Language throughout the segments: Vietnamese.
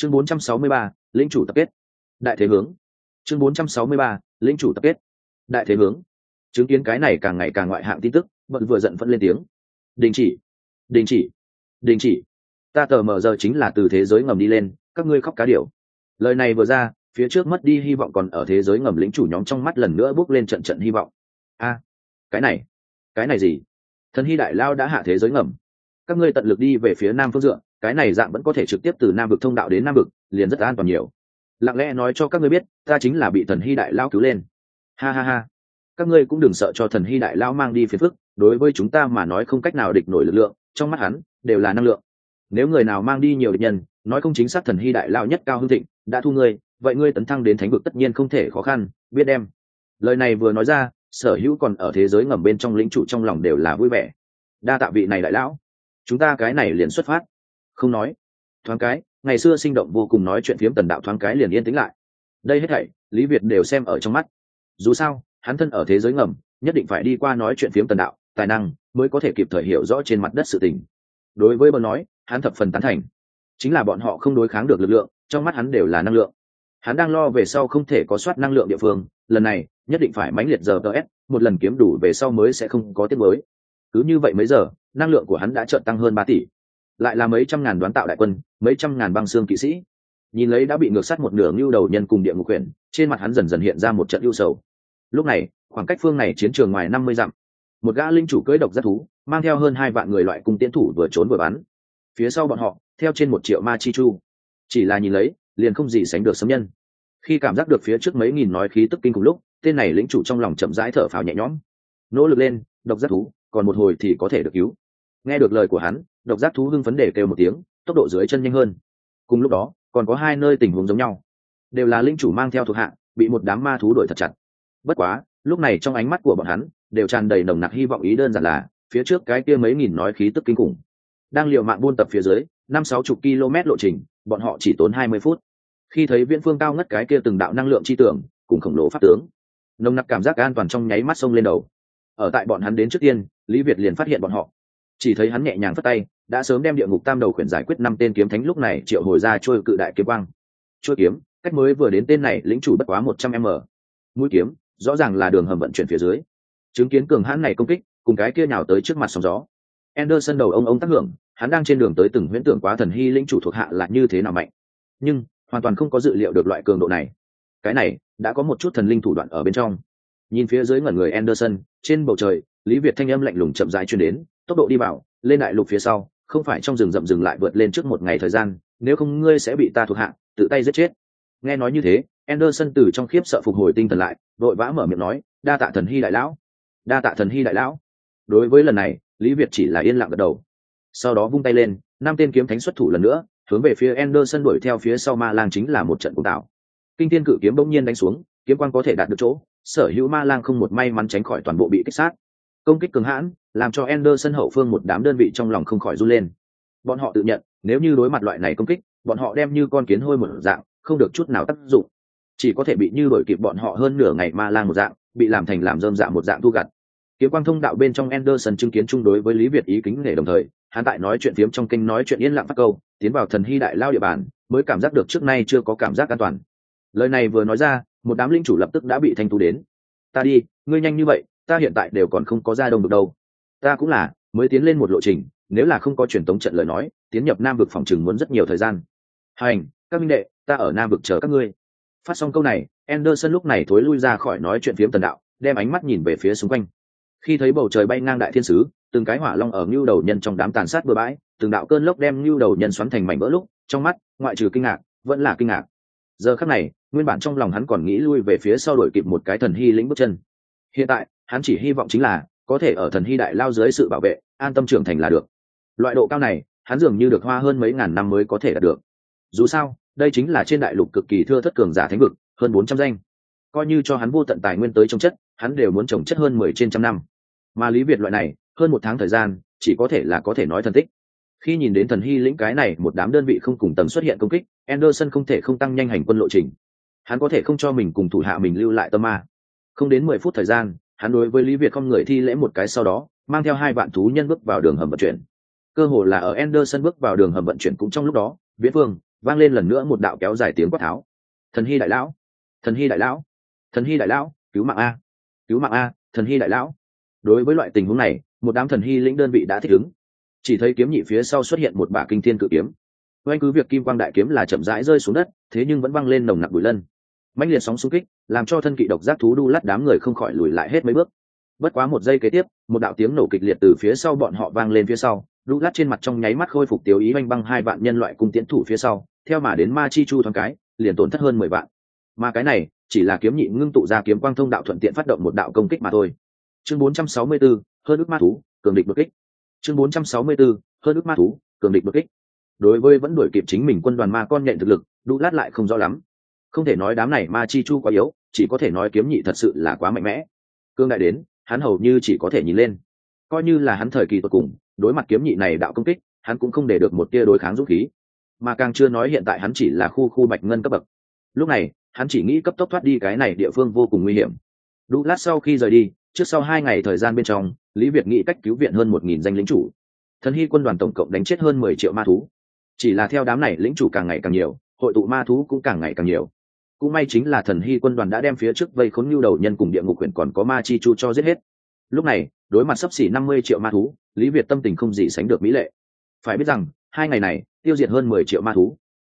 chương 463, lĩnh chủ tập kết. Đại thế hướng. Chương 463, lĩnh chủ tập kết. Đại thế hướng. Chứng kiến cái này càng ngày càng ngoại hạng tin tức bận vừa giận vẫn lên tiếng. Đình chỉ. Đình chỉ. Đình chỉ. Ta tờ mờ giờ chính là từ thế giới ngầm đi lên các ngươi khóc cá điều lời này vừa ra phía trước mất đi hy vọng còn ở thế giới ngầm lĩnh chủ nhóm trong mắt lần nữa bước lên trận trận hy vọng. A cái này. Cái này gì? Thần hy đại lao đã hạ thế giới ngầm. Các ngươi tận lực đi về phía nam phương dựa cái này dạng vẫn có thể trực tiếp từ nam vực thông đạo đến nam vực, liền rất an toàn nhiều. Lặng lẽ nói cho các ngươi biết, ta chính là bị thần hy đại lao cứu lên. Ha ha ha. Các ngươi cũng đừng sợ cho thần hy đại lao mang đi phiền phức, đối với chúng ta mà nói không cách nào địch nổi lực lượng, trong mắt hắn, đều là năng lượng. Nếu người nào mang đi nhiều địch nhân, nói không chính xác thần hy đại lao nhất cao hưng thịnh, đã thu ngươi, vậy ngươi tấn thăng đến thánh vực tất nhiên không thể khó khăn, biết em. lời này vừa nói ra, sở hữu còn ở thế giới ngầm bên trong lĩnh chủ trong lòng đều là vui vẻ. Đa tạ vị này đại lão. Chúng ta cái này liền xuất phát không nói. Thoáng cái, ngày xưa sinh động vô cùng nói chuyện phiếm tần đạo thoáng cái liền yên tĩnh lại. Đây hết thảy, lý việt đều xem ở trong mắt. Dù sao, hắn thân ở thế giới ngầm, nhất định phải đi qua nói chuyện phiếm tần đạo, tài năng mới có thể kịp thời hiểu rõ trên mặt đất sự tình. Đối với bờ nói, hắn thập phần tán thành. Chính là bọn họ không đối kháng được lực lượng, trong mắt hắn đều là năng lượng. Hắn đang lo về sau không thể có soát năng lượng địa phương, lần này, nhất định phải mãnh liệt giờ ts một lần kiếm đủ về sau mới sẽ không có tiết mới cứ như vậy mấy giờ, năng lượng của hắn đã trợn tăng hơn ba tỷ lại là mấy trăm ngàn đoán tạo đại quân, mấy trăm ngàn băng xương kỵ sĩ. Nhìn lấy đã bị ngược sát một nửa ngưu đầu nhân cùng địa ngục quyền trên mặt hắn dần dần hiện ra một trận ưu sầu. Lúc này, khoảng cách phương này chiến trường ngoài năm mươi dặm, một gã linh chủ cưỡi độc rất thú, mang theo hơn hai vạn người loại cung tiến thủ vừa trốn vừa bắn. Phía sau bọn họ, theo trên một triệu ma chi chu. Chỉ là nhìn lấy, liền không gì sánh được sấm nhân. Khi cảm giác được phía trước mấy nghìn nói khí tức kinh cùng lúc, tên này lĩnh chủ trong lòng chậm rãi thở phào nhẹ nhõm. Nỗ lực lên, độc giác thú, còn một hồi thì có thể được cứu. Nghe được lời của hắn độc giác thú hưng phấn để kêu một tiếng, tốc độ dưới chân nhanh hơn. Cùng lúc đó, còn có hai nơi tình huống giống nhau. Đều là linh chủ mang theo thuộc hạ, bị một đám ma thú đuổi thật chặt. Bất quá, lúc này trong ánh mắt của bọn hắn, đều tràn đầy nồng nặc hy vọng ý đơn giản là, phía trước cái kia mấy nghìn nói khí tức kinh khủng. Đang liệu mạng buôn tập phía dưới, năm sáu chục km lộ trình, bọn họ chỉ tốn hai mươi phút. Khi thấy viễn phương cao ngất cái kia từng đạo năng lượng chi tưởng, cùng khổng lồ pháp tướng, nồng nặc cảm giác an toàn trong nháy mắt sông lên đầu. Ở tại bọn hắn đến trước tiên, lý việt liền phát hiện bọn họ chỉ thấy hắn nhẹ nhàng phất tay, đã sớm đem địa ngục tam đầu khuyển giải quyết năm tên kiếm thánh lúc này triệu hồi ra trôi cự đại kiếm quang. Trôi kiếm, cách mới vừa đến tên này lĩnh chủ bất quá một trăm m. Mũi kiếm, rõ ràng là đường hầm vận chuyển phía dưới. Chứng kiến cường hãn này công kích, cùng cái kia nhào tới trước mặt sóng gió. Anderson đầu ông ông tác hưởng, hắn đang trên đường tới từng huyễn tưởng quá thần hy lĩnh chủ thuộc hạ là như thế nào mạnh. Nhưng, hoàn toàn không có dự liệu được loại cường độ này. Cái này, đã có một chút thần linh thủ đoạn ở bên trong nhìn phía dưới ngẩn người Anderson, trên bầu trời, lý việt thanh âm lạnh lùng chậm rãi truyền đến, tốc độ đi vào, lên đại lục phía sau, không phải trong rừng rậm dừng lại vượt lên trước một ngày thời gian, nếu không ngươi sẽ bị ta thuộc hạ, tự tay giết chết. Nghe nói như thế, Anderson từ trong khiếp sợ phục hồi tinh thần lại, vội vã mở miệng nói, đa tạ thần hy đại lão. Đa tạ thần hy đại lão. Đối với lần này, lý việt chỉ là yên lặng gật đầu. Sau đó vung tay lên, năm tên kiếm thánh xuất thủ lần nữa, hướng về phía Anderson đuổi theo phía sau ma lang chính là một trận cùng tạo kinh thiên cự kiếm bỗng nhiên đánh xuống, kiếm quan có thể đạt được chỗ sở hữu ma lang không một may mắn tránh khỏi toàn bộ bị kích sát. Công kích cường hãn làm cho Anderson hậu phương một đám đơn vị trong lòng không khỏi run lên. Bọn họ tự nhận nếu như đối mặt loại này công kích bọn họ đem như con kiến hôi một dạng không được chút nào tác dụng. Chỉ có thể bị như đổi kịp bọn họ hơn nửa ngày ma lang một dạng bị làm thành làm dơm dạ một dạng thu gặt. Kiếm quang thông đạo bên trong Anderson chứng kiến chung đối với Lý Việt ý kính nể đồng thời, hắn tại nói chuyện phiếm trong kinh nói chuyện yên lặng phát câu, tiến vào thần hy đại lao địa bàn, mới cảm giác được trước nay chưa có cảm giác an toàn. Lời này vừa nói ra, một đám linh chủ lập tức đã bị thanh tú đến. Ta đi, ngươi nhanh như vậy, ta hiện tại đều còn không có ra đông được đâu. Ta cũng là, mới tiến lên một lộ trình, nếu là không có truyền tống trận lời nói, tiến nhập Nam vực phòng chừng muốn rất nhiều thời gian. Hành, các minh đệ, ta ở Nam vực chờ các ngươi. Phát xong câu này, Anderson lúc này thối lui ra khỏi nói chuyện phiếm tần đạo, đem ánh mắt nhìn về phía xung quanh khi thấy bầu trời bay ngang đại thiên sứ từng cái hỏa long ở ngưu đầu nhân trong đám tàn sát bừa bãi từng đạo cơn lốc đem ngưu đầu nhân xoắn thành mảnh vỡ lúc trong mắt ngoại trừ kinh ngạc vẫn là kinh ngạc giờ khắc này nguyên bản trong lòng hắn còn nghĩ lui về phía sau đổi kịp một cái thần hy lĩnh bước chân. Hiện tại, hắn chỉ hy vọng chính là, có thể ở thần hy đại lao dưới sự bảo vệ, an tâm trưởng thành là được. Loại độ cao này, hắn dường như được hoa hơn mấy ngàn năm mới có thể đạt được. Dù sao, đây chính là trên đại lục cực kỳ thưa thất cường giả thánh vực, hơn bốn trăm danh. Coi như cho hắn vô tận tài nguyên tới trong chất, hắn đều muốn trồng chất hơn mười trên trăm năm. Mà lý việt loại này, hơn một tháng thời gian, chỉ có thể là có thể nói thần tích. Khi nhìn đến thần hy lĩnh cái này, một đám đơn vị không cùng tầng xuất hiện công kích, anderson không thể không tăng nhanh hành quân lộ trình hắn có thể không cho mình cùng thủ hạ mình lưu lại tâm ma. Không đến mười phút thời gian, hắn đối với lý việt không người thi lễ một cái sau đó, mang theo hai vạn thú nhân bước vào đường hầm vận chuyển. Cơ hồ là ở anderson bước vào đường hầm vận chuyển cũng trong lúc đó, viễn phương vang lên lần nữa một đạo kéo dài tiếng quát tháo. Thần hy đại lão! Thần hy đại lão! Thần hy đại lão! Cứu mạng a! Cứu mạng a! Thần hy đại lão! Đối với loại tình huống này, một đám thần hy lĩnh đơn vị đã thích ứng. Chỉ thấy kiếm nhị phía sau xuất hiện một bả kinh thiên cự kiếm. Oanh cứ việc kim quang đại kiếm là chậm rãi rơi xuống đất, thế nhưng vẫn văng lên nồng nặc bụi lân mãnh liệt sóng xung kích làm cho thân kỵ độc giác thú đu lắt đám người không khỏi lùi lại hết mấy bước. Bất quá một giây kế tiếp một đạo tiếng nổ kịch liệt từ phía sau bọn họ vang lên phía sau đu lát trên mặt trong nháy mắt khôi phục tiêu ý oanh băng hai vạn nhân loại cùng tiến thủ phía sau theo mà đến ma chi chu thoáng cái liền tổn thất hơn mười vạn. Mà cái này chỉ là kiếm nhị ngưng tụ ra kiếm quang thông đạo thuận tiện phát động một đạo công kích mà thôi. Chương 464, hơn ước ma thú cường địch bực kích. Chương 464, hơn ước ma thú cường địch bực kích. Đối với vẫn đuổi kịp chính mình quân đoàn ma con nhện thực lực đu lát lại không rõ lắm không thể nói đám này ma chi chu quá yếu, chỉ có thể nói kiếm nhị thật sự là quá mạnh mẽ. Cương đại đến, hắn hầu như chỉ có thể nhìn lên. Coi như là hắn thời kỳ tột cùng, đối mặt kiếm nhị này đạo công kích, hắn cũng không để được một tia đối kháng dũng khí. Mà càng chưa nói hiện tại hắn chỉ là khu khu bạch ngân cấp bậc. Lúc này, hắn chỉ nghĩ cấp tốc thoát đi cái này địa phương vô cùng nguy hiểm. Đu lát sau khi rời đi, trước sau hai ngày thời gian bên trong, lý việt nghĩ cách cứu viện hơn một nghìn danh lính chủ. Thần hy quân đoàn tổng cộng đánh chết hơn mười triệu ma thú. Chỉ là theo đám này lính chủ càng ngày càng nhiều, hội tụ ma thú cũng càng ngày càng nhiều cũng may chính là thần hy quân đoàn đã đem phía trước vây khốn nhu đầu nhân cùng địa ngục huyện còn có ma chi chu cho giết hết. Lúc này, đối mặt sấp xỉ năm mươi triệu ma thú, lý việt tâm tình không gì sánh được mỹ lệ. Phải biết rằng, hai ngày này, tiêu diệt hơn mười triệu ma thú.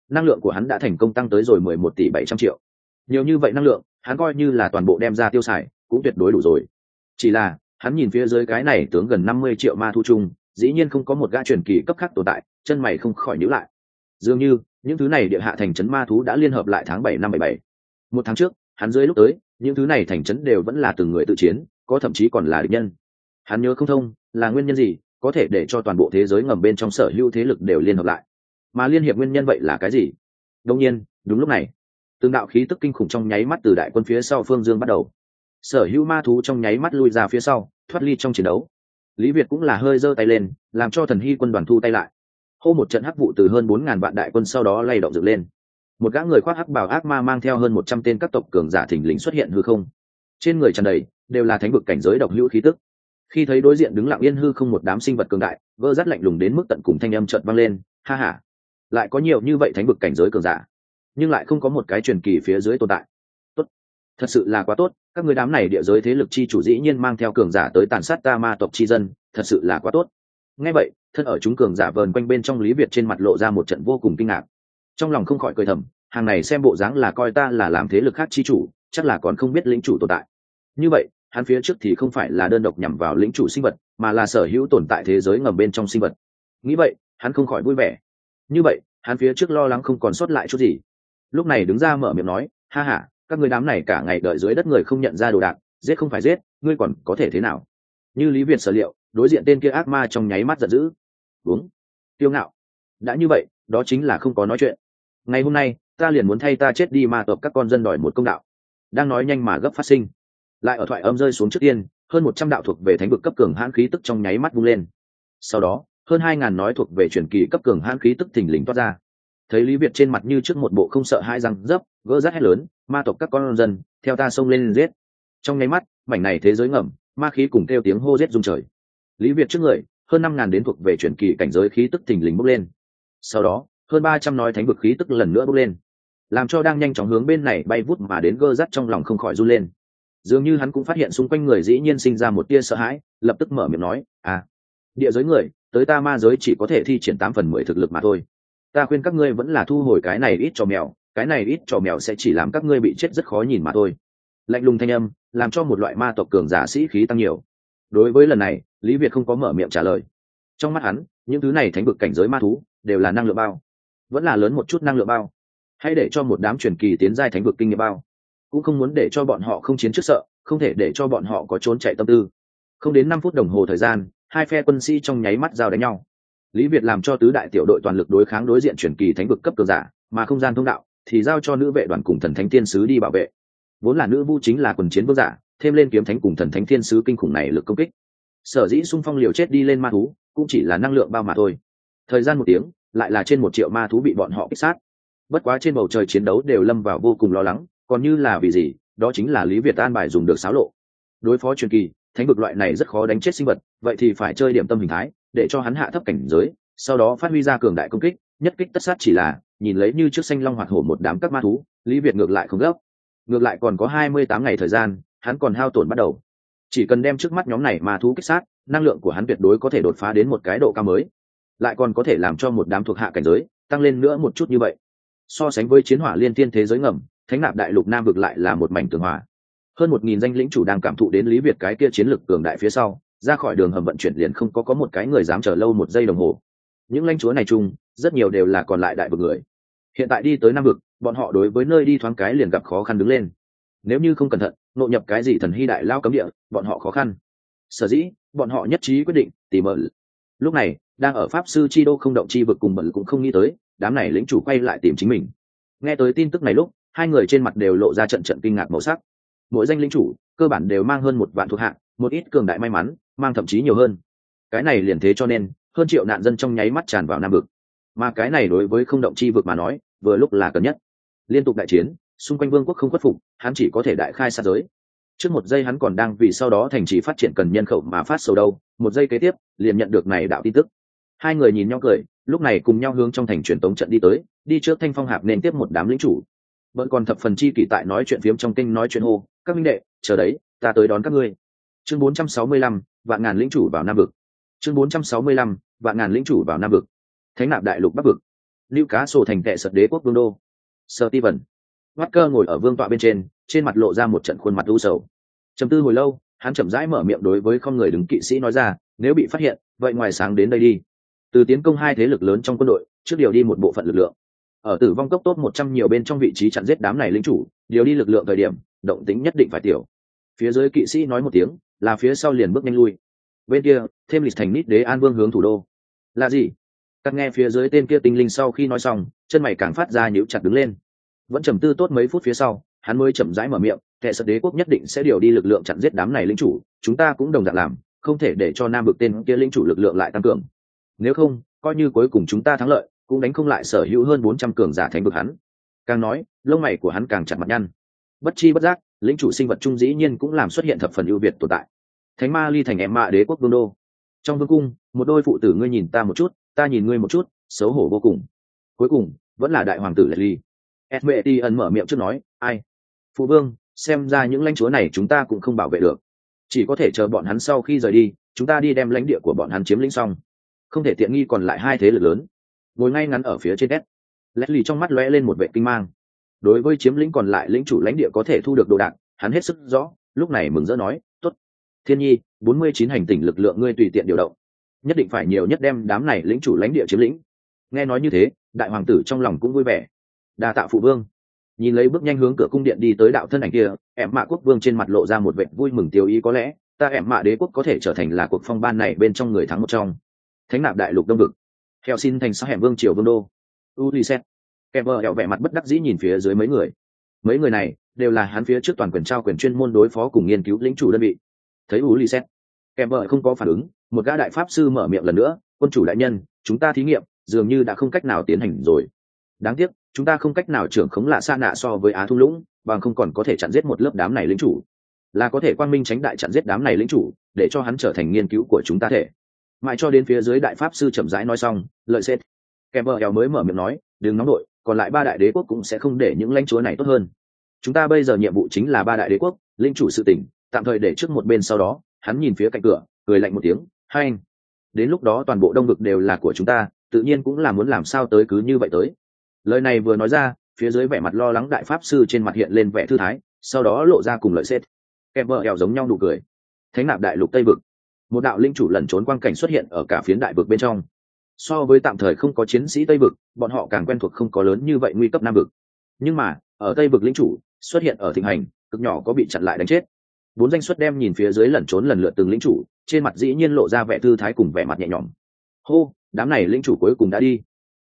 Năng lượng của hắn đã thành công tăng tới rồi mười một tỷ bảy trăm triệu. Nhiều như vậy năng lượng, hắn coi như là toàn bộ đem ra tiêu xài, cũng tuyệt đối đủ rồi. Chỉ là, hắn nhìn phía dưới cái này tướng gần năm mươi triệu ma thu chung, dĩ nhiên không có một gã truyền kỳ cấp khác tồn tại, chân mày không khỏi nhữ lại dường như, những thứ này địa hạ thành trấn ma thú đã liên hợp lại tháng bảy năm bảy bảy. Một tháng trước, hắn dưới lúc tới, những thứ này thành trấn đều vẫn là từng người tự chiến, có thậm chí còn là địch nhân. Hắn nhớ không thông, là nguyên nhân gì, có thể để cho toàn bộ thế giới ngầm bên trong sở hữu thế lực đều liên hợp lại. Mà liên hiệp nguyên nhân vậy là cái gì? Đông nhiên, đúng lúc này tương đạo khí tức kinh khủng trong nháy mắt từ đại quân phía sau phương dương bắt đầu. Sở hữu ma thú trong nháy mắt lui ra phía sau, thoát ly trong chiến đấu. Lý việt cũng là hơi giơ tay lên, làm cho thần hy quân đoàn thu tay lại hô một trận hắc vụ từ hơn bốn ngàn vạn đại quân sau đó lay động dựng lên. Một gã người khoác hắc bảo ác ma mang theo hơn một trăm tên các tộc cường giả thình lình xuất hiện hư không. Trên người tràn đầy, đều là thánh vực cảnh giới độc hữu khí tức. Khi thấy đối diện đứng lặng yên hư không một đám sinh vật cường đại vơ rát lạnh lùng đến mức tận cùng thanh âm trợn vang lên, ha ha, lại có nhiều như vậy thánh vực cảnh giới cường giả, nhưng lại không có một cái truyền kỳ phía dưới tồn tại. Tốt, thật sự là quá tốt, các người đám này địa giới thế lực chi chủ dĩ nhiên mang theo cường giả tới tàn sát ta ma tộc chi dân, thật sự là quá tốt. Ngay vậy thân ở chúng cường giả vờn quanh bên trong lý việt trên mặt lộ ra một trận vô cùng kinh ngạc. Trong lòng không khỏi cười thầm, hàng này xem bộ dáng là coi ta là làm thế lực khác chi chủ, chắc là còn không biết lĩnh chủ tồn tại. Như vậy, hắn phía trước thì không phải là đơn độc nhằm vào lĩnh chủ sinh vật, mà là sở hữu tồn tại thế giới ngầm bên trong sinh vật. Nghĩ vậy, hắn không khỏi vui vẻ. Như vậy, hắn phía trước lo lắng không còn sót lại chút gì. Lúc này đứng ra mở miệng nói, ha ha, các người đám này cả ngày đợi dưới đất người không nhận ra đồ đạc, giết không phải giết, ngươi còn có thể thế nào? Như lý việt sở liệu, đối diện tên kia ác ma trong nháy mắt giận dữ đúng tiêu ngạo. Đã như vậy, đó chính là không có nói chuyện. Ngày hôm nay, ta liền muốn thay ta chết đi ma tộc các con dân đòi một công đạo. Đang nói nhanh mà gấp phát sinh. Lại ở thoại âm rơi xuống trước tiên, hơn một trăm đạo thuộc về thánh vực cấp cường hãn khí tức trong nháy mắt vung lên. Sau đó, hơn hai ngàn nói thuộc về truyền kỳ cấp cường hãn khí tức thình lình toát ra. Thấy lý việt trên mặt như trước một bộ không sợ hai răng dấp, gỡ rác hét lớn, ma tộc các con dân, theo ta xông lên giết. Trong nháy mắt, mảnh này thế giới ngầm, ma khí cùng kêu tiếng hô rết rung trời. Lý việt trước người hơn năm ngàn đến thuộc về truyền kỳ cảnh giới khí tức thình lình bốc lên. Sau đó, hơn ba trăm nói thánh vực khí tức lần nữa bốc lên, làm cho đang nhanh chóng hướng bên này bay vút mà đến gơ rắt trong lòng không khỏi run lên. Dường như hắn cũng phát hiện xung quanh người dĩ nhiên sinh ra một tia sợ hãi, lập tức mở miệng nói à địa giới người, tới ta ma giới chỉ có thể thi triển tám phần mười thực lực mà thôi. Ta khuyên các ngươi vẫn là thu hồi cái này ít cho mèo, cái này ít cho mèo sẽ chỉ làm các ngươi bị chết rất khó nhìn mà thôi. Lạnh lùng thanh âm, làm cho một loại ma tộc cường giả sĩ khí tăng nhiều. Đối với lần này lý việt không có mở miệng trả lời. Trong mắt hắn, những thứ này thánh vực cảnh giới ma thú đều là năng lượng bao, vẫn là lớn một chút năng lượng bao. Hãy để cho một đám truyền kỳ tiến giai thánh vực kinh nghiệm bao. Cũng không muốn để cho bọn họ không chiến trước sợ, không thể để cho bọn họ có trốn chạy tâm tư. Không đến năm phút đồng hồ thời gian, hai phe quân sĩ trong nháy mắt giao đánh nhau. Lý việt làm cho tứ đại tiểu đội toàn lực đối kháng đối diện truyền kỳ thánh vực cấp cường giả, mà không gian thông đạo thì giao cho nữ vệ đoàn cùng thần thánh thiên sứ đi bảo vệ. Vốn là nữ vu chính là quần chiến vương giả, thêm lên kiếm thánh cùng thần thánh thiên sứ kinh khủng này lực công kích sở dĩ xung phong liều chết đi lên ma thú, cũng chỉ là năng lượng bao mà thôi. Thời gian một tiếng, lại là trên một triệu ma thú bị bọn họ kích sát. Bất quá trên bầu trời chiến đấu đều lâm vào vô cùng lo lắng, còn như là vì gì, đó chính là lý việt an bài dùng được xáo lộ. Đối phó truyền kỳ, thánh vực loại này rất khó đánh chết sinh vật, vậy thì phải chơi điểm tâm hình thái, để cho hắn hạ thấp cảnh giới, sau đó phát huy ra cường đại công kích, nhất kích tất sát chỉ là, nhìn lấy như trước xanh long hoạt hổ một đám các ma thú, lý việt ngược lại không gấp. Ngược lại còn có hai mươi tám ngày thời gian, hắn còn hao tổn bắt đầu chỉ cần đem trước mắt nhóm này ma thú kích sát, năng lượng của hắn tuyệt đối có thể đột phá đến một cái độ cao mới. Lại còn có thể làm cho một đám thuộc hạ cảnh giới tăng lên nữa một chút như vậy. So sánh với chiến hỏa liên tiên thế giới ngầm, thánh nạp đại lục nam vực lại là một mảnh tường hỏa hơn một nghìn danh lĩnh chủ đang cảm thụ đến lý việt cái kia chiến lược cường đại phía sau, ra khỏi đường hầm vận chuyển liền không có có một cái người dám chờ lâu một giây đồng hồ. Những lãnh chúa này chung, rất nhiều đều là còn lại đại vực người. Hiện tại đi tới nam vực, bọn họ đối với nơi đi thoáng cái liền gặp khó khăn đứng lên nếu như không cẩn thận, nội nhập cái gì thần hy đại lao cấm địa, bọn họ khó khăn. Sở dĩ, bọn họ nhất trí quyết định tìm mở lúc này, đang ở pháp sư chi đô không động chi vực cùng bẩn cũng không nghĩ tới, đám này lĩnh chủ quay lại tìm chính mình. Nghe tới tin tức này lúc, hai người trên mặt đều lộ ra trận trận kinh ngạc màu sắc. Mỗi danh lĩnh chủ, cơ bản đều mang hơn một vạn thuộc hạng, một ít cường đại may mắn, mang thậm chí nhiều hơn. Cái này liền thế cho nên, hơn triệu nạn dân trong nháy mắt tràn vào nam vực. Mà cái này đối với không động chi vực mà nói, vừa lúc là cần nhất. Liên tục đại chiến xung quanh vương quốc không khuất phục hắn chỉ có thể đại khai sát giới. Trước một giây hắn còn đang vì sau đó thành trì phát triển cần nhân khẩu mà phát sầu đâu một giây kế tiếp liền nhận được này đạo tin tức. Hai người nhìn nhau cười lúc này cùng nhau hướng trong thành truyền tống trận đi tới đi trước thanh phong hạp nên tiếp một đám lính chủ. Vẫn còn thập phần chi kỷ tại nói chuyện phiếm trong kinh nói chuyện hô các minh đệ chờ đấy ta tới đón các ngươi. Chương 465, vạn ngàn lĩnh chủ vào nam vực. Chương 465, vạn ngàn lĩnh chủ vào nam vực. Thánh nạp đại lục bắc vực. Lưu cá sổ thành tệ sật đế quốc vương đô. Sơ ti vần cơ ngồi ở vương tọa bên trên trên mặt lộ ra một trận khuôn mặt u sầu. Trầm tư hồi lâu, hắn chậm rãi mở miệng đối với không người đứng kỵ sĩ nói ra, nếu bị phát hiện, vậy ngoài sáng đến đây đi. Từ tiến công hai thế lực lớn trong quân đội, trước điều đi một bộ phận lực lượng. Ở tử vong cốc tốt một trăm nhiều bên trong vị trí chặn giết đám này lính chủ, điều đi lực lượng thời điểm, động tính nhất định phải tiểu. Phía dưới kỵ sĩ nói một tiếng, là phía sau liền bước nhanh lui. Bên kia, thêm lịch thành nít đế an vương hướng thủ đô. Là gì? Các nghe phía dưới tên kia tinh linh sau khi nói xong, chân mày càng phát ra nhíu chặt đứng lên vẫn trầm tư tốt mấy phút phía sau, hắn mới chậm rãi mở miệng, kẻ sật đế quốc nhất định sẽ điều đi lực lượng chặn giết đám này lính chủ, chúng ta cũng đồng dạng làm, không thể để cho nam Bực tên kia lính chủ lực lượng lại tăng cường. Nếu không, coi như cuối cùng chúng ta thắng lợi, cũng đánh không lại sở hữu hơn bốn trăm cường giả thánh vực hắn. Càng nói, lông mày của hắn càng chặt mặt nhăn. Bất chi bất giác lĩnh chủ sinh vật trung dĩ nhiên cũng làm xuất hiện thập phần ưu việt tồn tại. Thánh ma ly thành em mạ đế quốc vương đô. Trong vương cung, một đôi phụ tử ngươi nhìn ta một chút, ta nhìn ngươi một chút, xấu hổ vô cùng. Cuối cùng, vẫn là đại hoàng tử lệ ly. Esme ẩn mở miệng trước nói, ai? Phụ vương, xem ra những lãnh chúa này chúng ta cũng không bảo vệ được. Chỉ có thể chờ bọn hắn sau khi rời đi, chúng ta đi đem lãnh địa của bọn hắn chiếm lĩnh xong. Không thể tiện nghi còn lại hai thế lực lớn. Ngồi ngay ngắn ở phía trên đất leslie trong mắt lóe lên một vệ kinh mang. Đối với chiếm lĩnh còn lại lĩnh chủ lãnh địa có thể thu được đồ đạc, hắn hết sức rõ, lúc này mừng rỡ nói, tốt. Thiên nhi, bốn mươi chín hành tỉnh lực lượng ngươi tùy tiện điều động. Nhất định phải nhiều nhất đem đám này lĩnh chủ lãnh địa chiếm lĩnh. Nghe nói như thế, đại hoàng tử trong lòng cũng vui vẻ đa tạ phụ vương. Nhìn lấy bước nhanh hướng cửa cung điện đi tới đạo thân ảnh kia, em mạ quốc vương trên mặt lộ ra một vệ vui mừng tiêu ý có lẽ, ta em mạ đế quốc có thể trở thành là cuộc phong ban này bên trong người thắng một trong. Thánh nạp đại lục đông vực. Theo xin thành xã hẻm vương triều vương đô. U li xét kèm vợ hẹo vẻ mặt bất đắc dĩ nhìn phía dưới mấy người. Mấy người này đều là hắn phía trước toàn quyền trao quyền chuyên môn đối phó cùng nghiên cứu lĩnh chủ đơn vị. Thấy u li xét kèm vợ không có phản ứng, một gã đại pháp sư mở miệng lần nữa, quân chủ đại nhân, chúng ta thí nghiệm, dường như đã không cách nào tiến hành rồi. Đáng tiếc chúng ta không cách nào trưởng khống lạ xa nạ so với á thung lũng, bằng không còn có thể chặn giết một lớp đám này lính chủ. Là có thể quang minh tránh đại chặn giết đám này lính chủ, để cho hắn trở thành nghiên cứu của chúng ta thể. Mãi cho đến phía dưới đại pháp sư chậm rãi nói xong, lợi xét kèm vợ mới mở miệng nói, đừng nóng đội, còn lại ba đại đế quốc cũng sẽ không để những lãnh chúa này tốt hơn. Chúng ta bây giờ nhiệm vụ chính là ba đại đế quốc linh chủ sự tỉnh, tạm thời để trước một bên sau đó. Hắn nhìn phía cạnh cửa, cười lạnh một tiếng, hai anh, đến lúc đó toàn bộ đông vực đều là của chúng ta, tự nhiên cũng là muốn làm sao tới cứ như vậy tới lời này vừa nói ra, phía dưới vẻ mặt lo lắng đại pháp sư trên mặt hiện lên vẻ thư thái, sau đó lộ ra cùng lợi xét kèm vợ hẹo giống nhau nụ cười. Thánh nạp đại lục tây vực. Một đạo linh chủ lẩn trốn quang cảnh xuất hiện ở cả phiến đại vực bên trong. So với tạm thời không có chiến sĩ tây vực, bọn họ càng quen thuộc không có lớn như vậy nguy cấp nam vực. Nhưng mà, ở tây vực linh chủ xuất hiện ở thịnh hành, cực nhỏ có bị chặn lại đánh chết. Bốn danh xuất đem nhìn phía dưới lẩn trốn lần lượt từng lính chủ, trên mặt dĩ nhiên lộ ra vẻ thư thái cùng vẻ mặt nhẹ nhõm. Hô, đám này lính chủ cuối cùng đã đi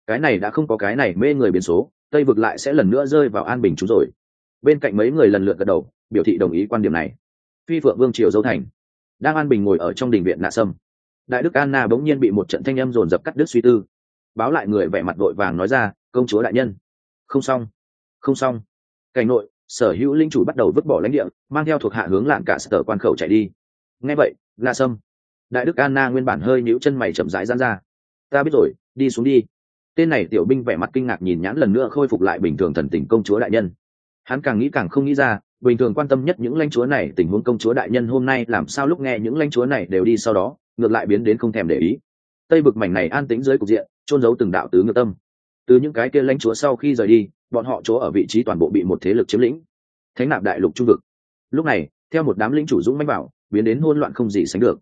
cái này đã không có cái này mê người biến số, tây vực lại sẽ lần nữa rơi vào an bình chúng rồi. Bên cạnh mấy người lần lượt gật đầu, biểu thị đồng ý quan điểm này. Phi phượng vương triều dâu thành, đang an bình ngồi ở trong đình viện nạ sâm. Đại đức anna bỗng nhiên bị một trận thanh âm dồn dập cắt đứt suy tư. Báo lại người vẻ mặt vội vàng nói ra, công chúa đại nhân. Không xong không xong. Cảnh nội, sở hữu linh chủ bắt đầu vứt bỏ lãnh địa, mang theo thuộc hạ hướng lạng cả sở quan khẩu chạy đi. Nghe vậy, nạ sâm. Đại đức anna nguyên bản hơi nhíu chân mày chậm rãi gian ra. Ta biết rồi, đi xuống đi tên này tiểu binh vẻ mặt kinh ngạc nhìn nhãn lần nữa khôi phục lại bình thường thần tình công chúa đại nhân. Hắn càng nghĩ càng không nghĩ ra, bình thường quan tâm nhất những lãnh chúa này, tình huống công chúa đại nhân hôm nay làm sao lúc nghe những lãnh chúa này đều đi sau đó, ngược lại biến đến không thèm để ý. Tây bực mảnh này an tĩnh dưới cục diện trôn giấu từng đạo tứ ngược tâm. Từ những cái kia lãnh chúa sau khi rời đi, bọn họ chỗ ở vị trí toàn bộ bị một thế lực chiếm lĩnh. Thánh nạp đại lục trung vực. Lúc này, theo một đám lính chủ dũng mách bảo, biến đến hôn loạn không gì sánh được.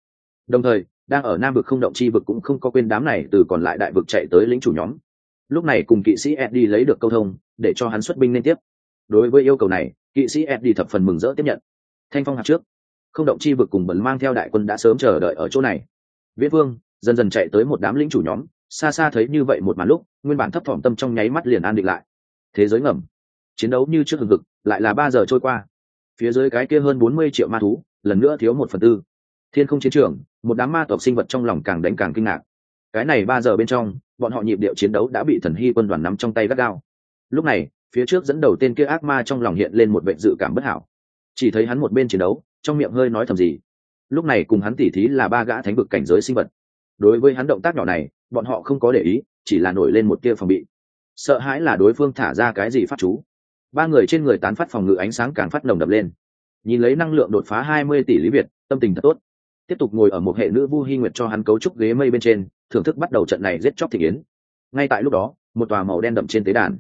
Đồng thời đang ở nam vực không động chi vực cũng không có quên đám này từ còn lại đại vực chạy tới lính chủ nhóm. Lúc này cùng kỵ sĩ eddie lấy được câu thông, để cho hắn xuất binh liên tiếp. Đối với yêu cầu này, kỵ sĩ eddie thập phần mừng rỡ tiếp nhận. Thanh phong hạt trước. Không động chi vực cùng bẩn mang theo đại quân đã sớm chờ đợi ở chỗ này. Viễn vương, dần dần chạy tới một đám lính chủ nhóm, xa xa thấy như vậy một màn lúc, nguyên bản thấp thỏm tâm trong nháy mắt liền an định lại. Thế giới ngầm. Chiến đấu như trước hừng hực, lại là ba giờ trôi qua. Phía dưới cái kia hơn bốn mươi triệu ma thú, lần nữa thiếu một phần tư thiên không chiến trường, một đám ma tộc sinh vật trong lòng càng đánh càng kinh ngạc. Cái này ba giờ bên trong, bọn họ nhịp điệu chiến đấu đã bị thần hy quân đoàn nắm trong tay gắt gao. Lúc này, phía trước dẫn đầu tên kia ác ma trong lòng hiện lên một bệnh dự cảm bất hảo. Chỉ thấy hắn một bên chiến đấu, trong miệng hơi nói thầm gì. Lúc này cùng hắn tỉ thí là ba gã thánh vực cảnh giới sinh vật. Đối với hắn động tác nhỏ này, bọn họ không có để ý, chỉ là nổi lên một kia phòng bị. Sợ hãi là đối phương thả ra cái gì phát chú. Ba người trên người tán phát phòng ngự ánh sáng càng phát nồng đập lên. Nhìn lấy năng lượng đột phá hai mươi tỷ lý việt, tâm tình thật tốt tiếp tục ngồi ở một hệ nữ vu hy nguyệt cho hắn cấu trúc ghế mây bên trên, thưởng thức bắt đầu trận này giết chóc thị yến. Ngay tại lúc đó, một tòa màu đen đậm trên tế đàn.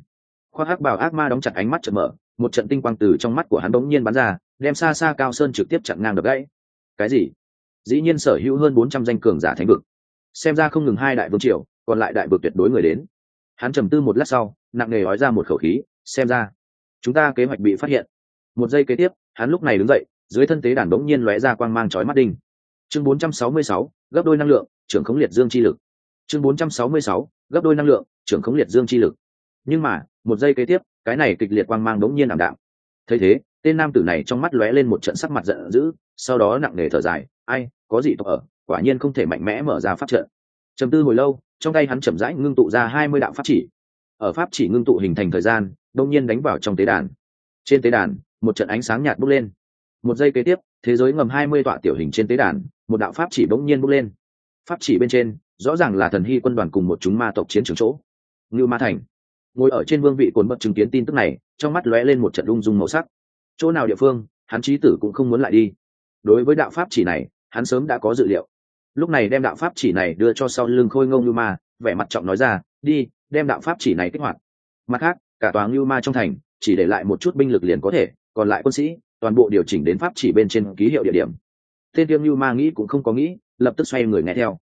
Khoác hắc bảo ác ma đóng chặt ánh mắt chợt mở, một trận tinh quang từ trong mắt của hắn bỗng nhiên bắn ra, đem xa xa cao sơn trực tiếp chặn ngang đập gãy. Cái gì? Dĩ nhiên sở hữu hơn bốn trăm danh cường giả thánh vực. Xem ra không ngừng hai đại vương triều, còn lại đại vực tuyệt đối người đến. Hắn trầm tư một lát sau, nặng nề ói ra một khẩu khí, xem ra, chúng ta kế hoạch bị phát hiện. Một giây kế tiếp, hắn lúc này đứng dậy, dưới thân tế đàn đống nhiên lóe ra quang mang chói mắt đinh chương 466, gấp đôi năng lượng trưởng khống liệt dương chi lực. Chương 466, gấp đôi năng lượng trưởng khống liệt dương chi lực. Nhưng mà một giây kế tiếp cái này kịch liệt quang mang đống nhiên ảm đạm. Thấy thế tên nam tử này trong mắt lóe lên một trận sắc mặt giận dữ sau đó nặng nề thở dài ai có gì tộc ở quả nhiên không thể mạnh mẽ mở ra pháp trận. Trầm tư hồi lâu trong tay hắn chậm rãi ngưng tụ ra hai mươi đạo pháp chỉ. Ở pháp chỉ ngưng tụ hình thành thời gian đông nhiên đánh vào trong tế đàn. Trên tế đàn một trận ánh sáng nhạt bốc lên. Một giây kế tiếp thế giới ngầm hai mươi tọa tiểu hình trên tế đàn một đạo pháp chỉ bỗng nhiên bốc lên. Pháp chỉ bên trên, rõ ràng là thần hy quân đoàn cùng một chúng ma tộc chiến trường chỗ. Ngưu ma thành. Ngồi ở trên vương vị cồn bật chứng kiến tin tức này, trong mắt lóe lên một trận lung dung màu sắc. Chỗ nào địa phương, hắn trí tử cũng không muốn lại đi. Đối với đạo pháp chỉ này, hắn sớm đã có dự liệu. Lúc này đem đạo pháp chỉ này đưa cho sau lưng khôi ngông như ma, vẻ mặt trọng nói ra, đi, đem đạo pháp chỉ này kích hoạt. Mặt khác, cả tòa ngưu ma trong thành, chỉ để lại một chút binh lực liền có thể, còn lại quân sĩ, toàn bộ điều chỉnh đến pháp chỉ bên trên ký hiệu địa điểm tên tiêm như ma nghĩ cũng không có nghĩ, lập tức xoay người nghe theo.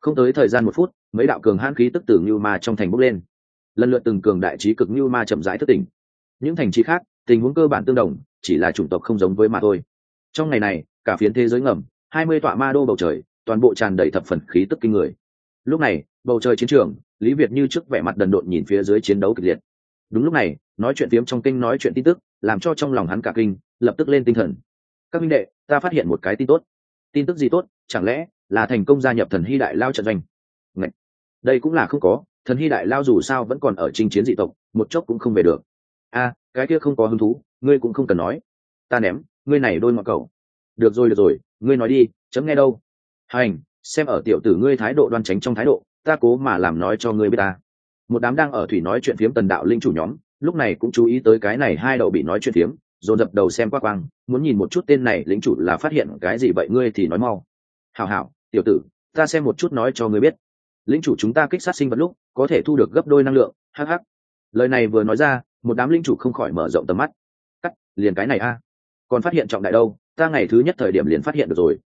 Không tới thời gian một phút, mấy đạo cường hãn khí tức từ như ma trong thành bốc lên. Lần lượt từng cường đại trí cực như ma chậm rãi thất tỉnh. Những thành trí khác, tình huống cơ bản tương đồng, chỉ là chủng tộc không giống với mà thôi. Trong ngày này, cả phiến thế giới ngầm, hai mươi tọa ma đô bầu trời, toàn bộ tràn đầy thập phần khí tức kinh người. Lúc này, bầu trời chiến trường, lý việt như trước vẻ mặt đần độn nhìn phía dưới chiến đấu kịch liệt. Đúng lúc này, nói chuyện phiếm trong kinh nói chuyện tin tức, làm cho trong lòng hắn cả kinh, lập tức lên tinh thần. Các minh đệ, ta phát hiện một cái tin tốt tin tức gì tốt, chẳng lẽ là thành công gia nhập thần hy đại lao trận doanh? Ngậy! đây cũng là không có, thần hy đại lao dù sao vẫn còn ở chinh chiến dị tộc, một chốc cũng không về được. A, cái kia không có hứng thú, ngươi cũng không cần nói. Ta ném, ngươi này đôi ngọn cầu được rồi được rồi, ngươi nói đi, chấm nghe đâu? Hành, xem ở tiểu tử ngươi thái độ đoan tránh trong thái độ, ta cố mà làm nói cho ngươi biết ta. Một đám đang ở thủy nói chuyện phiếm tần đạo linh chủ nhóm, lúc này cũng chú ý tới cái này hai đậu bị nói chuyện phiếm dồn dập đầu xem qua quang, muốn nhìn một chút tên này lính chủ là phát hiện cái gì vậy, ngươi thì nói mau. Hảo hảo, tiểu tử, ta xem một chút nói cho ngươi biết. Lính chủ chúng ta kích sát sinh vật lúc, có thể thu được gấp đôi năng lượng hh lời này vừa nói ra, một đám lính chủ không khỏi mở rộng tầm mắt. Cắt, liền cái này a. Còn phát hiện trọng đại đâu, ta ngày thứ nhất thời điểm liền phát hiện được rồi.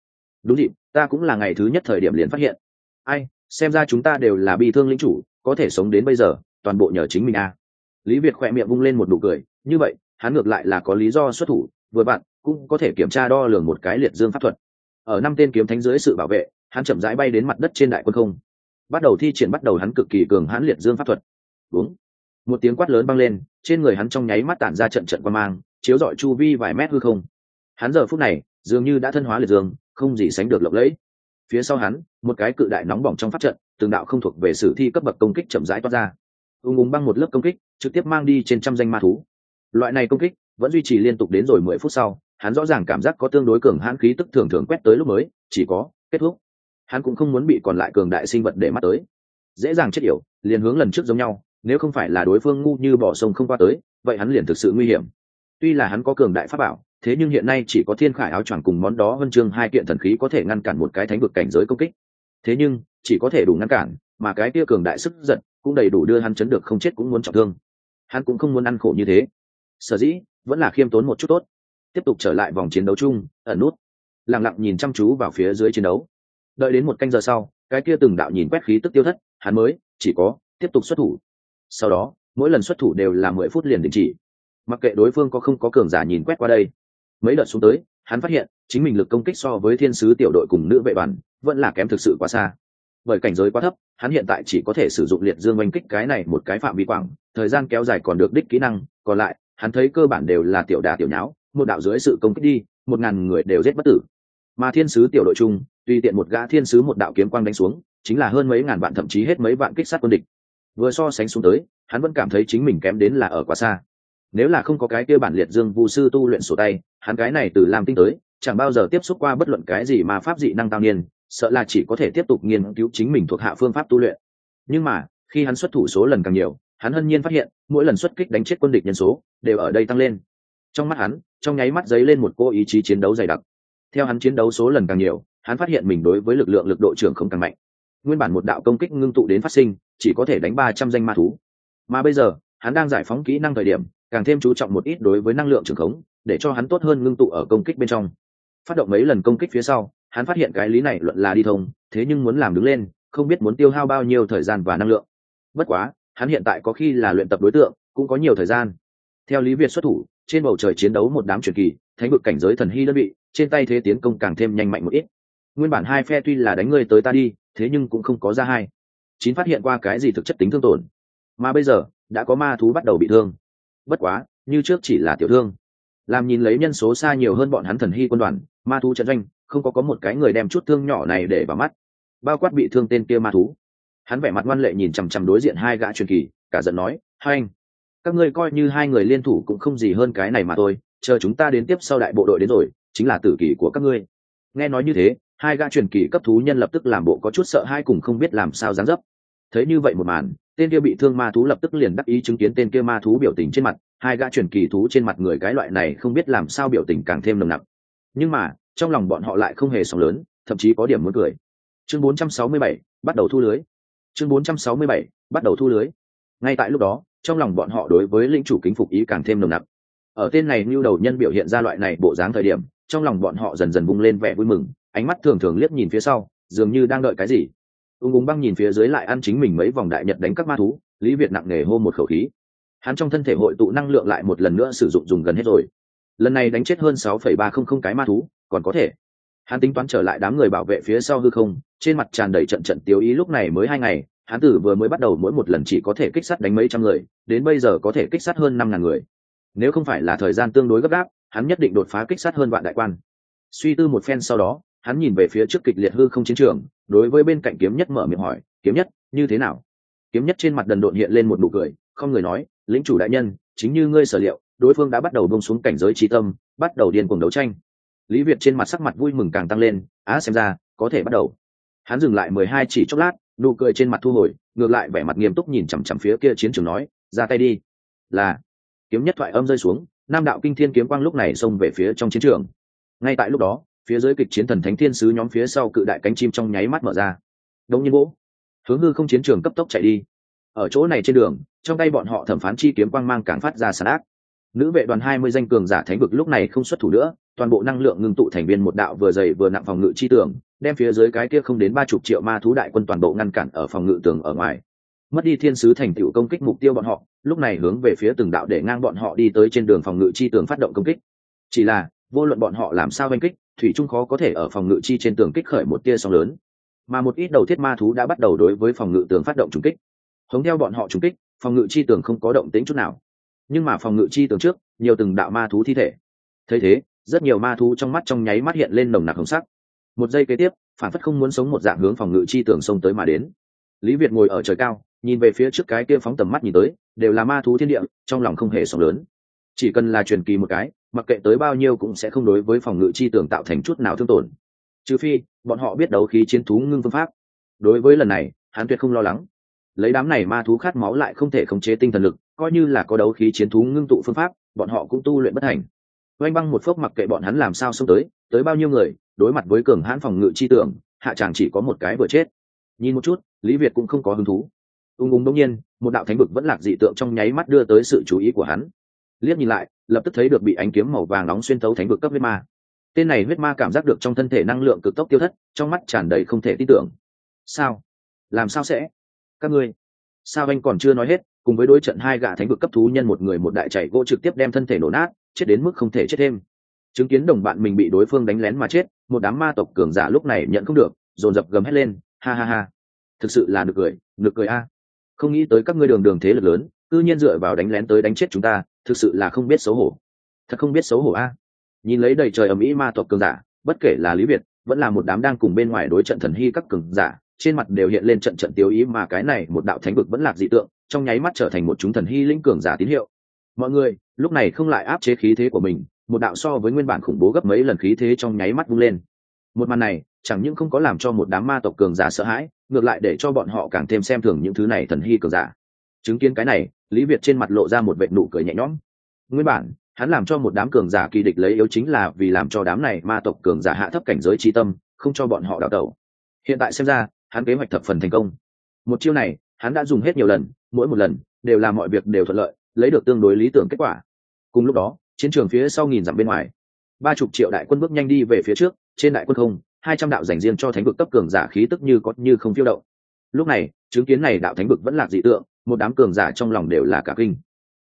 Đúng dịp, ta cũng là ngày thứ nhất thời điểm liền phát hiện. Ai, xem ra chúng ta đều là bi thương lính chủ, có thể sống đến bây giờ, toàn bộ nhờ chính mình a. Lý việt khỏe miệng vung lên một nụ cười, như vậy hắn ngược lại là có lý do xuất thủ, vừa bạn cũng có thể kiểm tra đo lường một cái liệt dương pháp thuật. Ở năm tên kiếm thánh dưới sự bảo vệ, hắn chậm rãi bay đến mặt đất trên đại quân không. Bắt đầu thi triển bắt đầu hắn cực kỳ cường hãn liệt dương pháp thuật. Đúng. Một tiếng quát lớn vang lên, trên người hắn trong nháy mắt tản ra trận trận quan mang, chiếu dọi chu vi vài mét hư không. Hắn giờ phút này, dường như đã thân hóa liệt dương, không gì sánh được lộng lẫy. Phía sau hắn, một cái cự đại nóng bỏng trong pháp trận, từng đạo không thuộc về sử thi cấp bậc công kích chậm rãi toát ra. Ung ung băng một lớp công kích, trực tiếp mang đi trên trăm danh ma thú loại này công kích vẫn duy trì liên tục đến rồi mười phút sau, hắn rõ ràng cảm giác có tương đối cường hãn khí tức thường thường quét tới lúc mới, chỉ có kết thúc. Hắn cũng không muốn bị còn lại cường đại sinh vật để mắt tới. Dễ dàng chết yểu, liền hướng lần trước giống nhau, nếu không phải là đối phương ngu như bỏ sông không qua tới, vậy hắn liền thực sự nguy hiểm. Tuy là hắn có cường đại pháp bảo, thế nhưng hiện nay chỉ có thiên khải áo choàng cùng món đó vân chương hai kiện thần khí có thể ngăn cản một cái thánh vực cảnh giới công kích. Thế nhưng, chỉ có thể đủ ngăn cản, mà cái kia cường đại sức giận cũng đầy đủ đưa hắn chấn được không chết cũng muốn trọng thương. Hắn cũng không muốn ăn khổ như thế sở dĩ, vẫn là khiêm tốn một chút tốt. Tiếp tục trở lại vòng chiến đấu chung, ẩn nút. Lặng lặng nhìn chăm chú vào phía dưới chiến đấu. Đợi đến một canh giờ sau, cái kia từng đạo nhìn quét khí tức tiêu thất, hắn mới, chỉ có, tiếp tục xuất thủ. Sau đó, mỗi lần xuất thủ đều là mười phút liền đình chỉ. Mặc kệ đối phương có không có cường giả nhìn quét qua đây. Mấy đợt xuống tới, hắn phát hiện, chính mình lực công kích so với thiên sứ tiểu đội cùng nữ vệ đoàn, vẫn là kém thực sự quá xa. Bởi cảnh giới quá thấp, hắn hiện tại chỉ có thể sử dụng liệt dương oanh kích cái này một cái phạm vi quảng, thời gian kéo dài còn được đích kỹ năng, còn lại hắn thấy cơ bản đều là tiểu đà tiểu nháo, một đạo dưới sự công kích đi, một ngàn người đều giết bất tử. Mà thiên sứ tiểu đội chung, tùy tiện một gã thiên sứ một đạo kiếm quang đánh xuống, chính là hơn mấy ngàn vạn thậm chí hết mấy vạn kích sát quân địch. Vừa so sánh xuống tới, hắn vẫn cảm thấy chính mình kém đến là ở quá xa. Nếu là không có cái kia bản liệt dương vu sư tu luyện sổ tay, hắn cái này từ làm tinh tới, chẳng bao giờ tiếp xúc qua bất luận cái gì mà pháp dị năng tăng niên, sợ là chỉ có thể tiếp tục nghiên cứu chính mình thuộc hạ phương pháp tu luyện. Nhưng mà, khi hắn xuất thủ số lần càng nhiều hắn hân nhiên phát hiện, mỗi lần xuất kích đánh chết quân địch nhân số, đều ở đây tăng lên. Trong mắt hắn, trong nháy mắt dấy lên một cô ý chí chiến đấu dày đặc. Theo hắn chiến đấu số lần càng nhiều, hắn phát hiện mình đối với lực lượng lực độ trưởng không càng mạnh. Nguyên bản một đạo công kích ngưng tụ đến phát sinh, chỉ có thể đánh ba trăm danh ma thú. Mà bây giờ, hắn đang giải phóng kỹ năng thời điểm, càng thêm chú trọng một ít đối với năng lượng trưởng khống, để cho hắn tốt hơn ngưng tụ ở công kích bên trong. Phát động mấy lần công kích phía sau, hắn phát hiện cái lý này luận là đi thông, thế nhưng muốn làm đứng lên, không biết muốn tiêu hao bao nhiêu thời gian và năng lượng. Bất quá hắn hiện tại có khi là luyện tập đối tượng, cũng có nhiều thời gian. Theo lý việt xuất thủ, trên bầu trời chiến đấu một đám truyền kỳ, thánh vực cảnh giới thần hy đơn vị, trên tay thế tiến công càng thêm nhanh mạnh một ít. Nguyên bản hai phe tuy là đánh người tới ta đi, thế nhưng cũng không có ra hai. Chín phát hiện qua cái gì thực chất tính thương tổn. Mà bây giờ, đã có ma thú bắt đầu bị thương. Bất quá, như trước chỉ là tiểu thương. Làm nhìn lấy nhân số xa nhiều hơn bọn hắn thần hy quân đoàn, ma thú trận doanh, không có có một cái người đem chút thương nhỏ này để vào mắt. Bao quát bị thương tên kia ma thú hắn vẻ mặt ngoan lệ nhìn chằm chằm đối diện hai gã truyền kỳ cả giận nói hai anh các ngươi coi như hai người liên thủ cũng không gì hơn cái này mà thôi chờ chúng ta đến tiếp sau đại bộ đội đến rồi chính là tử kỳ của các ngươi. Nghe nói như thế hai gã truyền kỳ cấp thú nhân lập tức làm bộ có chút sợ hai cùng không biết làm sao dáng dấp. Thấy như vậy một màn tên kia bị thương ma thú lập tức liền đắc ý chứng kiến tên kia ma thú biểu tình trên mặt hai gã truyền kỳ thú trên mặt người cái loại này không biết làm sao biểu tình càng thêm nồng nặc. Nhưng mà trong lòng bọn họ lại không hề sóng lớn thậm chí có điểm muốn cười. Chương 467, bắt đầu thu lưới chương 467, bắt đầu thu lưới. Ngay tại lúc đó trong lòng bọn họ đối với lĩnh chủ kính phục ý càng thêm nồng nặc. Ở tên này như đầu nhân biểu hiện ra loại này bộ dáng thời điểm trong lòng bọn họ dần dần bung lên vẻ vui mừng ánh mắt thường thường liếc nhìn phía sau dường như đang đợi cái gì. Ung ung băng nhìn phía dưới lại ăn chính mình mấy vòng đại nhật đánh các ma thú lý việt nặng nề hô một khẩu khí. Hắn trong thân thể hội tụ năng lượng lại một lần nữa sử dụng dùng gần hết rồi. Lần này đánh chết hơn sáu phẩy ba không không cái ma thú còn có thể hắn tính toán trở lại đám người bảo vệ phía sau hư không, trên mặt tràn đầy trận trận tiêu ý lúc này mới hai ngày, hắn tử vừa mới bắt đầu mỗi một lần chỉ có thể kích sát đánh mấy trăm người, đến bây giờ có thể kích sát hơn năm ngàn người. Nếu không phải là thời gian tương đối gấp gáp, hắn nhất định đột phá kích sát hơn vạn đại quan. Suy tư một phen sau đó, hắn nhìn về phía trước kịch liệt hư không chiến trường, đối với bên cạnh kiếm nhất mở miệng hỏi, kiếm nhất, như thế nào? Kiếm nhất trên mặt đần độn hiện lên một nụ cười, không người nói, lĩnh chủ đại nhân, chính như ngươi sở liệu, đối phương đã bắt đầu bông xuống cảnh giới trí tâm, bắt đầu điên cuồng đấu tranh lý việt trên mặt sắc mặt vui mừng càng tăng lên, á, xem ra, có thể bắt đầu. Hắn dừng lại mười hai chỉ chốc lát, nụ cười trên mặt thu hồi, ngược lại vẻ mặt nghiêm túc nhìn chằm chằm phía kia chiến trường nói, ra tay đi. Là, kiếm nhất thoại âm rơi xuống, nam đạo kinh thiên kiếm quang lúc này xông về phía trong chiến trường. Ngay tại lúc đó, phía dưới kịch chiến thần thánh thiên sứ nhóm phía sau cự đại cánh chim trong nháy mắt mở ra. Đông nhiên gỗ hướng hư không chiến trường cấp tốc chạy đi. Ở chỗ này trên đường, trong tay bọn họ thẩm phán chi kiếm quang mang càng phát ra sàn ác nữ vệ đoàn hai mươi danh cường giả thánh vực lúc này không xuất thủ nữa, toàn bộ năng lượng ngưng tụ thành viên một đạo vừa dày vừa nặng phòng ngự chi tường. đem phía dưới cái kia không đến ba chục triệu ma thú đại quân toàn bộ ngăn cản ở phòng ngự tường ở ngoài. Mất đi thiên sứ thành tựu công kích mục tiêu bọn họ, lúc này hướng về phía từng đạo để ngang bọn họ đi tới trên đường phòng ngự chi tường phát động công kích. Chỉ là, vô luận bọn họ làm sao oanh kích, thủy trung khó có thể ở phòng ngự chi trên tường kích khởi một tia sóng lớn. Mà một ít đầu thiết ma thú đã bắt đầu đối với phòng ngự tường phát động trùng kích. Hống theo bọn họ trùng kích, phòng ngự chi tường không có động tĩnh chút nào nhưng mà phòng ngự chi tường trước, nhiều từng đạo ma thú thi thể. Thấy thế, rất nhiều ma thú trong mắt trong nháy mắt hiện lên nồng nặc hồng sắc. Một giây kế tiếp, phản phất không muốn sống một dạng hướng phòng ngự chi tường sông tới mà đến. Lý việt ngồi ở trời cao, nhìn về phía trước cái kia phóng tầm mắt nhìn tới, đều là ma thú thiên địa, trong lòng không hề sóng lớn. Chỉ cần là truyền kỳ một cái, mặc kệ tới bao nhiêu cũng sẽ không đối với phòng ngự chi tường tạo thành chút nào thương tổn. Trừ phi, bọn họ biết đấu khí chiến thú ngưng phương pháp. Đối với lần này, hắn tuyệt không lo lắng. Lấy đám này ma thú khát máu lại không thể khống chế tinh thần lực coi như là có đấu khí chiến thú ngưng tụ phương pháp, bọn họ cũng tu luyện bất thành. Oanh băng một phốc mặc kệ bọn hắn làm sao xông tới tới bao nhiêu người, đối mặt với cường hãn phòng ngự chi tưởng, hạ chàng chỉ có một cái vừa chết. Nhìn một chút, lý việt cũng không có hứng thú. Ung ung đông nhiên, một đạo thánh vực vẫn lạc dị tượng trong nháy mắt đưa tới sự chú ý của hắn. Liếc nhìn lại, lập tức thấy được bị ánh kiếm màu vàng nóng xuyên thấu thánh vực cấp huyết ma. Tên này huyết ma cảm giác được trong thân thể năng lượng cực tốc tiêu thất, trong mắt tràn đầy không thể tin tưởng. Sao? Làm sao sẽ? Các ngươi, sao anh còn chưa nói hết? Cùng với đối trận hai gã thánh vực cấp thú nhân một người một đại chạy gỗ trực tiếp đem thân thể nổ nát, chết đến mức không thể chết thêm. Chứng kiến đồng bạn mình bị đối phương đánh lén mà chết, một đám ma tộc cường giả lúc này nhận không được, dồn dập gầm hét lên, ha ha ha, thực sự là được cười được cười a. Không nghĩ tới các ngươi đường đường thế lực lớn, cư nhiên dựa vào đánh lén tới đánh chết chúng ta, thực sự là không biết xấu hổ. Thật không biết xấu hổ a. Nhìn lấy đầy trời ầm ĩ ma tộc cường giả, bất kể là lý việt, vẫn là một đám đang cùng bên ngoài đối trận thần hy các cường giả trên mặt đều hiện lên trận trận tiêu ý mà cái này một đạo thánh vực vẫn lạc dị tượng, trong nháy mắt trở thành một chúng thần hy linh cường giả tín hiệu. Mọi người, lúc này không lại áp chế khí thế của mình, một đạo so với nguyên bản khủng bố gấp mấy lần khí thế trong nháy mắt vung lên. Một màn này, chẳng những không có làm cho một đám ma tộc cường giả sợ hãi, ngược lại để cho bọn họ càng thêm xem thường những thứ này thần hy cường giả. Chứng kiến cái này, lý việt trên mặt lộ ra một vệ nụ cười nhẹ nhõm. Nguyên bản, hắn làm cho một đám cường giả kỳ địch lấy yếu chính là vì làm cho đám này ma tộc cường giả hạ thấp cảnh giới trí tâm, không cho bọn họ đào tẩu. Hiện tại xem ra hắn kế hoạch thập phần thành công. Một chiêu này, hắn đã dùng hết nhiều lần, mỗi một lần, đều làm mọi việc đều thuận lợi, lấy được tương đối lý tưởng kết quả. Cùng lúc đó, chiến trường phía sau nghìn dặm bên ngoài, ba chục triệu đại quân bước nhanh đi về phía trước, trên đại quân không, hai trăm đạo dành riêng cho thánh vực cấp cường giả khí tức như có như không phiêu động. Lúc này, chứng kiến này đạo thánh vực vẫn lạc dị tượng, một đám cường giả trong lòng đều là cả kinh.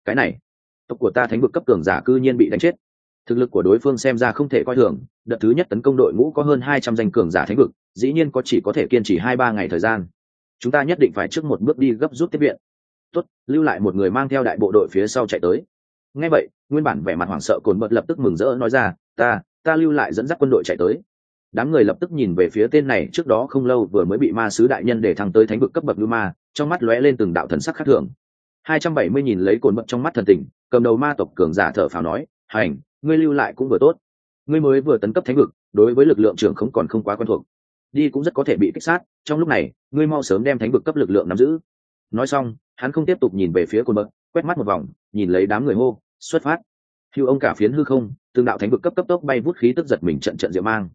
Cái này, tộc của ta thánh vực cấp cường giả cư nhiên bị đánh chết thực lực của đối phương xem ra không thể coi thường, đợt thứ nhất tấn công đội ngũ có hơn hai trăm danh cường giả thánh vực, dĩ nhiên có chỉ có thể kiên trì hai ba ngày thời gian. Chúng ta nhất định phải trước một bước đi gấp rút tiếp viện. Tốt, lưu lại một người mang theo đại bộ đội phía sau chạy tới. Ngay vậy, nguyên bản vẻ mặt hoảng sợ cồn bật lập tức mừng rỡ nói ra, ta ta lưu lại dẫn dắt quân đội chạy tới. Đám người lập tức nhìn về phía tên này, trước đó không lâu vừa mới bị ma sứ đại nhân để thăng tới thánh vực cấp bậc lưu ma, trong mắt lóe lên từng đạo thần sắc khác thường. Hai trăm bảy mươi nhìn lấy cồn bật trong mắt thần tình, cầm đầu ma tộc cường giả thở phào nói, hành ngươi lưu lại cũng vừa tốt. Ngươi mới vừa tấn cấp thánh vực, đối với lực lượng trưởng không còn không quá quen thuộc. Đi cũng rất có thể bị kích sát, trong lúc này, ngươi mau sớm đem thánh vực cấp lực lượng nắm giữ. Nói xong, hắn không tiếp tục nhìn về phía cồn bậc, quét mắt một vòng, nhìn lấy đám người hô, xuất phát. Hưu ông cả phiến hư không, tương đạo thánh vực cấp cấp tốc bay vút khí tức giật mình trận trận diệu mang.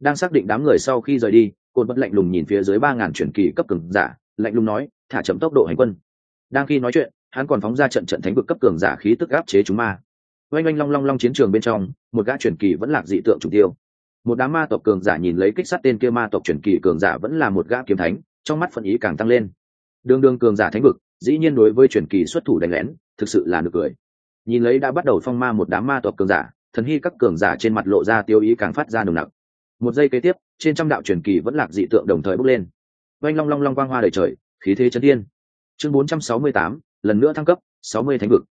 Đang xác định đám người sau khi rời đi cồn bất lạnh lùng nhìn phía dưới ba ngàn chuyển kỳ cấp cường giả, lạnh lùng nói, thả chậm tốc độ hành quân. Đang khi nói chuyện, hắn còn phóng ra trận trận thánh vực cấp cường giả khí tức áp chế chúng ma oanh oanh long long long chiến trường bên trong một gã chuyển kỳ vẫn lạc dị tượng chủ tiêu. Một đám ma tộc cường giả nhìn lấy kích sát tên kia ma tộc chuyển kỳ cường giả vẫn là một gã kiếm thánh trong mắt phận ý càng tăng lên. Đương đương cường giả thánh vực dĩ nhiên đối với chuyển kỳ xuất thủ đánh lén thực sự là nực cười. Nhìn lấy đã bắt đầu phong ma một đám ma tộc cường giả thần hy các cường giả trên mặt lộ ra tiêu ý càng phát ra nồng nặc. Một giây kế tiếp trên trăm đạo truyền kỳ vẫn lạc dị tượng đồng thời bốc lên. Oanh long long long quang hoa đầy trời khí thế chấn thiên. Chương 468, lần nữa thăng cấp 60 thánh vực.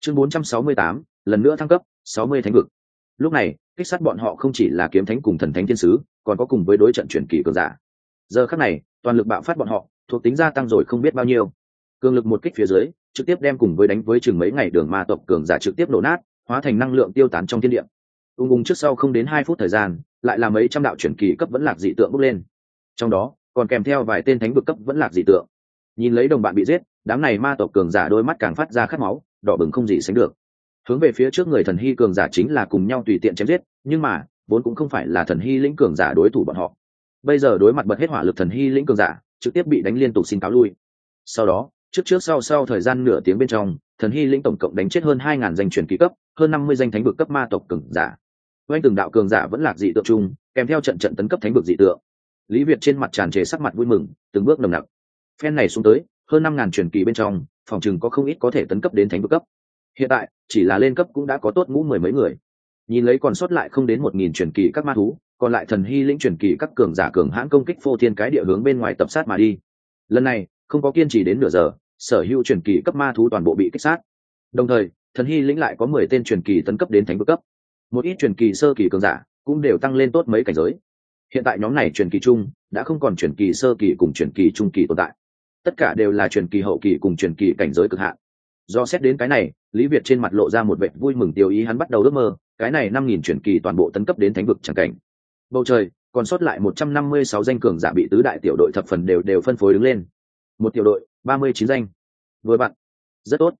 Chương 468, lần nữa thăng cấp 60 thánh vực. Lúc này, kích sát bọn họ không chỉ là kiếm thánh cùng thần thánh thiên sứ, còn có cùng với đối trận truyền kỳ cường giả. Giờ khắc này, toàn lực bạo phát bọn họ, thuộc tính gia tăng rồi không biết bao nhiêu. Cường lực một kích phía dưới, trực tiếp đem cùng với đánh với chừng mấy ngày đường ma tộc cường giả trực tiếp nổ nát, hóa thành năng lượng tiêu tán trong thiên địa. Ung ung trước sau không đến hai phút thời gian, lại là mấy trăm đạo chuyển kỳ cấp vẫn lạc dị tượng bốc lên. Trong đó, còn kèm theo vài tên thánh vực cấp vẫn lạc dị tượng. Nhìn lấy đồng bạn bị giết, đám này ma tộc cường giả đôi mắt càng phát ra khát máu, đỏ bừng không gì sánh được hướng về phía trước người thần hy cường giả chính là cùng nhau tùy tiện chém giết, nhưng mà, vốn cũng không phải là thần hy lĩnh cường giả đối thủ bọn họ. Bây giờ đối mặt bật hết hỏa lực thần hy lĩnh cường giả, trực tiếp bị đánh liên tục xin cáo lui. Sau đó, trước trước sau sau thời gian nửa tiếng bên trong, thần hy lĩnh tổng cộng đánh chết hơn hai ngàn danh truyền ký cấp, hơn năm mươi danh thánh vực cấp ma tộc cường giả. Oanh từng đạo cường giả vẫn lạc dị tượng chung, kèm theo trận trận tấn cấp thánh vực dị tượng. Lý việt trên mặt tràn trề sắc mặt vui mừng, từng bước nồng nặc. Phen này xuống tới, hơn năm ngàn truyền kỳ bên trong, phòng chừng có không ít có thể tấn cấp đến thánh vực cấp hiện tại chỉ là lên cấp cũng đã có tốt ngũ mười mấy người nhìn lấy còn sót lại không đến một nghìn truyền kỳ các ma thú còn lại thần hy lĩnh truyền kỳ các cường giả cường hãn công kích phô thiên cái địa hướng bên ngoài tập sát mà đi lần này không có kiên trì đến nửa giờ sở hữu truyền kỳ cấp ma thú toàn bộ bị kích sát đồng thời thần hy lĩnh lại có mười tên truyền kỳ tấn cấp đến thánh vực cấp một ít truyền kỳ sơ kỳ cường giả cũng đều tăng lên tốt mấy cảnh giới hiện tại nhóm này truyền kỳ chung đã không còn truyền kỳ sơ kỳ cùng truyền kỳ trung kỳ tồn tại tất cả đều là truyền kỳ hậu kỳ cùng truyền kỳ cảnh giới cực hạn do xét đến cái này, lý việt trên mặt lộ ra một vệ vui mừng tiêu ý hắn bắt đầu ước mơ, cái này năm nghìn truyền kỳ toàn bộ tấn cấp đến thánh vực chẳng cảnh. Bầu trời, còn sót lại một trăm năm mươi sáu danh cường giả bị tứ đại tiểu đội thập phần đều đều phân phối đứng lên. Một tiểu đội, ba mươi chín danh. Vừa bạn. Rất tốt.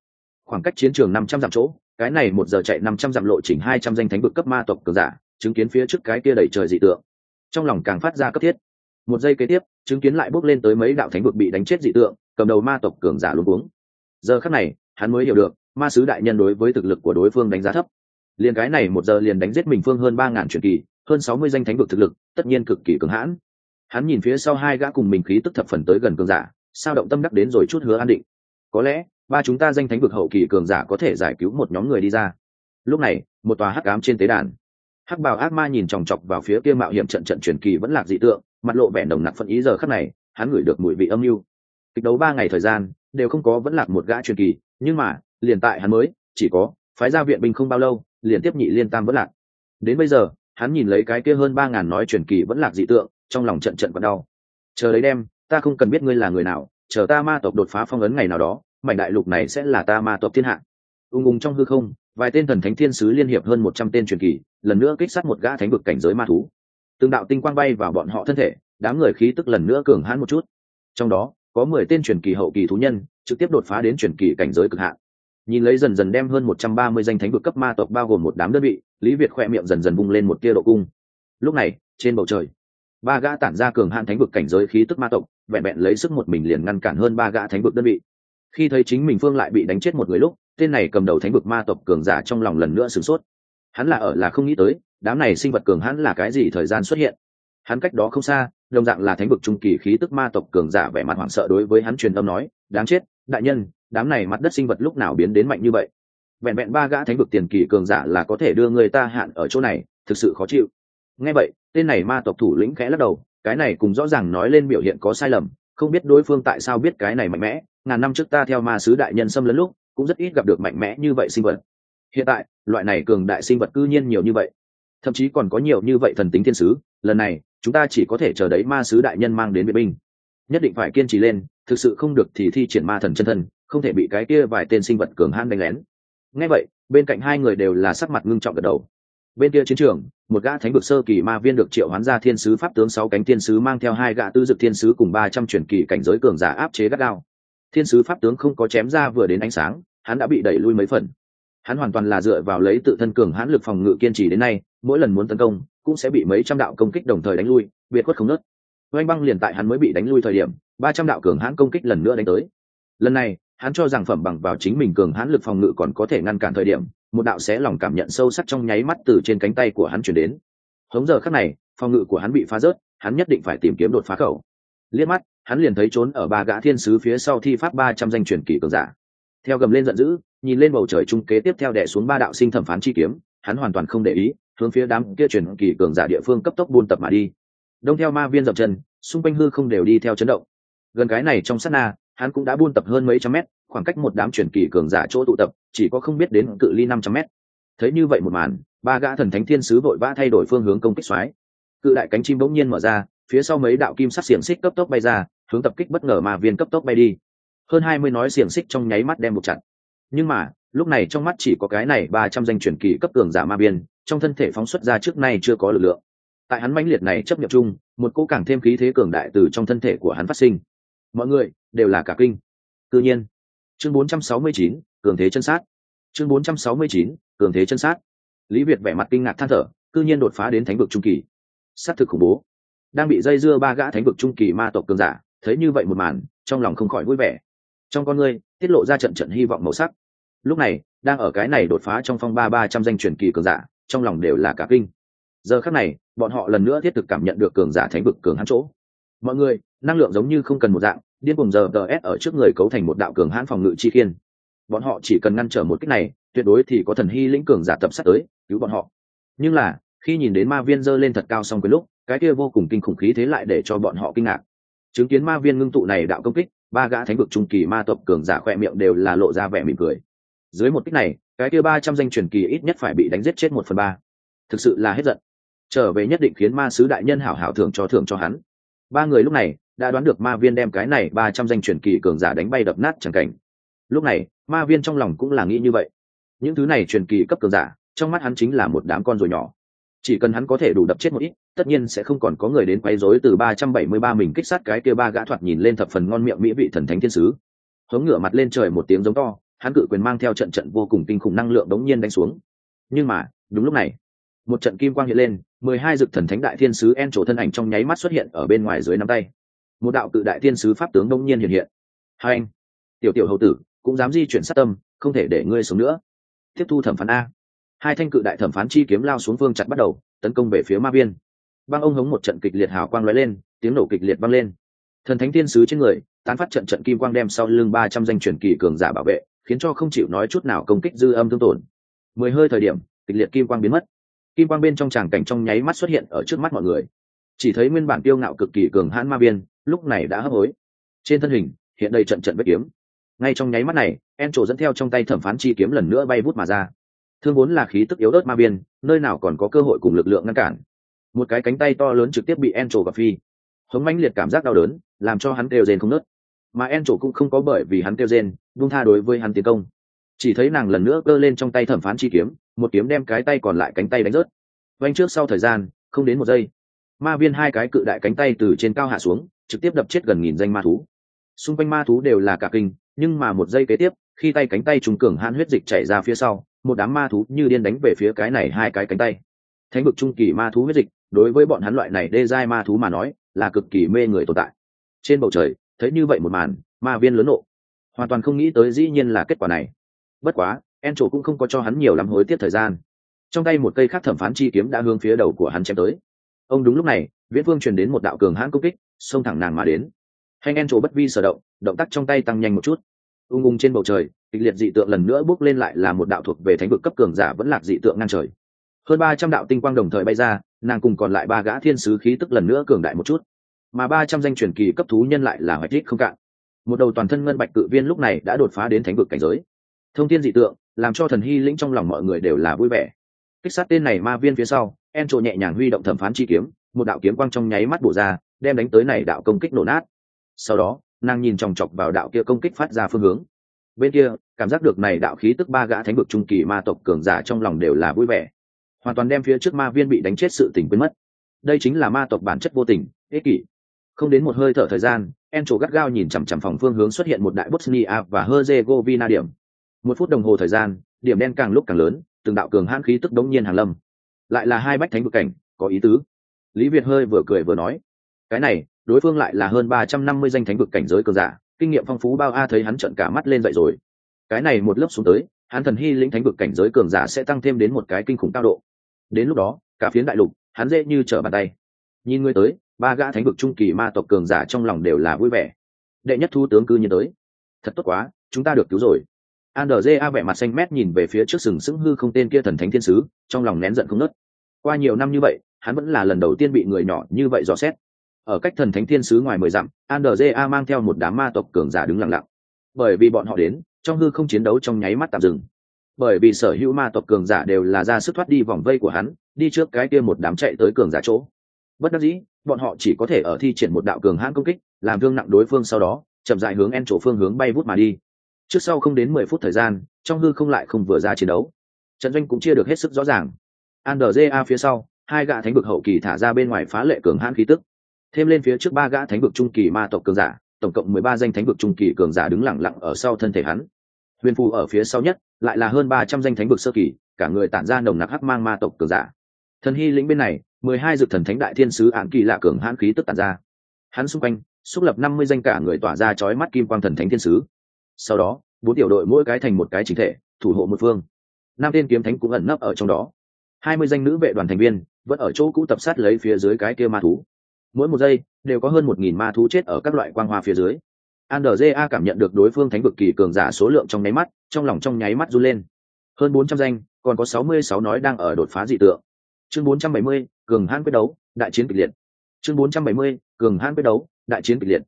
Khoảng cách chiến trường năm trăm dặm chỗ, cái này một giờ chạy năm trăm dặm lộ chỉnh hai trăm danh thánh vực cấp ma tộc cường giả, chứng kiến phía trước cái kia đầy trời dị tượng. Trong lòng càng phát ra cấp thiết. Một giây kế tiếp, chứng kiến lại bước lên tới mấy đạo thánh vực bị đánh chết dị tượng, cầm đầu ma tộc cường giả luôn uống giờ khắc này hắn mới hiểu được, ma sứ đại nhân đối với thực lực của đối phương đánh giá thấp. Liền cái này một giờ liền đánh giết mình phương hơn ba ngàn truyền kỳ, hơn sáu mươi danh thánh vực thực lực, tất nhiên cực kỳ cường hãn. Hắn nhìn phía sau hai gã cùng mình khí tức thập phần tới gần cường giả, sao động tâm đắc đến rồi chút hứa an định. Có lẽ, ba chúng ta danh thánh vực hậu kỳ cường giả có thể giải cứu một nhóm người đi ra. Lúc này, một tòa hắc ám trên tế đàn. Hắc bào ác ma nhìn chòng chọc vào phía kia mạo hiểm trận trận truyền kỳ vẫn lạc dị tượng, mặt lộ vẻ đồng nặc phân ý giờ khắc này, hắn ngửi được mùi vị âm mưu kịch đấu ba ngày thời gian, đều không có vẫn lạc một gã truyền kỳ, nhưng mà, liền tại hắn mới, chỉ có, phái ra viện binh không bao lâu, liền tiếp nhị liên tam vẫn lạc. Đến bây giờ, hắn nhìn lấy cái kia hơn ba ngàn nói truyền kỳ vẫn lạc dị tượng, trong lòng trận trận còn đau. Chờ đấy đem, ta không cần biết ngươi là người nào, chờ ta ma tộc đột phá phong ấn ngày nào đó, mảnh đại lục này sẽ là ta ma tộc thiên hạ. Ung ung trong hư không, vài tên thần thánh thiên sứ liên hiệp hơn một trăm tên truyền kỳ, lần nữa kích sát một gã thánh vực cảnh giới ma thú. Từng đạo tinh quang bay vào bọn họ thân thể, đám người khí tức lần nữa cường hãn một chút. Trong đó có mười tên truyền kỳ hậu kỳ thú nhân, trực tiếp đột phá đến truyền kỳ cảnh giới cực hạn. Nhìn lấy dần dần đem hơn một trăm ba mươi danh thánh vực cấp ma tộc bao gồm một đám đơn vị, lý việt khoe miệng dần dần bung lên một tia độ cung. Lúc này, trên bầu trời, ba gã tản ra cường hạn thánh vực cảnh giới khí tức ma tộc, vẹn vẹn lấy sức một mình liền ngăn cản hơn ba gã thánh vực đơn vị. Khi thấy chính mình phương lại bị đánh chết một người lúc, tên này cầm đầu thánh vực ma tộc cường giả trong lòng lần nữa sửng sốt. Hắn là ở là không nghĩ tới, đám này sinh vật cường hãn là cái gì thời gian xuất hiện. Hắn cách đó không xa đồng dạng là thánh vực trung kỳ khí tức ma tộc cường giả vẻ mặt hoảng sợ đối với hắn truyền âm nói, đáng chết, đại nhân, đám này mặt đất sinh vật lúc nào biến đến mạnh như vậy? Vẹn vẹn ba gã thánh vực tiền kỳ cường giả là có thể đưa người ta hạn ở chỗ này, thực sự khó chịu. Nghe vậy, tên này ma tộc thủ lĩnh khẽ lắc đầu, cái này cùng rõ ràng nói lên biểu hiện có sai lầm, không biết đối phương tại sao biết cái này mạnh mẽ, ngàn năm trước ta theo ma sứ đại nhân xâm lấn lúc, cũng rất ít gặp được mạnh mẽ như vậy sinh vật. Hiện tại, loại này cường đại sinh vật cư nhiên nhiều như vậy. Thậm chí còn có nhiều như vậy thần tính thiên sứ, lần này chúng ta chỉ có thể chờ đấy ma sứ đại nhân mang đến vệ binh. Nhất định phải kiên trì lên, thực sự không được thì thi triển ma thần chân thân, không thể bị cái kia vài tên sinh vật cường han đánh lén. Ngay vậy, bên cạnh hai người đều là sắc mặt ngưng trọng gật đầu. Bên kia chiến trường, một gã thánh vực sơ kỳ ma viên được triệu hoán ra thiên sứ pháp tướng sáu cánh thiên sứ mang theo hai gã tư dực thiên sứ cùng ba trăm truyền kỳ cảnh giới cường giả áp chế gắt gao. Thiên sứ pháp tướng không có chém ra vừa đến ánh sáng, hắn đã bị đẩy lui mấy phần. Hắn hoàn toàn là dựa vào lấy tự thân cường hãn lực phòng ngự kiên trì đến nay, mỗi lần muốn tấn công cũng sẽ bị mấy trăm đạo công kích đồng thời đánh lui, biệt khuất không nớt. Oanh băng liền tại hắn mới bị đánh lui thời điểm, ba trăm đạo cường hãn công kích lần nữa đánh tới. Lần này, hắn cho rằng phẩm bằng vào chính mình cường hãn lực phòng ngự còn có thể ngăn cản thời điểm, một đạo sẽ lòng cảm nhận sâu sắc trong nháy mắt từ trên cánh tay của hắn chuyển đến. Hống giờ khắc này, phòng ngự của hắn bị phá rớt, hắn nhất định phải tìm kiếm đột phá khẩu. Liếc mắt, hắn liền thấy trốn ở ba gã thiên sứ phía sau thi pháp ba trăm danh truyền kỳ cường giả. Theo gầm lên giận dữ, nhìn lên bầu trời trung kế tiếp theo đẻ xuống ba đạo sinh thẩm phán chi kiếm, hắn hoàn toàn không để ý hướng phía đám kia truyền kỳ cường giả địa phương cấp tốc buôn tập mà đi. Đông theo ma viên dập chân, xung quanh hư không đều đi theo chấn động. Gần cái này trong sát na, hắn cũng đã buôn tập hơn mấy trăm mét, khoảng cách một đám truyền kỳ cường giả chỗ tụ tập, chỉ có không biết đến cự ly năm trăm mét. Thấy như vậy một màn, ba gã thần thánh thiên sứ vội vã thay đổi phương hướng công kích xoáy. Cự đại cánh chim bỗng nhiên mở ra, phía sau mấy đạo kim sắc xiềng xích cấp tốc bay ra, hướng tập kích bất ngờ mà viên cấp tốc bay đi. Hơn hai mươi nói xiềng xích trong nháy mắt đem buộc chặt. Nhưng mà lúc này trong mắt chỉ có cái này ba trăm danh truyền kỳ cấp cường giả ma biên trong thân thể phóng xuất ra trước nay chưa có lực lượng. Tại hắn mãnh liệt này chấp nhận chung một cỗ càng thêm khí thế cường đại từ trong thân thể của hắn phát sinh. Mọi người đều là cả kinh. Tự nhiên. Chương 469, cường thế chân sát. Chương 469, cường thế chân sát. Lý việt vẻ mặt kinh ngạc than thở cư nhiên đột phá đến thánh vực trung kỳ. Sát thực khủng bố. Đang bị dây dưa ba gã thánh vực trung kỳ ma tộc cường giả thấy như vậy một màn trong lòng không khỏi vui vẻ. Trong con ngươi tiết lộ ra trận trận hy vọng màu sắc lúc này, đang ở cái này đột phá trong phong ba ba trăm danh truyền kỳ cường giả, trong lòng đều là cả kinh. Giờ khắc này, bọn họ lần nữa thiết thực cảm nhận được cường giả thánh vực cường hãn chỗ. Mọi người, năng lượng giống như không cần một dạng, điên cùng giờ ts ở trước người cấu thành một đạo cường hãn phòng ngự chi kiên bọn họ chỉ cần ngăn trở một cách này, tuyệt đối thì có thần hy lĩnh cường giả tập sát tới, cứu bọn họ. Nhưng là, khi nhìn đến ma viên giơ lên thật cao xong cái lúc, cái kia vô cùng kinh khủng khí thế lại để cho bọn họ kinh ngạc. Chứng kiến ma viên ngưng tụ này đạo công kích, ba gã thánh vực trung kỳ ma tộc cường giả khỏe miệng đều là lộ ra vẻ mỉm cười dưới một kích này, cái kia ba trăm danh truyền kỳ ít nhất phải bị đánh giết chết một phần ba. Thực sự là hết giận. Trở về nhất định khiến ma sứ đại nhân hảo hảo thưởng cho thưởng cho hắn. Ba người lúc này đã đoán được ma viên đem cái này ba trăm danh truyền kỳ cường giả đánh bay đập nát chẳng cảnh. Lúc này, ma viên trong lòng cũng là nghĩ như vậy. Những thứ này truyền kỳ cấp cường giả, trong mắt hắn chính là một đám con rồi nhỏ. Chỉ cần hắn có thể đủ đập chết một ít, tất nhiên sẽ không còn có người đến quấy rối từ ba trăm bảy mươi ba mình kích sát cái kia ba gã thoạt nhìn lên thập phần ngon miệng mỹ vị thần thánh thiên sứ. Hống ngửa mặt lên trời một tiếng giống to hắn cự quyền mang theo trận trận vô cùng kinh khủng năng lượng đống nhiên đánh xuống. Nhưng mà, đúng lúc này, một trận kim quang hiện lên, mười hai dực thần thánh đại thiên sứ en trổ thân ảnh trong nháy mắt xuất hiện ở bên ngoài dưới nắm tay. Một đạo cự đại thiên sứ pháp tướng đống nhiên hiện hiện. Hai anh, tiểu tiểu hậu tử, cũng dám di chuyển sát tâm, không thể để ngươi sống nữa. Tiếp thu thẩm phán a. Hai thanh cự đại thẩm phán chi kiếm lao xuống phương chặt bắt đầu, tấn công về phía ma viên. Băng ông hống một trận kịch liệt hào quang lóe lên, tiếng nổ kịch liệt vang lên. Thần thánh thiên sứ trên người, tán phát trận trận kim quang đem sau lưng ba trăm danh truyền kỳ cường giả bảo vệ khiến cho không chịu nói chút nào công kích dư âm thương tổn. Mười hơi thời điểm kịch liệt kim quang biến mất. Kim quang bên trong tràng cảnh trong nháy mắt xuất hiện ở trước mắt mọi người. Chỉ thấy nguyên bản tiêu ngạo cực kỳ cường hãn ma viên lúc này đã hấp hối. Trên thân hình hiện đầy trận trận vết kiếm. Ngay trong nháy mắt này en trổ dẫn theo trong tay thẩm phán chi kiếm lần nữa bay vút mà ra. Thương vốn là khí tức yếu đớt ma biên, nơi nào còn có cơ hội cùng lực lượng ngăn cản. Một cái cánh tay to lớn trực tiếp bị en trổ gặp phi. Hống mãnh liệt cảm giác đau đớn làm cho hắn kêu rên không nớt mà en trổ cũng không có bởi vì hắn kêu rên vung tha đối với hắn tiến công. Chỉ thấy nàng lần nữa cơ lên trong tay thẩm phán chi kiếm, một kiếm đem cái tay còn lại cánh tay đánh rớt. Vanh trước sau thời gian, không đến một giây, ma viên hai cái cự đại cánh tay từ trên cao hạ xuống, trực tiếp đập chết gần nghìn danh ma thú. Xung quanh ma thú đều là cả kinh, nhưng mà một giây kế tiếp, khi tay cánh tay trùng cường hãn huyết dịch chảy ra phía sau, một đám ma thú như điên đánh về phía cái này hai cái cánh tay. Thánh vực trung kỳ ma thú huyết dịch, đối với bọn hắn loại này đê giai ma thú mà nói, là cực kỳ mê người tồn tại. Trên bầu trời thấy như vậy một màn, ma viên lớn nộ. Hoàn toàn không nghĩ tới dĩ nhiên là kết quả này. Bất quá en trổ cũng không có cho hắn nhiều lắm hối tiếc thời gian. Trong tay một cây khác thẩm phán chi kiếm đã hướng phía đầu của hắn chém tới. Ông đúng lúc này, viễn vương truyền đến một đạo cường hãn công kích, xông thẳng nàng mà đến. Hay en trổ bất vi sở động động tác trong tay tăng nhanh một chút. Ung ung trên bầu trời, kịch liệt dị tượng lần nữa bước lên lại là một đạo thuộc về thánh vực cấp cường giả vẫn lạc dị tượng ngang trời. Hơn ba trăm đạo tinh quang đồng thời bay ra, nàng cùng còn lại ba gã thiên sứ khí tức lần nữa cường đại một chút mà ba trăm danh truyền kỳ cấp thú nhân lại là hoạch thích không cạn. Một đầu toàn thân ngân bạch cự viên lúc này đã đột phá đến thánh vực cảnh giới. Thông tin dị tượng, làm cho thần hy lĩnh trong lòng mọi người đều là vui vẻ. Kích sát tên này ma viên phía sau, en trộ nhẹ nhàng huy động thẩm phán chi kiếm, một đạo kiếm quang trong nháy mắt bổ ra, đem đánh tới này đạo công kích nổ nát. Sau đó, nàng nhìn chòng chọc vào đạo kia công kích phát ra phương hướng. Bên kia, cảm giác được này đạo khí tức ba gã thánh vực trung kỳ ma tộc cường giả trong lòng đều là vui vẻ. Hoàn toàn đem phía trước ma viên bị đánh chết sự tình quên mất. Đây chính là ma tộc bản chất vô tình, ích kỷ không đến một hơi thở thời gian en trổ gắt gao nhìn chằm chằm phòng phương hướng xuất hiện một đại bosnia và herzegovina điểm. Một phút đồng hồ thời gian, điểm đen càng lúc càng lớn, từng đạo cường hãn khí tức đống nhiên hàng lâm. Lại là hai bách thánh vực cảnh, có ý tứ. Lý việt hơi vừa cười vừa nói, cái này, đối phương lại là hơn ba trăm năm mươi danh thánh vực cảnh giới cường giả, kinh nghiệm phong phú bao a thấy hắn trợn cả mắt lên dậy rồi. Cái này một lớp xuống tới, hắn thần hy lĩnh thánh vực cảnh giới cường giả sẽ tăng thêm đến một cái kinh khủng cao độ. Đến lúc đó, cả phiến đại lục, hắn dễ như trở bàn tay. Nhìn ngươi tới ba gã thánh vực trung kỳ ma tộc cường giả trong lòng đều là vui vẻ. Đệ nhất thu tướng cư nhiên tới. Thật tốt quá, chúng ta được cứu rồi. Andrja vẻ mặt xanh mét nhìn về phía trước sừng sững hư không tên kia thần thánh thiên sứ, trong lòng nén giận không nớt qua nhiều năm như vậy, hắn vẫn là lần đầu tiên bị người nhỏ như vậy dò xét. Ở cách thần thánh thiên sứ ngoài mười dặm andrja mang theo một đám ma tộc cường giả đứng lặng lặng. Bởi vì bọn họ đến, trong hư không chiến đấu trong nháy mắt tạm dừng. Bởi vì sở hữu ma tộc cường giả đều là ra sức thoát đi vòng vây của hắn, đi trước cái kia một đám chạy tới cường giả chỗ bất đắc dĩ, bọn họ chỉ có thể ở thi triển một đạo cường hãn công kích, làm thương nặng đối phương sau đó, chậm dại hướng en chỗ phương hướng bay vút mà đi. Trước sau không đến mười phút thời gian, trong hư không lại không vừa ra chiến đấu. Trận doanh cũng chia được hết sức rõ ràng. Andrja phía sau, hai gã thánh vực hậu kỳ thả ra bên ngoài phá lệ cường hãn khí tức. Thêm lên phía trước ba gã thánh vực trung kỳ ma tộc cường giả, tổng cộng mười ba danh thánh vực trung kỳ cường giả đứng lặng lặng ở sau thân thể hắn. Huyền phù ở phía sau nhất, lại là hơn ba trăm danh thánh vực sơ kỳ, cả người tản ra nồng nặc hắc mang ma tộc cường giả thần hy lĩnh bên này, mười hai dược thần thánh đại thiên sứ ạn kỳ lạ cường hãn khí tức tản ra. Hắn xung quanh, xúc lập năm mươi danh cả người tỏa ra chói mắt kim quang thần thánh thiên sứ. Sau đó, bốn tiểu đội mỗi cái thành một cái chính thể, thủ hộ một phương. Năm tên kiếm thánh cũng ẩn nấp ở trong đó. Hai mươi danh nữ vệ đoàn thành viên vẫn ở chỗ cũ tập sát lấy phía dưới cái kia ma thú. Mỗi một giây, đều có hơn một nghìn ma thú chết ở các loại quang hoa phía dưới. Andrza cảm nhận được đối phương thánh vực kỳ cường giả số lượng trong nháy mắt, trong lòng trong nháy mắt run lên. Hơn bốn trăm danh, còn có sáu mươi sáu nói đang ở đột phá dị tượng chương bốn trăm bảy mươi, cường hãn quyết đấu, đại chiến kịch liệt. Chương bốn trăm bảy mươi, cường hãn quyết đấu, đại chiến kịch liệt.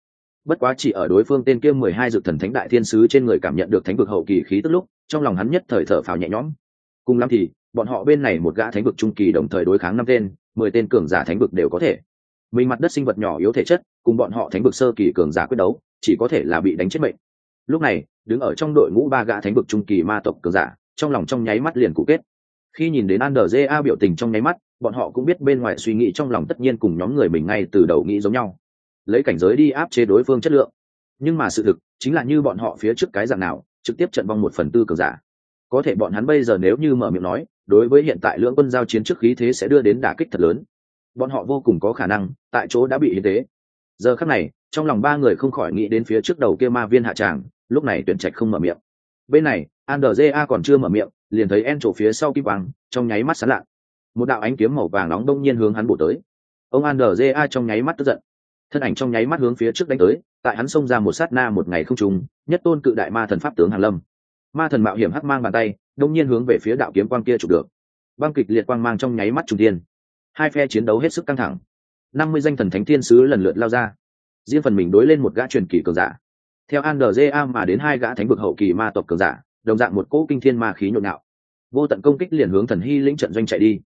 Bất quá chỉ ở đối phương tên kia mười hai dược thần thánh đại thiên sứ trên người cảm nhận được thánh vực hậu kỳ khí tức lúc, trong lòng hắn nhất thời thở phào nhẹ nhõm. Cùng lắm thì, bọn họ bên này một gã thánh vực trung kỳ đồng thời đối kháng năm tên, mười tên cường giả thánh vực đều có thể. Mình mặt đất sinh vật nhỏ yếu thể chất, cùng bọn họ thánh vực sơ kỳ cường giả quyết đấu, chỉ có thể là bị đánh chết mệnh. Lúc này, đứng ở trong đội ngũ ba gã thánh vực trung kỳ ma tộc cường giả, trong lòng trong nháy mắt liền cụ kết khi nhìn đến andrja biểu tình trong nháy mắt, bọn họ cũng biết bên ngoài suy nghĩ trong lòng tất nhiên cùng nhóm người mình ngay từ đầu nghĩ giống nhau. Lấy cảnh giới đi áp chế đối phương chất lượng. Nhưng mà sự thực, chính là như bọn họ phía trước cái dạng nào, trực tiếp trận vong một phần tư cường giả. Có thể bọn hắn bây giờ nếu như mở miệng nói, đối với hiện tại lưỡng quân giao chiến trước khí thế sẽ đưa đến đả kích thật lớn. Bọn họ vô cùng có khả năng, tại chỗ đã bị hiến tế. Giờ khắc này, trong lòng ba người không khỏi nghĩ đến phía trước đầu kia ma viên hạ tràng, lúc này tuyển trạch không mở miệng. Bên này andrza còn chưa mở miệng liền thấy en trổ phía sau kim quang, trong nháy mắt sán lạ một đạo ánh kiếm màu vàng nóng đông nhiên hướng hắn bổ tới. Ông andrza trong nháy mắt tức giận. Thân ảnh trong nháy mắt hướng phía trước đánh tới, tại hắn xông ra một sát na một ngày không trùng, nhất tôn cự đại ma thần pháp tướng hàn lâm. Ma thần mạo hiểm hắc mang bàn tay, đông nhiên hướng về phía đạo kiếm quang kia chụp được. Băng kịch liệt quang mang trong nháy mắt trung tiên hai phe chiến đấu hết sức căng thẳng. Năm mươi danh thần thánh thiên sứ lần lượt lao ra. Riêng phần mình đối lên một gã truyền kỳ cường giả. Theo an mà đến hai gã thánh vực hậu kỳ ma tộc cường giả đồng dạng một cỗ kinh thiên ma khí nhộn nhạo. Vô tận công kích liền hướng thần hy lĩnh trận doanh chạy đi.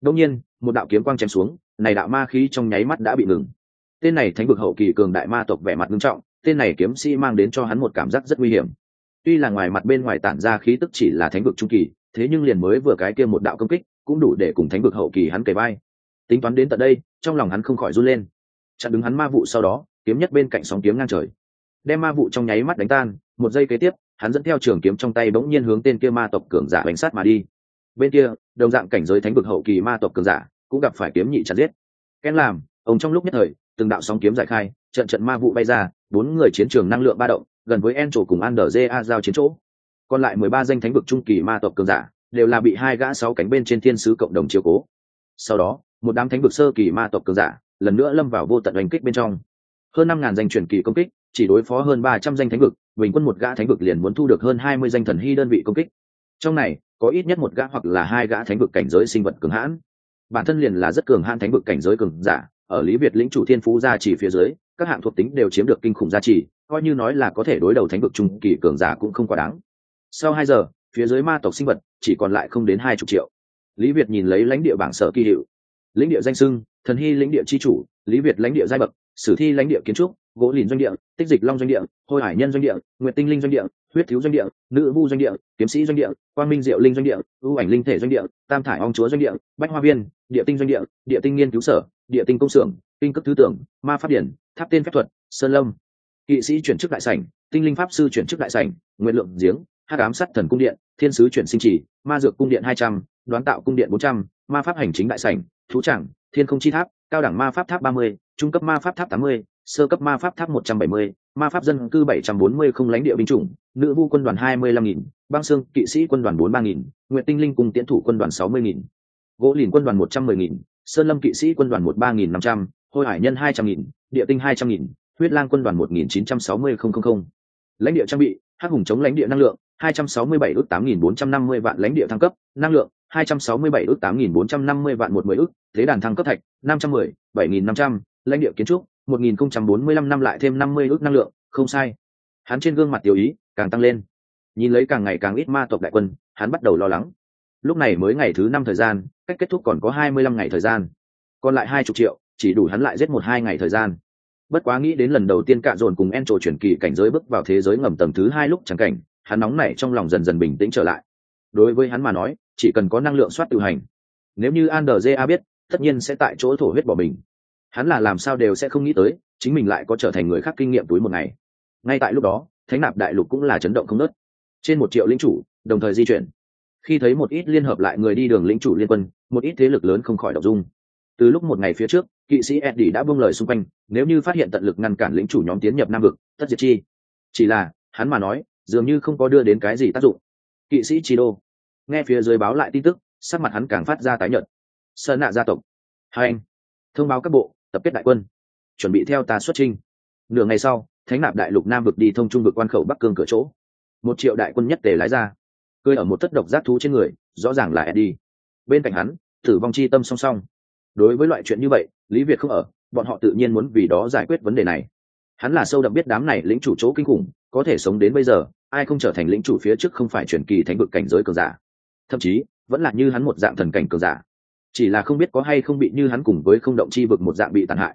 Đông nhiên, một đạo kiếm quang chém xuống, này đạo ma khí trong nháy mắt đã bị ngừng. Tên này thánh vực hậu kỳ cường đại ma tộc vẻ mặt nghiêm trọng, tên này kiếm sĩ mang đến cho hắn một cảm giác rất nguy hiểm. Tuy là ngoài mặt bên ngoài tản ra khí tức chỉ là thánh vực trung kỳ, thế nhưng liền mới vừa cái kia một đạo công kích, cũng đủ để cùng thánh vực hậu kỳ hắn kề vai. Tính toán đến tận đây, trong lòng hắn không khỏi run lên. Chặn đứng hắn ma vụ sau đó, kiếm nhất bên cạnh sóng kiếm ngang trời. Đem ma vụ trong nháy mắt đánh tan, một giây kế tiếp hắn dẫn theo trường kiếm trong tay bỗng nhiên hướng tên kia ma tộc cường giả bánh sát mà đi. Bên kia, đồng dạng cảnh giới thánh vực hậu kỳ ma tộc cường giả cũng gặp phải kiếm nhị chặt giết. Ken làm, ông trong lúc nhất thời, từng đạo sóng kiếm giải khai, trận trận ma vụ bay ra, bốn người chiến trường năng lượng ba động, gần với en trổ cùng an đờ a giao chiến chỗ. Còn lại mười ba danh thánh vực trung kỳ ma tộc cường giả đều là bị hai gã sáu cánh bên trên thiên sứ cộng đồng chiều cố. Sau đó, một đám thánh vực sơ kỳ ma tộc cường giả lần nữa lâm vào vô tận oanh kích bên trong. Hơn năm ngàn danh truyền kỳ công kích chỉ đối phó hơn ba trăm danh thánh vực, bình quân một gã thánh vực liền muốn thu được hơn hai mươi danh thần hy đơn vị công kích. Trong này, có ít nhất một gã hoặc là hai gã thánh vực cảnh giới sinh vật cường hãn. Bản thân liền là rất cường hãn thánh vực cảnh giới cường giả, ở lý việt lĩnh chủ thiên phú gia trì phía dưới, các hạng thuộc tính đều chiếm được kinh khủng gia trì, coi như nói là có thể đối đầu thánh vực trung kỳ cường giả cũng không quá đáng. Sau hai giờ, phía dưới ma tộc sinh vật chỉ còn lại không đến hai chục triệu. Lý việt nhìn lấy lãnh địa bảng sở kỳ hiệu. Lĩnh địa danh sưng thần hy lĩnh địa c h i chủ, lý việt lãnh địa giai bậc sử thi lãnh địa kiến trúc gỗ lìn doanh địa tích dịch long doanh địa hôi hải nhân doanh địa nguyện tinh linh doanh địa huyết thiếu doanh địa nữ vu doanh địa kiếm sĩ doanh địa quang minh diệu linh doanh địa ưu ảnh linh thể doanh địa tam thải ong chúa doanh địa bách hoa viên địa tinh doanh địa địa tinh nghiên cứu sở địa tinh công xưởng kinh cấp thứ tưởng ma pháp điển tháp tên phép thuật sơn lâm kỵ sĩ chuyển chức đại sảnh tinh linh pháp sư chuyển chức đại sảnh nguyện lượng giếng hát ám sát thần cung điện thiên sứ chuyển sinh trì ma dược cung điện hai trăm đoán tạo cung điện bốn trăm ma pháp hành chính đại sảnh thú trảng thiên không chi tháp, cao đẳng ma pháp tháp ba mươi, trung cấp ma pháp tháp tám mươi, sơ cấp ma pháp tháp một trăm bảy mươi, ma pháp dân cư bảy trăm bốn mươi không lãnh địa binh chủng, nữ vu quân đoàn hai mươi lăm nghìn, băng sương kỵ sĩ quân đoàn bốn ba nghìn nguyện tinh linh cùng tiến thủ quân đoàn sáu mươi nghìn, gỗ lìn quân đoàn một trăm mười nghìn, sơn lâm kỵ sĩ quân đoàn một ba nghìn năm trăm, hôi hải nhân hai trăm nghìn, địa tinh hai trăm nghìn, huyết lang quân đoàn một nghìn chín trăm sáu mươi không không không. Lãnh địa trang bị, hắc hùng chống lãnh địa năng lượng hai trăm sáu mươi bảy ước tám nghìn bốn trăm năm mươi vạn lãnh địa thăng cấp, năng lượng, hai trăm sáu mươi bảy ước tám nghìn bốn trăm năm mươi vạn một mươi ước, thế đàn thăng cấp thạch, năm trăm mười, bảy nghìn năm trăm, lãnh địa kiến trúc, một nghìn không trăm bốn mươi lăm năm lại thêm năm mươi ước năng lượng, không sai. Hắn trên gương mặt tiểu ý, càng tăng lên. Nhìn lấy càng ngày càng ít ma tộc đại quân, hắn bắt đầu lo lắng. Lúc này mới ngày thứ năm thời gian, cách kết thúc còn có hai mươi lăm ngày thời gian. Còn lại hai chục triệu, chỉ đủ hắn lại giết một hai ngày thời gian. Bất quá nghĩ đến lần đầu tiên cạ dồn cùng en trổ chuyển kỳ cảnh giới bước vào thế giới ngầm tầng thứ hai lúc chẳng cảnh hắn nóng nảy trong lòng dần dần bình tĩnh trở lại. Đối với hắn mà nói, chỉ cần có năng lượng soát tự hành, nếu như an đờ biết, tất nhiên sẽ tại chỗ thổ huyết bỏ mình. Hắn là làm sao đều sẽ không nghĩ tới, chính mình lại có trở thành người khác kinh nghiệm túi một ngày. Ngay tại lúc đó, thánh nạp đại lục cũng là chấn động không nớt trên một triệu lính chủ, đồng thời di chuyển. Khi thấy một ít liên hợp lại người đi đường lính chủ liên quân, một ít thế lực lớn không khỏi đọc dung. Từ lúc một ngày phía trước, kỵ sĩ eddie đã buông lời xung quanh, nếu như phát hiện tận lực ngăn cản lính chủ nhóm tiến nhập nam vực, tất diệt chi. Chỉ là, hắn mà nói dường như không có đưa đến cái gì tác dụng. Kỵ sĩ chi đô nghe phía dưới báo lại tin tức, sắc mặt hắn càng phát ra tái nhợt. Sơn nạ gia tộc. Hai anh, thông báo các bộ, tập kết đại quân. Chuẩn bị theo ta xuất trinh nửa ngày sau, thánh nạp đại lục nam vực đi thông trung vực quan khẩu bắc cương cửa chỗ. Một triệu đại quân nhất tề lái ra. Cười ở một thất độc giác thú trên người, rõ ràng là eddie. Bên cạnh hắn, tử vong chi tâm song song. Đối với loại chuyện như vậy, lý việt không ở, bọn họ tự nhiên muốn vì đó giải quyết vấn đề này hắn là sâu đậm biết đám này lĩnh chủ chỗ kinh khủng, có thể sống đến bây giờ, ai không trở thành lĩnh chủ phía trước không phải truyền kỳ thánh vực cảnh giới cường giả. Thậm chí, vẫn là như hắn một dạng thần cảnh cường giả. Chỉ là không biết có hay không bị như hắn cùng với không động chi vực một dạng bị tàn hại.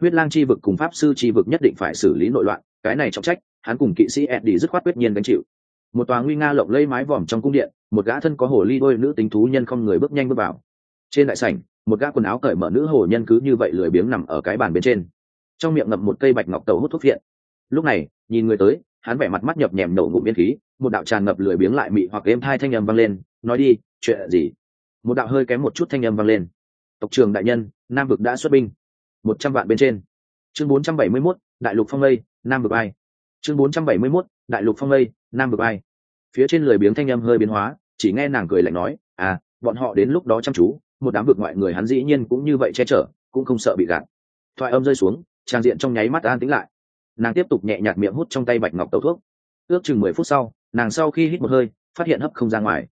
Huyết lang chi vực cùng pháp sư chi vực nhất định phải xử lý nội loạn, cái này trọng trách, hắn cùng kỵ sĩ eddie dứt khoát quyết nhiên gánh chịu. Một tòa nguy nga lộng lây mái vòm trong cung điện, một gã thân có hồ ly đôi nữ tính thú nhân không người bước nhanh bước vào. Trên đại sảnh, một gã quần áo cởi mở nữ hồ nhân cứ như vậy lười biếng nằm ở cái bàn bên trên trong miệng ngậm một cây bạch ngọc tàu hút thuốc phiện. Lúc này nhìn người tới hắn vẻ mặt mắt nhập nhèm nổ ngụm biên khí một đạo tràn ngập lười biếng lại mị hoặc êm thai thanh âm vang lên nói đi chuyện gì? Một đạo hơi kém một chút thanh âm vang lên. Tộc trường đại nhân nam vực đã xuất binh. Một trăm vạn bên trên. Chương bốn trăm bảy mươi 471, đại lục phong lây nam vực ai? Chương bốn trăm bảy mươi 471, đại lục phong lây nam vực ai? Phía trên lười biếng thanh âm hơi biến hóa chỉ nghe nàng cười lạnh nói à bọn họ đến lúc đó chăm chú một đám vực ngoại người hắn dĩ nhiên cũng như vậy che chở cũng không sợ bị gạt. Thoại âm rơi xuống trang diện trong nháy mắt an tĩnh lại. Nàng tiếp tục nhẹ nhạt miệng hút trong tay bạch ngọc tẩu thuốc. Ước chừng mười phút sau, nàng sau khi hít một hơi, phát hiện hấp không ra ngoài.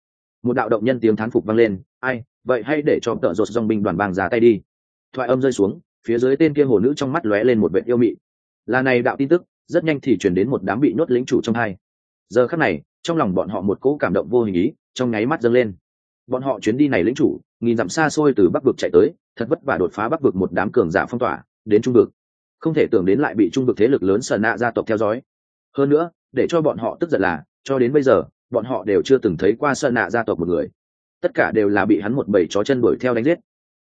Một đạo động nhân tiếng thán phục vang lên, ai, vậy hay để cho tợ rột dòng binh đoàn bang ra tay đi. Thoại âm rơi xuống, phía dưới tên kia hồ nữ trong mắt lóe lên một vệ yêu mị. Là này đạo tin tức, rất nhanh thì chuyển đến một đám bị nhốt lính chủ trong hai. Giờ khắc này, trong lòng bọn họ một cỗ cảm động vô hình ý, trong nháy mắt dâng lên. Bọn họ chuyến đi này lính chủ, nghìn dặm xa xôi từ bắc vực chạy tới, thật vất vả đột phá bắc vực một đám cường giả phong tỏa, đến trung vực không thể tưởng đến lại bị trung vực thế lực lớn sợ nạ gia tộc theo dõi. Hơn nữa, để cho bọn họ tức giận là, cho đến bây giờ, bọn họ đều chưa từng thấy qua sợ nạ gia tộc một người. Tất cả đều là bị hắn một bầy chó chân đuổi theo đánh giết.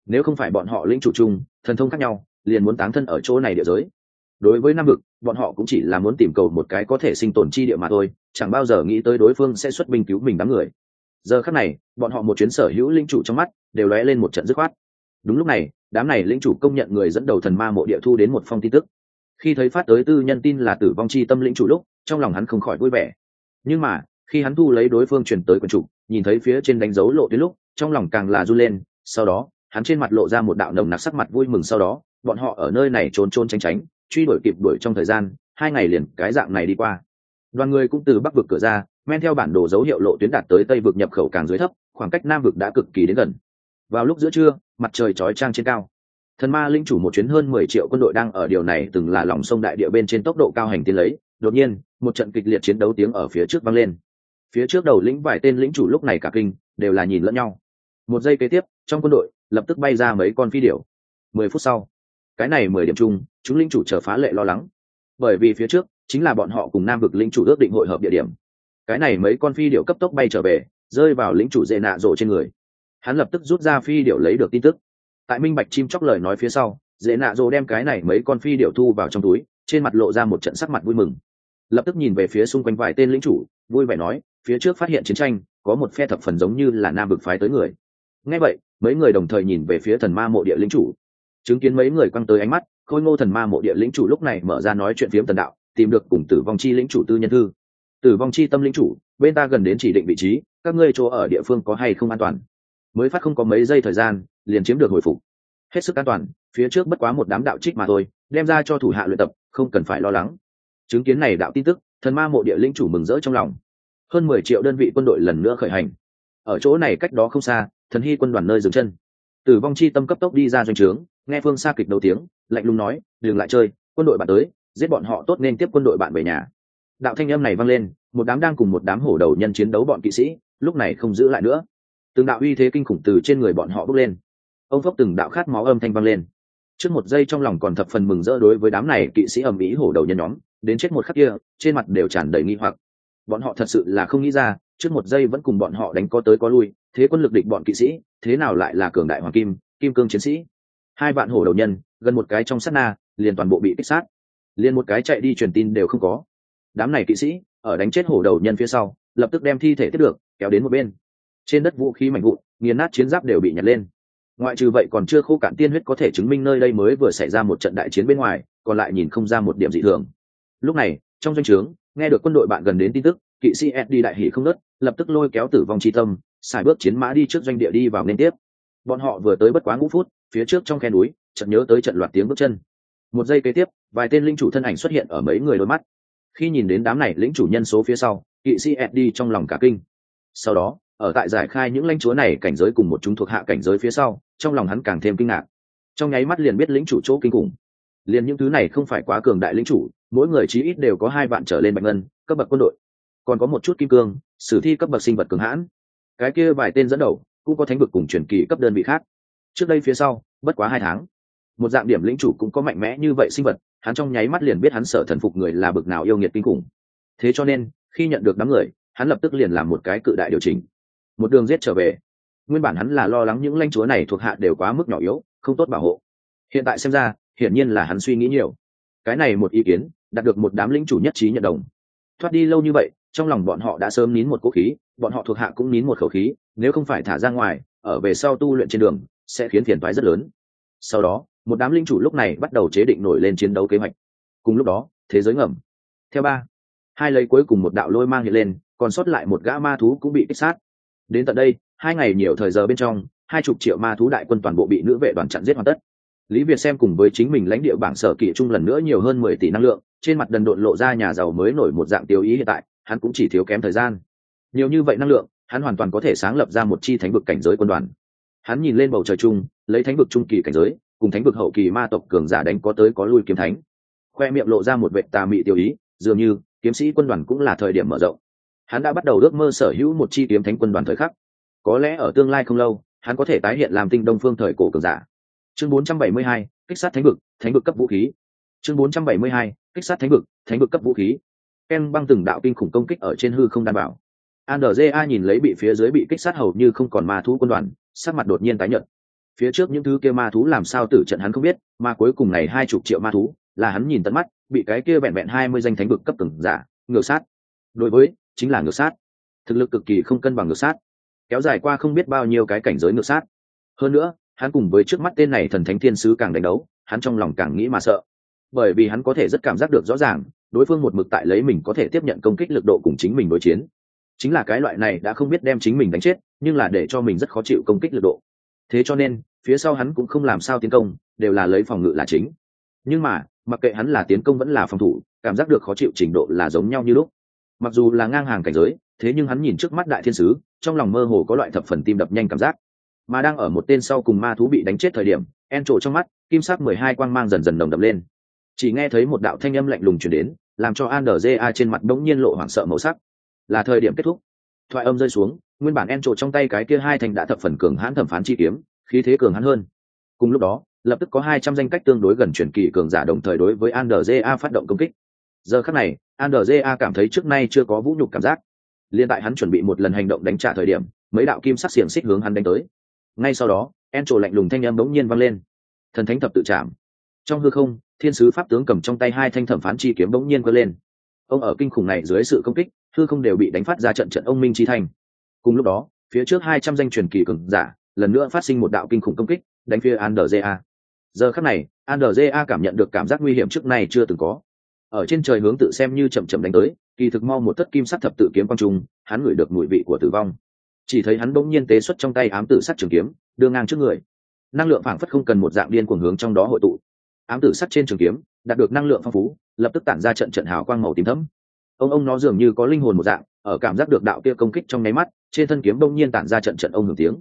Nếu không phải bọn họ lĩnh chủ chung, thần thông khác nhau, liền muốn tán thân ở chỗ này địa giới. Đối với nam vực, bọn họ cũng chỉ là muốn tìm cầu một cái có thể sinh tồn chi địa mà thôi, chẳng bao giờ nghĩ tới đối phương sẽ xuất binh cứu mình đám người. Giờ khắc này, bọn họ một chuyến sở hữu linh chủ trong mắt, đều lóe lên một trận dứt khoát. Đúng lúc này đám này lĩnh chủ công nhận người dẫn đầu thần ma mộ địa thu đến một phong tin tức. Khi thấy phát tới tư nhân tin là tử vong chi tâm lĩnh chủ lúc, trong lòng hắn không khỏi vui vẻ. Nhưng mà, khi hắn thu lấy đối phương chuyển tới quần chủ, nhìn thấy phía trên đánh dấu lộ tuyến lúc, trong lòng càng là run lên. Sau đó, hắn trên mặt lộ ra một đạo nồng nặc sắc mặt vui mừng sau đó, bọn họ ở nơi này trốn trốn tránh tránh, truy đuổi kịp đuổi trong thời gian, hai ngày liền cái dạng này đi qua. Đoàn người cũng từ bắc vực cửa ra, men theo bản đồ dấu hiệu lộ tuyến đạt tới tây vực nhập khẩu càng dưới thấp, khoảng cách nam vực đã cực kỳ đến gần. Vào lúc giữa trưa mặt trời chói trang trên cao. Thần ma linh chủ một chuyến hơn mười triệu quân đội đang ở điều này từng là lòng sông đại địa bên trên tốc độ cao hành tiến lấy. Đột nhiên, một trận kịch liệt chiến đấu tiếng ở phía trước vang lên. Phía trước đầu lĩnh vài tên lĩnh chủ lúc này cả kinh, đều là nhìn lẫn nhau. Một giây kế tiếp, trong quân đội, lập tức bay ra mấy con phi điểu. Mười phút sau, cái này mười điểm chung, chúng lĩnh chủ chờ phá lệ lo lắng. Bởi vì phía trước, chính là bọn họ cùng nam vực lĩnh chủ ước định hội hợp địa điểm. Cái này mấy con phi điệu cấp tốc bay trở về, rơi vào lĩnh chủ dễ nạ rộ trên người hắn lập tức rút ra phi điệu lấy được tin tức. Tại minh bạch chim chóc lời nói phía sau, dễ nạ rồ đem cái này mấy con phi điệu thu vào trong túi, trên mặt lộ ra một trận sắc mặt vui mừng. Lập tức nhìn về phía xung quanh vài tên lĩnh chủ, vui vẻ nói, phía trước phát hiện chiến tranh, có một phe thập phần giống như là nam vực phái tới người. Ngay vậy, mấy người đồng thời nhìn về phía thần ma mộ địa lĩnh chủ. Chứng kiến mấy người quăng tới ánh mắt, khôi ngô thần ma mộ địa lĩnh chủ lúc này mở ra nói chuyện phiếm tần đạo, tìm được cùng tử vong chi lĩnh chủ tư nhân thư. Tử vong chi tâm lĩnh chủ, bên ta gần đến chỉ định vị trí, các ngươi chỗ ở địa phương có hay không an toàn? Mới phát không có mấy giây thời gian, liền chiếm được hồi phục. Hết sức an toàn, phía trước bất quá một đám đạo trích mà thôi, đem ra cho thủ hạ luyện tập, không cần phải lo lắng. Chứng kiến này đạo tin tức, thần ma mộ địa linh chủ mừng rỡ trong lòng. Hơn mười triệu đơn vị quân đội lần nữa khởi hành. Ở chỗ này cách đó không xa, thần hy quân đoàn nơi dừng chân. Tử vong chi tâm cấp tốc đi ra doanh trướng, nghe phương xa kịch đầu tiếng, lạnh lùng nói, đừng lại chơi, quân đội bạn tới, giết bọn họ tốt nên tiếp quân đội bạn về nhà. Đạo thanh âm này vang lên, một đám đang cùng một đám hổ đầu nhân chiến đấu bọn kỵ sĩ, lúc này không giữ lại nữa từng đạo uy thế kinh khủng từ trên người bọn họ bước lên. Ông phốc từng đạo khát máu âm thanh vang lên. Trước một giây trong lòng còn thập phần mừng rỡ đối với đám này kỵ sĩ ầm ĩ hổ đầu nhân nhóm, đến chết một khắc kia, trên mặt đều tràn đầy nghi hoặc. Bọn họ thật sự là không nghĩ ra, trước một giây vẫn cùng bọn họ đánh có tới có lui, thế quân lực địch bọn kỵ sĩ, thế nào lại là cường đại hoàng kim kim cương chiến sĩ? Hai vạn hổ đầu nhân, gần một cái trong sát na, liền toàn bộ bị kích sát. Liền một cái chạy đi truyền tin đều không có. Đám này kỵ sĩ, ở đánh chết hổ đầu nhân phía sau, lập tức đem thi thể tiếp được, kéo đến một bên trên đất vũ khí mạnh vụn, nghiền nát chiến giáp đều bị nhặt lên. Ngoại trừ vậy còn chưa khô cạn tiên huyết có thể chứng minh nơi đây mới vừa xảy ra một trận đại chiến bên ngoài, còn lại nhìn không ra một điểm dị thường. Lúc này, trong doanh trướng, nghe được quân đội bạn gần đến tin tức, kỵ sĩ ed đi đại hỷ không nớt, lập tức lôi kéo tử vong tri tâm, xài bước chiến mã đi trước doanh địa đi vào nên tiếp. Bọn họ vừa tới bất quá ngũ phút, phía trước trong khe núi, chợt nhớ tới trận loạt tiếng bước chân. Một giây kế tiếp, vài tên linh chủ thân ảnh xuất hiện ở mấy người đôi mắt. Khi nhìn đến đám này lĩnh chủ nhân số phía sau, kỵ sĩ ed đi trong lòng cả kinh. Sau đó ở tại giải khai những lãnh chúa này cảnh giới cùng một chúng thuộc hạ cảnh giới phía sau, trong lòng hắn càng thêm kinh ngạc. Trong nháy mắt liền biết lĩnh chủ chỗ kinh khủng. Liền những thứ này không phải quá cường đại lĩnh chủ, mỗi người chí ít đều có hai vạn trở lên bạch ngân, cấp bậc quân đội. Còn có một chút kim cương, sử thi cấp bậc sinh vật cường hãn. Cái kia vài tên dẫn đầu, cũng có thánh vực cùng truyền kỳ cấp đơn vị khác. Trước đây phía sau, bất quá hai tháng. Một dạng điểm lĩnh chủ cũng có mạnh mẽ như vậy sinh vật, hắn trong nháy mắt liền biết hắn sợ thần phục người là bực nào yêu nghiệt kinh khủng. Thế cho nên, khi nhận được đám người, hắn lập tức liền làm một cái cự đại điều chỉnh một đường giết trở về. Nguyên bản hắn là lo lắng những lãnh chúa này thuộc hạ đều quá mức nhỏ yếu, không tốt bảo hộ. Hiện tại xem ra, hiển nhiên là hắn suy nghĩ nhiều. Cái này một ý kiến, đạt được một đám lĩnh chủ nhất trí nhận đồng. Thoát đi lâu như vậy, trong lòng bọn họ đã sớm nín một cỗ khí, bọn họ thuộc hạ cũng nín một khẩu khí, nếu không phải thả ra ngoài, ở về sau tu luyện trên đường, sẽ khiến phiền toái rất lớn. Sau đó, một đám linh chủ lúc này bắt đầu chế định nổi lên chiến đấu kế hoạch. Cùng lúc đó, thế giới ngầm. Theo ba, hai lấy cuối cùng một đạo lôi mang hiện lên, còn sót lại một gã ma thú cũng bị kích sát đến tận đây, hai ngày nhiều thời giờ bên trong, hai chục triệu ma thú đại quân toàn bộ bị nữ vệ đoàn chặn giết hoàn tất. Lý việt xem cùng với chính mình lãnh địa bảng sở kỵ trung lần nữa nhiều hơn mười tỷ năng lượng, trên mặt đần độn lộ ra nhà giàu mới nổi một dạng tiêu ý hiện tại, hắn cũng chỉ thiếu kém thời gian. Nhiều như vậy năng lượng, hắn hoàn toàn có thể sáng lập ra một chi thánh vực cảnh giới quân đoàn. Hắn nhìn lên bầu trời chung, lấy thánh vực trung kỳ cảnh giới, cùng thánh vực hậu kỳ ma tộc cường giả đánh có tới có lui kiếm thánh. Khoe miệng lộ ra một vệ tà mị tiêu ý, dường như kiếm sĩ quân đoàn cũng là thời điểm mở rộng hắn đã bắt đầu ước mơ sở hữu một chi kiếm thánh quân đoàn thời khắc. Có lẽ ở tương lai không lâu hắn có thể tái hiện làm tinh đông phương thời cổ cường giả. Chương 472, kích sát thánh vực thánh vực cấp vũ khí. Chương 472, kích sát thánh vực thánh vực cấp vũ khí. Ken băng từng đạo kinh khủng công kích ở trên hư không đảm bảo. Andrja nhìn lấy bị phía dưới bị kích sát hầu như không còn ma thú quân đoàn sắc mặt đột nhiên tái nhợt. Phía trước những thứ kia ma thú làm sao tử trận hắn không biết mà cuối cùng này hai chục triệu ma thú là hắn nhìn tận mắt bị cái kia vẹn vẹn hai mươi danh thánh vực cấp từng giả ngược sát. Đối với chính là ngược sát. Thực lực cực kỳ không cân bằng ngược sát. Kéo dài qua không biết bao nhiêu cái cảnh giới ngược sát. Hơn nữa, hắn cùng với trước mắt tên này thần thánh thiên sứ càng đánh đấu, hắn trong lòng càng nghĩ mà sợ. Bởi vì hắn có thể rất cảm giác được rõ ràng, đối phương một mực tại lấy mình có thể tiếp nhận công kích lực độ cùng chính mình đối chiến. Chính là cái loại này đã không biết đem chính mình đánh chết, nhưng là để cho mình rất khó chịu công kích lực độ. Thế cho nên, phía sau hắn cũng không làm sao tiến công, đều là lấy phòng ngự là chính. Nhưng mà, mặc kệ hắn là tiến công vẫn là phòng thủ, cảm giác được khó chịu trình độ là giống nhau như lúc mặc dù là ngang hàng cảnh giới, thế nhưng hắn nhìn trước mắt đại thiên sứ, trong lòng mơ hồ có loại thập phần tim đập nhanh cảm giác. Mà đang ở một tên sau cùng ma thú bị đánh chết thời điểm, en trộ trong mắt, kim sắc mười hai quang mang dần dần nồng đập lên. Chỉ nghe thấy một đạo thanh âm lạnh lùng chuyển đến, làm cho an a trên mặt đống nhiên lộ hoảng sợ màu sắc. Là thời điểm kết thúc. Thoại âm rơi xuống, nguyên bản en trộ trong tay cái kia hai thành đã thập phần cường hãn thẩm phán chi kiếm, khí thế cường hãn hơn. Cùng lúc đó, lập tức có hai trăm danh cách tương đối gần chuyển kỳ cường giả đồng thời đối với an a phát động công kích giờ khắc này an cảm thấy trước nay chưa có vũ nhục cảm giác. Liên tại hắn chuẩn bị một lần hành động đánh trả thời điểm, mấy đạo kim sắc xiềng xích hướng hắn đánh tới. Ngay sau đó en trổ lạnh lùng thanh âm bỗng nhiên vang lên. Thần thánh thập tự chạm trong hư không, thiên sứ pháp tướng cầm trong tay hai thanh thẩm phán chi kiếm bỗng nhiên quơ lên. Ông ở kinh khủng này dưới sự công kích, hư không đều bị đánh phát ra trận trận ông minh chi thành. cùng lúc đó, phía trước hai trăm danh truyền kỳ cường giả, lần nữa phát sinh một đạo kinh khủng công kích, đánh phía andrja giờ khắc này andrja cảm nhận được cảm giác nguy hiểm trước nay chưa từng có ở trên trời hướng tự xem như chậm chậm đánh tới, kỳ thực mau một tất kim sắc thập tự kiếm quang trung hắn ngửi được mùi vị của tử vong. Chỉ thấy hắn bỗng nhiên tế xuất trong tay ám tử sắt trường kiếm, đưa ngang trước người. Năng lượng phảng phất không cần một dạng điên cuồng hướng trong đó hội tụ. Ám tử sắt trên trường kiếm, đạt được năng lượng phong phú, lập tức tản ra trận trận hào quang màu tím thẫm. Ông ông nó dường như có linh hồn một dạng, ở cảm giác được đạo kia công kích trong nháy mắt, trên thân kiếm bỗng nhiên tản ra trận trận ông hưởng tiếng.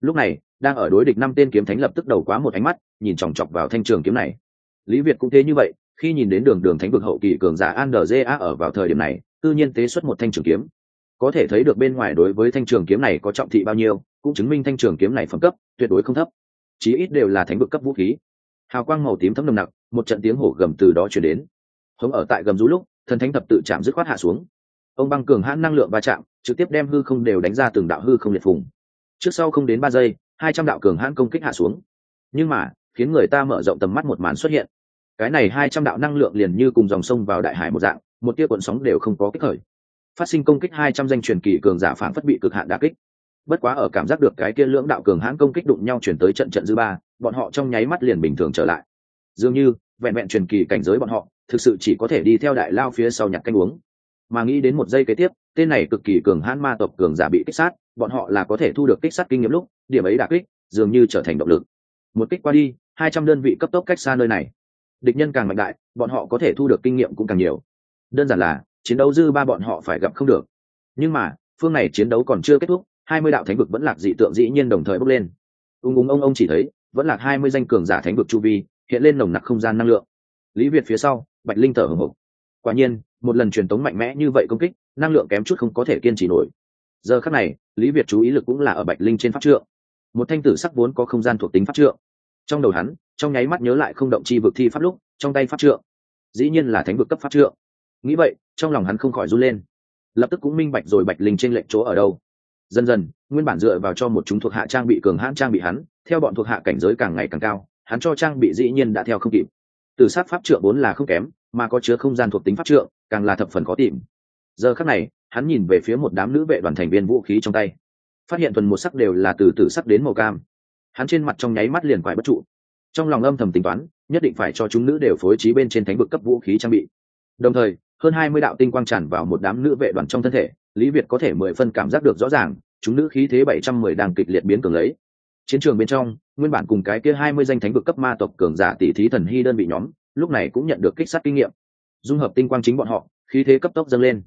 Lúc này, đang ở đối địch năm tên kiếm thánh lập tức đầu quá một ánh mắt, nhìn chòng chọc vào thanh trường kiếm này. Lý việt cũng thế như vậy khi nhìn đến đường đường thánh vực hậu kỳ cường giả an a ở vào thời điểm này, tự nhiên tế xuất một thanh trường kiếm. Có thể thấy được bên ngoài đối với thanh trường kiếm này có trọng thị bao nhiêu, cũng chứng minh thanh trường kiếm này phẩm cấp tuyệt đối không thấp. Chí ít đều là thánh vực cấp vũ khí. Hào quang màu tím thấm nồng nặc, một trận tiếng hổ gầm từ đó chuyển đến. Hống ở tại gầm rú lúc, thần thánh thập tự chạm dứt khoát hạ xuống. Ông băng cường hãn năng lượng va chạm, trực tiếp đem hư không đều đánh ra từng đạo hư không liệt phùng. Trước sau không đến ba giây, hai trăm đạo cường hãn công kích hạ xuống. Nhưng mà, khiến người ta mở rộng tầm mắt một màn xuất hiện cái này hai trăm đạo năng lượng liền như cùng dòng sông vào đại hải một dạng, một tia cuộn sóng đều không có kích khởi. Phát sinh công kích hai trăm danh truyền kỳ cường giả phản phất bị cực hạn đả kích. Bất quá ở cảm giác được cái kia lưỡng đạo cường hãn công kích đụng nhau chuyển tới trận trận dư ba, bọn họ trong nháy mắt liền bình thường trở lại. Dường như, vẹn vẹn truyền kỳ cảnh giới bọn họ, thực sự chỉ có thể đi theo đại lao phía sau nhặt canh uống. Mà nghĩ đến một giây kế tiếp, tên này cực kỳ cường hãn ma tộc cường giả bị kích sát, bọn họ là có thể thu được kích sát kinh nghiệm lúc, điểm ấy đả kích, dường như trở thành động lực. Một kích qua đi, hai trăm đơn vị cấp tốc cách xa nơi này địch nhân càng mạnh đại, bọn họ có thể thu được kinh nghiệm cũng càng nhiều. Đơn giản là, chiến đấu dư ba bọn họ phải gặp không được. Nhưng mà, phương này chiến đấu còn chưa kết thúc, hai mươi đạo thánh vực vẫn lạc dị tượng dĩ nhiên đồng thời bốc lên. Ung ung ông ông chỉ thấy, vẫn lạc hai mươi danh cường giả thánh vực chu vi, hiện lên nồng nặc không gian năng lượng. Lý việt phía sau, bạch linh thở hồng hộc quả nhiên, một lần truyền tống mạnh mẽ như vậy công kích, năng lượng kém chút không có thể kiên trì nổi. Giờ khắc này, lý việt chú ý lực cũng là ở bạch linh trên pháp trượng. Một thanh tử sắc vốn có không gian thuộc tính pháp trượng. Trong đầu hắn trong nháy mắt nhớ lại không động chi vực thi pháp lúc, trong tay pháp trượng. Dĩ nhiên là thánh vực cấp pháp trượng. Nghĩ vậy, trong lòng hắn không khỏi run lên. Lập tức cũng minh bạch rồi bạch linh trên lệnh chỗ ở đâu. Dần dần, nguyên bản dựa vào cho một chúng thuộc hạ trang bị cường hãn trang bị hắn, theo bọn thuộc hạ cảnh giới càng ngày càng cao, hắn cho trang bị dĩ nhiên đã theo không kịp. Từ sát pháp trượng vốn là không kém, mà có chứa không gian thuộc tính pháp trượng, càng là thập phần khó tìm. Giờ khắc này, hắn nhìn về phía một đám nữ vệ đoàn thành viên vũ khí trong tay. Phát hiện thuần một sắc đều là từ tử sắc đến màu cam. Hắn trên mặt trong nháy mắt liền quải bất trụ trong lòng âm thầm tính toán, nhất định phải cho chúng nữ đều phối trí bên trên thánh vực cấp vũ khí trang bị. Đồng thời, hơn hai mươi đạo tinh quang tràn vào một đám nữ vệ đoàn trong thân thể, lý việt có thể mười phân cảm giác được rõ ràng, chúng nữ khí thế bảy trăm mười đang kịch liệt biến cường lấy. Chiến trường bên trong, nguyên bản cùng cái kia hai mươi danh thánh vực cấp ma tộc cường giả tỷ thí thần hy đơn vị nhóm, lúc này cũng nhận được kích sát kinh nghiệm. Dung hợp tinh quang chính bọn họ, khí thế cấp tốc dâng lên.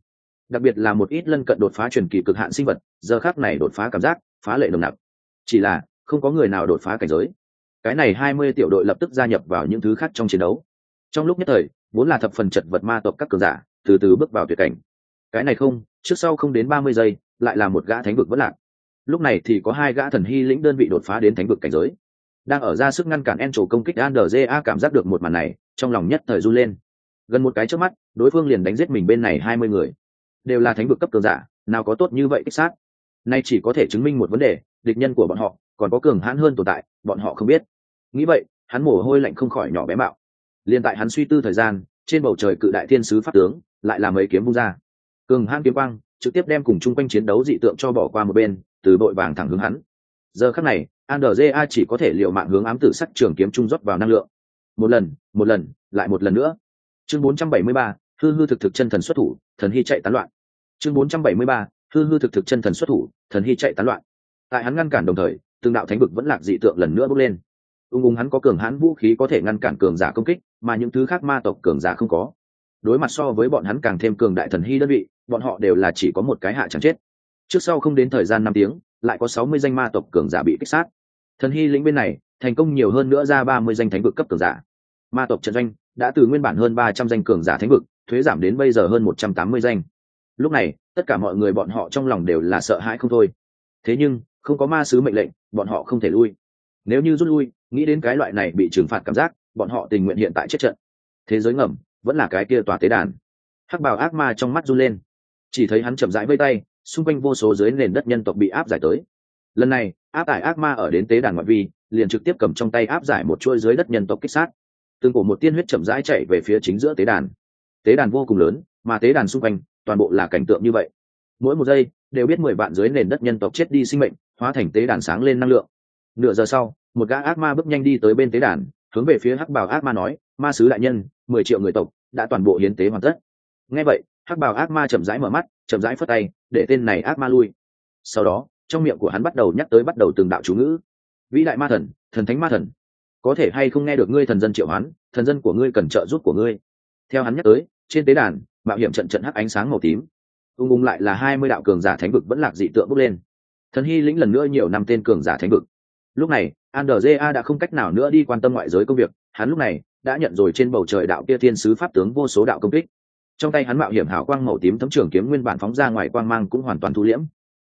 Đặc biệt là một ít lân cận đột phá truyền kỳ cực hạn sinh vật, giờ khác này đột phá cảm giác, phá lệ nồng nặc. Chỉ là, không có người nào đột phá cảnh giới cái này hai mươi tiểu đội lập tức gia nhập vào những thứ khác trong chiến đấu. Trong lúc nhất thời, vốn là thập phần chật vật ma tộc các cường giả, từ từ bước vào tuyệt cảnh. Cái này không, trước sau không đến ba mươi giây, lại là một gã thánh vực vẫn lạc. Lúc này thì có hai gã thần hy lĩnh đơn vị đột phá đến thánh vực cảnh giới. Đang ở ra sức ngăn cản en trổ công kích andja cảm giác được một màn này, trong lòng nhất thời run lên. Gần một cái trước mắt, đối phương liền đánh giết mình bên này hai mươi người. Đều là thánh vực cấp cường giả, nào có tốt như vậy kích sát. Nay chỉ có thể chứng minh một vấn đề, địch nhân của bọn họ còn có cường hãn hơn tồn tại bọn họ không biết. Nghĩ vậy hắn mồ hôi lạnh không khỏi nhỏ bé mạo. Liền tại hắn suy tư thời gian trên bầu trời cự đại thiên sứ pháp tướng lại làm mấy kiếm vung ra. Cường hãn kiếm quang trực tiếp đem cùng chung quanh chiến đấu dị tượng cho bỏ qua một bên từ bội vàng thẳng hướng hắn. Giờ khắc này andrza chỉ có thể liệu mạng hướng ám tử sắc trường kiếm trung rót vào năng lượng. Một lần một lần lại một lần nữa. Chương 473, hư hư thực thực chân thần xuất thủ thần hy chạy tán loạn. Chương 473, hư hư thực thực chân thần xuất thủ thần hy chạy tán loạn. Tại hắn ngăn cản đồng thời từng đạo thánh vực vẫn lạc dị tượng lần nữa bước lên. Ung ung hắn có cường hãn vũ khí có thể ngăn cản cường giả công kích, mà những thứ khác ma tộc cường giả không có. Đối mặt so với bọn hắn càng thêm cường đại thần hy đơn vị, bọn họ đều là chỉ có một cái hạ chẳng chết. Trước sau không đến thời gian năm tiếng, lại có sáu mươi danh ma tộc cường giả bị kích sát. Thần hy lĩnh bên này, thành công nhiều hơn nữa ra ba mươi danh thánh vực cấp cường giả. Ma tộc trận doanh đã từ nguyên bản hơn ba trăm danh cường giả thánh vực, thuế giảm đến bây giờ hơn một trăm tám mươi danh. Lúc này, tất cả mọi người bọn họ trong lòng đều là sợ hãi không thôi. Thế nhưng không có ma sứ mệnh lệnh, bọn họ không thể lui. Nếu như rút lui, nghĩ đến cái loại này bị trừng phạt cảm giác, bọn họ tình nguyện hiện tại chết trận. Thế giới ngầm, vẫn là cái kia tòa tế đàn. Hắc bào ác ma trong mắt run lên. Chỉ thấy hắn chậm rãi vây tay, xung quanh vô số dưới nền đất nhân tộc bị áp giải tới. Lần này, áp tải ác ma ở đến tế đàn ngoại vi, liền trực tiếp cầm trong tay áp giải một chuôi dưới đất nhân tộc kích sát. Tương cổ một tiên huyết chậm rãi chạy về phía chính giữa tế đàn. Tế đàn vô cùng lớn, mà tế đàn xung quanh, toàn bộ là cảnh tượng như vậy. Mỗi một giây, đều biết mười vạn dưới nền đất nhân tộc chết đi sinh mệnh hóa thành tế đàn sáng lên năng lượng. Nửa giờ sau, một gã ác ma bước nhanh đi tới bên tế đàn, hướng về phía hắc bảo ác ma nói, ma sứ đại nhân, mười triệu người tộc đã toàn bộ hiến tế hoàn tất. Nghe vậy, hắc bảo ác ma chậm rãi mở mắt, chậm rãi phất tay, để tên này ác ma lui. Sau đó, trong miệng của hắn bắt đầu nhắc tới bắt đầu từng đạo chú ngữ. Vĩ đại ma thần thần thánh ma thần, có thể hay không nghe được ngươi thần dân triệu hoán, thần dân của ngươi cần trợ giúp của ngươi. Theo hắn nhắc tới, trên tế đàn, mạo hiểm trận trận hắc ánh sáng màu tím, ung ung lại là hai mươi đạo cường giả thánh vực vẫn lạc dị tượng bốc lên thần hy lĩnh lần nữa nhiều năm tên cường giả thánh vực. Lúc này andrja đã không cách nào nữa đi quan tâm ngoại giới công việc. Hắn lúc này đã nhận rồi trên bầu trời đạo kia thiên sứ pháp tướng vô số đạo công kích. Trong tay hắn mạo hiểm hảo quang màu tím thấm trường kiếm nguyên bản phóng ra ngoài quang mang cũng hoàn toàn thu liễm.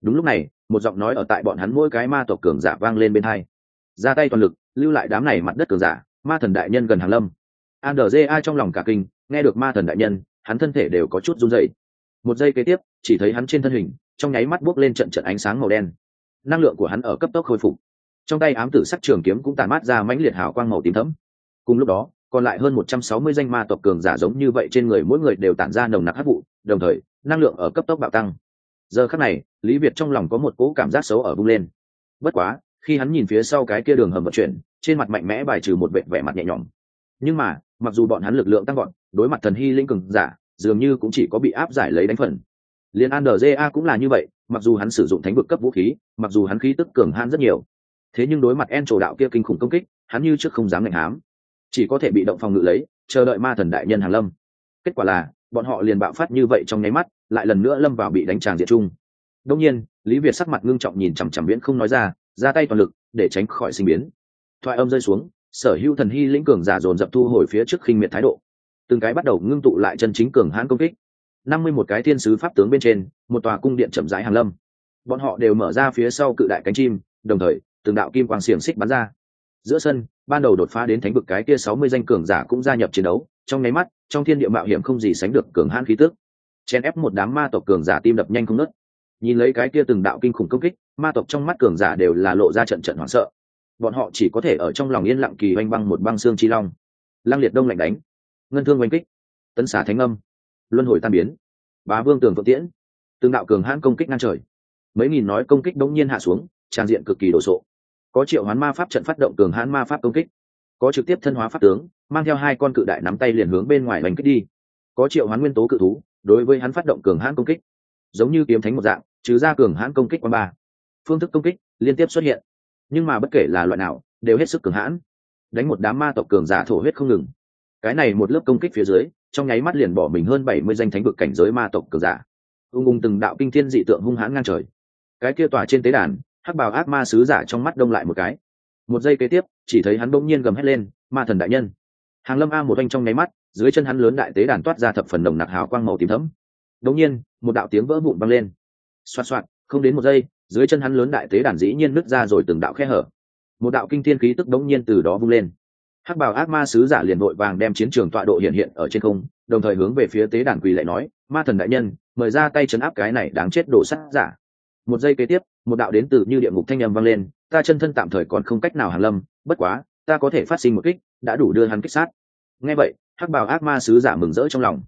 Đúng lúc này, một giọng nói ở tại bọn hắn mỗi cái ma tộc cường giả vang lên bên hai. Ra tay toàn lực, lưu lại đám này mặt đất cường giả, ma thần đại nhân gần hàng lâm. Andrja trong lòng cả kinh, nghe được ma thần đại nhân, hắn thân thể đều có chút run dậy một giây kế tiếp, chỉ thấy hắn trên thân hình trong nháy mắt buốc lên trận trận ánh sáng màu đen. Năng lượng của hắn ở cấp tốc khôi phục. Trong tay ám tử sắc trường kiếm cũng tàn mát ra mãnh liệt hào quang màu tím thẫm. Cùng lúc đó, còn lại hơn một trăm sáu mươi danh ma tộc cường giả giống như vậy trên người mỗi người đều tản ra nồng nặc hắc vụ, đồng thời, năng lượng ở cấp tốc bạo tăng. Giờ khắc này, lý việt trong lòng có một cỗ cảm giác xấu ở bung lên. Bất quá, khi hắn nhìn phía sau cái kia đường hầm vận chuyển, trên mặt mạnh mẽ bài trừ một vệ vẻ mặt nhẹ nhõm. Nhưng mà, mặc dù bọn hắn lực lượng tăng gọn đối mặt thần hy linh cường giả, dường như cũng chỉ có bị áp giải lấy đánh phần liên an đja cũng là như vậy, mặc dù hắn sử dụng thánh vực cấp vũ khí, mặc dù hắn khí tức cường hãn rất nhiều, thế nhưng đối mặt en trổ đạo kia kinh khủng công kích, hắn như trước không dám ngạnh hám. Chỉ có thể bị động phòng ngự lấy, chờ đợi ma thần đại nhân hàn lâm. Kết quả là, bọn họ liền bạo phát như vậy trong nháy mắt, lại lần nữa lâm vào bị đánh tràng diệt chung. Đông nhiên, lý việt sắc mặt ngưng trọng nhìn chằm chằm viễn không nói ra ra tay toàn lực, để tránh khỏi sinh biến. Thoại âm rơi xuống, sở hữu thần hy lĩnh cường giả dồn dập thu hồi phía trước khinh miệt thái độ. Từng cái bắt đầu ngưng tụ lại chân chính cường hãn công kích năm mươi một cái thiên sứ pháp tướng bên trên, một tòa cung điện chậm rãi hàng lâm. Bọn họ đều mở ra phía sau cự đại cánh chim, đồng thời, từng đạo kim quang xiềng xích bắn ra. Giữa sân, ban đầu đột phá đến thánh vực cái kia sáu mươi danh cường giả cũng gia nhập chiến đấu, trong nháy mắt, trong thiên địa mạo hiểm không gì sánh được cường hãn khí tước chen ép một đám ma tộc cường giả tim đập nhanh không nớt nhìn lấy cái kia từng đạo kinh khủng công kích, ma tộc trong mắt cường giả đều là lộ ra trận trận hoảng sợ. Bọn họ chỉ có thể ở trong lòng yên lặng kỳ oanh băng một băng xương chi long. Lăng liệt đông lạnh đánh. Ngân thương oanh kích. Tấn xả thánh âm luân hồi tan biến. Bá vương tường phượng tiễn, tương đạo cường hãn công kích ngang trời. Mấy nghìn nói công kích đống nhiên hạ xuống, tràn diện cực kỳ đồ sộ. Có triệu hoán ma pháp trận phát động cường hãn ma pháp công kích. Có trực tiếp thân hóa pháp tướng, mang theo hai con cự đại nắm tay liền hướng bên ngoài đánh kích đi. Có triệu hoán nguyên tố cự thú, đối với hắn phát động cường hãn công kích. Giống như kiếm thánh một dạng, trừ ra cường hãn công kích quán ba. Phương thức công kích liên tiếp xuất hiện. Nhưng mà bất kể là loại nào, đều hết sức cường hãn. Đánh một đám ma tộc cường giả thổ huyết không ngừng. Cái này một lớp công kích phía dưới trong nháy mắt liền bỏ mình hơn bảy mươi danh thánh vực cảnh giới ma tộc cường giả. Ung ung từng đạo kinh thiên dị tượng hung hãn ngang trời. Cái kia tỏa trên tế đàn, hắc bào ác ma sứ giả trong mắt đông lại một cái. Một giây kế tiếp, chỉ thấy hắn bỗng nhiên gầm hét lên, ma thần đại nhân! Hàng lâm a một thanh trong nháy mắt, dưới chân hắn lớn đại tế đàn toát ra thập phần đồng nặc hào quang màu tím thấm đống nhiên, một đạo tiếng vỡ vụn vang lên. Xoạt xoạt, không đến một giây, dưới chân hắn lớn đại tế đàn dĩ nhiên nứt ra rồi từng đạo khe hở. Một đạo kinh thiên khí tức đống nhiên từ đó vung lên hắc bào ác ma sứ giả liền vội vàng đem chiến trường tọa độ hiện hiện ở trên không, đồng thời hướng về phía tế đàn quỳ lại nói, ma thần đại nhân, mời ra tay chấn áp cái này đáng chết đổ sắt giả. Một giây kế tiếp, một đạo đến từ như địa ngục thanh âm vang lên, ta chân thân tạm thời còn không cách nào hàn lâm, bất quá, ta có thể phát sinh một kích, đã đủ đưa hắn kích sát. Nghe vậy, hắc bào ác ma sứ giả mừng rỡ trong lòng.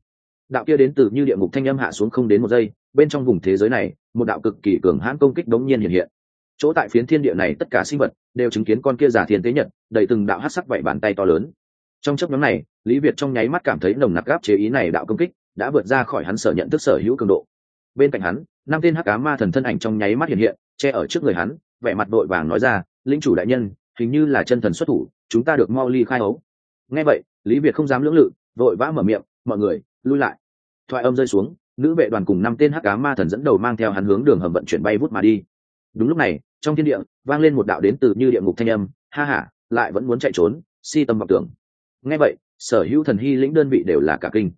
Đạo kia đến từ như địa ngục thanh âm hạ xuống không đến một giây, bên trong vùng thế giới này, một đạo cực kỳ cường hãn công kích đống nhiên hiện hiện. Chỗ tại phiến thiên địa này tất cả sinh vật đều chứng kiến con kia giả thiên tế nhật, đầy từng đạo hát sắc vậy bàn tay to lớn. Trong chấp nhóm này, lý việt trong nháy mắt cảm thấy nồng nặc gáp chế ý này đạo công kích, đã vượt ra khỏi hắn sở nhận thức sở hữu cường độ. Bên cạnh hắn, năm tên hắc cá ma thần thân ảnh trong nháy mắt hiện hiện, che ở trước người hắn, vẻ mặt đội vàng nói ra, linh chủ đại nhân, hình như là chân thần xuất thủ, chúng ta được mau ly khai ấu. Nghe vậy, lý việt không dám lưỡng lự, vội vã mở miệng, mọi người, lui lại. Thoại âm rơi xuống, nữ vệ đoàn cùng năm tên hắc cá ma thần dẫn đầu mang theo hắn hướng đường hầm vận chuyển bay vút mà đi đúng lúc này trong thiên địa vang lên một đạo đến từ như địa ngục thanh âm ha ha lại vẫn muốn chạy trốn si tâm vọng tưởng. Nghe vậy sở hữu thần hy lĩnh đơn vị đều là cả kinh.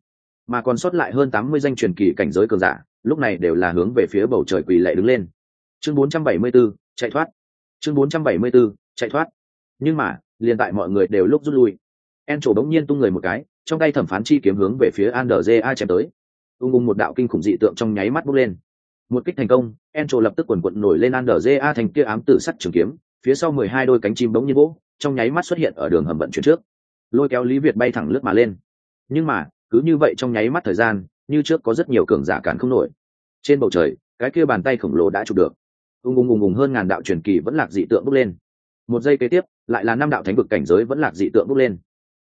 Mà còn sót lại hơn tám mươi danh truyền kỳ cảnh giới cường giả lúc này đều là hướng về phía bầu trời quỳ lệ đứng lên. Chương 474, chạy thoát. Chương 474, chạy thoát. Nhưng mà liền tại mọi người đều lúc rút lui. En trổ bỗng nhiên tung người một cái trong tay thẩm phán chi kiếm hướng về phía an a chém tới. Ung ung một đạo kinh khủng dị tượng trong nháy mắt bốc lên một kích thành công en lập tức quần quận nổi lên an a thành kia ám tử sắt trường kiếm, phía sau mười hai đôi cánh chim bỗng nhiên vỗ, trong nháy mắt xuất hiện ở đường hầm vận chuyển trước. Lôi kéo lý việt bay thẳng lướt mà lên. Nhưng mà, cứ như vậy trong nháy mắt thời gian, như trước có rất nhiều cường giả cản không nổi. Trên bầu trời, cái kia bàn tay khổng lồ đã chụp được. Ung ung ung ung hơn ngàn đạo truyền kỳ vẫn lạc dị tượng bước lên. Một giây kế tiếp, lại là năm đạo thánh vực cảnh giới vẫn lạc dị tượng bước lên.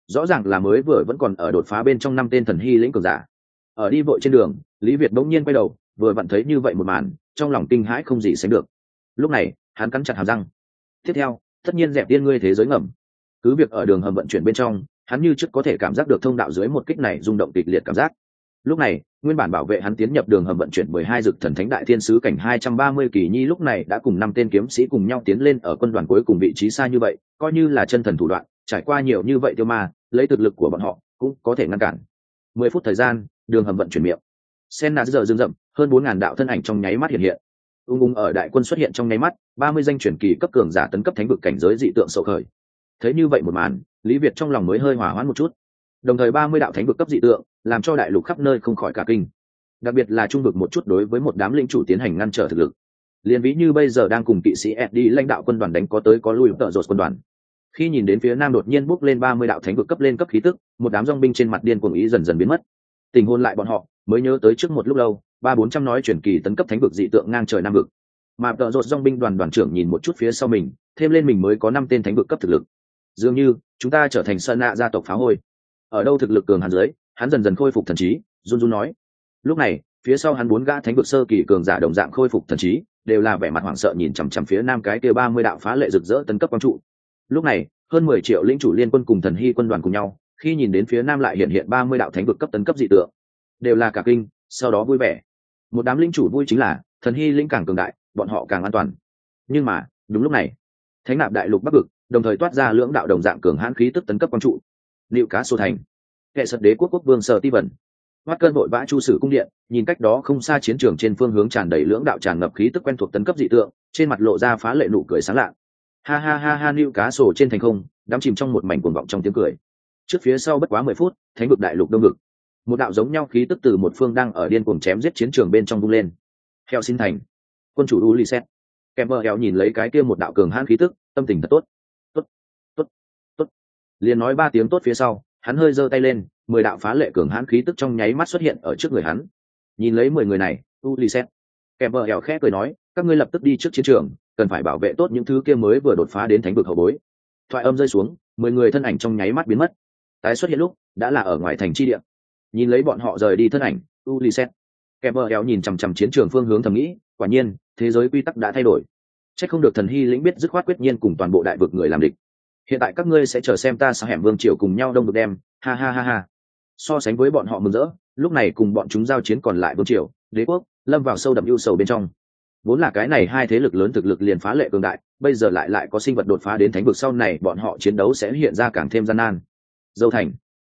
Rõ ràng là mới vừa vẫn còn ở đột phá bên trong năm tên thần hy lĩnh cường giả. Ở đi vội trên đường, lý việt bỗng nhiên quay đầu vừa vặn thấy như vậy một màn, trong lòng kinh hãi không gì sánh được. Lúc này, hắn cắn chặt hàm răng. Tiếp theo, tất nhiên dẹp tiên ngươi thế giới ngầm. Cứ việc ở đường hầm vận chuyển bên trong, hắn như trước có thể cảm giác được thông đạo dưới một kích này rung động kịch liệt cảm giác. Lúc này, nguyên bản bảo vệ hắn tiến nhập đường hầm vận chuyển mười hai dực thần thánh đại thiên sứ cảnh hai trăm ba mươi kỳ nhi lúc này đã cùng năm tên kiếm sĩ cùng nhau tiến lên ở quân đoàn cuối cùng vị trí xa như vậy, coi như là chân thần thủ đoạn, trải qua nhiều như vậy tiêu ma, lấy thực lực của bọn họ cũng có thể ngăn cản. Mười phút thời gian, đường hầm vận chuyển miệng sen nà giờ dương rậm, hơn bốn ngàn đạo thân ảnh trong nháy mắt hiện hiện. Ung ung ở đại quân xuất hiện trong nháy mắt, ba mươi danh truyền kỳ cấp cường giả tấn cấp thánh vực cảnh giới dị tượng sầu khởi. Thấy như vậy một màn, lý việt trong lòng mới hơi hỏa hoãn một chút. Đồng thời ba mươi đạo thánh vực cấp dị tượng, làm cho đại lục khắp nơi không khỏi cả kinh. Đặc biệt là trung vực một chút đối với một đám lĩnh chủ tiến hành ngăn trở thực lực. Liền ví như bây giờ đang cùng kỵ sĩ ed đi lãnh đạo quân đoàn đánh có tới có lui, tợ rột quân đoàn. Khi nhìn đến phía nam đột nhiên bốc lên ba mươi đạo thánh vực cấp lên cấp khí tức, một đám dong binh trên mặt điên cuồng ý dần dần biến mất. Tình hôn lại bọn họ mới nhớ tới trước một lúc lâu, ba bốn trăm nói chuyển kỳ tấn cấp thánh vực dị tượng ngang trời nam vực. Mà tợ rột dong binh đoàn đoàn trưởng nhìn một chút phía sau mình, thêm lên mình mới có năm tên thánh vực cấp thực lực. Dường như, chúng ta trở thành sơn nạ gia tộc phá hôi. Ở đâu thực lực cường hắn dưới, hắn dần dần khôi phục thần trí, run run nói. Lúc này, phía sau hắn bốn gã thánh vực sơ kỳ cường giả đồng dạng khôi phục thần trí, đều là vẻ mặt hoảng sợ nhìn chằm chằm phía nam cái kia ba mươi đạo phá lệ rực rỡ tấn cấp quang trụ. Lúc này, hơn mười triệu lĩnh chủ liên quân cùng thần hy quân đoàn cùng nhau, khi nhìn đến phía nam lại hiện hiện ba mươi đạo thánh vực cấp tấn cấp dị tượng đều là cả kinh, sau đó vui vẻ. Một đám linh chủ vui chính là, thần hy linh càng cường đại, bọn họ càng an toàn. Nhưng mà, đúng lúc này, thánh nạp đại lục bắc cực đồng thời toát ra lưỡng đạo đồng dạng cường hãn khí tức tấn cấp quang trụ. Liệu cá sô thành hệ sật đế quốc quốc vương sở ti vần mắt cơn vội vã chu sử cung điện, nhìn cách đó không xa chiến trường trên phương hướng tràn đầy lưỡng đạo tràn ngập khí tức quen thuộc tấn cấp dị tượng, trên mặt lộ ra phá lệ nụ cười sáng lạ ha ha ha ha nịu cá sổ trên thành không, đắm chìm trong một mảnh cuồng vọng trong tiếng cười. Trước phía sau bất quá mười phút, thánh vực đại lục đông ngực một đạo giống nhau khí tức từ một phương đang ở điên cuồng chém giết chiến trường bên trong vung lên. Heo xin thành. Quân chủ u li xét kèm vợ heo nhìn lấy cái kia một đạo cường hãn khí tức, tâm tình thật tốt. Tốt tốt tốt. Liền nói ba tiếng tốt phía sau, hắn hơi giơ tay lên, mười đạo phá lệ cường hãn khí tức trong nháy mắt xuất hiện ở trước người hắn. Nhìn lấy mười người này u lì xét kèm vợ hẻo khẽ cười nói, các ngươi lập tức đi trước chiến trường, cần phải bảo vệ tốt những thứ kia mới vừa đột phá đến thánh vực hậu bối. Thoại âm rơi xuống, mười người thân ảnh trong nháy mắt biến mất. Tái xuất hiện lúc, đã là ở ngoài thành chi địa nhìn lấy bọn họ rời đi thân ảnh u lì xét kèm vợ éo nhìn chằm chằm chiến trường phương hướng thầm nghĩ, quả nhiên, thế giới quy tắc đã thay đổi. C h ắ c không được thần hy lĩnh biết dứt khoát quyết nhiên cùng toàn bộ đại vực người làm địch. Hiện tại các ngươi sẽ chờ xem ta sao hẻm vương triều cùng nhau đông được đem. Ha ha ha ha. So sánh với bọn họ mừng rỡ, lúc này cùng bọn chúng giao chiến còn lại vương triều, đế quốc, lâm vào sâu đậm ưu sầu bên trong. Vốn là cái này hai thế lực lớn thực lực liền phá lệ cường đại, bây giờ lại lại có sinh vật đột phá đến thánh vực sau này bọn họ chiến đấu sẽ hiện ra càng thêm gian nan. Dâu thành.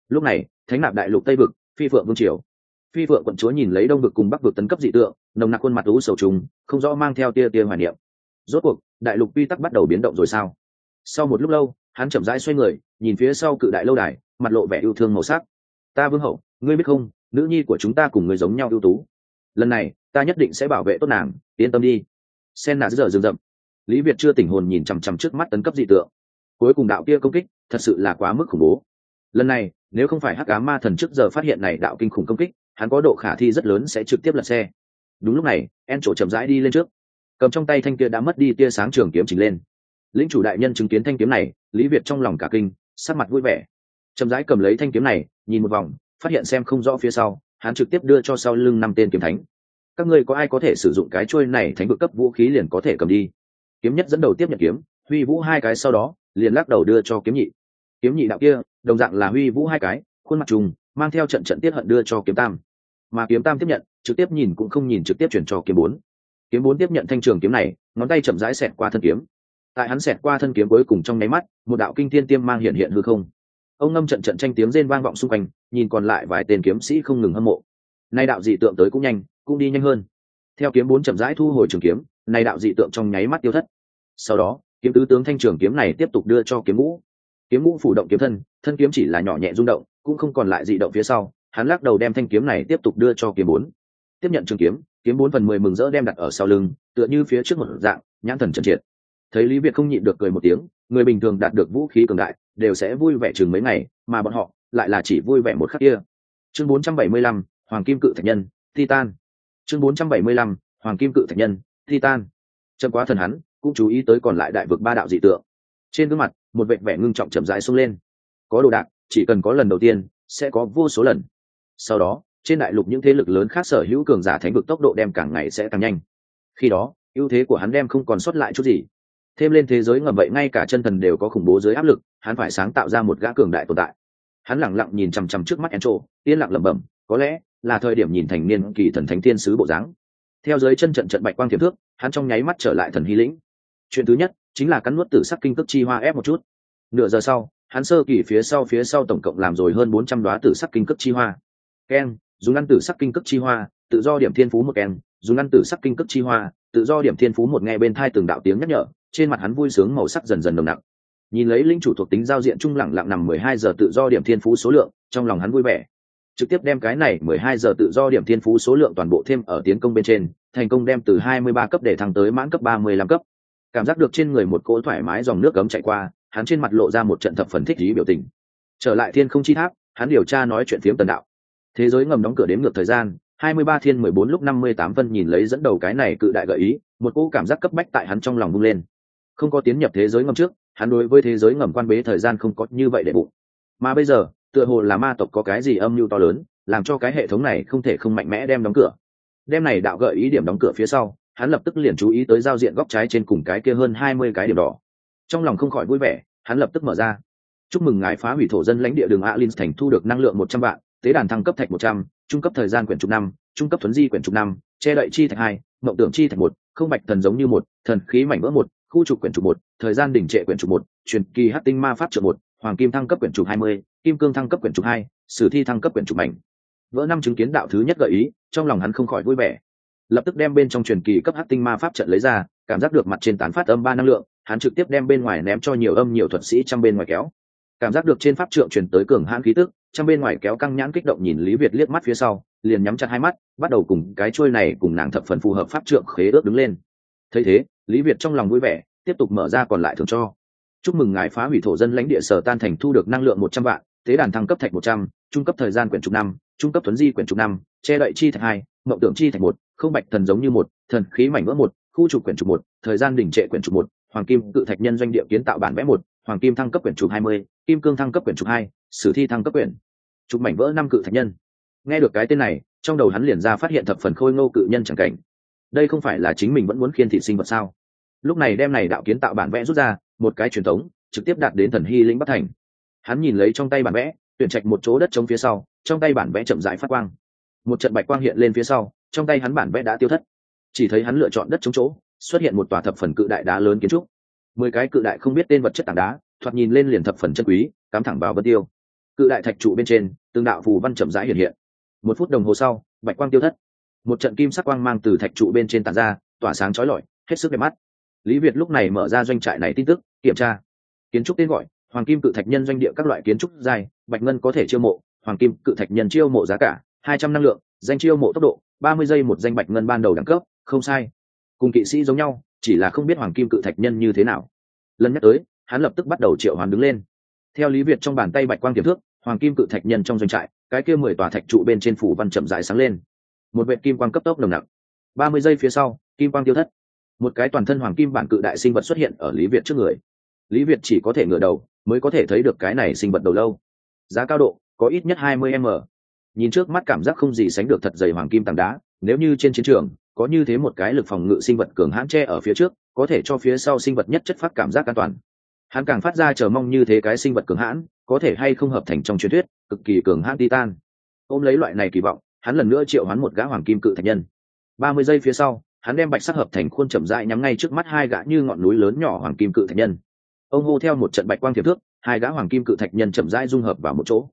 Lúc này, thánh nạp đại lục tây vực phi phượng vương triều. Phi phượng quận chúa nhìn lấy đông vực cùng bắc vực tấn cấp dị tượng, nồng nặc khuôn mặt lũ sầu trùng, không rõ mang theo tia tia hoài niệm. Rốt cuộc, đại lục quy tắc bắt đầu biến động rồi sao? Sau một lúc lâu, hắn chậm rãi xoay người, nhìn phía sau cự đại lâu đài, mặt lộ vẻ yêu thương màu sắc. Ta vương hậu, ngươi biết không, nữ nhi của chúng ta cùng người giống nhau ưu tú. Lần này, ta nhất định sẽ bảo vệ tốt nàng, yên tâm đi. Sen nạ giờ rừng rậm lý việt chưa tỉnh hồn nhìn chằm chằm trước mắt tấn cấp dị tượng. Cuối cùng đạo kia công kích, thật sự là quá mức khủng bố lần này, nếu không phải hắc cá ma thần trước giờ phát hiện này đạo kinh khủng công kích, hắn có độ khả thi rất lớn sẽ trực tiếp lật xe. Đúng lúc này en trổ chậm rãi đi lên trước. Cầm trong tay thanh kia đã mất đi tia sáng trường kiếm chỉnh lên. Lĩnh chủ đại nhân chứng kiến thanh kiếm này, lý việt trong lòng cả kinh, sắc mặt vui vẻ. Chậm rãi cầm lấy thanh kiếm này, nhìn một vòng, phát hiện xem không rõ phía sau, hắn trực tiếp đưa cho sau lưng năm tên kiếm thánh. Các ngươi có ai có thể sử dụng cái trôi này thánh vực cấp vũ khí liền có thể cầm đi? Kiếm nhất dẫn đầu tiếp nhận kiếm, huy vũ hai cái sau đó, liền lắc đầu đưa cho kiếm nhị. Kiếm nhị đạo kia đồng dạng là huy vũ hai cái, khuôn mặt trùng, mang theo trận trận tiết hận đưa cho kiếm tam. Mà kiếm tam tiếp nhận, trực tiếp nhìn cũng không nhìn trực tiếp chuyển cho kiếm bốn. Kiếm bốn tiếp nhận thanh trường kiếm này, ngón tay chậm rãi xẹt qua thân kiếm. Tại hắn xẹt qua thân kiếm cuối cùng trong nháy mắt, một đạo kinh thiên tiêm mang hiện hiện hư không. Ông ngâm trận trận tranh tiếng rên vang vọng xung quanh, nhìn còn lại vài tên kiếm sĩ không ngừng hâm mộ. Nay đạo dị tượng tới cũng nhanh, cũng đi nhanh hơn. Theo kiếm bốn chậm rãi thu hồi trường kiếm, nay đạo dị tượng trong nháy mắt tiêu thất. Sau đó, kiếm tứ tướng thanh trường kiếm này tiếp tục đưa cho kiếm ngũ kiếm ngũ phủ động kiếm thân thân kiếm chỉ là nhỏ nhẹ rung động cũng không còn lại dị động phía sau hắn lắc đầu đem thanh kiếm này tiếp tục đưa cho kiếm bốn. Tiếp nhận trường kiếm kiếm bốn phần mười mừng rỡ đem đặt ở sau lưng tựa như phía trước một dạng nhãn thần trần triệt. Thấy lý việt không nhịn được cười một tiếng người bình thường đạt được vũ khí cường đại đều sẽ vui vẻ chừng mấy ngày mà bọn họ lại là chỉ vui vẻ một khắc kia. Chương 475, hoàng kim cự thạch nhân titan. Chương 475, hoàng kim cự thạch nhân titan. Chân quá thần hắn cũng chú ý tới còn lại đại vực ba đạo dị tượng. Trên gương mặt một vệ vẻ ngưng trọng chậm rãi xông lên. Có đồ đạc, chỉ cần có lần đầu tiên, sẽ có vô số lần. Sau đó, trên đại lục những thế lực lớn khác sở hữu cường giả thánh vực tốc độ đem càng ngày sẽ càng nhanh. Khi đó, ưu thế của hắn đem không còn sót lại chút gì. Thêm lên thế giới ngầm vậy ngay cả chân thần đều có khủng bố dưới áp lực, hắn phải sáng tạo ra một gã cường đại tồn tại. Hắn lẳng lặng nhìn chằm chằm trước mắt en trộ yên lặng lẩm bẩm, có lẽ là thời điểm nhìn thành niên kỳ thần thánh tiên sứ bộ dáng. Theo dưới chân trận trận bạch quang thiệp thước, hắn trong nháy mắt trở lại thần hy lĩnh chuyện thứ nhất chính là cắn nuốt tử sắc kinh tức chi hoa ép một chút. Nửa giờ sau, hắn sơ kỳ phía sau phía sau tổng cộng làm rồi hơn bốn trăm đoá tử sắc kinh cấp chi hoa. Keng dùng ăn tử sắc kinh cấp chi hoa, tự do điểm thiên phú một keng dùng ăn tử sắc kinh cấp chi hoa, tự do điểm thiên phú một nghe bên thai từng đạo tiếng nhắc nhở, trên mặt hắn vui sướng màu sắc dần dần nồng nặc. nhìn lấy linh chủ thuộc tính giao diện trung lẳng lặng nằm mười hai giờ tự do điểm thiên phú số lượng, trong lòng hắn vui vẻ. Trực tiếp đem cái này mười hai giờ tự do điểm thiên phú số lượng toàn bộ thêm ở tiến công bên trên, thành công đem từ hai mươi ba cấp để thăng tới mãn cấp ba mươi lăm cấp cảm giác được trên người một cỗ thoải mái dòng nước cấm chạy qua, hắn trên mặt lộ ra một trận thập phần thích lý biểu tình. Trở lại thiên không chi tháp, hắn điều tra nói chuyện phiếm tần đạo. Thế giới ngầm đóng cửa đến ngược thời gian, hai mươi ba thiên mười bốn lúc năm mươi tám phân nhìn lấy dẫn đầu cái này cự đại gợi ý, một cỗ cảm giác cấp bách tại hắn trong lòng bung lên. Không có tiến nhập thế giới ngầm trước, hắn đối với thế giới ngầm quan bế thời gian không có như vậy để bụng. Mà bây giờ, tựa hồ là ma tộc có cái gì âm mưu to lớn, làm cho cái hệ thống này không thể không mạnh mẽ đem đóng cửa. Đem này đạo gợi ý điểm đóng cửa phía sau hắn lập tức liền chú ý tới giao diện góc trái trên cùng cái kia hơn hai mươi cái điểm đỏ. Trong lòng không khỏi vui vẻ, hắn lập tức mở ra. Chúc mừng ngài phá hủy thổ dân lãnh địa đường alin thành thu được năng lượng một trăm vạn, tế đàn thăng cấp thạch một trăm, trung cấp thời gian quyển chục năm, trung cấp thuấn di quyển chục năm, che đậy chi thạch hai, mộng tưởng chi thạch một, không bạch thần giống như một, thần khí mảnh vỡ một, khu trục quyển trục một, thời gian đỉnh trệ quyển trục một, truyền kỳ hát tinh ma pháp trượng một, hoàng kim thăng cấp quyển trục hai mươi, kim cương thăng cấp quyển trục hai, sử thi thăng cấp quyển trục mảnh. Vỡ năm chứng kiến đạo thứ nhất gợi ý, trong lòng hắn không khỏi vui vẻ lập tức đem bên trong truyền kỳ cấp hát tinh ma pháp trận lấy ra, cảm giác được mặt trên tán phát âm ba năng lượng, hắn trực tiếp đem bên ngoài ném cho nhiều âm nhiều thuật sĩ trong bên ngoài kéo. Cảm giác được trên pháp trượng truyền tới cường hãn khí tức trong bên ngoài kéo căng nhãn kích động nhìn lý việt liếc mắt phía sau, liền nhắm chặt hai mắt, bắt đầu cùng cái trôi này cùng nàng thập phần phù hợp pháp trượng khế ước đứng lên. Thấy thế, lý việt trong lòng vui vẻ, tiếp tục mở ra còn lại thường cho. Chúc mừng ngài phá hủy thổ dân lãnh địa sở tan thành thu được năng lượng một trăm vạn, tế đàn thăng cấp thạch một trăm, trung cấp thời gian quyển chục năm, trung cấp thuấn di quyển trục năm, che đậy chi thạch hai mậu tưởng chi thạch một không bạch thần giống như một, thần khí mảnh vỡ một, khu trục quyển trục một, thời gian đỉnh trệ quyển trục một, hoàng kim cự thạch nhân doanh địa kiến tạo bản vẽ một, hoàng kim thăng cấp quyển trục hai mươi, kim cương thăng cấp quyển trục hai, sử thi thăng cấp quyển trục mảnh vỡ năm cự thạch nhân. Nghe được cái tên này, trong đầu hắn liền ra phát hiện thập phần khôi ngô cự nhân chẳng cảnh. Đây không phải là chính mình vẫn muốn khiên thị sinh vật sao? Lúc này đem này đạo kiến tạo bản vẽ rút ra, một cái truyền thống, trực tiếp đạt đến thần hy lĩnh bắc thành. Hắn nhìn lấy trong tay bản vẽ, tuyển trạch một chỗ đất trống phía sau, trong tay bản vẽ chậm rãi phát quang. Một trận bạch quang hiện lên phía sau trong tay hắn bản vẽ đã tiêu thất. Chỉ thấy hắn lựa chọn đất chống chỗ, xuất hiện một tòa thập phần cự đại đá lớn kiến trúc. Mười cái cự đại không biết tên vật chất tảng đá, thoạt nhìn lên liền thập phần chân quý, cắm thẳng vào vân tiêu. Cự đại thạch trụ bên trên tương đạo phù văn chậm rãi hiện hiện. Một phút đồng hồ sau, bạch quang tiêu thất. Một trận kim sắc quang mang từ thạch trụ bên trên tàn ra, tỏa sáng chói lọi, hết sức đẹp mắt. Lý việt lúc này mở ra doanh trại này tin tức, kiểm tra. Kiến trúc tên gọi, hoàng kim cự thạch nhân doanh địa các loại kiến trúc dài, bạch ngân có thể chiêu mộ, hoàng kim cự thạch nhân chiêu mộ giá cả hai trăm năng lượng, danh chiêu mộ tốc độ ba mươi giây một danh bạch ngân ban đầu đẳng cấp, không sai. Cùng kỵ sĩ giống nhau, chỉ là không biết hoàng kim cự thạch nhân như thế nào. Lần nhắc tới, hắn lập tức bắt đầu triệu hoán đứng lên. Theo lý việt trong bàn tay bạch quang tiềm thước hoàng kim cự thạch nhân trong doanh trại, cái kia mười tòa thạch trụ bên trên phủ văn chậm rãi sáng lên. Một vệ kim quang cấp tốc nồng nặc. ba mươi giây phía sau, kim quang tiêu thất. Một cái toàn thân hoàng kim bản cự đại sinh vật xuất hiện ở lý việt trước người. Lý việt chỉ có thể ngửa đầu, mới có thể thấy được cái này sinh vật đầu lâu. Giá cao độ, có ít nhất hai mươi m nhìn trước mắt cảm giác không gì sánh được thật dày hoàng kim tảng đá, nếu như trên chiến trường, có như thế một cái lực phòng ngự sinh vật cường hãn tre ở phía trước, có thể cho phía sau sinh vật nhất chất phát cảm giác an toàn. Hắn càng phát ra chờ mong như thế cái sinh vật cường hãn, có thể hay không hợp thành trong truyền thuyết, cực kỳ cường hãn titan. Ôm lấy loại này kỳ vọng, hắn lần nữa triệu hắn một gã hoàng kim cự thạch nhân. Ba mươi giây phía sau, hắn đem bạch sắc hợp thành khuôn chậm rãi nhắm ngay trước mắt hai gã như ngọn núi lớn nhỏ hoàng kim cự thạch nhân. Ông hô theo một trận bạch quang thiệp thước, hai gã hoàng kim cự thạch nhân chậm rãi dung hợp vào một chỗ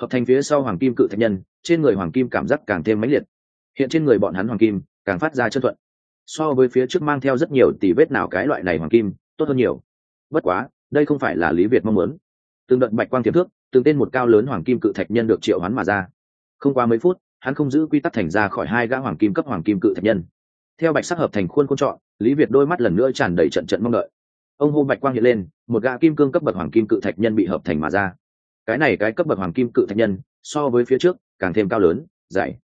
hợp thành phía sau hoàng kim cự thạch nhân, trên người hoàng kim cảm giác càng thêm mãnh liệt. Hiện trên người bọn hắn hoàng kim càng phát ra chân thuận. So với phía trước mang theo rất nhiều tỷ vết nào cái loại này hoàng kim, tốt hơn nhiều. Bất quá, đây không phải là lý việt mong muốn. Từng đợt bạch quang tiềm thước, từng tên một cao lớn hoàng kim cự thạch nhân được triệu hắn mà ra. Không qua mấy phút, hắn không giữ quy tắc thành ra khỏi hai gã hoàng kim cấp hoàng kim cự thạch nhân. Theo bạch sắc hợp thành khuôn côn trọn, lý việt đôi mắt lần nữa tràn đầy trận trận mong đợi. Ông hô bạch quang hiện lên, một gã kim cương cấp bậc hoàng kim cự thạch nhân bị hợp thành mà ra cái này cái cấp bậc hoàng kim cự thạch nhân, so với phía trước, càng thêm cao lớn, dày.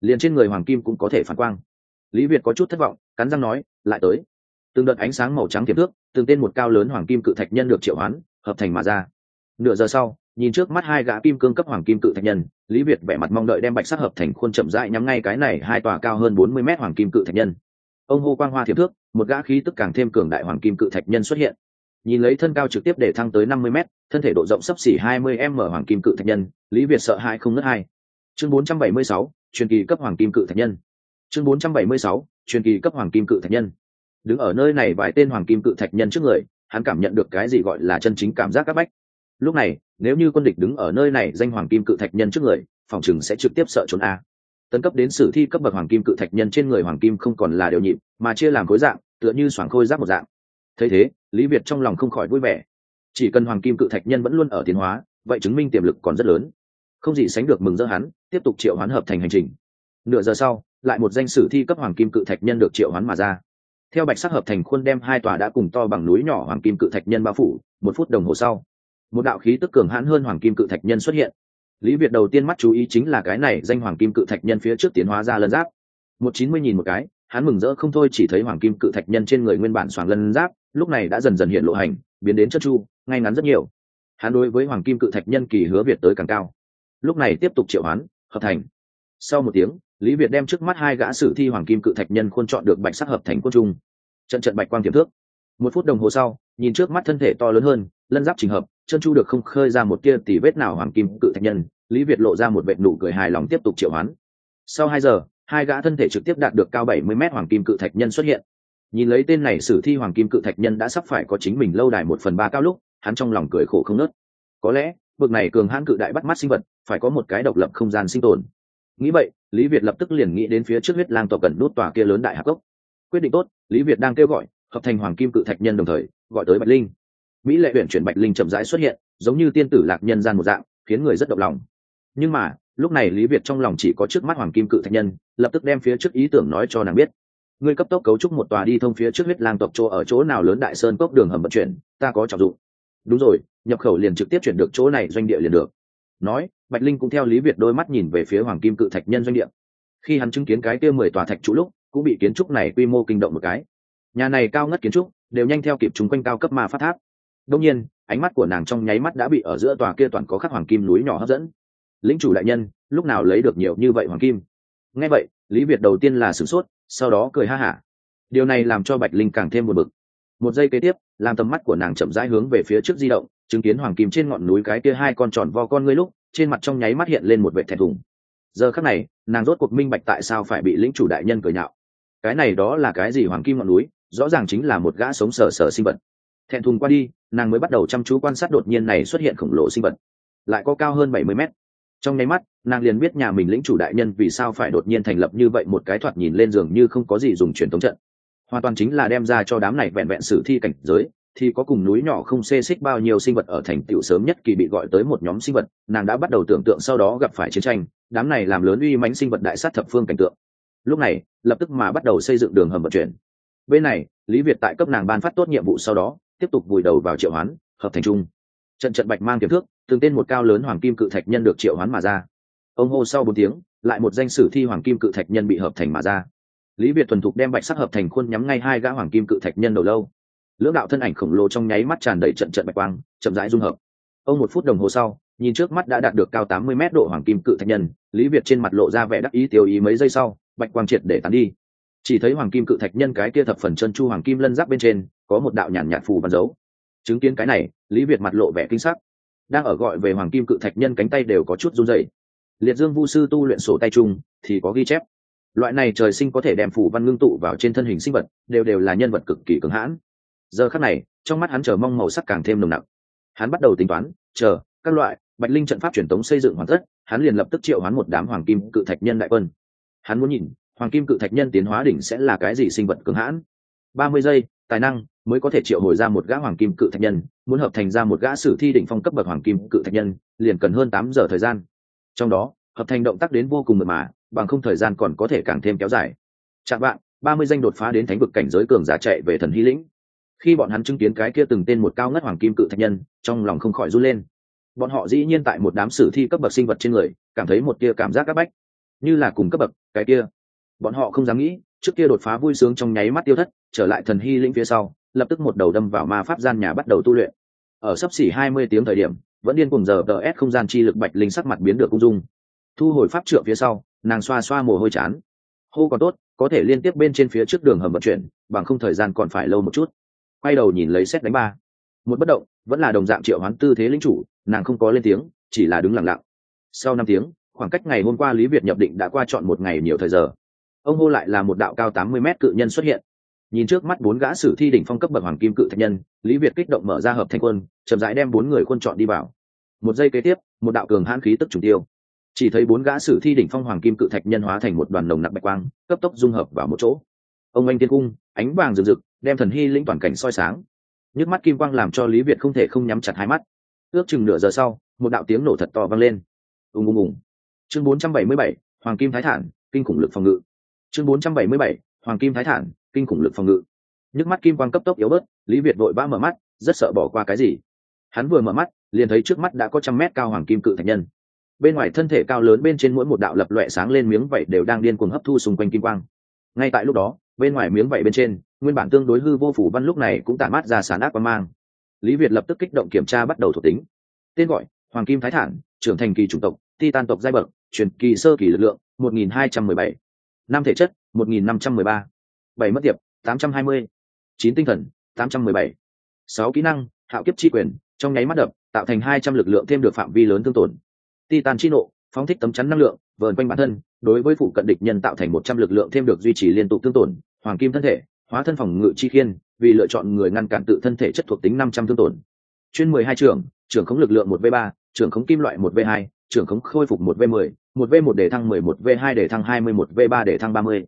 Liền trên người hoàng kim cũng có thể phản quang. Lý việt có chút thất vọng, cắn răng nói, lại tới. Từng đợt ánh sáng màu trắng tiềm thước từng tên một cao lớn hoàng kim cự thạch nhân được triệu hoán, hợp thành mà ra. Nửa giờ sau, nhìn trước mắt hai gã kim cương cấp hoàng kim cự thạch nhân, lý việt vẻ mặt mong đợi đem bạch sắc hợp thành khuôn chậm rãi nhắm ngay cái này hai tòa cao hơn bốn mươi mét hoàng kim cự thạch nhân. Ông hô quang hoa thiệp thước một gã khí tức càng thêm cường đại hoàng kim cự thạch nhân xuất hiện nhìn lấy thân cao trực tiếp để thăng tới năm mươi m thân thể độ rộng sấp xỉ hai mươi m hoàng kim cự thạch nhân, lý việt sợ hai không nứt hai chương bốn trăm bảy mươi sáu, truyền kỳ cấp hoàng kim cự thạch nhân. Chương bốn trăm bảy mươi sáu, truyền kỳ cấp hoàng kim cự thạch nhân. Đứng ở nơi này vài tên hoàng kim cự thạch nhân trước người, hắn cảm nhận được cái gì gọi là chân chính cảm giác các bách. Lúc này, nếu như quân địch đứng ở nơi này danh hoàng kim cự thạch nhân trước người, phòng chừng sẽ trực tiếp sợ trốn a. Tấn cấp đến sử thi cấp bậc hoàng kim cự thạch nhân trên người hoàng kim không còn là điều nhịp, mà chia làm khối dạng, tựa như xoảng khôi giáp một dạng thấy thế, lý việt trong lòng không khỏi vui vẻ. Chỉ cần hoàng kim cự thạch nhân vẫn luôn ở tiến hóa, vậy chứng minh tiềm lực còn rất lớn. Không gì sánh được mừng rỡ hắn, tiếp tục triệu hoán hợp thành hành trình. Nửa giờ sau, lại một danh sử thi cấp hoàng kim cự thạch nhân được triệu hoán mà ra. Theo bạch sắc hợp thành khuôn đem hai tòa đã cùng to bằng núi nhỏ hoàng kim cự thạch nhân bao phủ, một phút đồng hồ sau, một đạo khí tức cường hãn hơn hoàng kim cự thạch nhân xuất hiện. Lý việt đầu tiên mắt chú ý chính là cái này danh hoàng kim cự thạch nhân phía trước tiến hóa ra lân giáp. Một chín mươi nhìn một cái, hắn mừng rỡ không thôi chỉ thấy hoàng kim cự thạch nhân trên người nguyên bản xoàng lân giáp lúc này đã dần dần hiện lộ hành, biến đến chất chu, ngay ngắn rất nhiều. Hắn đối với hoàng kim cự thạch nhân kỳ hứa việt tới càng cao. Lúc này tiếp tục triệu hoán, hợp thành. Sau một tiếng, lý việt đem trước mắt hai gã sử thi hoàng kim cự thạch nhân khuôn chọn được bạch sắc hợp thành quân trung. Trận trận bạch quang tiềm thước một phút đồng hồ sau, nhìn trước mắt thân thể to lớn hơn, lân giáp trình hợp, chân chu được không khơi ra một tia tỉ vết nào hoàng kim cự thạch nhân, lý việt lộ ra một vệ nụ cười hài lòng tiếp tục triệu hoán. Sau hai giờ, hai gã thân thể trực tiếp đạt được cao bảy mươi mét hoàng kim cự thạch nhân xuất hiện nhìn lấy tên này, sử thi hoàng kim cự thạch nhân đã sắp phải có chính mình lâu đài một phần ba cao lúc, hắn trong lòng cười khổ không nớt. Có lẽ, bực này cường hãn cự đại bắt mắt sinh vật, phải có một cái độc lập không gian sinh tồn. Nghĩ vậy, lý việt lập tức liền nghĩ đến phía trước huyết lang tộc cần nút tòa kia lớn đại hạc cốc. Quyết định tốt, lý việt đang kêu gọi, hợp thành hoàng kim cự thạch nhân đồng thời, gọi tới bạch linh. Mỹ lệ huyện chuyển bạch linh chậm rãi xuất hiện, giống như tiên tử lạc nhân gian một dạng, khiến người rất động lòng. Nhưng mà, lúc này lý việt trong lòng chỉ có trước mắt hoàng kim cự thạch nhân, lập tức đem phía trước ý tưởng nói cho nàng biết ngươi cấp tốc cấu trúc một tòa đi thông phía trước huyết lang tộc chỗ ở chỗ nào lớn đại sơn cốc đường hầm vận chuyển, ta có trọng dụng. Đúng rồi, nhập khẩu liền trực tiếp chuyển được chỗ này, doanh địa liền được. Nói, bạch linh cũng theo lý việt đôi mắt nhìn về phía hoàng kim cự thạch nhân doanh địa. Khi hắn chứng kiến cái kia mười tòa thạch trụ lúc, cũng bị kiến trúc này quy mô kinh động một cái. Nhà này cao ngất kiến trúc, đều nhanh theo kịp chúng quanh cao cấp ma phát tháp. Đông nhiên, ánh mắt của nàng trong nháy mắt đã bị ở giữa tòa kia toàn có khắc hoàng kim núi nhỏ hấp dẫn. Lính chủ đại nhân, lúc nào lấy được nhiều như vậy hoàng kim? Nghe vậy, lý việt đầu tiên là sửng sốt sau đó cười ha hả. Điều này làm cho bạch linh càng thêm một bực. Một giây kế tiếp, làm tầm mắt của nàng chậm rãi hướng về phía trước di động, chứng kiến hoàng kim trên ngọn núi cái kia hai con tròn vo con ngươi lúc, trên mặt trong nháy mắt hiện lên một vệ thẹn thùng. Giờ khắc này, nàng rốt cuộc minh bạch tại sao phải bị lĩnh chủ đại nhân cười nhạo. Cái này đó là cái gì hoàng kim ngọn núi, rõ ràng chính là một gã sống sờ sờ sinh vật. Thẹn thùng qua đi, nàng mới bắt đầu chăm chú quan sát đột nhiên này xuất hiện khổng lồ sinh vật. Lại có cao hơn bảy mươi mét trong nháy mắt, nàng liền biết nhà mình lĩnh chủ đại nhân vì sao phải đột nhiên thành lập như vậy một cái thoạt nhìn lên giường như không có gì dùng truyền thống trận. Hoàn toàn chính là đem ra cho đám này vẹn vẹn sử thi cảnh giới, thì có cùng núi nhỏ không xê xích bao nhiêu sinh vật ở thành tựu sớm nhất kỳ bị gọi tới một nhóm sinh vật, nàng đã bắt đầu tưởng tượng sau đó gặp phải chiến tranh, đám này làm lớn uy mánh sinh vật đại sát thập phương cảnh tượng. Lúc này, lập tức mà bắt đầu xây dựng đường hầm vận chuyển. Bên này, lý việt tại cấp nàng ban phát tốt nhiệm vụ sau đó, tiếp tục vùi đầu vào triệu hoán, hợp thành trung. Trận trận bạch mang tiềm thước từng tên một cao lớn hoàng kim cự thạch nhân được triệu hoán mà ra. Ông hô sau bốn tiếng, lại một danh sử thi hoàng kim cự thạch nhân bị hợp thành mà ra. Lý việt thuần thục đem bạch sắc hợp thành khuôn nhắm ngay hai gã hoàng kim cự thạch nhân đầu lâu. Lưỡng đạo thân ảnh khổng lồ trong nháy mắt tràn đầy trận trận bạch quang, chậm rãi dung hợp. Ông một phút đồng hồ sau, nhìn trước mắt đã đạt được cao tám mươi mét độ hoàng kim cự thạch nhân, lý việt trên mặt lộ ra vẻ đắc ý tiêu ý mấy giây sau, bạch quang triệt để tán đi. Chỉ thấy hoàng kim cự thạch nhân cái kia thập phần chân chu hoàng kim lân giáp bên trên, có một đạo nhàn nhạt phù văn dấu. Chứng kiến cái này, lý việt mặt lộ vẻ kinh sắc đang ở gọi về hoàng kim cự thạch nhân cánh tay đều có chút run dày liệt dương vu sư tu luyện sổ tay chung thì có ghi chép. Loại này trời sinh có thể đem phù văn ngưng tụ vào trên thân hình sinh vật, đều đều là nhân vật cực kỳ cứng hãn. Giờ khắc này, trong mắt hắn chờ mong màu sắc càng thêm nồng nặc. Hắn bắt đầu tính toán, chờ, các loại, bạch linh trận pháp truyền tống xây dựng hoàn tất, hắn liền lập tức triệu hoán một đám hoàng kim cự thạch nhân đại quân. Hắn muốn nhìn, hoàng kim cự thạch nhân tiến hóa đỉnh sẽ là cái gì sinh vật cứng hãn. Ba mươi giây, tài năng mới có thể triệu hồi ra một gã hoàng kim cự thạch nhân, muốn hợp thành ra một gã sử thi đỉnh phong cấp bậc hoàng kim cự thạch nhân, liền cần hơn tám giờ thời gian. Trong đó, hợp thành động tác đến vô cùng mượt mà, bằng không thời gian còn có thể càng thêm kéo dài. Chạm bạn, ba mươi danh đột phá đến thánh vực cảnh giới cường giả chạy về thần hy lĩnh. Khi bọn hắn chứng kiến cái kia từng tên một cao ngất hoàng kim cự thạch nhân, trong lòng không khỏi run lên. Bọn họ dĩ nhiên tại một đám sử thi cấp bậc sinh vật trên người, cảm thấy một tia cảm giác áp bách. Như là cùng cấp bậc, cái kia. Bọn họ không dám nghĩ, trước kia đột phá vui sướng trong nháy mắt tiêu thất, trở lại thần hy lĩnh phía sau lập tức một đầu đâm vào ma pháp gian nhà bắt đầu tu luyện. Ở sấp xỉ hai mươi tiếng thời điểm, vẫn điên cùng giờ tờ ép không gian chi lực bạch linh sắc mặt biến được cung dung. Thu hồi pháp trượng phía sau, nàng xoa xoa mồ hôi chán. Hô còn tốt, có thể liên tiếp bên trên phía trước đường hầm vận chuyển, bằng không thời gian còn phải lâu một chút. Quay đầu nhìn lấy xét đánh ba. Một bất động, vẫn là đồng dạng triệu hoán tư thế lính chủ, nàng không có lên tiếng, chỉ là đứng lặng lặng. Sau năm tiếng, khoảng cách ngày hôm qua lý việt nhập định đã qua chọn một ngày nhiều thời giờ. Ông hô lại là một đạo cao tám mươi mét cự nhân xuất hiện nhìn trước mắt bốn gã sử thi đỉnh phong cấp bậc hoàng kim cự thạch nhân lý việt kích động mở ra hợp thanh quân chậm rãi đem bốn người quân chọn đi vào. Một giây kế tiếp một đạo cường hãn khí tức trùng tiêu. Chỉ thấy bốn gã sử thi đỉnh phong hoàng kim cự thạch nhân hóa thành một đoàn nồng nặc bạch quang cấp tốc dung hợp vào một chỗ. Ông anh tiên cung ánh vàng rực rực đem thần hy lĩnh toàn cảnh soi sáng. Nhức mắt kim quang làm cho lý việt không thể không nhắm chặt hai mắt. Ước chừng nửa giờ sau một đạo tiếng nổ thật to vang lên. Ùng ùng ùng. Chương 477, hoàng kim thái thản kinh khủng lực phòng ngự. Chương 477, hoàng kim thái thản kinh khủng lực phòng ngự. Nhức mắt kim quang cấp tốc yếu bớt, lý việt vội vã mở mắt, rất sợ bỏ qua cái gì. Hắn vừa mở mắt, liền thấy trước mắt đã có trăm mét cao hoàng kim cự thạch nhân. Bên ngoài thân thể cao lớn bên trên mỗi một đạo lập loẹ sáng lên miếng vảy đều đang điên cuồng hấp thu xung quanh kim quang. Ngay tại lúc đó, bên ngoài miếng vảy bên trên, nguyên bản tương đối hư vô phủ văn lúc này cũng tản mát ra sán ác quan mang. Lý việt lập tức kích động kiểm tra bắt đầu thuộc tính. Tên gọi, hoàng kim thái thản, trưởng thành kỳ chủng tộc, titan tộc giai bậc, truyền kỳ sơ kỳ lực lượng 1217. m thể chất 1513 bảy mất tiệp 820. chín tinh thần 817. sáu kỹ năng, hạo kiếp chi quyền, trong nháy mắt đập, tạo thành hai trăm lực lượng thêm được phạm vi lớn thương tổn titan chi nộ, phóng thích tấm chắn năng lượng, vờn quanh bản thân, đối với phụ cận địch nhân tạo thành một trăm lực lượng thêm được duy trì liên tục thương tổn, hoàng kim thân thể, hóa thân phòng ngự chi khiên, vì lựa chọn người ngăn cản tự thân thể chất thuộc tính năm trăm thương tổn chuyên mười hai trưởng trưởng khống lực lượng một v ba, trưởng khống kim loại một v hai, trưởng khống khôi phục một v mười, một v một để thăng mười một v hai để thăng hai mươi một v ba để thăng ba mươi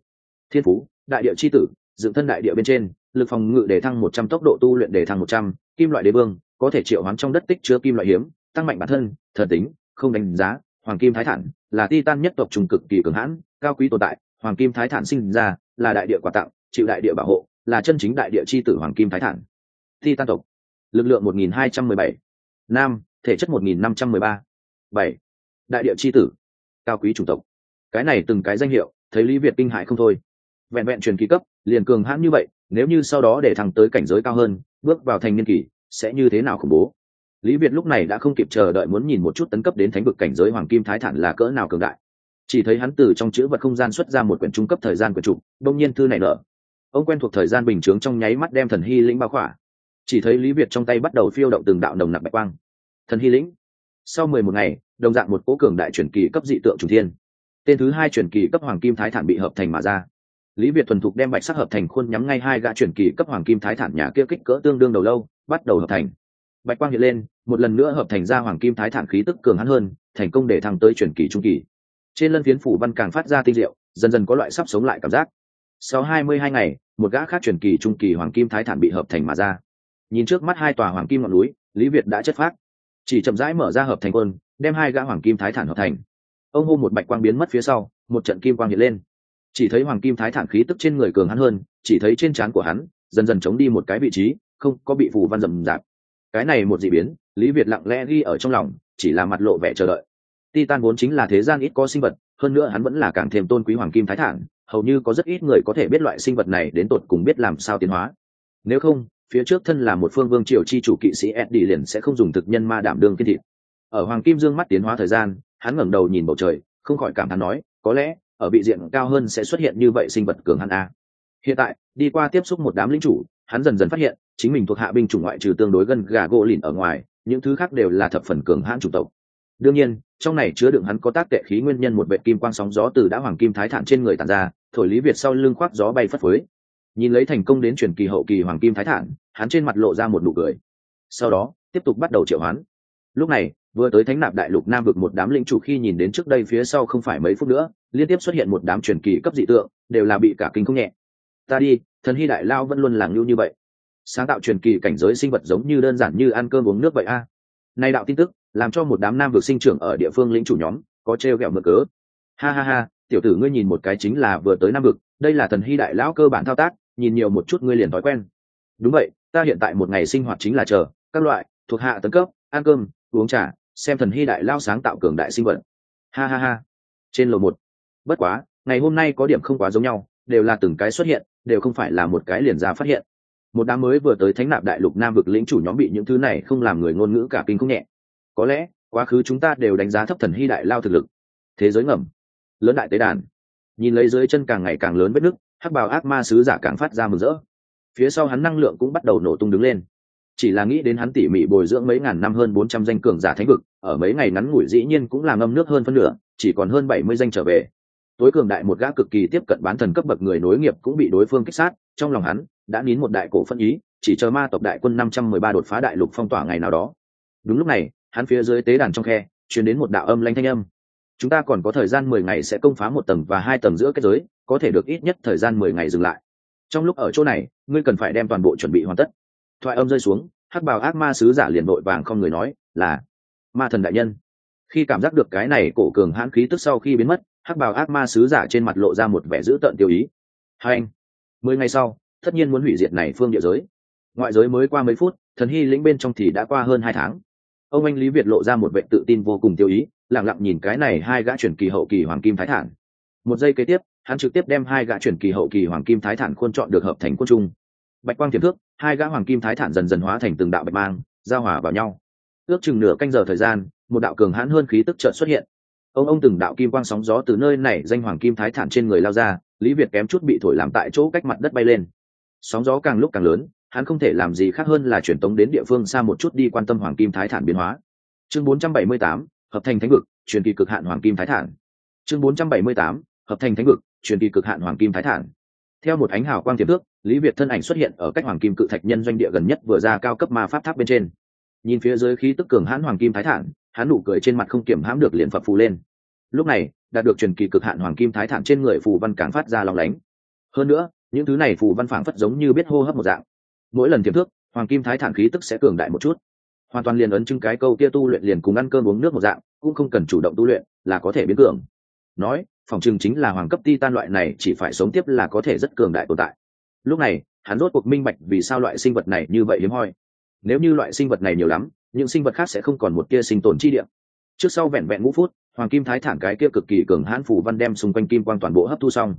thiên phú đại địa c h i tử, dựng thân đại địa bên trên, lực phòng ngự để thăng một trăm tốc độ tu luyện để thăng một trăm, kim loại đế vương, có thể triệu hoán trong đất tích chứa kim loại hiếm, tăng mạnh bản thân, thần tính, không đánh giá, hoàng kim thái thản, là ti tan nhất tộc trùng cực kỳ cường hãn, cao quý tồn tại, hoàng kim thái thản sinh ra, là đại địa quà tặng, chịu đại địa bảo hộ, là chân chính đại địa c h i tử hoàng kim thái thản. Ti tan tộc, lực lượng một nghìn hai trăm mười bảy, nam, thể chất một nghìn năm trăm mười ba, bảy, đại địa c h i tử, cao quý chủng tộc. Cái này từng cái danh hiệu, thấy lý việt kinh hại không thôi vẹn vẹn truyền kỳ cấp, liền cường hãn như vậy, nếu như sau đó để thằng tới cảnh giới cao hơn, bước vào thành niên kỳ, sẽ như thế nào khủng bố? Lý việt lúc này đã không kịp chờ đợi muốn nhìn một chút tấn cấp đến thánh vực cảnh giới hoàng kim thái thản là cỡ nào cường đại. Chỉ thấy hắn từ trong chữ vật không gian xuất ra một quyển trung cấp thời gian quyển trục đông nhiên thư này nở. Ông quen thuộc thời gian bình chướng trong nháy mắt đem thần hy lĩnh bao khỏa. Chỉ thấy lý việt trong tay bắt đầu phiêu động từng đạo nồng nặc bạch quang. Thần hy lĩnh. Sau mười một ngày, đồng dạng một cố cường đại truyền kỳ cấp dị tượng trùng thiên. Tên thứ hai truyền kỳ cấp hoàng kim thái thản bị hợp thành mà ra lý việt thuần thục đem bạch sắc hợp thành khuôn nhắm ngay hai gã truyền kỳ cấp hoàng kim thái thản nhà kia kích cỡ tương đương đầu lâu, bắt đầu hợp thành. Bạch quang hiện lên, một lần nữa hợp thành ra hoàng kim thái thản khí tức cường hắn hơn, thành công để thăng tới truyền kỳ trung kỳ. Trên lân phiến phủ văn càng phát ra tinh diệu, dần dần có loại sắp sống lại cảm giác. Sau hai mươi hai ngày, một gã khác truyền kỳ trung kỳ hoàng kim thái thản bị hợp thành mà ra. Nhìn trước mắt hai tòa hoàng kim ngọn núi, lý việt đã chất phát chỉ chậm rãi mở ra hợp thành quân, đem hai gã hoàng kim thái thản hợp thành. Ông hô một bạch quang biến mất phía sau, một trận kim quang hiện lên chỉ thấy hoàng kim thái thản khí tức trên người cường hắn hơn, chỉ thấy trên trán của hắn, dần dần chống đi một cái vị trí, không có bị phù văn rầm rạp. Cái này một dị biến, lý việt lặng lẽ ghi ở trong lòng, chỉ là mặt lộ vẻ chờ đợi. Titan vốn chính là thế gian ít có sinh vật, hơn nữa hắn vẫn là càng thêm tôn quý hoàng kim thái thản, hầu như có rất ít người có thể biết loại sinh vật này đến tột cùng biết làm sao tiến hóa. Nếu không, phía trước thân là một phương vương triều chi chủ kỵ sĩ eddie liền sẽ không dùng thực nhân ma đảm đương kiên thịt ở hoàng kim dương mắt tiến hóa thời gian, hắn ngẩng đầu nhìn bầu trời, không khỏi cảm thán nói, có lẽ ở vị diện cao hơn sẽ xuất hiện như vậy sinh vật cường hắn a. Hiện tại, đi qua tiếp xúc một đám lính chủ, hắn dần dần phát hiện, chính mình thuộc hạ binh chủng ngoại trừ tương đối gần gà gỗ lìn ở ngoài, những thứ khác đều là thập phần cường hãn chủng tộc. Đương nhiên, trong này chứa đựng hắn có tác tệ khí nguyên nhân một vệ kim quang sóng gió từ đã hoàng kim thái thản trên người tàn ra, thổi lý việt sau lưng khoác gió bay phất phới. Nhìn lấy thành công đến truyền kỳ hậu kỳ hoàng kim thái thản, hắn trên mặt lộ ra một nụ cười. Sau đó, tiếp tục bắt đầu triệu hoán. Lúc này vừa tới thánh nạp đại lục nam vực một đám linh chủ khi nhìn đến trước đây phía sau không phải mấy phút nữa, liên tiếp xuất hiện một đám truyền kỳ cấp dị tượng, đều là bị cả kinh không nhẹ. Ta đi, thần hy đại lao vẫn luôn làng lưu như vậy. Sáng tạo truyền kỳ cảnh giới sinh vật giống như đơn giản như ăn cơm uống nước vậy a. Nay đạo tin tức, làm cho một đám nam vực sinh trưởng ở địa phương lĩnh chủ nhóm, có t r e o g ẹ o mực cớ. Ha ha ha, tiểu tử ngươi nhìn một cái chính là vừa tới nam vực, đây là thần hy đại lão cơ bản thao tác, nhìn nhiều một chút ngươi liền thói quen. Đúng vậy, ta hiện tại một ngày sinh hoạt chính là chờ, các loại, thuộc hạ tấn cấp, ăn cơm, uống trà xem thần hy đại lao sáng tạo cường đại sinh vật. Ha ha ha. Trên lầu một. Bất quá, ngày hôm nay có điểm không quá giống nhau, đều là từng cái xuất hiện, đều không phải là một cái liền ra phát hiện. Một đám mới vừa tới thánh nạp đại lục nam vực lĩnh chủ nhóm bị những thứ này không làm người ngôn ngữ cả kinh không nhẹ. Có lẽ, quá khứ chúng ta đều đánh giá thấp thần hy đại lao thực lực. Thế giới ngầm. Lớn đại tế đàn. Nhìn lấy dưới chân càng ngày càng lớn vết nứt, hắc bào ác ma sứ giả càng phát ra mừng rỡ. Phía sau hắn năng lượng cũng bắt đầu nổ tung đứng lên chỉ là nghĩ đến hắn tỉ mỉ bồi dưỡng mấy ngàn năm hơn bốn trăm danh cường giả thánh vực, ở mấy ngày ngắn ngủi dĩ nhiên cũng là ngâm nước hơn phân nửa, chỉ còn hơn bảy mươi danh trở về. Tối cường đại một gã cực kỳ tiếp cận bán thần cấp bậc người nối nghiệp cũng bị đối phương kích sát, trong lòng hắn đã nín một đại cổ phân ý, chỉ chờ ma tộc đại quân năm trăm mười ba đột phá đại lục phong tỏa ngày nào đó. Đúng lúc này, hắn phía dưới tế đàn trong khe, truyền đến một đạo âm lanh thanh âm. Chúng ta còn có thời gian mười ngày sẽ công phá một tầng và hai tầng giữa kết giới, có thể được ít nhất thời gian mười ngày dừng lại. Trong lúc ở chỗ này, ngươi cần phải đem toàn bộ chuẩn bị hoàn tất thoại âm rơi xuống, hắc bào ác ma sứ giả liền vội vàng không người nói, là ma thần đại nhân. Khi cảm giác được cái này cổ cường hãn khí tức sau khi biến mất, hắc bào ác ma sứ giả trên mặt lộ ra một vẻ dữ tợn tiêu ý. Hai anh, mười ngày sau, tất nhiên muốn hủy diệt này phương địa giới. Ngoại giới mới qua mấy phút, thần hy lĩnh bên trong thì đã qua hơn hai tháng. Ông anh lý việt lộ ra một vệ tự tin vô cùng tiêu ý lẳng lặng nhìn cái này hai gã chuyển kỳ hậu kỳ hoàng kim thái thản. Một giây kế tiếp, hắn trực tiếp đem hai gã chuyển kỳ hậu kỳ hoàng kim thái thản khuôn chọn được hợp thành quân trung bạch quang thiểm thước hai gã hoàng kim thái thản dần dần hóa thành từng đạo bạch mang giao hòa vào nhau. Ước chừng nửa canh giờ thời gian một đạo cường hãn hơn khí tức chợt xuất hiện. Ông ông từng đạo kim quang sóng gió từ nơi này danh hoàng kim thái thản trên người lao ra lý việt kém chút bị thổi làm tại chỗ cách mặt đất bay lên. Sóng gió càng lúc càng lớn hắn không thể làm gì khác hơn là chuyển tống đến địa phương xa một chút đi quan tâm hoàng kim thái thản biến hóa. Chương 478, hợp thành thánh vực truyền kỳ cực hạn hoàng kim thái thản. Chương 478, hợp thành thánh vực truyền kỳ cực hạn hoàng kim thái thản. Theo một ánh hào quang tiềm thước lý việt thân ảnh xuất hiện ở cách hoàng kim cự thạch nhân doanh địa gần nhất vừa ra cao cấp ma pháp tháp bên trên. Nhìn phía dưới khí tức cường hãn hoàng kim thái thản, hắn nụ cười trên mặt không kiểm hãm được liền phập phù lên. Lúc này, đạt được truyền kỳ cực hạn hoàng kim thái thản trên người phù văn càng phát ra lòng lánh. Hơn nữa, những thứ này phù văn phảng phất giống như biết hô hấp một dạng. Mỗi lần tiềm thước hoàng kim thái thản khí tức sẽ cường đại một chút. Hoàn toàn liền ấn chứng cái câu kia tu luyện liền cùng ăn cơm uống nước một dạng, cũng không cần chủ động tu luyện là có thể biến cường. Nói, phòng chừng chính là hoàng cấp ti tan loại này chỉ phải sống tiếp là có thể rất cường đại tồn tại lúc này, hắn rốt cuộc minh bạch vì sao loại sinh vật này như vậy hiếm hoi. Nếu như loại sinh vật này nhiều lắm, những sinh vật khác sẽ không còn một kia sinh tồn chi điểm trước sau vẹn vẹn ngũ phút, hoàng kim thái thản cái kia cực kỳ cường hãn phủ văn đem xung quanh kim quang toàn bộ hấp thu xong.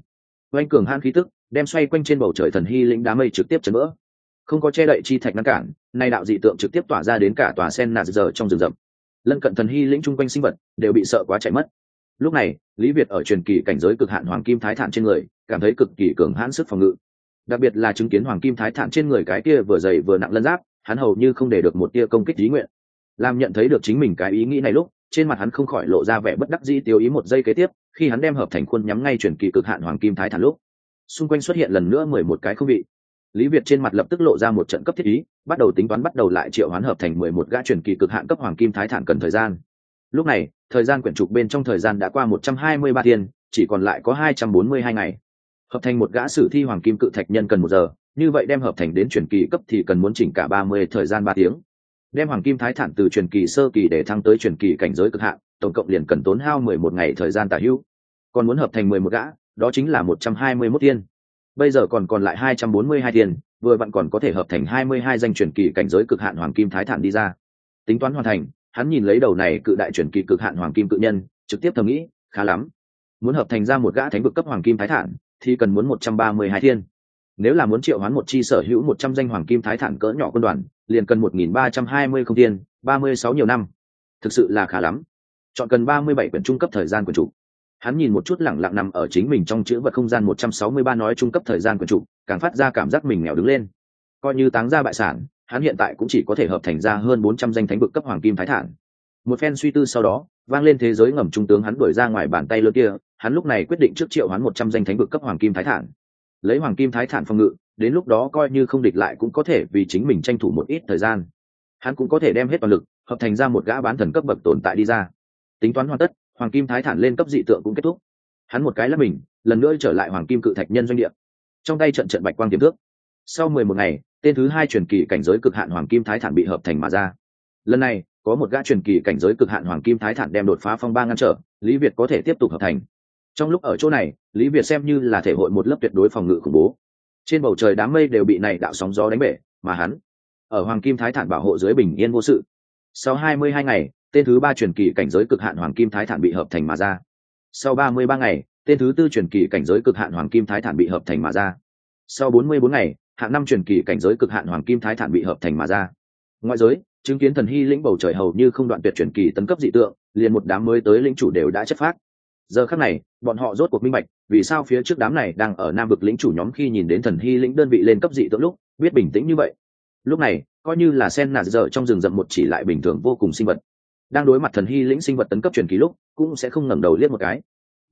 Oanh cường hãn khí tức, đem xoay quanh trên bầu trời thần hy lĩnh đá mây trực tiếp chấn vỡ. Không có che đậy chi thạch ngăn cản, nay đạo dị tượng trực tiếp tỏa ra đến cả tòa sen nạt giờ trong rừng rậm. Lân cận thần hy lĩnh chung quanh sinh vật đều bị sợ quá chạy mất. Lúc này, lý việt ở truyền kỳ cảnh giới cực hạn hoàng kim thái thản trên người, cảm thấy cực kỳ cường hãn sức phòng ngự đặc biệt là chứng kiến hoàng kim thái thản trên người cái kia vừa dày vừa nặng lân giáp, hắn hầu như không để được một tia công kích ý nguyện. Làm nhận thấy được chính mình cái ý nghĩ này lúc, trên mặt hắn không khỏi lộ ra vẻ bất đắc dĩ tiêu ý một giây kế tiếp, khi hắn đem hợp thành khuôn nhắm ngay chuyển kỳ cực hạn hoàng kim thái thản lúc. Xung quanh xuất hiện lần nữa mười một cái không vị. Lý việt trên mặt lập tức lộ ra một trận cấp thiết ý, bắt đầu tính toán bắt đầu lại triệu hoán hợp thành mười một gã chuyển kỳ cực hạn cấp hoàng kim thái thản cần thời gian. Lúc này, thời gian quyển trục bên trong thời gian đã qua một trăm hai mươi ba thiên, chỉ còn lại có hai trăm bốn mươi hai ngày hợp thành một gã sử thi hoàng kim cự thạch nhân cần một giờ, như vậy đem hợp thành đến truyền kỳ cấp thì cần muốn chỉnh cả ba mươi thời gian ba tiếng. Đem hoàng kim thái thản từ truyền kỳ sơ kỳ để thăng tới truyền kỳ cảnh giới cực hạn, tổng cộng liền cần tốn hao mười một ngày thời gian tả hữu. Còn muốn hợp thành mười một gã, đó chính là một trăm hai mươi mốt tiên. Bây giờ còn còn lại hai trăm bốn mươi hai tiền vừa vặn còn có thể hợp thành hai mươi hai danh truyền kỳ cảnh giới cực hạn hoàng kim thái thản đi ra. Tính toán hoàn thành, hắn nhìn lấy đầu này cự đại truyền kỳ cực hạn hoàng kim cự nhân, trực tiếp thầm nghĩ, khá lắm. Muốn hợp thành ra một gã thánh vực cấp hoàng kim thái thản thì cần muốn một trăm ba mươi hai thiên. Nếu là muốn triệu hoán một chi sở hữu một trăm danh hoàng kim thái thản cỡ nhỏ quân đoàn, liền cần một nghìn ba trăm hai mươi không thiên, ba mươi sáu nhiều năm. Thực sự là khá lắm. Chọn cần ba mươi bảy quyển trung cấp thời gian quyển chủ. Hắn nhìn một chút lẳng lặng nằm ở chính mình trong chữ vật không gian một trăm sáu mươi ba nói trung cấp thời gian quyển chủ, càng phát ra cảm giác mình nghèo đứng lên. Coi như táng ra bại sản, hắn hiện tại cũng chỉ có thể hợp thành ra hơn bốn trăm danh thánh vực cấp hoàng kim thái thản. Một phen suy tư sau đó vang lên thế giới ngầm trung tướng hắn đuổi ra ngoài bàn tay lớn kia, hắn lúc này quyết định trước triệu hắn một trăm danh thánh vực cấp hoàng kim thái thản. Lấy hoàng kim thái thản phòng ngự, đến lúc đó coi như không địch lại cũng có thể vì chính mình tranh thủ một ít thời gian. Hắn cũng có thể đem hết toàn lực, hợp thành ra một gã bán thần cấp bậc tồn tại đi ra. Tính toán hoàn tất, hoàng kim thái thản lên cấp dị tượng cũng kết thúc. Hắn một cái là mình, lần nữa trở lại hoàng kim cự thạch nhân doanh địa. Trong tay trận trận bạch quang tiềm thước. Sau mười một ngày, tên thứ hai truyền kỳ cảnh giới cực hạn hoàng kim thái thản bị hợp thành mà ra. Lần này có một gã truyền kỳ cảnh giới cực hạn hoàng kim thái thản đem đột phá phong ba ngăn trở, lý việt có thể tiếp tục hợp thành. Trong lúc ở chỗ này, lý việt xem như là thể hội một lớp tuyệt đối phòng ngự khủng bố. Trên bầu trời đám mây đều bị này đạo sóng gió đánh bể, mà hắn ở hoàng kim thái thản bảo hộ dưới bình yên vô sự. Sau hai mươi hai ngày, tên thứ ba truyền kỳ cảnh giới cực hạn hoàng kim thái thản bị hợp thành mà ra. Sau ba mươi ba ngày, tên thứ tư truyền kỳ cảnh giới cực hạn hoàng kim thái thản bị hợp thành mà ra. Sau bốn mươi bốn ngày, hạng năm truyền kỳ cảnh giới cực hạn hoàng kim thái thản bị hợp thành mà ra. Ngoại giới chứng kiến thần hy lĩnh bầu trời hầu như không đoạn tuyệt chuyển kỳ tấn cấp dị tượng, liền một đám mới tới lĩnh chủ đều đã chất phát. Giờ khắc này, bọn họ rốt cuộc minh bạch, vì sao phía trước đám này đang ở nam vực lĩnh chủ nhóm khi nhìn đến thần hy lĩnh đơn vị lên cấp dị tượng lúc, biết bình tĩnh như vậy. Lúc này, coi như là sen nạt dở trong rừng rậm một chỉ lại bình thường vô cùng sinh vật. Đang đối mặt thần hy lĩnh sinh vật tấn cấp truyền kỳ lúc, cũng sẽ không ngẩng đầu liếc một cái.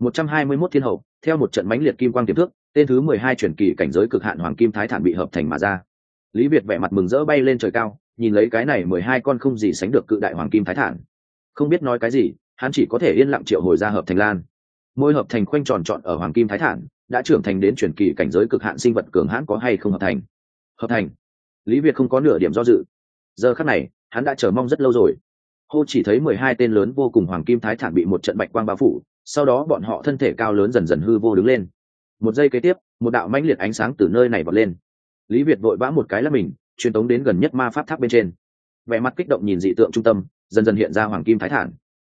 Một trăm hai mươi 121 thiên hậu, theo một trận mãnh liệt kim quang tiềm thước tên thứ mười hai truyền kỳ cảnh giới cực hạn hoàng kim thái thản bị hợp thành mà ra. Lý việt vẻ mặt mừng rỡ bay lên trời cao nhìn lấy cái này mười hai con không gì sánh được cự đại hoàng kim thái thản. Không biết nói cái gì, hắn chỉ có thể yên lặng triệu hồi ra hợp thành lan. Môi hợp thành khoanh tròn trọn ở hoàng kim thái thản, đã trưởng thành đến chuyển kỳ cảnh giới cực hạn sinh vật cường hãn có hay không hợp thành? Hợp thành? Lý việt không có nửa điểm do dự. Giờ khắc này, hắn đã chờ mong rất lâu rồi. Hô chỉ thấy mười hai tên lớn vô cùng hoàng kim thái thản bị một trận bạch quang bao phủ, sau đó bọn họ thân thể cao lớn dần dần hư vô đứng lên. Một giây kế tiếp, một đạo mãnh liệt ánh sáng từ nơi này vọt lên. Lý việt vội vã một cái là mình truyền tống đến gần nhất ma pháp tháp bên trên. Vẻ mặt kích động nhìn dị tượng trung tâm, dần dần hiện ra hoàng kim thái thản.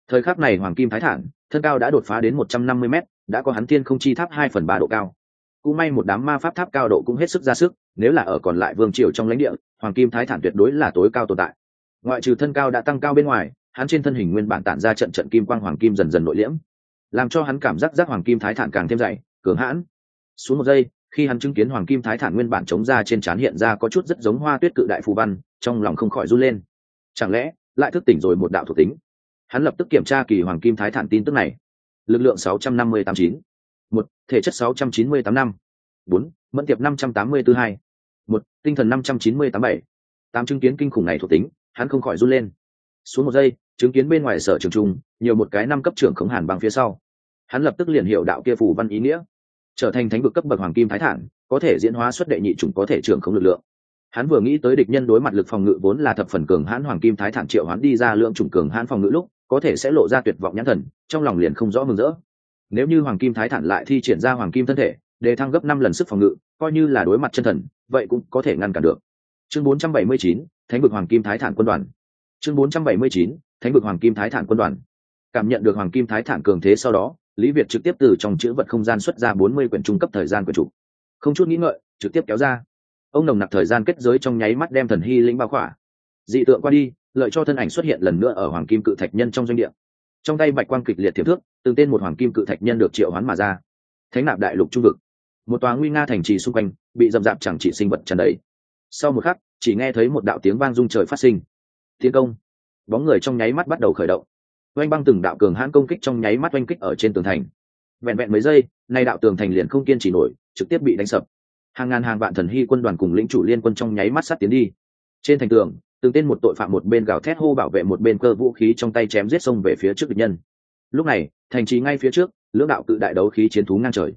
Thời khắc này hoàng kim thái thản, thân cao đã đột phá đến một trăm năm mươi m đã có hắn thiên không chi tháp hai phần ba độ cao. Cũng may một đám ma pháp tháp cao độ cũng hết sức ra sức, nếu là ở còn lại vương triều trong lãnh địa, hoàng kim thái thản tuyệt đối là tối cao tồn tại. Ngoại trừ thân cao đã tăng cao bên ngoài, hắn trên thân hình nguyên bản tản ra trận trận kim quang hoàng kim dần dần nội liễm, làm cho hắn cảm giác giác hoàng kim thái thản càng thêm dày, cường hãn. Xuống một giây khi hắn chứng kiến hoàng kim thái thản nguyên bản chống ra trên trán hiện ra có chút rất giống hoa tuyết cự đại phù văn, trong lòng không khỏi run lên. Chẳng lẽ, lại thức tỉnh rồi một đạo thuộc tính? Hắn lập tức kiểm tra kỳ hoàng kim thái thản tin tức này. Lực lượng 658-9. một, thể chất 698 năm. Bốn, mẫn tiệp 584 hai. Một, tinh thần 598 bảy. Tám chứng kiến kinh khủng này thuộc tính, hắn không khỏi run lên. Xuống một giây, chứng kiến bên ngoài sở trường trung nhiều một cái năm cấp trưởng khống hàn bằng phía sau. Hắn lập tức liền hiểu đạo kia phù văn ý nghĩa trở thành thánh vực cấp bậc hoàng kim thái thản có thể diễn hóa xuất đệ nhị chủng có thể trưởng không lực lượng. Hắn vừa nghĩ tới địch nhân đối mặt lực phòng ngự vốn là thập phần cường hãn hoàng kim thái thản triệu hắn đi ra lượng chủng cường hãn phòng ngự lúc có thể sẽ lộ ra tuyệt vọng nhãn thần trong lòng liền không rõ mừng rỡ. Nếu như hoàng kim thái thản lại thi triển ra hoàng kim thân thể để thăng gấp năm lần sức phòng ngự coi như là đối mặt chân thần vậy cũng có thể ngăn cản được. Chương 479, thánh vực hoàng kim thái thản quân đoàn. Chương 479, thánh vực hoàng kim thái thản quân đoàn. Cảm nhận được hoàng kim thái thản cường thế sau đó lý việt trực tiếp từ trong chữ vật không gian xuất ra bốn mươi quyển trung cấp thời gian quyển chủ. Không chút nghĩ ngợi, trực tiếp kéo ra. Ông nồng nặc thời gian kết giới trong nháy mắt đem thần hy lĩnh bao khỏa. Dị tượng qua đi, lợi cho thân ảnh xuất hiện lần nữa ở hoàng kim cự thạch nhân trong doanh địa. Trong tay bạch quang kịch liệt thiệp thước, từng tên một hoàng kim cự thạch nhân được triệu hoán mà ra. Thánh nạp đại lục trung vực. Một tòa nguy nga thành trì xung quanh, bị dầm dạp chẳng chỉ sinh vật trần đấy. sau một khắc, chỉ nghe thấy một đạo tiếng vang rung trời phát sinh. Tiến công. Bóng người trong nháy mắt bắt đầu khởi động oanh băng từng đạo cường hãn công kích trong nháy mắt oanh kích ở trên tường thành. Vẹn vẹn mấy giây, nay đạo tường thành liền không kiên trì nổi, trực tiếp bị đánh sập. Hàng ngàn hàng vạn thần hy quân đoàn cùng lĩnh chủ liên quân trong nháy mắt sát tiến đi. Trên thành tường, từng tên một tội phạm một bên gào thét hô bảo vệ một bên cơ vũ khí trong tay chém giết sông về phía trước địch nhân. Lúc này, thành trì ngay phía trước, lưỡng đạo cự đại đấu khí chiến thú ngang trời.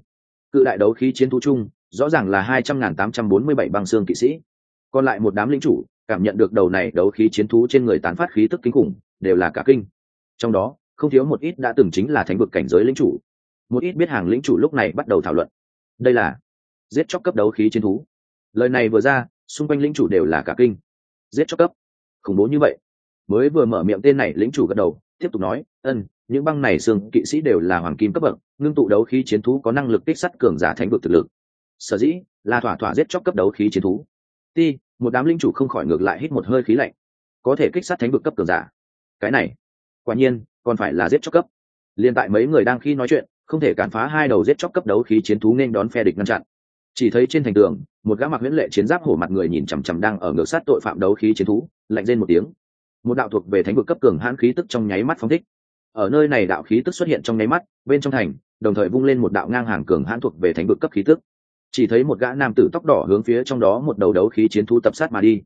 Cự đại đấu khí chiến thú chung, rõ ràng là hai trăm ngàn tám trăm bốn mươi bảy băng xương kỵ sĩ. Còn lại một đám lính chủ, cảm nhận được đầu này đấu khí chiến thú trên người tán phát khí tức kinh khủng, đều là cả kinh trong đó, không thiếu một ít đã từng chính là thánh vực cảnh giới lĩnh chủ. Một ít biết hàng lĩnh chủ lúc này bắt đầu thảo luận. Đây là giết chóc cấp đấu khí chiến thú. Lời này vừa ra, xung quanh lĩnh chủ đều là cả kinh. Giết chóc cấp. Khủng bố như vậy. Mới vừa mở miệng tên này, lĩnh chủ gật đầu, tiếp tục nói, ân, những băng này xương kỵ sĩ đều là hoàng kim cấp bậc, ngưng tụ đấu khí chiến thú có năng lực kích sắt cường giả thánh vực thực lực. Sở dĩ là thỏa thỏa giết chóc cấp đấu khí chiến thú. Ti, một đám linh chủ không khỏi ngược lại hít một hơi khí lạnh. Có thể kích sát thánh vực cấp cường giả. Cái này quả nhiên, còn phải là giết chóc cấp. Liên tại mấy người đang khi nói chuyện, không thể cản phá hai đầu giết chóc cấp đấu khí chiến thú nên đón phe địch ngăn chặn. Chỉ thấy trên thành tường, một gã mặc huyễn lệ chiến giáp hổ mặt người nhìn chằm chằm đang ở ngược sát tội phạm đấu khí chiến thú, lạnh lên một tiếng. Một đạo thuộc về thánh vực cấp cường hãn khí tức trong nháy mắt phong thích. Ở nơi này đạo khí tức xuất hiện trong nháy mắt, bên trong thành, đồng thời vung lên một đạo ngang hàng cường hãn thuộc về thánh vực cấp khí tức. Chỉ thấy một gã nam tử tóc đỏ hướng phía trong đó một đầu đấu khí chiến thú tập sát mà đi.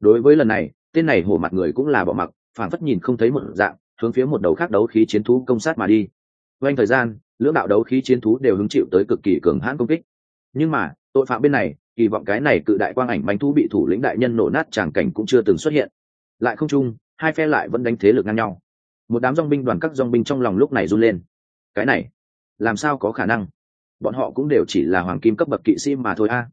Đối với lần này, tên này hổ mặt người cũng là bỏ mặc phản phất nhìn không thấy một dạng hướng phía một đầu khác đấu khí chiến thú công sát mà đi. Quanh thời gian, lưỡng đạo đấu khí chiến thú đều hứng chịu tới cực kỳ cường hãn công kích. Nhưng mà, tội phạm bên này, kỳ vọng cái này cự đại quang ảnh bánh thú bị thủ lĩnh đại nhân nổ nát tràng cảnh cũng chưa từng xuất hiện. Lại không chung, hai phe lại vẫn đánh thế lực ngang nhau. Một đám dong binh đoàn các dong binh trong lòng lúc này run lên. Cái này, làm sao có khả năng? Bọn họ cũng đều chỉ là hoàng kim cấp bậc kỵ sĩ mà thôi a.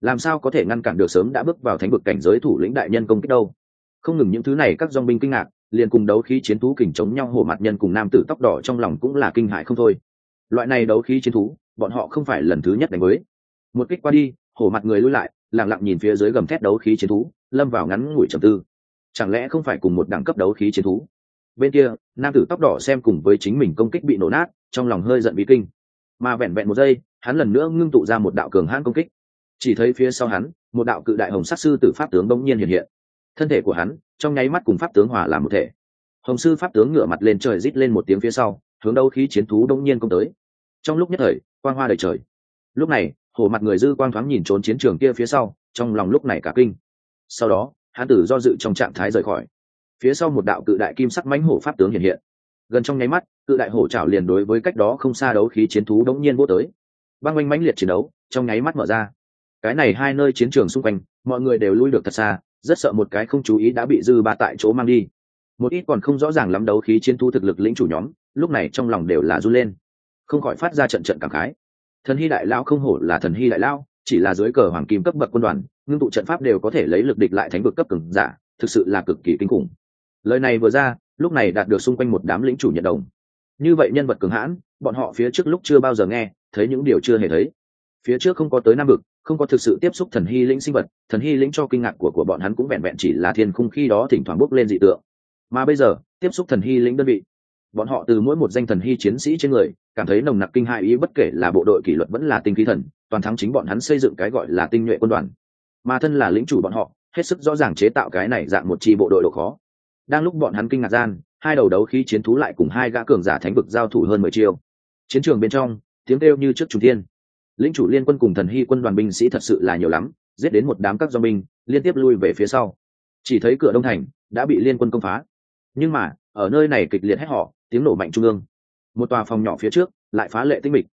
Làm sao có thể ngăn cản được sớm đã bước vào thánh vực cảnh giới thủ lĩnh đại nhân công kích đâu? Không ngừng những thứ này các dong binh kinh ngạc liền cùng đấu khí chiến thú kình chống nhau hổ mặt nhân cùng nam tử tóc đỏ trong lòng cũng là kinh hại không thôi. Loại này đấu khí chiến thú, bọn họ không phải lần thứ nhất đánh với. Một kích qua đi, hổ mặt người lui lại lẳng lặng nhìn phía dưới gầm thét đấu khí chiến thú, lâm vào ngắn ngủi trầm tư. Chẳng lẽ không phải cùng một đẳng cấp đấu khí chiến thú? Bên kia, nam tử tóc đỏ xem cùng với chính mình công kích bị nổ nát, trong lòng hơi giận bí kinh. Mà vẹn vẹn một giây, hắn lần nữa ngưng tụ ra một đạo cường hãn công kích. Chỉ thấy phía sau hắn, một đạo cự đại hồng sắc sư tử pháp tướng bỗng nhiên hiện hiện thân thể của hắn, trong nháy mắt cùng pháp tướng hòa làm một thể. Hồng sư pháp tướng ngửa mặt lên trời rít lên một tiếng phía sau, hướng đâu khí chiến thú đông nhiên công tới. Trong lúc nhất thời, quang hoa đầy trời. Lúc này hổ mặt người dư quang thoáng nhìn trốn chiến trường kia phía sau, trong lòng lúc này cả kinh. Sau đó, hắn tử do dự trong trạng thái rời khỏi. Phía sau một đạo cự đại kim sắc mãnh hổ pháp tướng hiện hiện. Gần trong nháy mắt, cự đại hổ trảo liền đối với cách đó không xa đấu khí chiến thú đống nhiên vô tới. Băng oanh mãnh liệt chiến đấu, trong nháy mắt mở ra. Cái này hai nơi chiến trường xung quanh, mọi người đều lui được thật xa rất sợ một cái không chú ý đã bị dư ba tại chỗ mang đi. Một ít còn không rõ ràng lắm đấu khí chiến thu thực lực lĩnh chủ nhóm, lúc này trong lòng đều là run lên. Không khỏi phát ra trận trận cảm khái. Thần hy đại lao không hổ là thần hy đại lao chỉ là dưới cờ hoàng kim cấp bậc quân đoàn, ngưng tụ trận pháp đều có thể lấy lực địch lại thánh vực cấp cường giả, thực sự là cực kỳ kinh khủng. Lời này vừa ra, lúc này đạt được xung quanh một đám lĩnh chủ nhận đồng. Như vậy nhân vật cường hãn, bọn họ phía trước lúc chưa bao giờ nghe, thấy những điều chưa hề thấy. Phía trước không có tới nam vực không có thực sự tiếp xúc thần hy lĩnh sinh vật, thần hy lĩnh cho kinh ngạc của của bọn hắn cũng vẹn vẹn chỉ là thiên khung khi đó thỉnh thoảng bốc lên dị tượng. Mà bây giờ, tiếp xúc thần hy lĩnh đơn vị, bọn họ từ mỗi một danh thần hy chiến sĩ trên người, cảm thấy nồng nặc kinh hại ý bất kể là bộ đội kỷ luật vẫn là tinh khí thần, toàn thắng chính bọn hắn xây dựng cái gọi là tinh nhuệ quân đoàn. Mà thân là lĩnh chủ bọn họ, hết sức rõ ràng chế tạo cái này dạng một chi bộ đội độ khó. Đang lúc bọn hắn kinh ngạc gian, hai đầu đấu khí chiến thú lại cùng hai gã cường giả thánh vực giao thủ hơn mười chiêu. Chiến trường bên trong, tiếng kêu như trước trung thiên lĩnh chủ liên quân cùng thần hy quân đoàn binh sĩ thật sự là nhiều lắm, giết đến một đám các do binh, liên tiếp lui về phía sau. Chỉ thấy cửa đông thành đã bị liên quân công phá. Nhưng mà, ở nơi này kịch liệt hét họ tiếng nổ mạnh trung ương. Một tòa phòng nhỏ phía trước lại phá lệ tinh mịch.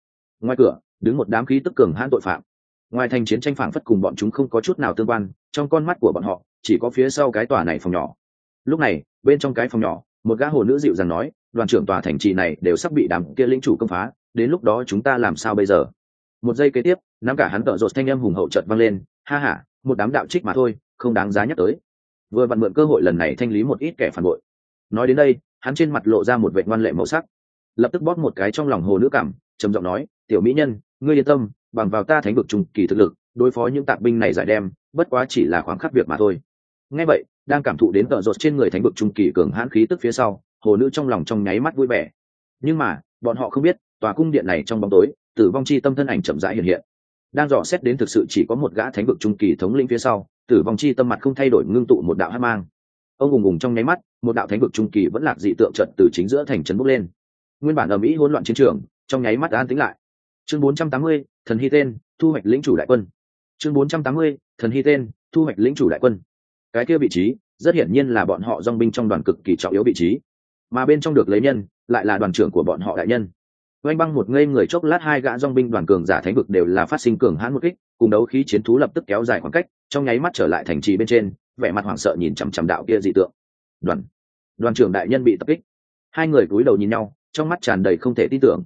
Ngoài cửa, đứng một đám khí tức cường hãn tội phạm. Ngoài thành chiến tranh phản phất cùng bọn chúng không có chút nào tương quan, trong con mắt của bọn họ chỉ có phía sau cái tòa này phòng nhỏ. Lúc này, bên trong cái phòng nhỏ, một gã hồ nữ dịu dàng nói, đoàn trưởng tòa thành trì này đều sắp bị đám kia lĩnh chủ công phá, đến lúc đó chúng ta làm sao bây giờ? Một giây kế tiếp, nắm cả hắn tợ rột thanh âm hùng hậu chợt vang lên, ha ha, một đám đạo trích mà thôi, không đáng giá nhắc tới. Vừa vặn mượn cơ hội lần này thanh lý một ít kẻ phản bội. Nói đến đây, hắn trên mặt lộ ra một vệ ngoan lệ màu sắc. Lập tức bóp một cái trong lòng hồ nữ cảm, trầm giọng nói, tiểu mỹ nhân, ngươi yên tâm, bằng vào ta thánh vực trung kỳ thực lực, đối phó những tạp binh này giải đem, bất quá chỉ là khoáng khắc việc mà thôi. Nghe vậy, đang cảm thụ đến tợ rột trên người thánh vực trung kỳ cường hãn khí tức phía sau, hồ nữ trong lòng trong nháy mắt vui vẻ. Nhưng mà, bọn họ không biết, tòa cung điện này trong bóng tối tử vong chi tâm thân ảnh chậm rãi hiện hiện. Đang dò xét đến thực sự chỉ có một gã thánh vực trung kỳ thống lĩnh phía sau tử vong chi tâm mặt không thay đổi ngưng tụ một đạo hát mang. Ông ùng ùng trong nháy mắt một đạo thánh vực trung kỳ vẫn lạc dị tượng trận từ chính giữa thành trấn bốc lên. Nguyên bản ở mỹ hỗn loạn chiến trường trong nháy mắt an tính lại. Chương 480, thần hy tên thu hoạch lĩnh chủ đại quân. Chương 480, thần hy tên thu hoạch lĩnh chủ đại quân. Cái kia vị trí rất hiển nhiên là bọn họ dong binh trong đoàn cực kỳ trọng yếu vị trí. Mà bên trong được lấy nhân lại là đoàn trưởng của bọn họ đại nhân oanh băng một ngây người chốc lát hai gã dong binh đoàn cường giả thánh vực đều là phát sinh cường hãn một kích, cùng đấu khí chiến thú lập tức kéo dài khoảng cách, trong nháy mắt trở lại thành trì bên trên, vẻ mặt hoảng sợ nhìn chằm chằm đạo kia dị tượng. Đoàn đoàn trưởng đại nhân bị tập kích. Hai người cúi đầu nhìn nhau, trong mắt tràn đầy không thể tin tưởng.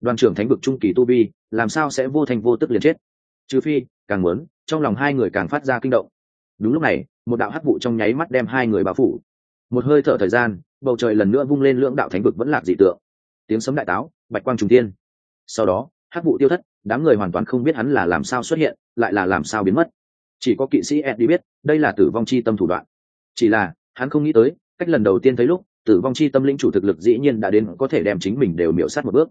Đoàn trưởng thánh vực trung kỳ tu vi, làm sao sẽ vô thành vô tức liền chết? Trừ phi, càng muốn, trong lòng hai người càng phát ra kinh động. Đúng lúc này, một đạo hắc vụ trong nháy mắt đem hai người bao phủ. Một hơi thở thời gian, bầu trời lần nữa vung lên lưỡng đạo thánh vực vẫn lạc dị tượng. Tiếng sấm đại táo bạch quang trùng tiên sau đó, hắc vụ tiêu thất, đám người hoàn toàn không biết hắn là làm sao xuất hiện, lại là làm sao biến mất. Chỉ có kỵ sĩ ed đi biết, đây là tử vong chi tâm thủ đoạn. Chỉ là, hắn không nghĩ tới, cách lần đầu tiên thấy lúc, tử vong chi tâm lĩnh chủ thực lực dĩ nhiên đã đến, có thể đem chính mình đều miểu sát một bước.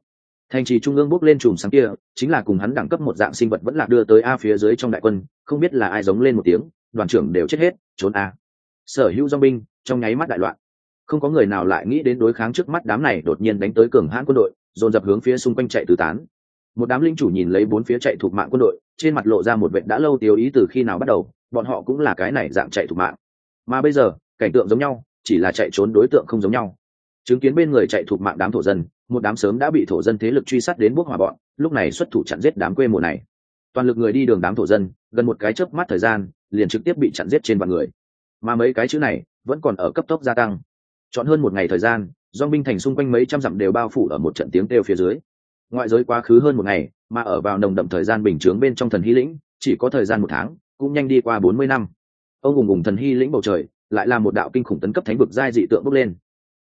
Thành trì trung ương bốc lên chùm sáng kia, chính là cùng hắn đẳng cấp một dạng sinh vật vẫn là đưa tới a phía dưới trong đại quân, không biết là ai giống lên một tiếng, đoàn trưởng đều chết hết, trốn a. Sở hữu dong binh, trong nháy mắt đại loạn. Không có người nào lại nghĩ đến đối kháng trước mắt đám này đột nhiên đánh tới cường hãn quân đội dồn dập hướng phía xung quanh chạy tứ tán. Một đám linh chủ nhìn lấy bốn phía chạy thuộc mạng quân đội, trên mặt lộ ra một vệ đã lâu tiêu ý từ khi nào bắt đầu, bọn họ cũng là cái này dạng chạy thuộc mạng. Mà bây giờ, cảnh tượng giống nhau, chỉ là chạy trốn đối tượng không giống nhau. Chứng kiến bên người chạy thuộc mạng đám thổ dân, một đám sớm đã bị thổ dân thế lực truy sát đến bước hòa bọn, lúc này xuất thủ chặn giết đám quê mùa này. Toàn lực người đi đường đám thổ dân, gần một cái chớp mắt thời gian, liền trực tiếp bị chặn giết trên vạn người. Mà mấy cái chữ này vẫn còn ở cấp tốc gia tăng. Chọn hơn một ngày thời gian do binh thành xung quanh mấy trăm dặm đều bao phủ ở một trận tiếng kêu phía dưới. Ngoại giới quá khứ hơn một ngày, mà ở vào nồng đậm thời gian bình chướng bên trong thần hy lĩnh, chỉ có thời gian một tháng, cũng nhanh đi qua bốn mươi năm. Ông hùng hùng thần hy lĩnh bầu trời, lại là một đạo kinh khủng tấn cấp thánh vực giai dị tượng bốc lên.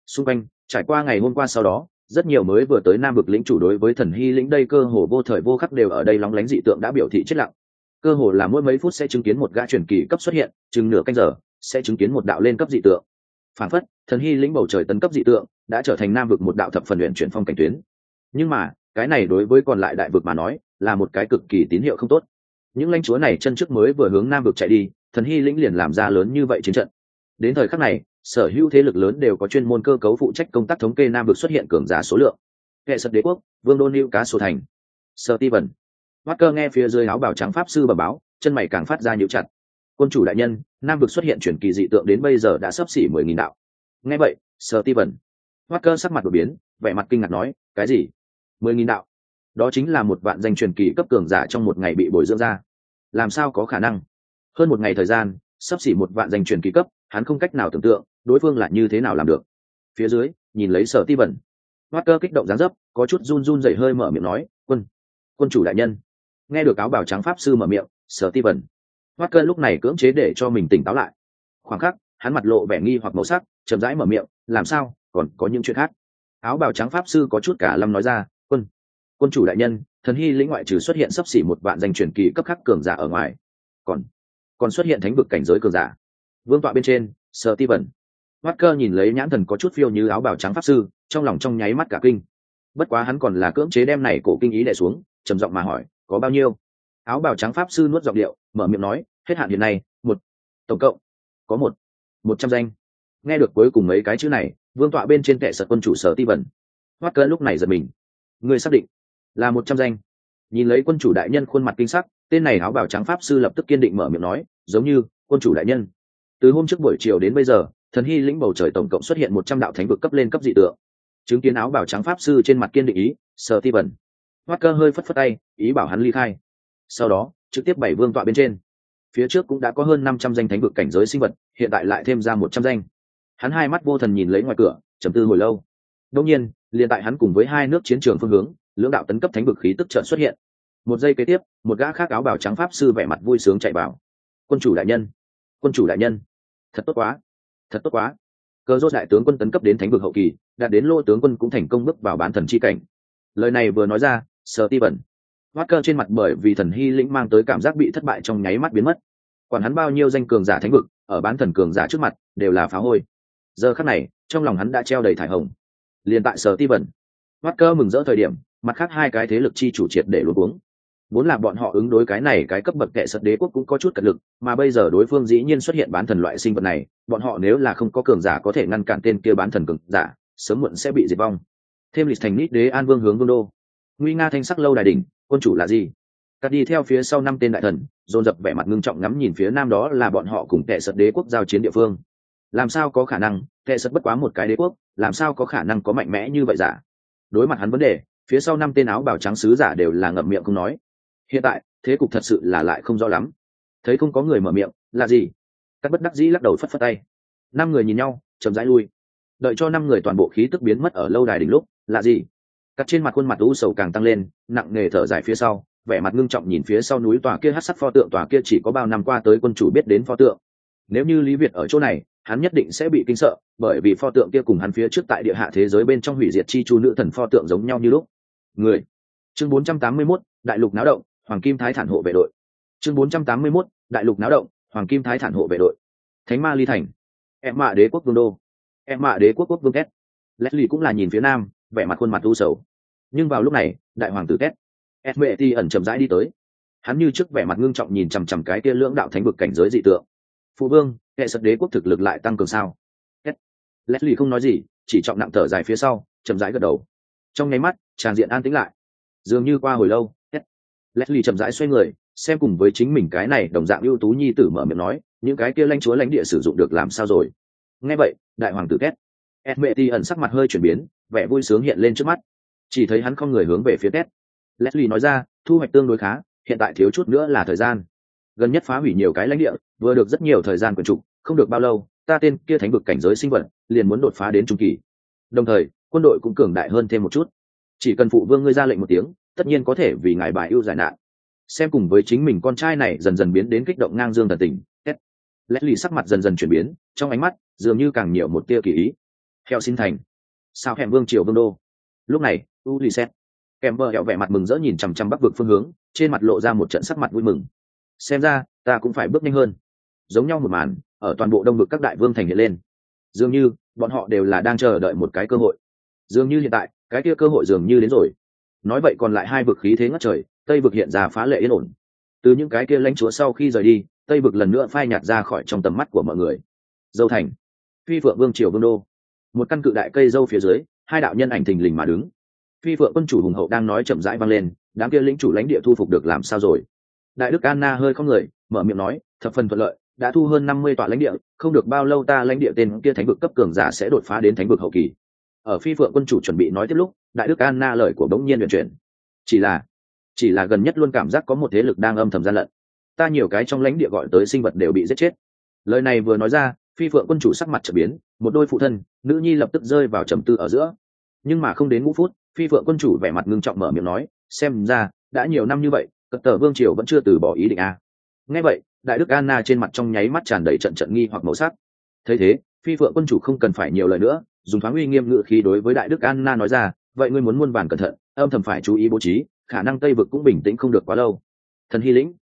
Xung quanh, trải qua ngày hôm qua sau đó, rất nhiều mới vừa tới nam vực lĩnh chủ đối với thần hy lĩnh đây cơ hồ vô thời vô khắc đều ở đây lóng lánh dị tượng đã biểu thị chết lặng. Cơ hồ là mỗi mấy phút sẽ chứng kiến một gã truyền kỳ cấp xuất hiện, chừng nửa canh giờ, sẽ chứng kiến một đạo lên cấp dị tượng. Phản phất, thần hy lĩnh bầu trời tấn cấp dị tượng đã trở thành nam vực một đạo thập phần luyện chuyển phong cảnh tuyến. Nhưng mà, cái này đối với còn lại đại vực mà nói, là một cái cực kỳ tín hiệu không tốt. Những lãnh chúa này chân trước mới vừa hướng nam vực chạy đi, thần hy lĩnh liền làm ra lớn như vậy chiến trận. Đến thời khắc này, sở hữu thế lực lớn đều có chuyên môn cơ cấu phụ trách công tác thống kê nam vực xuất hiện cường giả số lượng. Hệ sật đế quốc, vương đô lưu cá sổ thành. Sơ ti vần Walker nghe phía dưới áo bào trắng pháp sư bẩm báo, chân mày càng phát ra nhíu chặt. Quân chủ đại nhân, nam vực xuất hiện chuyển kỳ dị tượng đến bây giờ đã sắp xỉ mười nghìn đạo. Nghe vậy sơ ti vần Walker sắc mặt đột biến vẻ mặt kinh ngạc nói cái gì? Mười nghìn đạo? Đó chính là một vạn danh truyền kỳ cấp cường giả trong một ngày bị bồi dưỡng ra. Làm sao có khả năng? Hơn một ngày thời gian sắp xỉ một vạn danh truyền kỳ cấp hắn không cách nào tưởng tượng đối phương là như thế nào làm được. Phía dưới nhìn lấy sở ti vẩn, hoát cơ kích động dáng dấp có chút run run dậy hơi mở miệng nói quân quân chủ đại nhân. Nghe được áo bảo trắng pháp sư mở miệng sở ti vẩn. hoát cơ lúc này cưỡng chế để cho mình tỉnh táo lại. Khoảng khắc hắn mặt lộ vẻ nghi hoặc màu sắc chậm rãi mở miệng làm sao? Còn có những chuyện khác. Áo bào trắng pháp sư có chút cả lâm nói ra, quân quân chủ đại nhân, thần hy lĩnh ngoại trừ xuất hiện sấp xỉ một vạn danh truyền kỳ cấp khắc cường giả ở ngoài, còn còn xuất hiện thánh vực cảnh giới cường giả. Vương tọa bên trên sợ ti vẩn mắt cơ nhìn lấy nhãn thần có chút phiêu như áo bào trắng pháp sư, trong lòng trong nháy mắt cả kinh. Bất quá hắn còn là cưỡng chế đem này cổ kinh ý đẻ xuống, trầm giọng mà hỏi, có bao nhiêu? Áo bào trắng pháp sư nuốt giọng điệu, mở miệng nói, hết hạn hiện nay, một, tổng cộng, có một một trăm danh nghe được cuối cùng mấy cái chữ này, vương tọa bên trên kệ sật quân chủ sở ti vẩn mắt cơn lúc này giật mình. Người xác định là một trăm danh. Nhìn lấy quân chủ đại nhân khuôn mặt kinh sắc, tên này áo bảo trắng pháp sư lập tức kiên định mở miệng nói, giống như quân chủ đại nhân. Từ hôm trước buổi chiều đến bây giờ, thần hy lĩnh bầu trời tổng cộng xuất hiện một trăm đạo thánh vực cấp lên cấp dị tượng. Chứng kiến áo bảo trắng pháp sư trên mặt kiên định ý sờ ti vần hoắt cơ hơi phất phất tay, ý bảo hắn ly khai. Sau đó, trực tiếp bảy vương tọa bên trên. Phía trước cũng đã có hơn năm trăm danh thánh vực cảnh giới sinh vật, hiện tại lại thêm ra một trăm danh hắn hai mắt vô thần nhìn lấy ngoài cửa, trầm tư hồi lâu. Đông nhiên, liền tại hắn cùng với hai nước chiến trường phương hướng, lưỡng đạo tấn cấp thánh vực khí tức trợn xuất hiện. Một giây kế tiếp, một gã khác áo bào trắng pháp sư vẻ mặt vui sướng chạy vào. Quân chủ đại nhân, quân chủ đại nhân, thật tốt quá, thật tốt quá. Cơ rốt đại tướng quân tấn cấp đến thánh vực hậu kỳ, đạt đến lô tướng quân cũng thành công bước vào bán thần chi cảnh. Lời này vừa nói ra sờ ti bẩn. Hoát cơ trên mặt bởi vì thần hy lĩnh mang tới cảm giác bị thất bại trong nháy mắt biến mất. Quản hắn bao nhiêu danh cường giả thánh vực, ở bán thần cường giả trước mặt, đều là phá hôi giờ khắc này, trong lòng hắn đã treo đầy thải hồng. Liền tại sở ti bẩn mắt cơ mừng rỡ thời điểm, mặt khác hai cái thế lực chi chủ triệt để luôn uống vốn là bọn họ ứng đối cái này cái cấp bậc kệ sật đế quốc cũng có chút cật lực, mà bây giờ đối phương dĩ nhiên xuất hiện bán thần loại sinh vật này, bọn họ nếu là không có cường giả có thể ngăn cản tên kia bán thần cường giả, sớm muộn sẽ bị diệt vong. Thêm lịch thành nít đế an vương hướng vương đô. Nguy nga thanh sắc lâu đài đỉnh, quân chủ là gì? Cắt đi theo phía sau năm tên đại thần, dồn dập vẻ mặt ngưng trọng ngắm nhìn phía nam đó là bọn họ cùng kệ sật đế quốc giao chiến địa phương làm sao có khả năng tệ sật bất quá một cái đế quốc, làm sao có khả năng có mạnh mẽ như vậy giả? Đối mặt hắn vấn đề, phía sau năm tên áo bào trắng sứ giả đều là ngậm miệng không nói. Hiện tại, thế cục thật sự là lại không rõ lắm. Thấy không có người mở miệng, là gì? Các bất đắc dĩ lắc đầu phất phất tay. Năm người nhìn nhau, chậm rãi lui. Đợi cho năm người toàn bộ khí tức biến mất ở lâu đài đỉnh lúc, là gì? Cắt trên mặt khuôn mặt u sầu càng tăng lên, nặng nề thở dài phía sau, vẻ mặt ngưng trọng nhìn phía sau núi tòa kia hát sắt pho tượng tòa kia chỉ có bao năm qua tới quân chủ biết đến pho tượng nếu như lý việt ở chỗ này hắn nhất định sẽ bị kinh sợ bởi vì pho tượng kia cùng hắn phía trước tại địa hạ thế giới bên trong hủy diệt chi chu nữ thần pho tượng giống nhau như lúc. Người. Chương 481, đại lục náo động hoàng kim thái thản hộ vệ đội. Chương 481, đại lục náo động hoàng kim thái thản hộ vệ đội. Thánh ma ly thành. Em mạ đế quốc vương đô. Em mạ đế quốc quốc vương két. Leslie cũng là nhìn phía nam vẻ mặt khuôn mặt u sầu. Nhưng vào lúc này đại hoàng tử két. Esme ti ẩn chậm rãi đi tới. Hắn như trước vẻ mặt ngưng trọng nhìn chằm chằm cái kia lưỡng đạo thánh vực cảnh giới dị tượng phụ vương, hệ sật đế quốc thực lực lại tăng cường sao? Leslie không nói gì, chỉ trọng nặng thở dài phía sau, chậm rãi gật đầu. Trong nháy mắt, tràn diện an tĩnh lại. Dường như qua hồi lâu leslie chậm rãi xoay người, xem cùng với chính mình cái này đồng dạng ưu tú nhi tử mở miệng nói, những cái kia lãnh chúa lãnh địa sử dụng được làm sao rồi? Nghe vậy, đại hoàng tử két Mẹ ti ẩn sắc mặt hơi chuyển biến, vẻ vui sướng hiện lên trước mắt. Chỉ thấy hắn không người hướng về phía két leslie nói ra, thu hoạch tương đối khá, hiện tại thiếu chút nữa là thời gian. Gần nhất phá hủy nhiều cái lãnh địa vừa được rất nhiều thời gian quyền trục, không được bao lâu, ta tên kia thánh vực cảnh giới sinh vật liền muốn đột phá đến trung kỳ. Đồng thời, quân đội cũng cường đại hơn thêm một chút. Chỉ cần phụ vương ngươi ra lệnh một tiếng, tất nhiên có thể vì ngài bài ưu giải nạn. Xem cùng với chính mình con trai này dần dần biến đến kích động ngang dương thần tình lẽ lì sắc mặt dần dần chuyển biến, trong ánh mắt dường như càng nhiều một tia kỳ ý. Heo xin thành. Sao hẻm vương triều vương đô? Lúc này, u lì xét kèm vợ hẹo vẻ mặt mừng rỡ nhìn chằm chằm bắc vực phương hướng, trên mặt lộ ra một trận sắc mặt vui mừng. Xem ra, ta cũng phải bước nhanh hơn giống nhau một màn, ở toàn bộ đông vực các đại vương thành hiện lên. Dường như, bọn họ đều là đang chờ đợi một cái cơ hội. Dường như hiện tại, cái kia cơ hội dường như đến rồi. Nói vậy còn lại hai vực khí thế ngất trời, tây vực hiện ra phá lệ yên ổn. Từ những cái kia lãnh chúa sau khi rời đi, tây vực lần nữa phai nhạt ra khỏi trong tầm mắt của mọi người. Dâu thành, phi phượng vương triều vương đô. Một căn cự đại cây dâu phía dưới, hai đạo nhân ảnh thình lình mà đứng. Phi phượng quân chủ hùng hậu đang nói chậm rãi vang lên, đám kia lĩnh chủ lãnh địa thu phục được làm sao rồi? Đại đức anna hơi không người, mở miệng nói, thập phần thuận lợi đã thu hơn năm mươi tọa lãnh địa, không được bao lâu ta lãnh địa tên kia thánh vực cấp cường giả sẽ đột phá đến thánh vực hậu kỳ. Ở phi phượng quân chủ chuẩn bị nói tiếp lúc, đại đức anna lời của bỗng nhiên luyện chuyển. Chỉ là chỉ là gần nhất luôn cảm giác có một thế lực đang âm thầm gian lận. Ta nhiều cái trong lãnh địa gọi tới sinh vật đều bị giết chết. Lời này vừa nói ra, phi phượng quân chủ sắc mặt trở biến, một đôi phụ thân, nữ nhi lập tức rơi vào trầm tư ở giữa. Nhưng mà không đến ngũ phút, phi phượng quân chủ vẻ mặt ngưng trọng mở miệng nói, xem ra, đã nhiều năm như vậy cật tờ vương triều vẫn chưa từ bỏ ý định a. À. nghe vậy đại đức anna trên mặt trong nháy mắt tràn đầy trận trận nghi hoặc màu sắc. Thấy thế, phi phượng quân chủ không cần phải nhiều lời nữa, dùng thoáng uy nghiêm ngự khí đối với đại đức anna nói ra, vậy ngươi muốn muôn vàn cẩn thận, âm thầm phải chú ý bố trí, khả năng tây vực cũng bình tĩnh không được quá lâu. Thần hy lĩnh,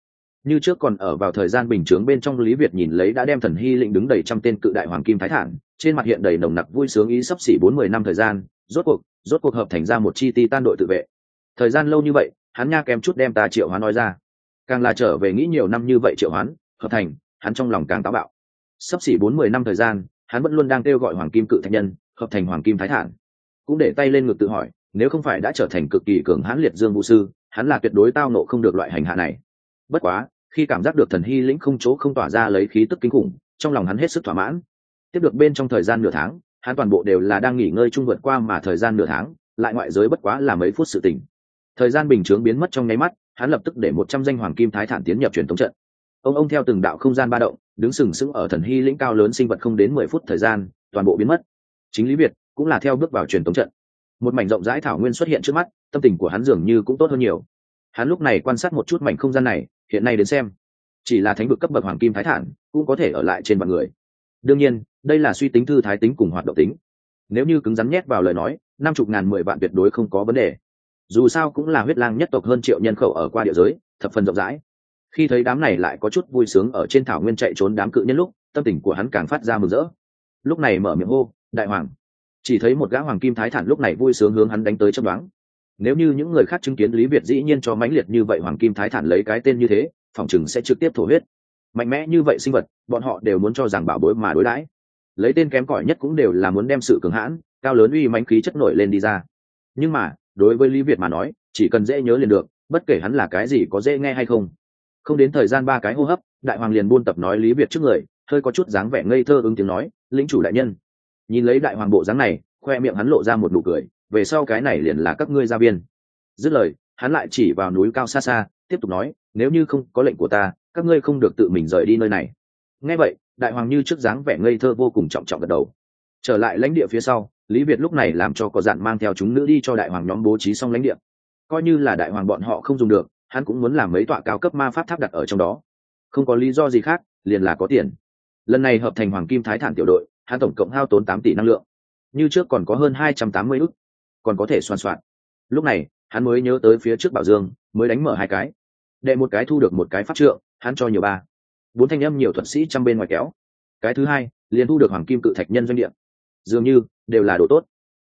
như trước còn ở vào thời gian bình chướng bên trong lý việt nhìn lấy đã đem thần hy lĩnh đứng đầy trăm tên cự đại hoàng kim thái thản, trên mặt hiện đầy nồng nặc vui sướng ý sắp xỉ bốn mươi năm thời gian, rốt cuộc rốt cuộc hợp thành ra một chi ti tan đội tự vệ. Thời gian lâu như vậy, hắn nha kém chút đem ta triệu hóa nói ra càng là trở về nghĩ nhiều năm như vậy triệu hoán, hợp thành, hắn trong lòng càng táo bạo. Sắp xỉ bốn mươi năm thời gian, hắn vẫn luôn đang kêu gọi hoàng kim cự thạch nhân, hợp thành hoàng kim thái thản. Cũng để tay lên ngực tự hỏi, nếu không phải đã trở thành cực kỳ cường hãn liệt dương vũ sư, hắn là tuyệt đối tao nộ không được loại hành hạ này. Bất quá, khi cảm giác được thần hy lĩnh không chỗ không tỏa ra lấy khí tức kinh khủng, trong lòng hắn hết sức thỏa mãn. Tiếp được bên trong thời gian nửa tháng, hắn toàn bộ đều là đang nghỉ ngơi chung vượt qua mà thời gian nửa tháng, lại ngoại giới bất quá là mấy phút sự tỉnh. Thời gian bình chướng biến mất trong nháy mắt hắn lập tức để một trăm danh hoàng kim thái thản tiến nhập truyền thống trận. Ông ông theo từng đạo không gian ba động, đứng sừng sững ở thần hy lĩnh cao lớn sinh vật không đến mười phút thời gian, toàn bộ biến mất. Chính lý việt cũng là theo bước vào truyền thống trận. Một mảnh rộng rãi thảo nguyên xuất hiện trước mắt, tâm tình của hắn dường như cũng tốt hơn nhiều. Hắn lúc này quan sát một chút mảnh không gian này, hiện nay đến xem, chỉ là thánh vực cấp bậc hoàng kim thái thản, cũng có thể ở lại trên bọn người. Đương nhiên, đây là suy tính thư thái tính cùng hoạt động tính. Nếu như cứng rắn nhét vào lời nói, năm chục ngàn mười vạn tuyệt đối không có vấn đề dù sao cũng là huyết lang nhất tộc hơn triệu nhân khẩu ở qua địa giới, thập phần rộng rãi. Khi thấy đám này lại có chút vui sướng ở trên thảo nguyên chạy trốn đám cự nhân lúc, tâm tình của hắn càng phát ra mừng rỡ. Lúc này mở miệng hô, đại hoàng. Chỉ thấy một gã hoàng kim thái thản lúc này vui sướng hướng hắn đánh tới chấm đoán. Nếu như những người khác chứng kiến lý việt dĩ nhiên cho mãnh liệt như vậy hoàng kim thái thản lấy cái tên như thế, phòng chừng sẽ trực tiếp thổ huyết. Mạnh mẽ như vậy sinh vật, bọn họ đều muốn cho rằng bảo bối mà đối đãi. Lấy tên kém cỏi nhất cũng đều là muốn đem sự cường hãn, cao lớn uy mãnh khí chất nổi lên đi ra. Nhưng mà đối với lý việt mà nói, chỉ cần dễ nhớ liền được, bất kể hắn là cái gì có dễ nghe hay không. Không đến thời gian ba cái hô hấp, đại hoàng liền buôn tập nói lý việt trước người, hơi có chút dáng vẻ ngây thơ ứng tiếng nói, lĩnh chủ đại nhân. Nhìn lấy đại hoàng bộ dáng này, khoe miệng hắn lộ ra một nụ cười, về sau cái này liền là các ngươi gia viên. Dứt lời, hắn lại chỉ vào núi cao xa xa, tiếp tục nói, nếu như không có lệnh của ta, các ngươi không được tự mình rời đi nơi này. Nghe vậy, đại hoàng như trước dáng vẻ ngây thơ vô cùng trọng trọng gật đầu. Trở lại lãnh địa phía sau lý việt lúc này làm cho có dạn mang theo chúng nữ đi cho đại hoàng nhóm bố trí xong lãnh địa. Coi như là đại hoàng bọn họ không dùng được, hắn cũng muốn làm mấy tọa cao cấp ma pháp tháp đặt ở trong đó. Không có lý do gì khác, liền là có tiền. Lần này hợp thành hoàng kim thái thản tiểu đội, hắn tổng cộng hao tốn tám tỷ năng lượng. Như trước còn có hơn hai trăm tám mươi ức, còn có thể soàn soạn. Lúc này, hắn mới nhớ tới phía trước bảo dương, mới đánh mở hai cái. Đệ một cái thu được một cái pháp trượng, hắn cho nhiều ba. Bốn thanh âm nhiều thuật sĩ trăm bên ngoài kéo. Cái thứ hai, liền thu được hoàng kim cự thạch nhân doanh địa dường như đều là đồ tốt.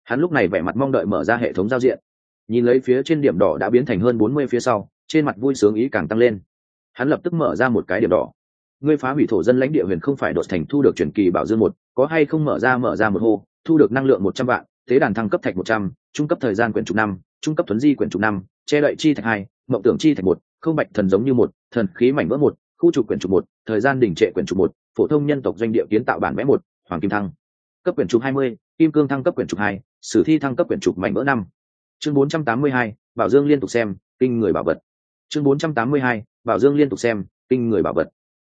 Hắn lúc này vẻ mặt mong đợi mở ra hệ thống giao diện. Nhìn lấy phía trên điểm đỏ đã biến thành hơn bốn mươi phía sau, trên mặt vui sướng ý càng tăng lên. Hắn lập tức mở ra một cái điểm đỏ. Ngươi phá hủy thổ dân lãnh địa huyền không phải đột thành thu được truyền kỳ bảo dương một, có hay không mở ra mở ra một hô, thu được năng lượng một trăm vạn, tế đàn thăng cấp thạch một trăm, trung cấp thời gian quyển chục năm, trung cấp thuấn di quyển chục năm, che đậy chi thạch hai, mộng tưởng chi thạch một, không bạch thần giống như một, thần khí mảnh vỡ một, khu trục quyển trục một, thời gian đỉnh trệ quyển trục một, phổ thông nhân tộc doanh địa kiến tạo bản vẽ một, hoàng kim thăng cấp quyển trục hai mươi, kim cương thăng cấp quyển trục hai, sử thi thăng cấp quyển trục mạnh vỡ năm. Chương bốn trăm tám mươi hai, bảo dương liên tục xem, kinh người bảo vật. Chương bốn trăm tám mươi hai, bảo dương liên tục xem, kinh người bảo vật.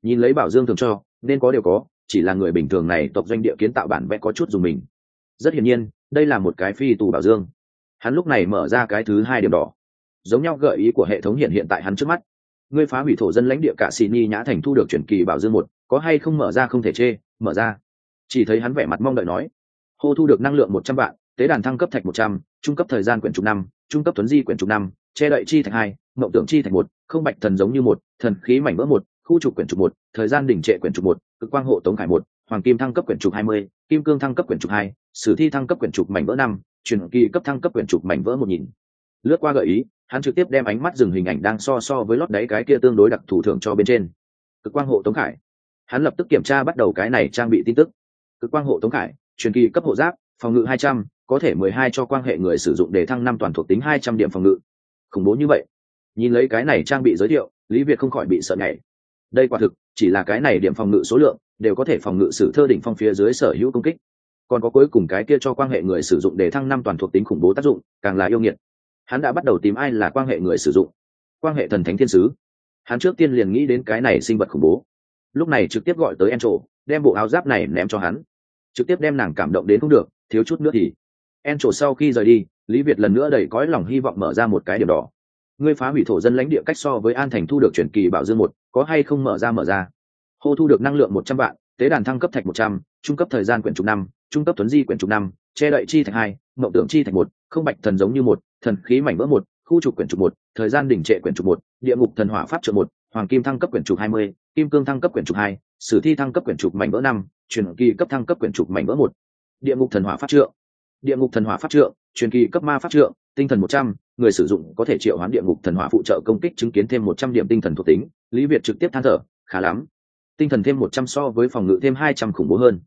Nhìn lấy bảo dương thường cho, nên có đều có, chỉ là người bình thường này tộc doanh địa kiến tạo bản vẽ có chút dùng mình. Rất hiển nhiên, đây là một cái phi tù bảo dương. Hắn lúc này mở ra cái thứ hai điểm đỏ. Giống nhau gợi ý của hệ thống hiện hiện tại hắn trước mắt. Ngươi phá hủy thổ dân lãnh địa cả xì ni nhã thành thu được chuyển kỳ bảo dương một, có hay không mở ra không thể chê, mở ra chỉ thấy hắn vẻ mặt mong đợi nói, hô thu được năng lượng một trăm vạn, tế đàn thăng cấp thạch một trăm, trung cấp thời gian quyển chục năm, trung cấp tuấn di quyển chục năm, che đậy chi thạch hai, mộng tưởng chi thạch một, không bạch thần giống như một, thần khí mảnh vỡ một, khu trục quyển trục một, thời gian đỉnh trệ quyển trục một, cực quang hộ tống khải một, hoàng kim thăng cấp quyển trục hai mươi, kim cương thăng cấp quyển trục hai, sử thi thăng cấp quyển trục mảnh vỡ năm, truyền kỳ cấp thăng cấp quyển trục mảnh vỡ một nghìn. Lướt qua gợi ý, hắn trực tiếp đem ánh mắt dừng hình ảnh đang so so với lót đáy cái kia tương đối đặc thủ thưởng cho bên trên. Cực quang hộ tống khải. Hắn lập tức kiểm tra bắt đầu cái này trang bị tin tức cực quang hộ tống khải, truyền kỳ cấp hộ giáp, phòng ngự hai trăm, có thể mười hai cho quan hệ người sử dụng để thăng năm toàn thuộc tính hai trăm điểm phòng ngự. Khủng bố như vậy. Nhìn lấy cái này trang bị giới thiệu, lý việt không khỏi bị sợ nhảy đây quả thực, chỉ là cái này điểm phòng ngự số lượng, đều có thể phòng ngự sử thơ đỉnh phong phía dưới sở hữu công kích. Còn có cuối cùng cái kia cho quan hệ người sử dụng để thăng năm toàn thuộc tính khủng bố tác dụng, càng là yêu nghiệt. Hắn đã bắt đầu tìm ai là quan hệ người sử dụng? Quan hệ thần thánh thiên sứ. Hắn trước tiên liền nghĩ đến cái này sinh vật khủng bố. Lúc này trực tiếp gọi tới en trộ đem bộ áo giáp này ném cho hắn trực tiếp đem nàng cảm động đến không được, thiếu chút nữa thì. En trổ sau khi rời đi, lý việt lần nữa đầy cõi lòng hy vọng mở ra một cái điểm đỏ. Ngươi phá hủy thổ dân lãnh địa cách so với an thành thu được chuyển kỳ bảo dương một, có hay không mở ra mở ra? Hô thu được năng lượng một trăm vạn, tế đàn thăng cấp thạch một trăm, trung cấp thời gian quyển chục năm, trung cấp tuấn di quyển chục năm, che đậy chi thạch hai mậu tưởng chi thạch một, không bạch thần giống như một, thần khí mảnh vỡ một, khu trục quyển trục một, thời gian đỉnh trệ quyển trục một, địa ngục thần hỏa pháp trợ một, hoàng kim thăng cấp quyển trục hai mươi, kim cương thăng cấp quyển trục hai sử thi thăng cấp quyển trục mảnh vỡ năm, truyền kỳ cấp thăng cấp quyển trục mảnh vỡ một. Địa ngục thần hỏa pháp trượng. Địa ngục thần hỏa pháp trượng, truyền kỳ cấp ma pháp trượng, tinh thần một trăm, người sử dụng có thể triệu hoán địa ngục thần hỏa phụ trợ công kích chứng kiến thêm một trăm điểm tinh thần thuộc tính, lý việt trực tiếp than thở, khá lắm. Tinh thần thêm một trăm so với phòng ngự thêm hai trăm khủng bố hơn.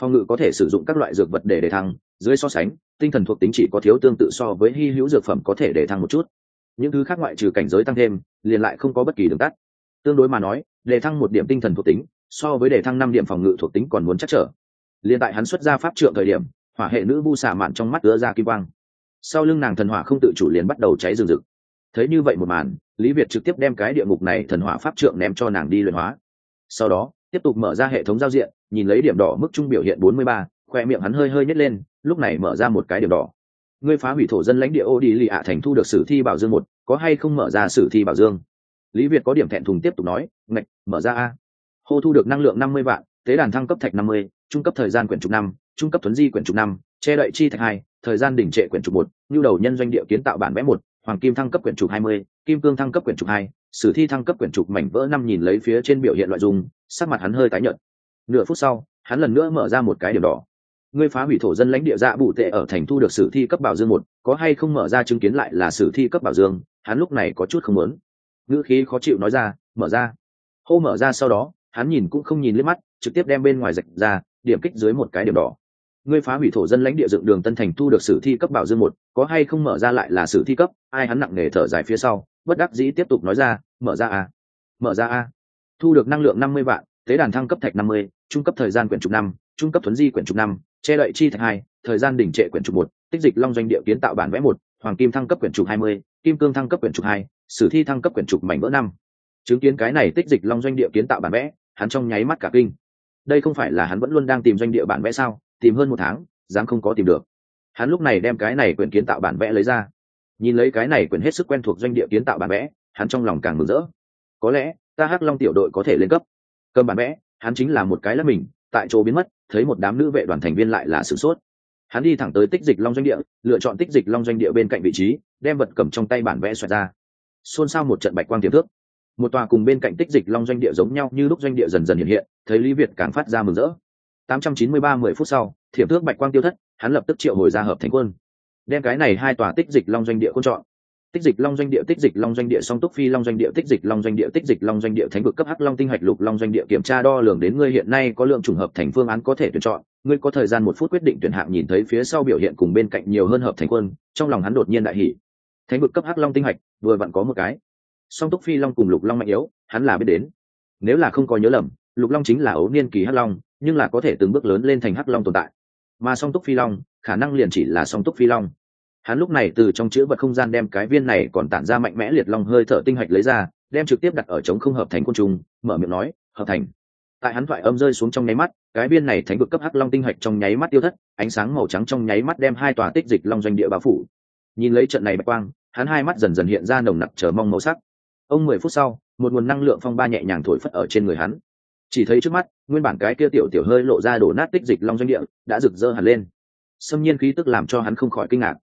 Phòng ngự có thể sử dụng các loại dược vật để đề thăng, dưới so sánh, tinh thần thuộc tính chỉ có thiếu tương tự so với hy hữu dược phẩm có thể để thăng một chút. Những thứ khác ngoại trừ cảnh giới tăng thêm, liền lại không có bất kỳ đường tắt. Tương đối mà nói, đề thăng một điểm tinh thần thuộc tính so với đề thăng năm điểm phòng ngự thuộc tính còn muốn chắc trở. Liền tại hắn xuất ra pháp trượng thời điểm, hỏa hệ nữ vu xả mạn trong mắt ứa ra kim quang. Sau lưng nàng thần hỏa không tự chủ liền bắt đầu cháy rừng rực. Thấy như vậy một màn, lý việt trực tiếp đem cái địa ngục này thần hỏa pháp trượng ném cho nàng đi luyện hóa. Sau đó, tiếp tục mở ra hệ thống giao diện, nhìn lấy điểm đỏ mức trung biểu hiện bốn mươi ba, khoe miệng hắn hơi hơi nhét lên, lúc này mở ra một cái điểm đỏ. Ngươi phá hủy thổ dân lãnh địa ô đi lì ạ thành thu được sử thi bảo dương một, có hay không mở ra sử thi bảo dương? Lý việt có điểm thẹn thùng tiếp tục nói, ngạch, mở ra a hô thu được năng lượng năm mươi vạn, tế đàn thăng cấp thạch năm mươi, trung cấp thời gian quyển trục năm, trung cấp thuấn di quyển trục năm, che đậy chi thạch hai, thời gian đỉnh trệ quyển trục một, nhu đầu nhân doanh địa kiến tạo bản vẽ một, hoàng kim thăng cấp quyển trục hai mươi, kim cương thăng cấp quyển trục hai, sử thi thăng cấp quyển trục mảnh vỡ năm nhìn lấy phía trên biểu hiện loại dung, sắc mặt hắn hơi tái nhợt. Nửa phút sau, hắn lần nữa mở ra một cái điểm đỏ. Ngươi phá hủy thổ dân lãnh địa dạ bụ tệ ở thành thu được sử thi cấp bảo dương một, có hay không mở ra chứng kiến lại là sử thi cấp bảo dương, hắn lúc này có chút không muốn. Ngữ khí khó chịu nói ra, mở ra. Hô mở ra sau đó hắn nhìn cũng không nhìn lên mắt, trực tiếp đem bên ngoài rạch ra, điểm kích dưới một cái điểm đỏ. Ngươi phá hủy thổ dân lãnh địa dựng đường tân thành thu được sử thi cấp bảo dương một, có hay không mở ra lại là sử thi cấp? Ai hắn nặng nề thở dài phía sau, bất đắc dĩ tiếp tục nói ra, mở ra a, mở ra a. Thu được năng lượng năm mươi vạn, tế đàn thăng cấp thạch năm mươi, trung cấp thời gian quyển trục năm, trung cấp thuấn di quyển trục năm, che đậy chi thạch hai, thời gian đỉnh trệ quyển trục một, tích dịch long doanh địa kiến tạo bản vẽ một, hoàng kim thăng cấp quyển trục hai mươi, kim cương thăng cấp quyển trục hai, sử thi thăng cấp quyển trục mảnh vỡ năm. Chứng kiến cái này tích dịch long doanh địa kiến tạo bản vẽ hắn trong nháy mắt cả kinh. Đây không phải là hắn vẫn luôn đang tìm doanh địa bản vẽ sao? Tìm hơn một tháng, dám không có tìm được. Hắn lúc này đem cái này quyển kiến tạo bản vẽ lấy ra. Nhìn lấy cái này quyển hết sức quen thuộc doanh địa kiến tạo bản vẽ, hắn trong lòng càng mừng rỡ. Có lẽ, ta hắc long tiểu đội có thể lên cấp. Cầm bản vẽ, hắn chính là một cái là mình, tại chỗ biến mất, thấy một đám nữ vệ đoàn thành viên lại là sửng sốt. Hắn đi thẳng tới tích dịch long doanh địa, lựa chọn tích dịch long doanh địa bên cạnh vị trí, đem vật cầm trong tay bản vẽ xoẹt ra. Xôn xao một trận bạch quang tiềm thước một tòa cùng bên cạnh tích dịch long doanh địa giống nhau như lúc doanh địa dần dần hiện hiện, thấy lý việt càng phát ra mừng rỡ. 893 10 phút sau, thiểm thước bạch quang tiêu thất, hắn lập tức triệu hồi ra hợp thành quân. Đem cái này hai tòa tích dịch long doanh địa quân chọn. Tích dịch long doanh địa, tích dịch long doanh địa, song túc phi long doanh địa, tích dịch long doanh địa, tích dịch long doanh địa, thánh vực cấp hắc long tinh hạch lục long doanh địa, kiểm tra đo lường đến ngươi hiện nay có lượng trùng hợp thành phương án có thể tuyển chọn. Ngươi có thời gian một phút quyết định tuyển hạng nhìn thấy phía sau biểu hiện cùng bên cạnh nhiều hơn hợp thành quân, trong lòng hắn đột nhiên đại hỉ. Thánh vực cấp hắc long tinh hạch, vừa vặn có một cái song túc phi long cùng lục long mạnh yếu, hắn là biết đến. Nếu là không có nhớ lầm, lục long chính là ấu niên kỳ hắc long, nhưng là có thể từng bước lớn lên thành hắc long tồn tại. Mà song túc phi long, khả năng liền chỉ là song túc phi long. Hắn lúc này từ trong chữ vật không gian đem cái viên này còn tản ra mạnh mẽ liệt long hơi thở tinh hạch lấy ra, đem trực tiếp đặt ở trống không hợp thành côn trùng, mở miệng nói, hợp thành. Tại hắn thoại âm rơi xuống trong nháy mắt, cái viên này thánh vực cấp hắc long tinh hạch trong nháy mắt tiêu thất, ánh sáng màu trắng trong nháy mắt đem hai tòa tích dịch long doanh địa bao phủ. Nhìn lấy trận này bạch quang, hắn hai mắt dần dần hiện ra nồng nặc chờ mong màu sắc ông mười phút sau một nguồn năng lượng phong ba nhẹ nhàng thổi phất ở trên người hắn. Chỉ thấy trước mắt nguyên bản cái kia tiểu tiểu hơi lộ ra đổ nát tích dịch long doanh địa đã rực rỡ hẳn lên. Xâm nhiên khí tức làm cho hắn không khỏi kinh ngạc.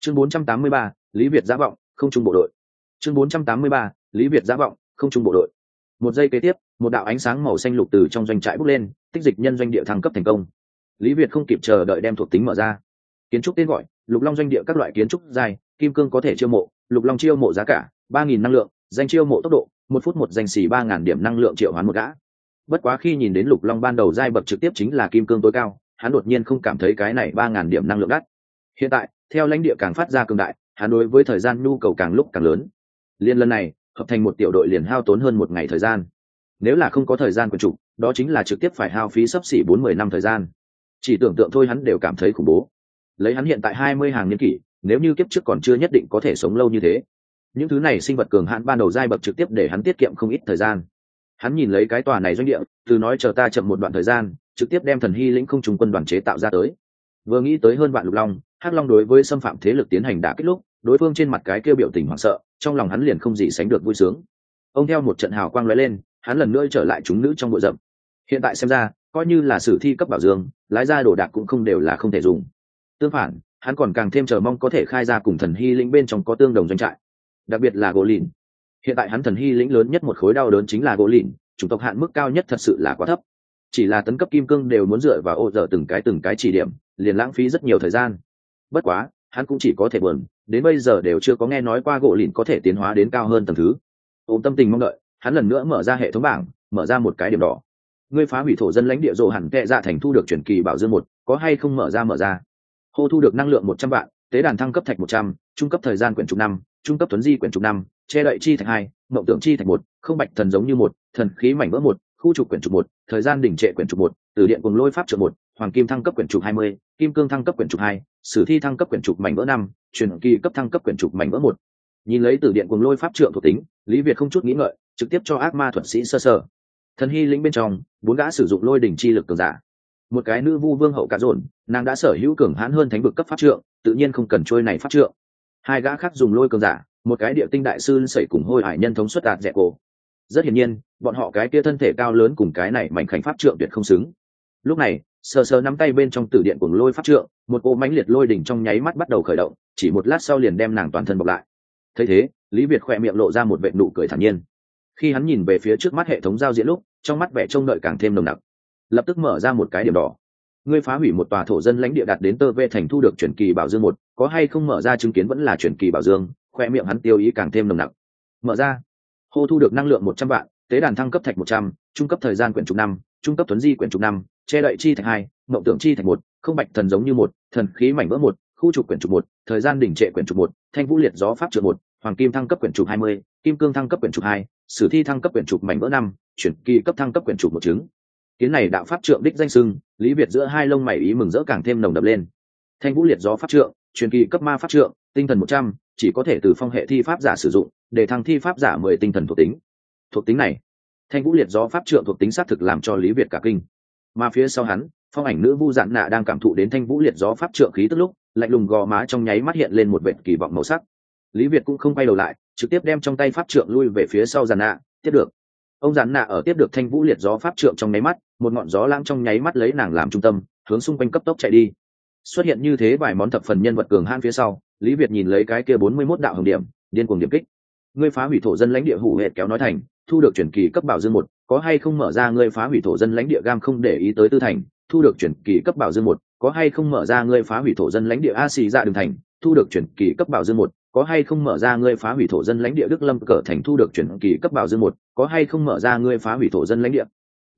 Chương 483, lý việt giả vọng không trung bộ đội. Chương 483, lý việt giả vọng không trung bộ đội. Một giây kế tiếp một đạo ánh sáng màu xanh lục từ trong doanh trại bốc lên tích dịch nhân doanh địa thăng cấp thành công. Lý việt không kịp chờ đợi đem thuộc tính mở ra. Kiến trúc tên gọi lục long doanh địa các loại kiến trúc dài kim cương có thể chiêu mộ lục long chiêu mộ giá cả ba nghìn năng lượng danh chiêu mộ tốc độ, một phút một danh xì ba ngàn điểm năng lượng triệu hoán một gã. Bất quá khi nhìn đến lục long ban đầu giai bậc trực tiếp chính là kim cương tối cao, hắn đột nhiên không cảm thấy cái này ba ngàn điểm năng lượng đắt. Hiện tại, theo lãnh địa càng phát ra cường đại, hắn đối với thời gian nhu cầu càng lúc càng lớn. Liên lần này, hợp thành một tiểu đội liền hao tốn hơn một ngày thời gian. Nếu là không có thời gian quần trục đó chính là trực tiếp phải hao phí sấp xỉ bốn mươi năm thời gian. Chỉ tưởng tượng thôi hắn đều cảm thấy khủng bố. Lấy hắn hiện tại hai mươi hàng niên kỷ, nếu như kiếp trước còn chưa nhất định có thể sống lâu như thế những thứ này sinh vật cường hãn ban đầu giai bậc trực tiếp để hắn tiết kiệm không ít thời gian. Hắn nhìn lấy cái tòa này doanh địa, từ nói chờ ta chậm một đoạn thời gian, trực tiếp đem thần hy lĩnh không trùng quân đoàn chế tạo ra tới. Vừa nghĩ tới hơn vạn lục long, hắc long đối với xâm phạm thế lực tiến hành đã kết lúc, đối phương trên mặt cái kêu biểu tình hoảng sợ, trong lòng hắn liền không gì sánh được vui sướng. Ông theo một trận hào quang lóe lên, hắn lần nữa trở lại chúng nữ trong bụi rậm. Hiện tại xem ra, coi như là sử thi cấp bảo dương, lái ra đồ đạc cũng không đều là không thể dùng. Tương phản, hắn còn càng thêm chờ mong có thể khai ra cùng thần hy lĩnh bên trong có tương đồng doanh trại đặc biệt là gỗ lìn. Hiện tại hắn thần hy lĩnh lớn nhất một khối đau đớn chính là gỗ lìn, chủng tộc hạn mức cao nhất thật sự là quá thấp. Chỉ là tấn cấp kim cương đều muốn dựa vào ô dở từng cái từng cái chỉ điểm, liền lãng phí rất nhiều thời gian. Bất quá, hắn cũng chỉ có thể buồn, đến bây giờ đều chưa có nghe nói qua gỗ lìn có thể tiến hóa đến cao hơn tầng thứ. Ôm tâm tình mong đợi, hắn lần nữa mở ra hệ thống bảng, mở ra một cái điểm đỏ. Ngươi phá hủy thổ dân lãnh địa rộ hẳn tệ dạ thành thu được chuyển kỳ bảo dương một, có hay không mở ra mở ra? Hô thu được năng lượng một trăm vạn, tế đàn thăng cấp thạch một trăm, trung cấp thời gian quyển chục năm trung cấp tuấn di quyển trục năm, che đậy chi thạch hai, mộng tưởng chi thạch một, không bạch thần giống như một, thần khí mảnh vỡ một, khu trục quyển trục một, thời gian đỉnh trệ quyển trục một, từ điện cùng lôi pháp trượng một, hoàng kim thăng cấp quyển trục hai mươi, kim cương thăng cấp quyển trục hai, sử thi thăng cấp quyển trục mảnh vỡ năm, truyền kỳ cấp thăng cấp quyển trục mảnh vỡ một. Nhìn lấy từ điện cùng lôi pháp trượng thuộc tính, lý việt không chút nghĩ ngợi, trực tiếp cho ác ma thuật sĩ sơ sơ. Thần hy lĩnh bên trong, bốn gã sử dụng lôi đỉnh chi lực cường giả. Một cái nữ vu vương hậu cả dồn, nàng đã sở hữu cường hãn hơn thánh vực cấp pháp trượng, tự nhiên không cần trôi này pháp trượng hai gã khác dùng lôi cường giả, một cái địa tinh đại sư sẩy cùng hôi hải nhân thống xuất đạt rẻ cổ. Rất hiển nhiên, bọn họ cái kia thân thể cao lớn cùng cái này mảnh khảnh pháp trượng tuyệt không xứng. Lúc này, sờ sờ nắm tay bên trong tử điện cùng lôi pháp trượng, một ô mãnh liệt lôi đỉnh trong nháy mắt bắt đầu khởi động, chỉ một lát sau liền đem nàng toàn thân bọc lại. Thấy thế, lý việt khỏe miệng lộ ra một vệ nụ cười thản nhiên. Khi hắn nhìn về phía trước mắt hệ thống giao diễn lúc, trong mắt vẻ trông đợi càng thêm nồng nặc. Lập tức mở ra một cái điểm đỏ. Ngươi phá hủy một tòa thổ dân lãnh địa đạt đến tơ vê thành thu được chuyển kỳ bảo dương một có hay không mở ra chứng kiến vẫn là chuyển kỳ bảo dương, khoe miệng hắn tiêu ý càng thêm nồng nặc. Mở ra. Hô thu được năng lượng một trăm vạn, tế đàn thăng cấp thạch một trăm, trung cấp thời gian quyển chục năm, trung cấp tuấn di quyển chục năm, che đậy chi thạch hai, mộng tưởng chi thạch một, không bạch thần giống như một, thần khí mảnh vỡ một, khu trục quyển trục một, thời gian đỉnh trệ quyển trục một, thanh vũ liệt gió pháp trượng một, hoàng kim thăng cấp quyển trục hai mươi, kim cương thăng cấp quyển trục hai, sử thi thăng cấp quyển trục mảnh vỡ năm, chuyển kỳ cấp thăng cấp quyển trục một chứng. Kiến này đạo pháp trượng đích danh sưng lý việt giữa hai lông mày ý mừng rỡ càng thêm nồng đập lên. Thanh vũ liệt gió pháp trượng truyền kỳ cấp ma pháp trượng, tinh thần một trăm, chỉ có thể từ phong hệ thi pháp giả sử dụng, để thăng thi pháp giả mười tinh thần thuộc tính. Thuộc tính này, thanh vũ liệt gió pháp trượng thuộc tính xác thực làm cho lý việt cả kinh. Mà phía sau hắn, phong ảnh nữ vu dạn nạ đang cảm thụ đến thanh vũ liệt gió pháp trượng khí tức lúc, lạnh lùng gò má trong nháy mắt hiện lên một vệt kỳ vọng màu sắc. Lý việt cũng không quay đầu lại, trực tiếp đem trong tay pháp trượng lui về phía sau dàn nạ, tiếp được. Ông dàn nạ ở tiếp được thanh vũ liệt gió pháp trượng trong nháy mắt, một ngọn gió lãng trong nháy mắt lấy nàng làm trung tâm, hướng xung quanh cấp tốc chạy đi xuất hiện như thế vài món thập phần nhân vật cường han phía sau, lý việt nhìn lấy cái kia bốn mươi mốt đạo hồng điểm, điên cuồng điểm kích. Ngươi phá hủy thổ dân lãnh địa hủ hệ kéo nói thành, thu được chuyển kỳ cấp bảo dương một, có hay không mở ra ngươi phá hủy thổ dân lãnh địa gam không để ý tới tư thành, thu được chuyển kỳ cấp bảo dương một, có hay không mở ra ngươi phá hủy thổ dân lãnh địa a xì ra đường thành, thu được chuyển kỳ cấp bảo dương một, có hay không mở ra ngươi phá hủy thổ dân lãnh địa đức lâm cờ thành thu được chuyển kỳ cấp bảo dương một, có hay không mở ra ngươi phá hủy thổ dân lãnh địa?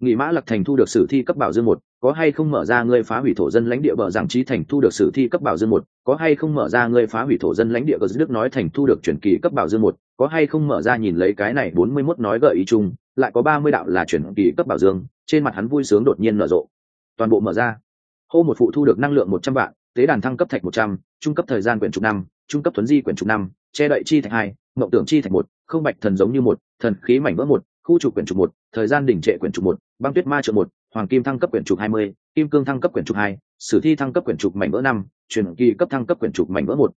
Nghị mã lặc thành thu được sử thi cấp bảo dương một có hay không mở ra ngươi phá hủy thổ dân lãnh địa bờ giảng trí thành thu được sử thi cấp bảo dương một, có hay không mở ra ngươi phá hủy thổ dân lãnh địa gờ đức nói thành thu được chuyển kỳ cấp bảo dương một, có hay không mở ra nhìn lấy cái này bốn mươi 41 nói gợi ý chung, lại có ba mươi đạo là chuyển kỳ cấp bảo dương, trên mặt hắn vui sướng đột nhiên nở rộ. Toàn bộ mở ra. Hô một phụ thu được năng lượng một trăm vạn, tế đàn thăng cấp thạch một trăm, trung cấp thời gian quyển chục năm, trung cấp thuấn di quyển chục năm, che đậy chi thạch hai, mộng tưởng chi thạch một, không bạch thần giống như một, thần khí mảnh vỡ một, khu trục quyển trục một, thời gian đỉnh trệ quyển trục một, băng tuyết ma trợ một hoàng kim thăng cấp quyển trục 20, kim cương thăng cấp quyển trục 2, sử thi thăng cấp quyển trục mảnh vỡ 5, truyền kỳ cấp thăng cấp quyển trục mảnh vỡ 1.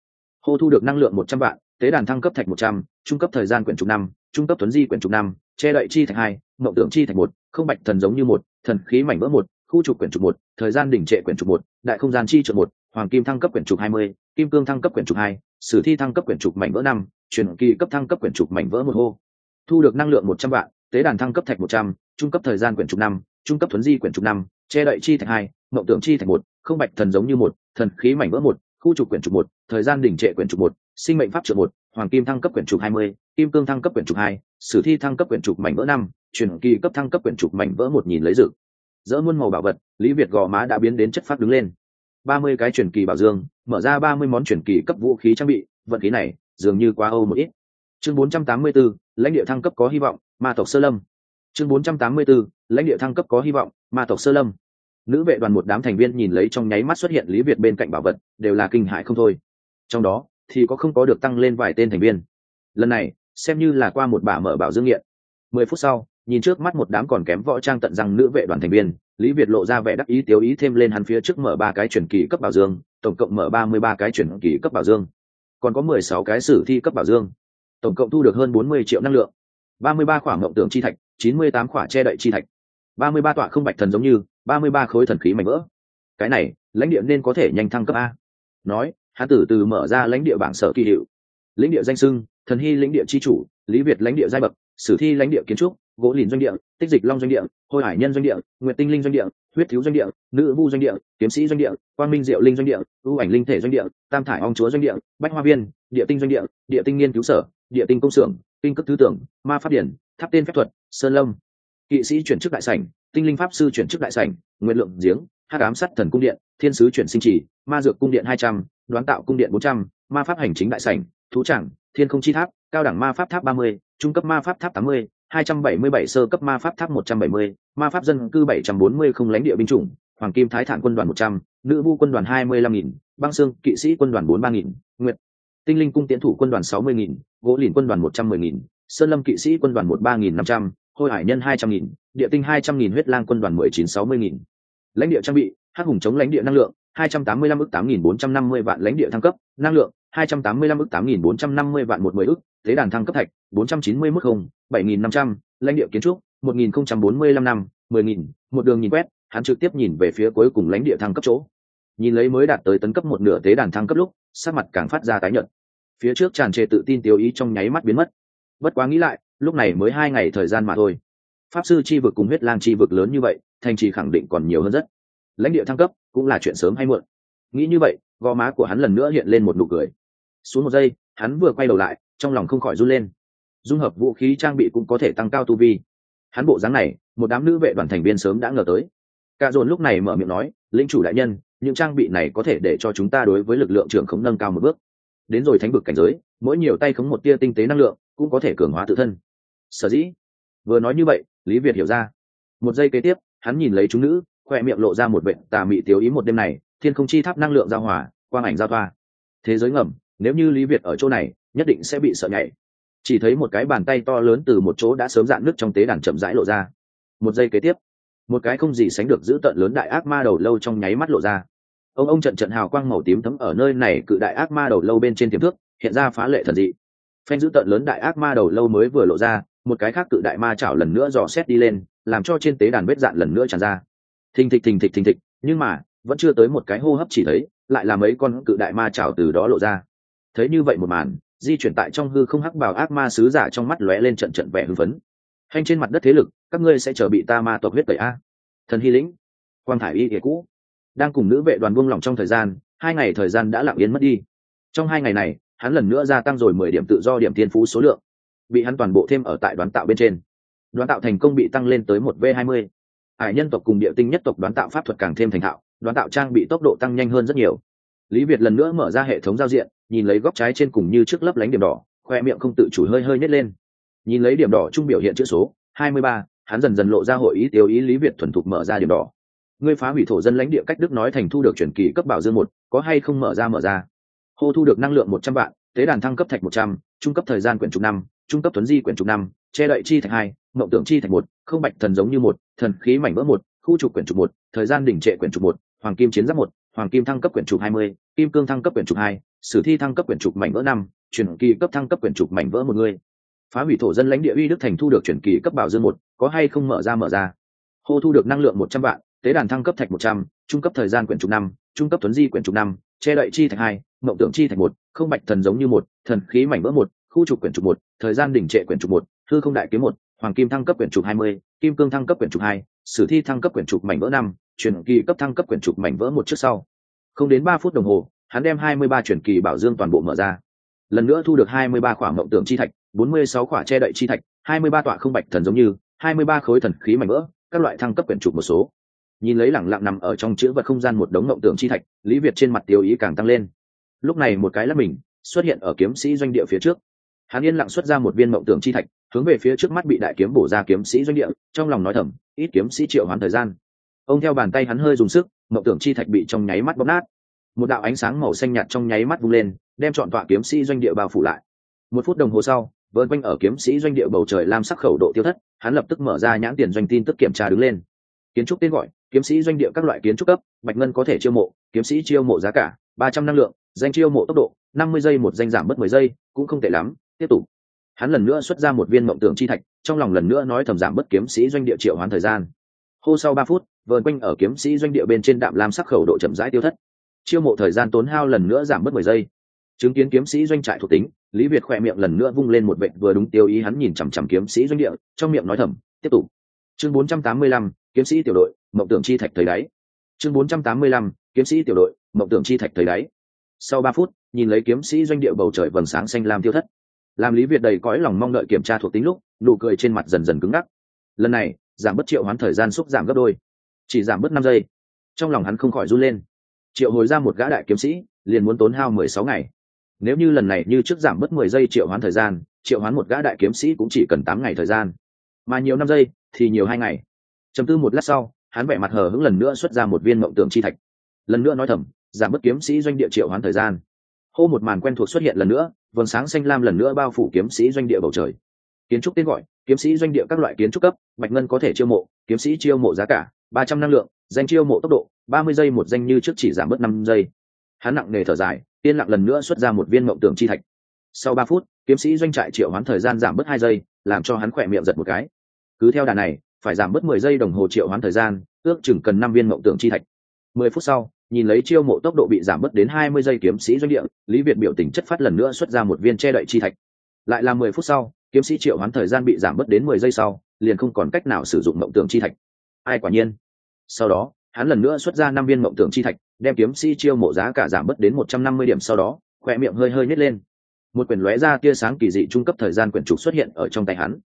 Hô thu được năng lượng 100 vạn, tế đàn thăng cấp thạch 100, trung cấp thời gian quyển trục 5, trung cấp tuấn di quyển trục 5, che đậy chi thạch 2, mộng tưởng chi thạch 1, không bạch thần giống như 1, thần khí mảnh vỡ 1, khu trục quyển trục 1, thời gian đỉnh trệ quyển trục 1, đại không gian chi trục 1, hoàng kim thăng cấp quyển trục 20, kim cương thăng cấp quyển trục 2, sử thi thăng cấp quyển trục mảnh vỡ 5, truyền kỳ cấp thăng cấp quyển trục mảnh vỡ 1 hô. Thu được năng lượng 100 vạn, tế đàn thăng cấp thạch 100, trung cấp thời gian quyển trục 5, trung cấp thuấn di quyển trục năm che đậy chi thành hai mộng tưởng chi thành một không bạch thần giống như một thần khí mảnh vỡ một khu trục quyển trục một thời gian đỉnh trệ quyển trục một sinh mệnh pháp trợ một hoàng kim thăng cấp quyển trục hai mươi kim cương thăng cấp quyển trục hai sử thi thăng cấp quyển trục mảnh vỡ năm truyền kỳ cấp thăng cấp quyển trục mảnh vỡ một nhìn lấy dự. Dỡ muôn màu bảo vật lý việt gò má đã biến đến chất phát đứng lên. Ba mươi cái truyền kỳ bảo dương mở ra ba mươi món truyền kỳ cấp vũ khí trang bị vận khí này dường như quá âu một ít. Chương bốn trăm tám mươi 484, lãnh địa thăng cấp có hy vọng ma tộc sơ lâm chương 484, lãnh địa thăng cấp có hy vọng ma tộc sơ lâm. Nữ vệ đoàn một đám thành viên nhìn lấy trong nháy mắt xuất hiện lý việt bên cạnh bảo vật đều là kinh hại không thôi. Trong đó thì có không có được tăng lên vài tên thành viên. Lần này xem như là qua một bả mở bảo dương nghiện. Mười phút sau nhìn trước mắt một đám còn kém võ trang tận răng nữ vệ đoàn thành viên lý việt lộ ra vẻ đắc ý tiếu ý thêm lên hắn phía trước mở ba cái chuyển kỳ cấp bảo dương tổng cộng mở ba mươi ba cái chuyển kỳ cấp bảo dương. Còn có mười sáu cái sử thi cấp bảo dương. Tổng cộng thu được hơn bốn mươi triệu năng lượng ba mươi ba khoảng ngộng tượng chi thạch chín mươi tám khỏa che đậy chi thạch ba mươi ba tọa không bạch thần giống như ba mươi ba khối thần khí mạnh vỡ cái này lãnh địa nên có thể nhanh thăng cấp a nói hắn từ từ mở ra lãnh địa bảng sở kỳ hiệu lãnh địa danh sưng thần hy lãnh địa c h i chủ lý việt lãnh địa giai bậc sử thi lãnh địa kiến trúc gỗ lìn doanh địa tích dịch long doanh địa hôi hải nhân doanh địa nguyện tinh linh doanh địa huyết thiếu doanh địa nữ vu doanh địa kiếm sĩ doanh địa quang minh diệu linh doanh địa ưu ảnh linh thể doanh địa tam thải ong chúa doanh địa bách hoa viên địa tinh doanh địa địa tinh nghiên cứu sở địa tinh công xưởng kinh cấp thứ tưởng, ma pháp điển, tháp tên phép thuật, sơn lâm. Kỵ sĩ chuyển chức đại sảnh, tinh linh pháp sư chuyển chức đại sảnh, nguyện lượng giếng hát ám sát thần cung điện, thiên sứ chuyển sinh trì, ma dược cung điện hai trăm, đoán tạo cung điện bốn trăm, ma pháp hành chính đại sảnh, thú trảng thiên không chi tháp, cao đẳng ma pháp tháp ba mươi, trung cấp ma pháp tháp tám mươi, hai trăm bảy mươi bảy sơ cấp ma pháp tháp một trăm bảy mươi, ma pháp dân cư bảy trăm bốn mươi không lãnh địa binh chủng, hoàng kim thái thản quân đoàn một trăm, nữ vu quân đoàn hai mươi lăm nghìn, băng xương kỵ sĩ quân đoàn bốn ba nghìn nguyện tinh linh cung tiến thủ quân đoàn sáu mươi nghìn gỗ lìn quân đoàn một trăm mười nghìn, sơn lâm kỵ sĩ quân đoàn một ba nghìn năm trăm, hôi hải nhân hai trăm nghìn, địa tinh hai trăm nghìn, huyết lang quân đoàn mười chín sáu mươi nghìn. Lãnh địa trang bị, hắc hùng chống lãnh địa năng lượng, hai trăm tám mươi lăm ước tám nghìn bốn trăm năm mươi vạn lãnh địa thăng cấp, năng lượng, hai trăm tám mươi lăm ước tám nghìn bốn trăm năm mươi vạn một mười ước thế đàn thăng cấp thạch, bốn trăm chín mươi mức không, bảy nghìn năm trăm, lãnh địa kiến trúc, một nghìn không trăm bốn mươi lăm năm, mười nghìn, một đường nhìn quét, hắn trực tiếp nhìn về phía cuối cùng lãnh địa thăng cấp chỗ. Nhìn lấy mới đạt tới tấn cấp một nửa tế đàn thăng cấp lúc, sắc mặt càng phát ra tái nhợt phía trước tràn trề tự tin tiêu ý trong nháy mắt biến mất. Bất quá nghĩ lại, lúc này mới hai ngày thời gian mà thôi. Pháp sư chi vực cùng huyết lang chi vực lớn như vậy, thành trì khẳng định còn nhiều hơn rất. Lãnh địa thăng cấp, cũng là chuyện sớm hay muộn. Nghĩ như vậy, gò má của hắn lần nữa hiện lên một nụ cười. Xuống một giây, hắn vừa quay đầu lại, trong lòng không khỏi run lên. Dung hợp vũ khí trang bị cũng có thể tăng cao tu vi. Hắn bộ dáng này, một đám nữ vệ đoàn thành viên sớm đã ngờ tới. Cả dồn lúc này mở miệng nói linh chủ đại nhân, những trang bị này có thể để cho chúng ta đối với lực lượng trưởng khống nâng cao một bước đến rồi thánh vực cảnh giới, mỗi nhiều tay khống một tia tinh tế năng lượng, cũng có thể cường hóa tự thân. Sở dĩ, vừa nói như vậy, lý việt hiểu ra. Một giây kế tiếp, hắn nhìn lấy chúng nữ, khoe miệng lộ ra một vệ tà mị tiếu ý một đêm này, thiên không chi tháp năng lượng giao hòa, quang ảnh giao thoa. Thế giới ngầm, nếu như lý việt ở chỗ này, nhất định sẽ bị sợ nhảy chỉ thấy một cái bàn tay to lớn từ một chỗ đã sớm dạn nước trong tế đàn chậm rãi lộ ra. Một giây kế tiếp, một cái không gì sánh được giữ tận lớn đại ác ma đầu lâu trong nháy mắt lộ ra ông ông trận trận hào quang màu tím thấm ở nơi này cự đại ác ma đầu lâu bên trên tiềm thước hiện ra phá lệ thần dị. Phanh giữ tận lớn đại ác ma đầu lâu mới vừa lộ ra, một cái khác cự đại ma chảo lần nữa dò xét đi lên, làm cho trên tế đàn vết dạn lần nữa tràn ra. Thình thịch thình thịch thình thịch, nhưng mà, vẫn chưa tới một cái hô hấp chỉ thấy, lại là mấy con cự đại ma chảo từ đó lộ ra. Thấy như vậy một màn, di chuyển tại trong hư không hắc bào ác ma sứ giả trong mắt lóe lên trận trận vẻ hưng phấn. Hành trên mặt đất thế lực, các ngươi sẽ chờ bị ta ma tộc huyết tẩy a. Thần hy lĩnh, quang thải y ỉa cũ đang cùng nữ vệ đoàn buông lỏng trong thời gian, hai ngày thời gian đã lặng yên mất đi. Trong hai ngày này, hắn lần nữa gia tăng rồi mười điểm tự do điểm thiên phú số lượng, bị hắn toàn bộ thêm ở tại đoán tạo bên trên. Đoán tạo thành công bị tăng lên tới một v hai mươi. Hải nhân tộc cùng địa tinh nhất tộc đoán tạo pháp thuật càng thêm thành thạo, đoán tạo trang bị tốc độ tăng nhanh hơn rất nhiều. Lý việt lần nữa mở ra hệ thống giao diện, nhìn lấy góc trái trên cùng như trước lấp lánh điểm đỏ, khoe miệng không tự chủ hơi hơi nhét lên. Nhìn lấy điểm đỏ trung biểu hiện chữ số, hai mươi ba, hắn dần dần lộ ra hội ý tiêu ý lý việt thuần thục mở ra điểm đỏ ngươi phá hủy thổ dân lãnh địa cách đức nói thành thu được chuyển kỳ cấp bảo dương một, có hay không mở ra mở ra? Hô thu được năng lượng một trăm vạn, tế đàn thăng cấp thạch một trăm, trung cấp thời gian quyển trục năm, trung cấp tuấn di quyển trục năm, che đậy chi thạch hai, mộng tưởng chi thạch một, không bạch thần giống như một, thần khí mảnh vỡ một, khu trục quyển trục một, thời gian đỉnh trệ quyển trục một, hoàng kim chiến giáp một, hoàng kim thăng cấp quyển trục hai mươi, kim cương thăng cấp quyển trục hai, sử thi thăng cấp quyển trục mảnh vỡ năm truyền kỳ cấp thăng cấp quyển trục mảnh vỡ một người. Phá hủy thổ dân lãnh địa uy đức thành thu được chuyển kỳ cấp bảo dương một, có hay không mở ra mở ra? Hô thu được năng lượng một trăm vạn tế đàn thăng cấp thạch một trăm, trung cấp thời gian quyển trục năm, trung cấp tuấn di quyển trục năm, che đậy chi thạch hai, mộng tưởng chi thạch một, không bạch thần giống như một, thần khí mảnh vỡ một, khu trục quyển trục một, thời gian đỉnh trệ quyển trục một thư không đại kiếm một, hoàng kim thăng cấp quyển trục hai mươi, kim cương thăng cấp quyển trục hai, sử thi thăng cấp quyển trục mảnh vỡ năm chuyển kỳ cấp thăng cấp quyển trục mảnh vỡ một trước sau. Không đến ba phút đồng hồ, hắn đem hai mươi ba chuyển kỳ bảo dương toàn bộ mở ra. Lần nữa thu được hai mươi ba khỏa mộng tưởng chi thạch, bốn mươi sáu khỏa che đậy chi thạch, hai mươi ba tọa không bạch thần giống như, hai mươi ba khối thần khí mảnh vỡ, các loại thăng cấp quyển trục một số nhìn lấy lẳng lặng nằm ở trong chữ vật không gian một đống mộng tưởng chi thạch, lý việt trên mặt tiêu ý càng tăng lên. Lúc này một cái là mình, xuất hiện ở kiếm sĩ doanh địa phía trước. Hắn yên lặng xuất ra một viên mộng tưởng chi thạch, hướng về phía trước mắt bị đại kiếm bổ ra kiếm sĩ doanh địa, trong lòng nói thầm, ít kiếm sĩ triệu hoán thời gian. Ông theo bàn tay hắn hơi dùng sức, mộng tưởng chi thạch bị trong nháy mắt bóp nát. Một đạo ánh sáng màu xanh nhạt trong nháy mắt vung lên, đem chọn tọa kiếm sĩ doanh địa bao phủ lại. Một phút đồng hồ sau vợn quanh ở kiếm sĩ doanh địa bầu trời lam sắc khẩu độ tiêu thất, hắn lập tức mở ra nhãn tiền doanh tin tức kiểm tra đứng lên. Kiến trúc tên gọi kiếm sĩ doanh địa các loại kiến trúc cấp, bạch ngân có thể chiêu mộ, kiếm sĩ chiêu mộ giá cả ba trăm năng lượng, danh chiêu mộ tốc độ năm mươi giây một danh giảm mất mười giây, cũng không tệ lắm, tiếp tục. Hắn lần nữa xuất ra một viên mộng tưởng chi thạch, trong lòng lần nữa nói thầm giảm bất kiếm sĩ doanh địa triệu hoán thời gian. Hô sau ba phút, vờn quanh ở kiếm sĩ doanh địa bên trên đạm lam sắc khẩu độ chậm rãi tiêu thất. Chiêu mộ thời gian tốn hao lần nữa giảm mất mười giây. Chứng kiến kiếm sĩ doanh trại thuộc tính, lý việt khỏe miệng lần nữa vung lên một bệnh vừa đúng tiêu ý hắn nhìn chằm chằm kiếm sĩ doanh địa, trong miệng nói thầm, tiếp tục. Chương bốn trăm tám mươi lăm, kiếm sĩ tiểu đội mộng tưởng chi thạch thấy đáy. Chương bốn trăm tám mươi lăm, kiếm sĩ tiểu đội, mộng tưởng chi thạch thấy đáy. Sau ba phút, nhìn lấy kiếm sĩ doanh địa bầu trời vầng sáng xanh lam tiêu thất. Làm lý việt đầy cõi lòng mong đợi kiểm tra thuộc tính lúc, nụ cười trên mặt dần dần cứng ngắc. Lần này, giảm bất triệu hoán thời gian xúc giảm gấp đôi. Chỉ giảm bớt năm giây. Trong lòng hắn không khỏi run lên. Triệu hồi ra một gã đại kiếm sĩ, liền muốn tốn hao mười sáu ngày. Nếu như lần này như trước giảm bớt mười giây triệu hoán thời gian, triệu hoán một gã đại kiếm sĩ cũng chỉ cần tám ngày thời gian. Mà nhiều năm giây thì nhiều hai ngày. Chấm tư một lát sau hắn vẻ mặt hờ hững lần nữa xuất ra một viên mộng tượng chi thạch. Lần nữa nói thầm, giảm bất kiếm sĩ doanh địa triệu hoán thời gian. Hô một màn quen thuộc xuất hiện lần nữa, vầng sáng xanh lam lần nữa bao phủ kiếm sĩ doanh địa bầu trời. Kiến trúc tên gọi, kiếm sĩ doanh địa các loại kiến trúc cấp, bạch ngân có thể chiêu mộ, kiếm sĩ chiêu mộ giá cả, ba trăm năng lượng, danh chiêu mộ tốc độ, ba mươi giây một danh như trước chỉ giảm bớt năm giây. Hắn nặng nề thở dài, yên lặng lần nữa xuất ra một viên mộng tượng chi thạch. Sau ba phút, kiếm sĩ doanh trại triệu hoán thời gian giảm bớt hai giây, làm cho hắn khỏe miệng giật một cái. Cứ theo đà này phải giảm bớt mười giây đồng hồ triệu hoán thời gian, ước chừng cần năm viên mộng tượng chi thạch. Mười phút sau, nhìn lấy chiêu mộ tốc độ bị giảm bớt đến hai mươi giây kiếm sĩ doanh địa, lý việt biểu tình chất phát lần nữa xuất ra một viên che đậy chi thạch. Lại là mười phút sau, kiếm sĩ triệu hoán thời gian bị giảm bớt đến mười giây sau, liền không còn cách nào sử dụng mộng tượng chi thạch. Ai quả nhiên? Sau đó, hắn lần nữa xuất ra năm viên mộng tượng chi thạch, đem kiếm sĩ chiêu mộ giá cả giảm bớt đến một trăm năm mươi điểm sau đó, khoe miệng hơi hơi nhét lên. Một quyển lóe ra tia sáng kỳ dị trung cấp thời gian quyển trục xuất hiện ở trong tay hắn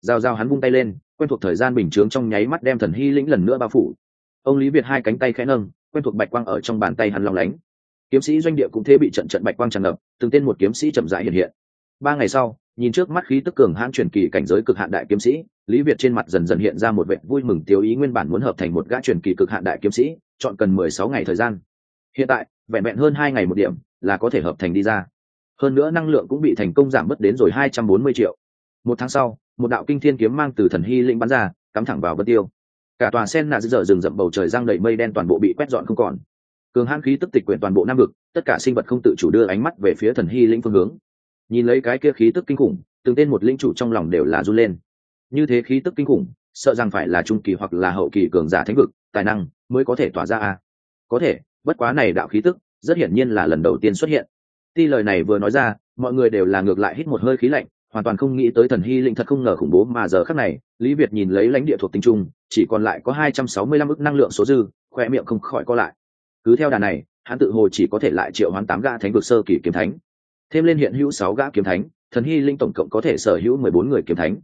giao giao hắn vung tay lên, quen thuộc thời gian bình chướng trong nháy mắt đem thần hy lĩnh lần nữa bao phủ. Ông lý việt hai cánh tay khẽ nâng, quen thuộc bạch quang ở trong bàn tay hắn lòng lánh. Kiếm sĩ doanh địa cũng thế bị trận trận bạch quang tràn ngập, từng tên một kiếm sĩ chậm rãi hiện hiện. Ba ngày sau, nhìn trước mắt khí tức cường hãn truyền kỳ cảnh giới cực hạn đại kiếm sĩ, lý việt trên mặt dần dần hiện ra một vệ vui mừng tiêu ý nguyên bản muốn hợp thành một gã truyền kỳ cực hạn đại kiếm sĩ, chọn cần mười sáu ngày thời gian. Hiện tại, vẹn vẹn hơn hai ngày một điểm là có thể hợp thành đi ra. Hơn nữa năng lượng cũng bị thành công giảm mất đến rồi hai trăm bốn mươi triệu một tháng sau, một đạo kinh thiên kiếm mang từ thần hy lĩnh bắn ra, cắm thẳng vào vân tiêu. Cả tòa sen nạ dở rừng rậm bầu trời giang đầy mây đen toàn bộ bị quét dọn không còn. Cường hãn khí tức tịch quyển toàn bộ nam vực, tất cả sinh vật không tự chủ đưa ánh mắt về phía thần hy lĩnh phương hướng. Nhìn lấy cái kia khí tức kinh khủng, từng tên một linh chủ trong lòng đều là run lên. Như thế khí tức kinh khủng, sợ rằng phải là trung kỳ hoặc là hậu kỳ cường giả thánh vực, tài năng mới có thể tỏa ra a. Có thể, bất quá này đạo khí tức, rất hiển nhiên là lần đầu tiên xuất hiện. Ti lời này vừa nói ra, mọi người đều là ngược lại hít một hơi khí lạnh hoàn toàn không nghĩ tới thần hy lĩnh thật không ngờ khủng bố mà giờ khắc này, lý việt nhìn lấy lãnh địa thuộc tinh trung chỉ còn lại có hai trăm sáu mươi lăm ức năng lượng số dư, khoe miệng không khỏi co lại. Cứ theo đà này, hắn tự hồ chỉ có thể lại triệu hoán tám gã thánh vực sơ kỳ kiếm thánh. Thêm lên hiện hữu sáu gã kiếm thánh, thần hy linh tổng cộng có thể sở hữu mười bốn người kiếm thánh.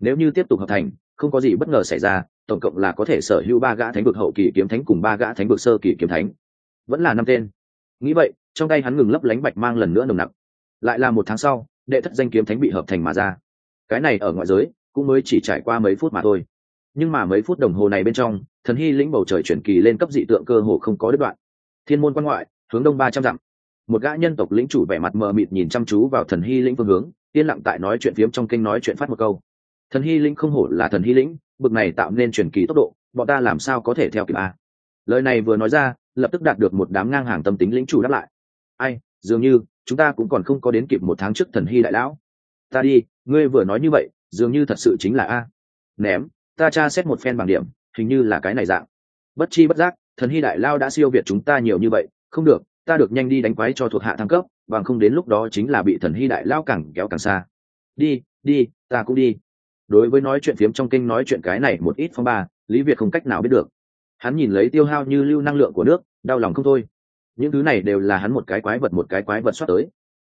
Nếu như tiếp tục hợp thành, không có gì bất ngờ xảy ra, tổng cộng là có thể sở hữu ba gã thánh vực hậu kỳ kiếm thánh cùng ba gã thánh vực sơ kỳ kiếm thánh. Vẫn là năm tên. Nghĩ vậy, trong tay hắn ngừng lấp lánh bạch mang lần nữa nồng nặc. Lại là một tháng sau đệ thất danh kiếm thánh bị hợp thành mà ra. Cái này ở ngoại giới cũng mới chỉ trải qua mấy phút mà thôi. Nhưng mà mấy phút đồng hồ này bên trong, thần hy lĩnh bầu trời chuyển kỳ lên cấp dị tượng cơ hồ không có đứt đoạn. Thiên môn quan ngoại, hướng đông ba trăm dặm. Một gã nhân tộc lĩnh chủ vẻ mặt mờ mịt nhìn chăm chú vào thần hy lĩnh phương hướng, yên lặng tại nói chuyện phiếm trong kinh nói chuyện phát một câu. Thần hy lĩnh không hổ là thần hy lĩnh, bực này tạo nên truyền kỳ tốc độ, bọn ta làm sao có thể theo kịp a? Lời này vừa nói ra, lập tức đạt được một đám ngang hàng tâm tính lĩnh chủ đáp lại. Ai, dường như chúng ta cũng còn không có đến kịp một tháng trước thần hy đại lão. Ta đi, ngươi vừa nói như vậy, dường như thật sự chính là a. Ném, ta tra xét một phen bằng điểm, hình như là cái này dạng. Bất chi bất giác, thần hy đại lao đã siêu việt chúng ta nhiều như vậy, không được, ta được nhanh đi đánh quái cho thuộc hạ thăng cấp, bằng không đến lúc đó chính là bị thần hy đại lao càng kéo càng xa. Đi đi, ta cũng đi. Đối với nói chuyện phiếm trong kinh nói chuyện cái này một ít phong ba, lý việt không cách nào biết được. Hắn nhìn lấy tiêu hao như lưu năng lượng của nước, đau lòng không thôi những thứ này đều là hắn một cái quái vật, một cái quái vật xoát tới.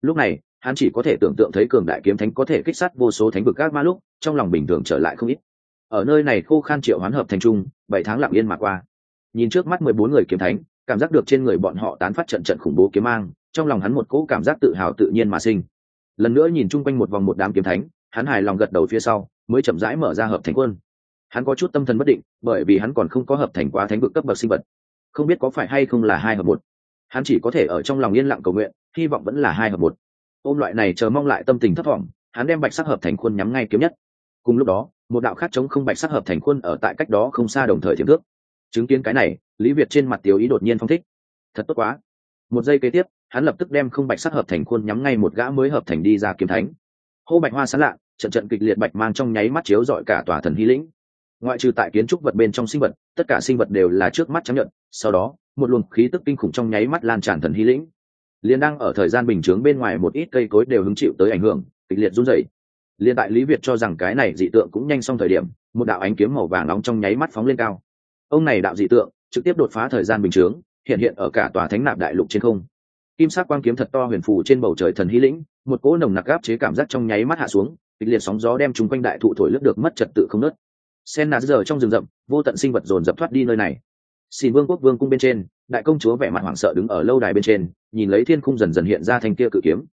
Lúc này, hắn chỉ có thể tưởng tượng thấy cường đại kiếm thánh có thể kích sát vô số thánh vực các ma lúc, trong lòng bình thường trở lại không ít. Ở nơi này khô khan triệu hoán hợp thành trung, bảy tháng lặng yên mà qua. Nhìn trước mắt mười bốn người kiếm thánh, cảm giác được trên người bọn họ tán phát trận trận khủng bố kiếm mang, trong lòng hắn một cỗ cảm giác tự hào tự nhiên mà sinh. Lần nữa nhìn chung quanh một vòng một đám kiếm thánh, hắn hài lòng gật đầu phía sau, mới chậm rãi mở ra hợp thành quân. Hắn có chút tâm thần bất định, bởi vì hắn còn không có hợp thành quá thánh vực cấp bậc sinh vật. Không biết có phải hay không là hai hợp một hắn chỉ có thể ở trong lòng yên lặng cầu nguyện, hy vọng vẫn là hai hợp một. Ôm loại này chờ mong lại tâm tình thấp thỏm, hắn đem bạch sắc hợp thành khuôn nhắm ngay kiếm nhất. Cùng lúc đó, một đạo khác chống không bạch sắc hợp thành khuôn ở tại cách đó không xa đồng thời thiếm thước chứng kiến cái này, lý việt trên mặt tiểu ý đột nhiên phong thích. Thật tốt quá. Một giây kế tiếp, hắn lập tức đem không bạch sắc hợp thành khuôn nhắm ngay một gã mới hợp thành đi ra kiếm thánh. Hô bạch hoa sán lạ, trận trận kịch liệt bạch mang trong nháy mắt chiếu dọi cả tòa thần hy lĩnh. Ngoại trừ tại kiến trúc vật bên trong sinh vật, tất cả sinh vật đều là trước mắt trắng nhận sau đó một luồng khí tức kinh khủng trong nháy mắt lan tràn thần hy lĩnh. Liền đang ở thời gian bình chướng bên ngoài một ít cây cối đều hứng chịu tới ảnh hưởng, kịch liệt run rẩy. Liên tại lý việt cho rằng cái này dị tượng cũng nhanh xong thời điểm, một đạo ánh kiếm màu vàng nóng trong nháy mắt phóng lên cao. Ông này đạo dị tượng, trực tiếp đột phá thời gian bình chướng, hiện hiện ở cả tòa thánh nạp đại lục trên không. Kim sắc quang kiếm thật to huyền phù trên bầu trời thần hy lĩnh, một cỗ nồng nặc gáp chế cảm giác trong nháy mắt hạ xuống, kịch liệt sóng gió đem chúng quanh đại thụ thổi lướt được mất trật tự không nớt sen nạt giờ trong rừng rậm, vô tận sinh vật dồn dập thoát đi nơi này xin vương quốc vương cung bên trên đại công chúa vẻ mặt hoảng sợ đứng ở lâu đài bên trên nhìn lấy thiên khung dần dần hiện ra thành kia cự kiếm.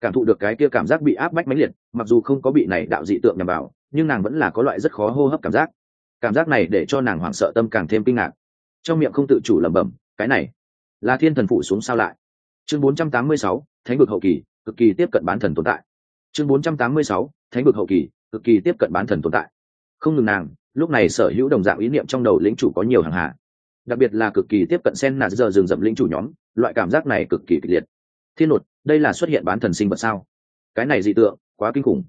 Cảm thụ được cái kia cảm giác bị áp bách mãnh liệt mặc dù không có bị này đạo dị tượng nhằm vào nhưng nàng vẫn là có loại rất khó hô hấp cảm giác. Cảm giác này để cho nàng hoảng sợ tâm càng thêm kinh ngạc. Trong miệng không tự chủ lẩm bẩm cái này là thiên thần phủ xuống sao lại? Chương 486, thánh vực hậu kỳ cực kỳ tiếp cận bán thần tồn tại. Chương 486, thánh vực hậu kỳ cực kỳ tiếp cận bán thần tồn tại. Không ngừng nàng lúc này sở hữu đồng dạng ý niệm trong đầu lĩnh chủ có nhiều hàng hạ đặc biệt là cực kỳ tiếp cận sen nạt giờ rừng rậm lĩnh chủ nhóm, loại cảm giác này cực kỳ kịch liệt. Thiên nột đây là xuất hiện bán thần sinh vật sao? Cái này dị tượng, quá kinh khủng.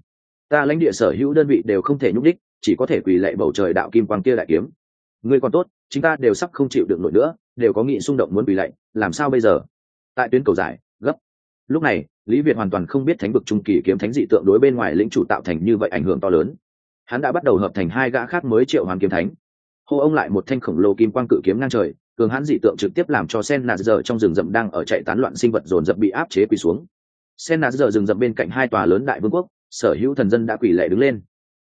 Ta lãnh địa sở hữu đơn vị đều không thể nhúc đích chỉ có thể quỳ lệ bầu trời đạo kim quang kia đại kiếm. Ngươi còn tốt, chúng ta đều sắp không chịu được nổi nữa, đều có nghị xung động muốn quỳ lạy, làm sao bây giờ? Tại tuyến cầu giải, gấp. Lúc này, lý việt hoàn toàn không biết thánh vực trung kỳ kiếm thánh dị tượng đối bên ngoài lĩnh chủ tạo thành như vậy ảnh hưởng to lớn. Hắn đã bắt đầu hợp thành hai gã khác mới triệu hoàn kiếm thánh hô ông lại một thanh khổng lồ kim quang cự kiếm ngang trời, cường hãn dị tượng trực tiếp làm cho sen nạt giờ trong rừng rậm đang ở chạy tán loạn sinh vật dồn dập bị áp chế quỳ xuống. Sen nạt giờ rừng rậm bên cạnh hai tòa lớn đại vương quốc, sở hữu thần dân đã quỳ lệ đứng lên.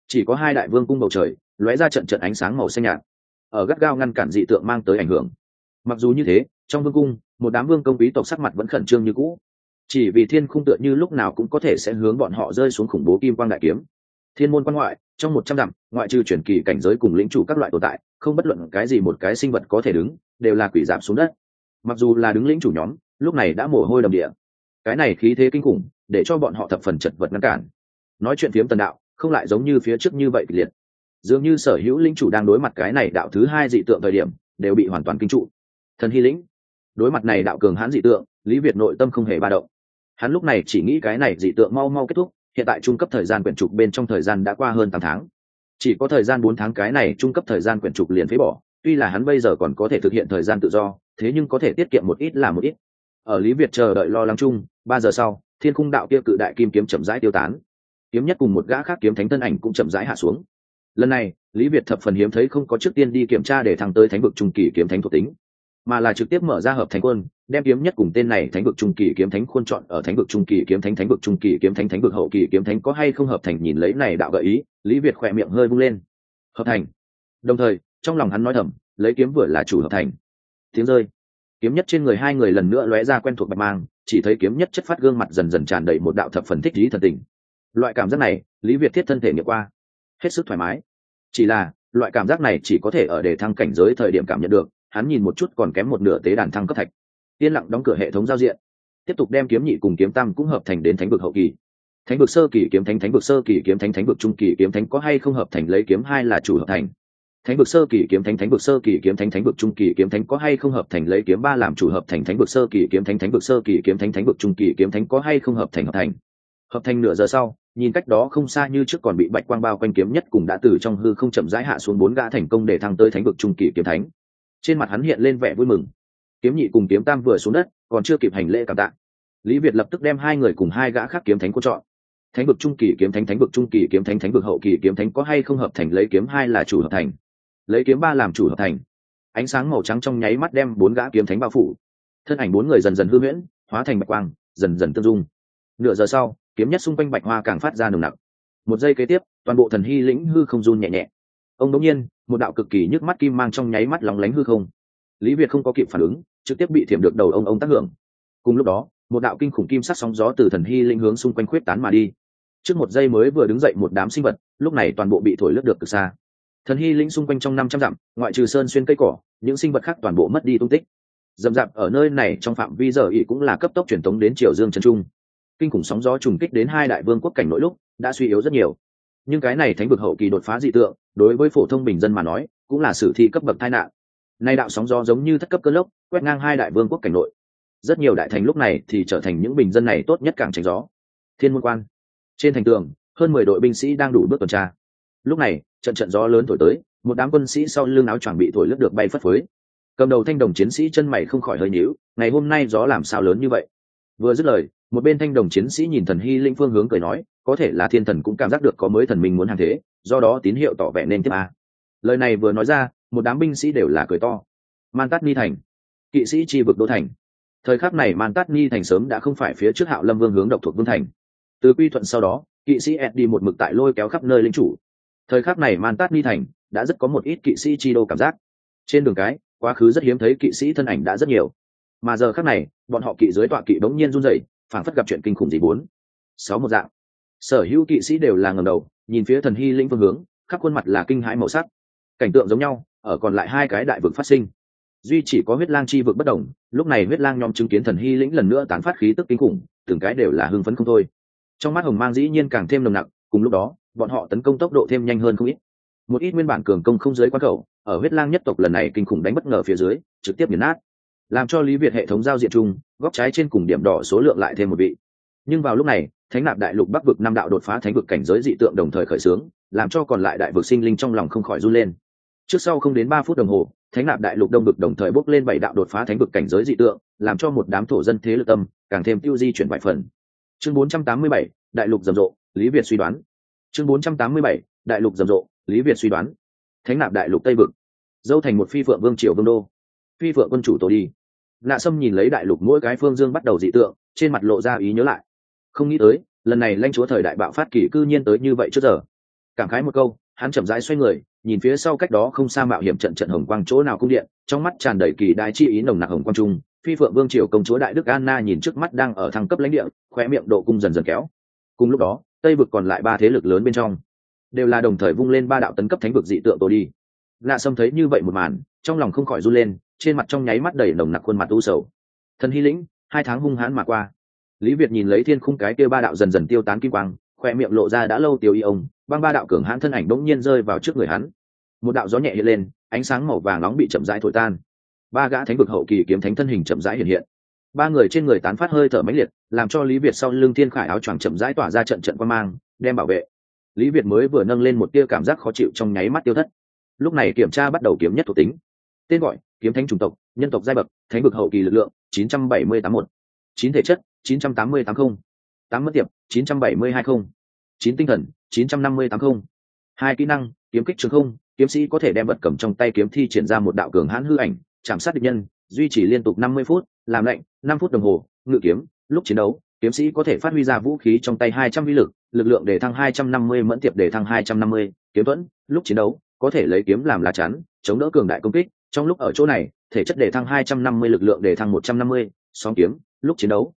Chỉ có hai đại vương cung bầu trời, lóe ra trận trận ánh sáng màu xanh nhạt, ở gắt gao ngăn cản dị tượng mang tới ảnh hưởng. Mặc dù như thế, trong vương cung, một đám vương công quý tộc sắc mặt vẫn khẩn trương như cũ. Chỉ vì thiên khung tựa như lúc nào cũng có thể sẽ hướng bọn họ rơi xuống khủng bố kim quang đại kiếm. Thiên môn quan ngoại, trong một trăm dặm, ngoại trừ chuyển kỳ cảnh giới cùng lĩnh chủ các loại tồn tại không bất luận cái gì một cái sinh vật có thể đứng, đều là quỷ giảm xuống đất. Mặc dù là đứng lĩnh chủ nhóm, lúc này đã mồ hôi đầm địa. Cái này khí thế kinh khủng, để cho bọn họ thập phần chật vật ngăn cản. Nói chuyện phiếm tần đạo, không lại giống như phía trước như vậy liệt. Dường như sở hữu lĩnh chủ đang đối mặt cái này đạo thứ hai dị tượng thời điểm, đều bị hoàn toàn kinh trụ. Thần hy lĩnh. Đối mặt này đạo cường hãn dị tượng, lý việt nội tâm không hề ba động. Hắn lúc này chỉ nghĩ cái này dị tượng mau mau kết thúc, hiện tại trung cấp thời gian quyển trục bên trong thời gian đã qua hơn tám tháng chỉ có thời gian bốn tháng cái này trung cấp thời gian quyển trục liền phế bỏ, tuy là hắn bây giờ còn có thể thực hiện thời gian tự do, thế nhưng có thể tiết kiệm một ít là một ít. Ở lý việt chờ đợi lo lắng chung, ba giờ sau, thiên khung đạo kia cự đại kim kiếm chậm rãi tiêu tán. Kiếm nhất cùng một gã khác kiếm thánh thân ảnh cũng chậm rãi hạ xuống. Lần này, lý việt thập phần hiếm thấy không có trước tiên đi kiểm tra để thăng tới thánh vực trung kỳ kiếm thánh thuộc tính mà là trực tiếp mở ra hợp thành quân, đem kiếm nhất cùng tên này thánh vực trung kỳ kiếm thánh khuôn chọn ở thánh vực trung kỳ kiếm thánh thánh vực trung kỳ kiếm thánh thánh vực hậu kỳ kiếm thánh có hay không hợp thành nhìn lấy này đạo gợi ý, lý việt khỏe miệng hơi vung lên. Hợp thành. Đồng thời, trong lòng hắn nói thầm, lấy kiếm vừa là chủ hợp thành. Tiếng rơi. Kiếm nhất trên người hai người lần nữa lóe ra quen thuộc bạch mang, chỉ thấy kiếm nhất chất phát gương mặt dần dần tràn đầy một đạo thập phần thích lý thần tình. Loại cảm giác này, lý việt thiết thân thể nghiệm qua. Hết sức thoải mái. Chỉ là, loại cảm giác này chỉ có thể ở đề thăng cảnh giới thời điểm cảm nhận được hắn nhìn một chút còn kém một nửa tế đàn thăng cấp thạch yên lặng đóng cửa hệ thống giao diện tiếp tục đem kiếm nhị cùng kiếm tam cũng hợp thành đến thánh vực hậu kỳ thánh vực sơ kỳ kiếm thánh thánh vực sơ kỳ kiếm thánh thánh vực trung kỳ kiếm thánh có hay không hợp thành lấy kiếm hai là chủ hợp thành thánh vực sơ kỳ kiếm thánh thánh vực sơ kỳ kiếm thánh thánh vực trung kỳ kiếm thánh có hay không hợp thành lấy kiếm ba làm chủ hợp thành thánh vực sơ kỳ kiếm thánh thánh vực sơ kỳ kiếm thánh thánh vực trung kỳ kiếm thánh có hay không hợp thành hợp thành hợp thành nửa giờ sau nhìn cách đó không xa như trước còn bị bạch quang bao quanh kiếm nhất cùng đã từ trong hư không chậm rãi hạ xuống bốn gã thành công để thăng tới thánh vực trung kỳ kiếm thánh trên mặt hắn hiện lên vẻ vui mừng. Kiếm nhị cùng kiếm tam vừa xuống đất, còn chưa kịp hành lễ cảm tạ. Lý việt lập tức đem hai người cùng hai gã khác kiếm thánh cô chọn. Thánh vực trung kỳ kiếm thánh thánh vực trung kỳ kiếm thánh thánh vực hậu kỳ kiếm thánh có hay không hợp thành lấy kiếm hai là chủ hợp thành. Lấy kiếm ba làm chủ hợp thành. Ánh sáng màu trắng trong nháy mắt đem bốn gã kiếm thánh bao phủ. Thân ảnh bốn người dần dần hư huyễn, hóa thành bạch quang, dần dần tương dung. Nửa giờ sau, kiếm nhất xung quanh bạch hoa càng phát ra nồng nặc. Một giây kế tiếp, toàn bộ thần hy lĩnh hư không run nhẹ nhẹ ông đống nhiên, một đạo cực kỳ nhức mắt kim mang trong nháy mắt lóng lánh hư không. Lý việt không có kịp phản ứng, trực tiếp bị thiểm được đầu ông ông tác hưởng. Cùng lúc đó, một đạo kinh khủng kim sắc sóng gió từ thần hy linh hướng xung quanh khuyết tán mà đi. Trước một giây mới vừa đứng dậy một đám sinh vật, lúc này toàn bộ bị thổi lướt được từ xa. Thần hy linh xung quanh trong năm trăm dặm, ngoại trừ sơn xuyên cây cỏ, những sinh vật khác toàn bộ mất đi tung tích. Dầm dạp ở nơi này trong phạm vi giờ ỵ cũng là cấp tốc truyền tống đến triều dương trần trung. Kinh khủng sóng gió trùng kích đến hai đại vương quốc cảnh nội lúc, đã suy yếu rất nhiều. Nhưng cái này thánh vực hậu kỳ đột phá dị tượng đối với phổ thông bình dân mà nói, cũng là sử thi cấp bậc tai nạn. Nay đạo sóng gió giống như thất cấp cơn lốc, quét ngang hai đại vương quốc cảnh nội. Rất nhiều đại thành lúc này thì trở thành những bình dân này tốt nhất càng tránh gió. Thiên môn quan. Trên thành tường, hơn mười đội binh sĩ đang đủ bước tuần tra. Lúc này, trận trận gió lớn thổi tới, một đám quân sĩ sau lưng áo choàng bị thổi lướt được bay phất phới. Cầm đầu thanh đồng chiến sĩ chân mày không khỏi hơi nhíu, ngày hôm nay gió làm sao lớn như vậy? Vừa dứt lời, một bên thanh đồng chiến sĩ nhìn thần hy linh phương hướng cười nói có thể là thiên thần cũng cảm giác được có mới thần minh muốn hàng thế, do đó tín hiệu tỏ vẻ nên tiếp a. Lời này vừa nói ra, một đám binh sĩ đều là cười to. Man tát ni thành, kỵ sĩ tri vực đô thành. Thời khắc này man tát ni thành sớm đã không phải phía trước hạo lâm vương hướng độc thuộc vương thành. Từ quy thuận sau đó, kỵ sĩ ed đi một mực tại lôi kéo khắp nơi lính chủ. Thời khắc này man tát ni thành đã rất có một ít kỵ sĩ chi đô cảm giác. Trên đường cái, quá khứ rất hiếm thấy kỵ sĩ thân ảnh đã rất nhiều. Mà giờ khắc này, bọn họ kỵ dưới tọa kỵ đống nhiên run rẩy, phảng phất gặp chuyện kinh khủng gì bốn sáu một dạng sở hữu kỵ sĩ đều là ngầm đầu, nhìn phía thần hy lĩnh phương hướng, khắp khuôn mặt là kinh hãi màu sắc. Cảnh tượng giống nhau, ở còn lại hai cái đại vực phát sinh. Duy chỉ có huyết lang chi vực bất đồng, lúc này huyết lang nhóm chứng kiến thần hy lĩnh lần nữa tán phát khí tức kinh khủng, từng cái đều là hưng phấn không thôi. Trong mắt hồng mang dĩ nhiên càng thêm nồng nặc, cùng lúc đó, bọn họ tấn công tốc độ thêm nhanh hơn không ít. Một ít nguyên bản cường công không dưới quá khẩu ở huyết lang nhất tộc lần này kinh khủng đánh bất ngờ phía dưới, trực tiếp biến nát. Làm cho lý việt hệ thống giao diện chung, góc trái trên cùng điểm đỏ số lượng lại thêm một vị. Nhưng vào lúc này thánh nạp đại lục bắc vực năm đạo đột phá thánh vực cảnh giới dị tượng đồng thời khởi xướng làm cho còn lại đại vực sinh linh trong lòng không khỏi run lên. Trước sau không đến ba phút đồng hồ thánh nạp đại lục đông vực đồng thời bốc lên bảy đạo đột phá thánh vực cảnh giới dị tượng làm cho một đám thổ dân thế lực tâm càng thêm tiêu di chuyển bại phần. Chương 487, đại lục rầm rộ lý việt suy đoán. Chương 487, đại lục rầm rộ lý việt suy đoán. Thánh nạp đại lục tây vực. Dâu thành một phi phượng vương triều vương đô. Phi phượng quân chủ tổ đi. Nạ sâm nhìn lấy đại lục mỗi cái phương dương bắt đầu dị tượng trên mặt lộ ra ý nhớ lại không nghĩ tới, lần này lãnh chúa thời đại bạo phát kỷ cư nhiên tới như vậy trước giờ. Cảm khái một câu, hắn chậm rãi xoay người, nhìn phía sau cách đó không xa mạo hiểm trận trận hồng quang chỗ nào cung điện, trong mắt tràn đầy kỳ đại chi ý nồng nặc hồng quang trung, phi phượng vương triều công chúa đại đức anna nhìn trước mắt đang ở thăng cấp lãnh địa khoe miệng độ cung dần dần kéo. Cùng lúc đó, tây vực còn lại ba thế lực lớn bên trong, đều là đồng thời vung lên ba đạo tấn cấp thánh vực dị tượng tổ đi. Lạ sâm thấy như vậy một màn, trong lòng không khỏi run lên, trên mặt trong nháy mắt đầy nồng nặc khuôn mặt u sầu. Thần hy lĩnh, hai tháng hung hãn mà qua lý việt nhìn lấy thiên khung cái kia ba đạo dần dần tiêu tán kim quang khoe miệng lộ ra đã lâu tiêu y ông băng ba đạo cường hãn thân ảnh bỗng nhiên rơi vào trước người hắn. Một đạo gió nhẹ hiện lên ánh sáng màu vàng nóng bị chậm rãi thổi tan. Ba gã thánh vực hậu kỳ kiếm thánh thân hình chậm rãi hiện hiện. Ba người trên người tán phát hơi thở mãnh liệt làm cho lý việt sau lưng thiên khải áo choàng chậm rãi tỏa ra trận trận quan mang đem bảo vệ. Lý việt mới vừa nâng lên một tia cảm giác khó chịu trong nháy mắt tiêu thất. Lúc này kiểm tra bắt đầu kiếm nhất thuộc tính. Tên gọi kiếm thánh chủng tộc nhân tộc giai bậc thánh vực hậu kỳ lực lượng 9781, 9 thể chất 9880, 8 mất tiệp 9720, 9 tinh thần 9580, hai kỹ năng kiếm kích trường không kiếm sĩ có thể đem vật cầm trong tay kiếm thi triển ra một đạo cường hãn hư ảnh chạm sát địch nhân duy trì liên tục 50 phút làm lệnh 5 phút đồng hồ ngự kiếm lúc chiến đấu kiếm sĩ có thể phát huy ra vũ khí trong tay 200 vi lực lực lượng để thăng 250 mẫn tiệp để thăng 250, kiếm thuẫn lúc chiến đấu có thể lấy kiếm làm lá chắn chống đỡ cường đại công kích trong lúc ở chỗ này thể chất để thăng 250 lực lượng để thăng 150, song kiếm lúc chiến đấu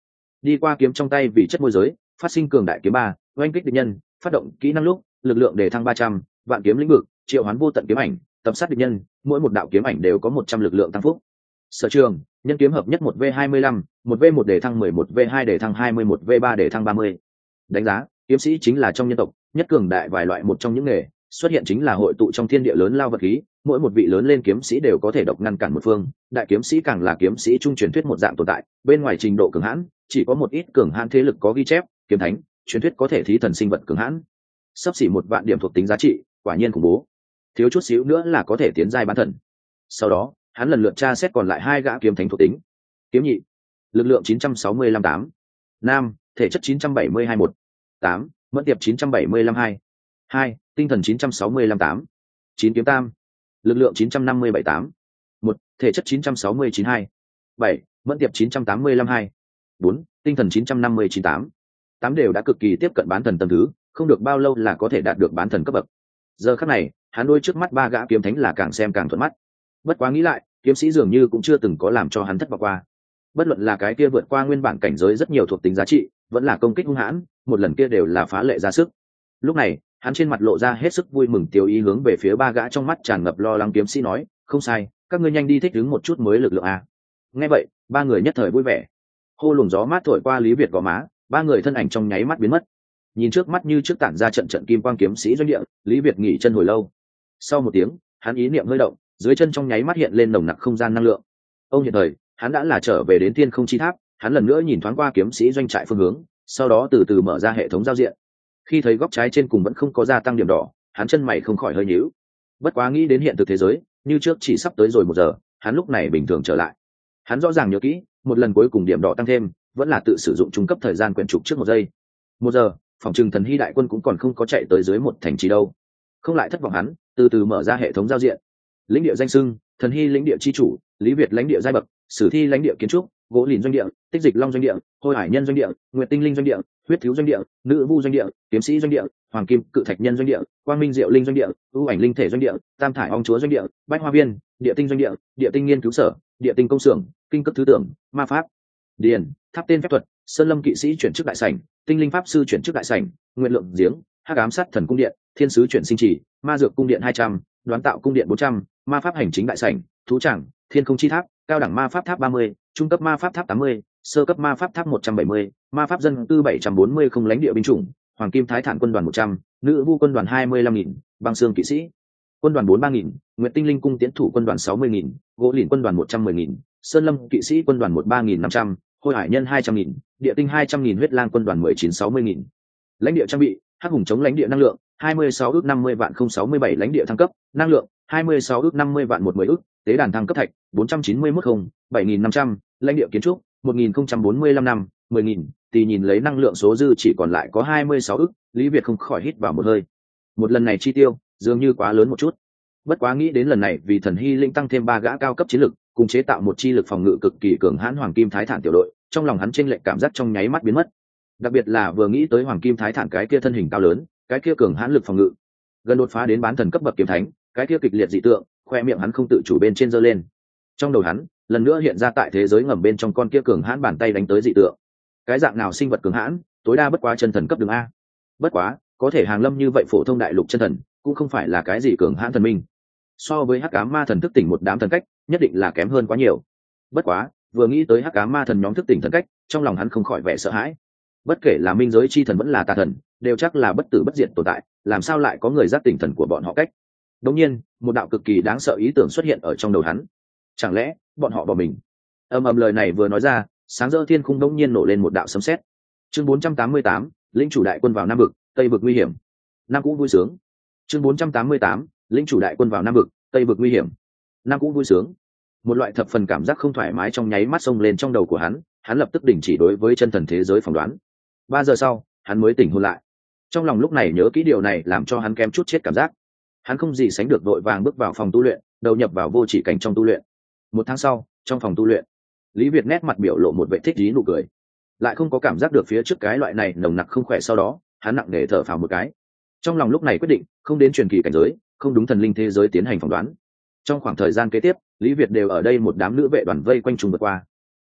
đi qua kiếm trong tay vì chất môi giới phát sinh cường đại kiếm ba oanh kích địch nhân phát động kỹ năng lúc lực lượng để thăng 300, vạn kiếm lĩnh vực triệu hoán vô tận kiếm ảnh tập sát địch nhân mỗi một đạo kiếm ảnh đều có 100 lực lượng tăng phúc sở trường nhân kiếm hợp nhất một v 25 một v một để thăng 11 v hai để thăng 21 v ba để thăng 30. đánh giá kiếm sĩ chính là trong nhân tộc nhất cường đại vài loại một trong những nghề xuất hiện chính là hội tụ trong thiên địa lớn lao vật khí mỗi một vị lớn lên kiếm sĩ đều có thể độc ngăn cản một phương đại kiếm sĩ càng là kiếm sĩ trung truyền thuyết một dạng tồn tại bên ngoài trình độ cường hãn chỉ có một ít cường hãn thế lực có ghi chép, kiếm thánh, truyền thuyết có thể thí thần sinh vật cường hãn. Sắp xỉ một vạn điểm thuộc tính giá trị, quả nhiên khủng bố. Thiếu chút xíu nữa là có thể tiến giai bán thần. Sau đó, hắn lần lượt tra xét còn lại hai gã kiếm thánh thuộc tính. Kiếm nhị, lực lượng 965 tám. Nam, thể chất 972 một tám, mẫn tiệp 975 hai. Hai, tinh thần 965 tám. Chín kiếm tam, lực lượng 957 tám. Một, thể chất 969 hai. Bảy, mẫn tiệp 985 hai bốn, tinh thần 959 tám. Tám đều đã cực kỳ tiếp cận bán thần tầm thứ, không được bao lâu là có thể đạt được bán thần cấp bậc. Giờ khắc này, hắn đôi trước mắt ba gã kiếm thánh là càng xem càng thuận mắt. Bất quá nghĩ lại, kiếm sĩ dường như cũng chưa từng có làm cho hắn thất vọng qua. Bất luận là cái kia vượt qua nguyên bản cảnh giới rất nhiều thuộc tính giá trị, vẫn là công kích hung hãn, một lần kia đều là phá lệ ra sức. Lúc này, hắn trên mặt lộ ra hết sức vui mừng tiêu ý hướng về phía ba gã trong mắt tràn ngập lo lắng kiếm sĩ nói, không sai, các ngươi nhanh đi thích ứng một chút mới lực lượng a. Nghe vậy, ba người nhất thời vui vẻ hô luồng gió mát thổi qua lý việt gò má, ba người thân ảnh trong nháy mắt biến mất. Nhìn trước mắt như trước tản ra trận trận kim quang kiếm sĩ doanh địa, lý việt nghỉ chân hồi lâu. Sau một tiếng, hắn ý niệm hơi động, dưới chân trong nháy mắt hiện lên nồng nặc không gian năng lượng. Ông hiện thời, hắn đã là trở về đến thiên không chi tháp, hắn lần nữa nhìn thoáng qua kiếm sĩ doanh trại phương hướng, sau đó từ từ mở ra hệ thống giao diện. Khi thấy góc trái trên cùng vẫn không có gia tăng điểm đỏ, hắn chân mày không khỏi hơi nhíu. Bất quá nghĩ đến hiện thực thế giới, như trước chỉ sắp tới rồi một giờ, hắn lúc này bình thường trở lại. Hắn rõ ràng nhớ kỹ một lần cuối cùng điểm đỏ tăng thêm vẫn là tự sử dụng trung cấp thời gian quyển trục trước một giây một giờ phòng trừng thần hy đại quân cũng còn không có chạy tới dưới một thành trì đâu không lại thất vọng hắn từ từ mở ra hệ thống giao diện lĩnh địa danh sưng thần hy lĩnh địa c h i chủ lý việt lãnh địa giai bậc sử thi lãnh địa kiến trúc gỗ lìn doanh địa tích dịch long doanh địa hôi hải nhân doanh địa nguyện tinh linh doanh địa huyết thiếu doanh địa nữ vu doanh địa kiếm sĩ doanh địa hoàng kim cự thạch nhân doanh địa quang minh diệu linh doanh địa ưu ảnh linh thể doanh địa tam thải ong chúa doanh địa bách hoa viên địa tinh doanh địa địa tinh nghiên cứu sở địa tinh công xưởng, kinh cấp thứ tưởng, ma pháp, điền, tháp tên phép thuật, sơn lâm kỵ sĩ chuyển chức đại sảnh, tinh linh pháp sư chuyển chức đại sảnh, nguyện lượng giếng, hắc ám sát thần cung điện, thiên sứ chuyển sinh trì, ma dược cung điện hai trăm, đoán tạo cung điện bốn trăm, ma pháp hành chính đại sảnh, thú trảng thiên không chi tháp, cao đẳng ma pháp tháp ba mươi, trung cấp ma pháp tháp tám mươi, sơ cấp ma pháp tháp một trăm bảy mươi, ma pháp dân tư bảy trăm bốn mươi không lãnh địa binh chủng, hoàng kim thái thản quân đoàn một trăm, nữ vu quân đoàn hai mươi lăm nghìn, băng xương kỵ sĩ quân đoàn bốn ba nghìn nguyện tinh linh cung tiến thủ quân đoàn sáu mươi nghìn gỗ lìn quân đoàn một trăm mười nghìn sơn lâm kỵ sĩ quân đoàn một ba nghìn năm trăm hôi hải nhân hai trăm nghìn địa tinh hai trăm nghìn huyết lang quân đoàn mười chín sáu mươi nghìn lãnh địa trang bị hắc hùng chống lãnh địa năng lượng 26 ước 50 vạn 067 lãnh địa thăng cấp, năng lượng, 26 ước 50 vạn 10 ước, tế đàn thăng cấp thạch, 491 không, 7500, lãnh địa kiến trúc, 1045 năm, 10000, thì nhìn lấy năng lượng số dư chỉ còn lại có 26 ước, Lý Việt không khỏi hít vào một hơi. Một lần này chi tiêu, dường như quá lớn một chút. Bất quá nghĩ đến lần này vì thần hy linh tăng thêm ba gã cao cấp chiến lực, cùng chế tạo một chi lực phòng ngự cực kỳ cường hãn hoàng kim thái thản tiểu đội, trong lòng hắn chênh lệch cảm giác trong nháy mắt biến mất. Đặc biệt là vừa nghĩ tới hoàng kim thái thản cái kia thân hình cao lớn, cái kia cường hãn lực phòng ngự gần đột phá đến bán thần cấp bậc kiếm thánh cái kia kịch liệt dị tượng khoe miệng hắn không tự chủ bên trên giơ lên trong đầu hắn lần nữa hiện ra tại thế giới ngầm bên trong con kia cường hãn bàn tay đánh tới dị tượng cái dạng nào sinh vật cường hãn tối đa bất quá chân thần cấp đường a bất quá có thể hàng lâm như vậy phổ thông đại lục chân thần cũng không phải là cái gì cường hãn thần minh. So với hắc cá ma thần thức tỉnh một đám thần cách nhất định là kém hơn quá nhiều. Bất quá vừa nghĩ tới hắc cá ma thần nhóm thức tỉnh thần cách trong lòng hắn không khỏi vẻ sợ hãi. Bất kể là minh giới chi thần vẫn là tà thần đều chắc là bất tử bất diệt tồn tại làm sao lại có người giác tỉnh thần của bọn họ cách? Đống nhiên một đạo cực kỳ đáng sợ ý tưởng xuất hiện ở trong đầu hắn. Chẳng lẽ bọn họ bỏ mình? Ầm ầm lời này vừa nói ra sáng rỡ thiên khung đống nhiên nổ lên một đạo sấm sét. Chương 488, lĩnh chủ đại quân vào nam vực tây vực nguy hiểm. Nam cũ vui sướng chương 488, lĩnh chủ đại quân vào nam vực tây vực nguy hiểm. Nam cũng vui sướng. Một loại thập phần cảm giác không thoải mái trong nháy mắt xông lên trong đầu của hắn hắn lập tức đình chỉ đối với chân thần thế giới phỏng đoán. Ba giờ sau hắn mới tỉnh hôn lại. Trong lòng lúc này nhớ kỹ điều này làm cho hắn kém chút chết cảm giác. Hắn không gì sánh được đội vàng bước vào phòng tu luyện đầu nhập vào vô chỉ cảnh trong tu luyện. Một tháng sau trong phòng tu luyện lý việt nét mặt biểu lộ một vệ thích lý nụ cười. Lại không có cảm giác được phía trước cái loại này nồng nặc không khỏe sau đó hắn nặng nề thở phào một cái trong lòng lúc này quyết định, không đến truyền kỳ cảnh giới, không đúng thần linh thế giới tiến hành phỏng đoán. Trong khoảng thời gian kế tiếp, lý việt đều ở đây một đám nữ vệ đoàn vây quanh trùng vượt qua.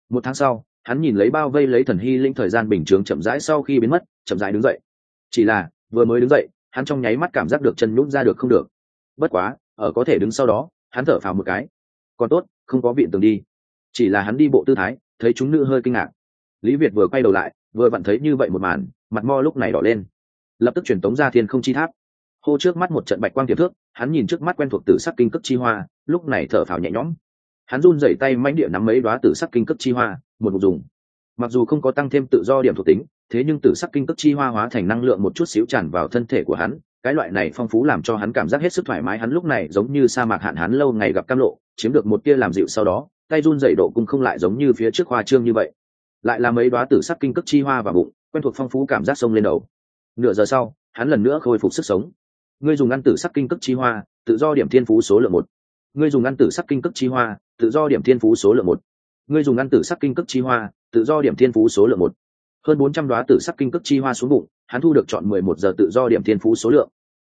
Một tháng sau, hắn nhìn lấy bao vây lấy thần hy linh thời gian bình chướng chậm rãi sau khi biến mất, chậm rãi đứng dậy. Chỉ là, vừa mới đứng dậy, hắn trong nháy mắt cảm giác được chân nhũng ra được không được. Bất quá, ở có thể đứng sau đó, hắn thở phào một cái. Còn tốt, không có viện tường đi. Chỉ là hắn đi bộ tư thái, thấy chúng nữ hơi kinh ngạc. Lý việt vừa quay đầu lại, vừa vặn thấy như vậy một màn, mặt mo lúc này đỏ lên lập tức truyền tống ra thiên không chi tháp. Hô trước mắt một trận bạch quang tiềm thước hắn nhìn trước mắt quen thuộc tử sắc kinh cất chi hoa, lúc này thở phào nhẹ nhõm. Hắn run rẩy tay mãnh địa nắm mấy đoá tử sắc kinh cất chi hoa, một mục dùng. Mặc dù không có tăng thêm tự do điểm thuộc tính, thế nhưng tử sắc kinh cất chi hoa hóa thành năng lượng một chút xíu tràn vào thân thể của hắn, cái loại này phong phú làm cho hắn cảm giác hết sức thoải mái. Hắn lúc này giống như sa mạc hạn hắn lâu ngày gặp cam lộ, chiếm được một tia làm dịu sau đó, tay run dậy độ cung không lại giống như phía trước hoa trương như vậy. Lại là mấy đoá tử sắc kinh cất chi hoa và bụng, quen thuộc phong phú cảm giác sông lên đầu nửa giờ sau, hắn lần nữa khôi phục sức sống. Ngươi dùng ăn tử sắc kinh cước chi hoa, tự do điểm thiên phú số lượng một. Ngươi dùng ăn tử sắc kinh cước chi hoa, tự do điểm thiên phú số lượng một. Ngươi dùng ăn tử sắc kinh cước chi hoa, tự do điểm thiên phú số lượng một. Hơn bốn trăm đoá tử sắc kinh cước chi hoa xuống bụng, hắn thu được chọn mười một giờ tự do điểm thiên phú số lượng.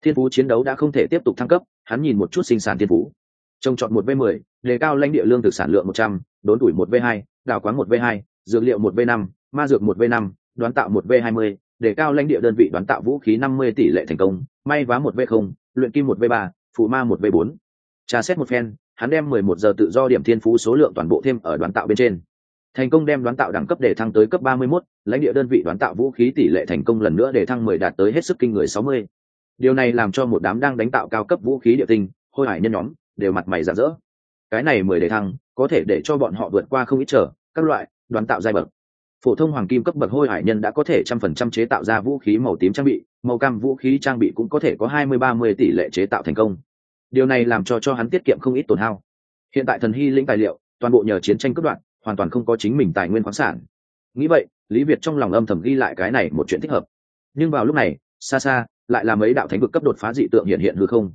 Thiên phú chiến đấu đã không thể tiếp tục thăng cấp, hắn nhìn một chút sinh sản thiên phú. Trồng chọn một v mười, đề cao lãnh địa lương thực sản lượng một trăm, đốn tuổi một v hai, đào quán một v hai, dược liệu một v năm, ma dược một v năm, đoán tạo một v hai mươi đề cao lãnh địa đơn vị đoán tạo vũ khí năm mươi tỷ lệ thành công may vá một v không luyện kim một v ba phụ ma một v bốn tra xét một phen hắn đem mười một giờ tự do điểm thiên phú số lượng toàn bộ thêm ở đoán tạo bên trên thành công đem đoán tạo đẳng cấp để thăng tới cấp ba mươi 31, lãnh địa đơn vị đoán tạo vũ khí tỷ lệ thành công lần nữa để thăng mười đạt tới hết sức kinh người sáu mươi. Điều này làm cho một đám đang đánh tạo cao cấp vũ khí địa tinh, hôi hải nhân nhóm, đều mặt mày rạng rỡ. Cái này mười để thăng, có thể để cho bọn họ vượt qua không ít trở, các loại đoán tạo giai bậc. Phổ thông hoàng kim cấp bậc hôi hải nhân đã có thể trăm phần trăm chế tạo ra vũ khí màu tím trang bị, màu cam vũ khí trang bị cũng có thể có hai mươi ba mươi tỷ lệ chế tạo thành công. Điều này làm cho cho hắn tiết kiệm không ít tổn hao. Hiện tại thần hy lĩnh tài liệu, toàn bộ nhờ chiến tranh cướp đoạn, hoàn toàn không có chính mình tài nguyên khoáng sản. Nghĩ vậy lý việt trong lòng âm thầm ghi lại cái này một chuyện thích hợp. Nhưng vào lúc này xa xa lại là mấy đạo thánh vực cấp đột phá dị tượng hiện hiện hư không.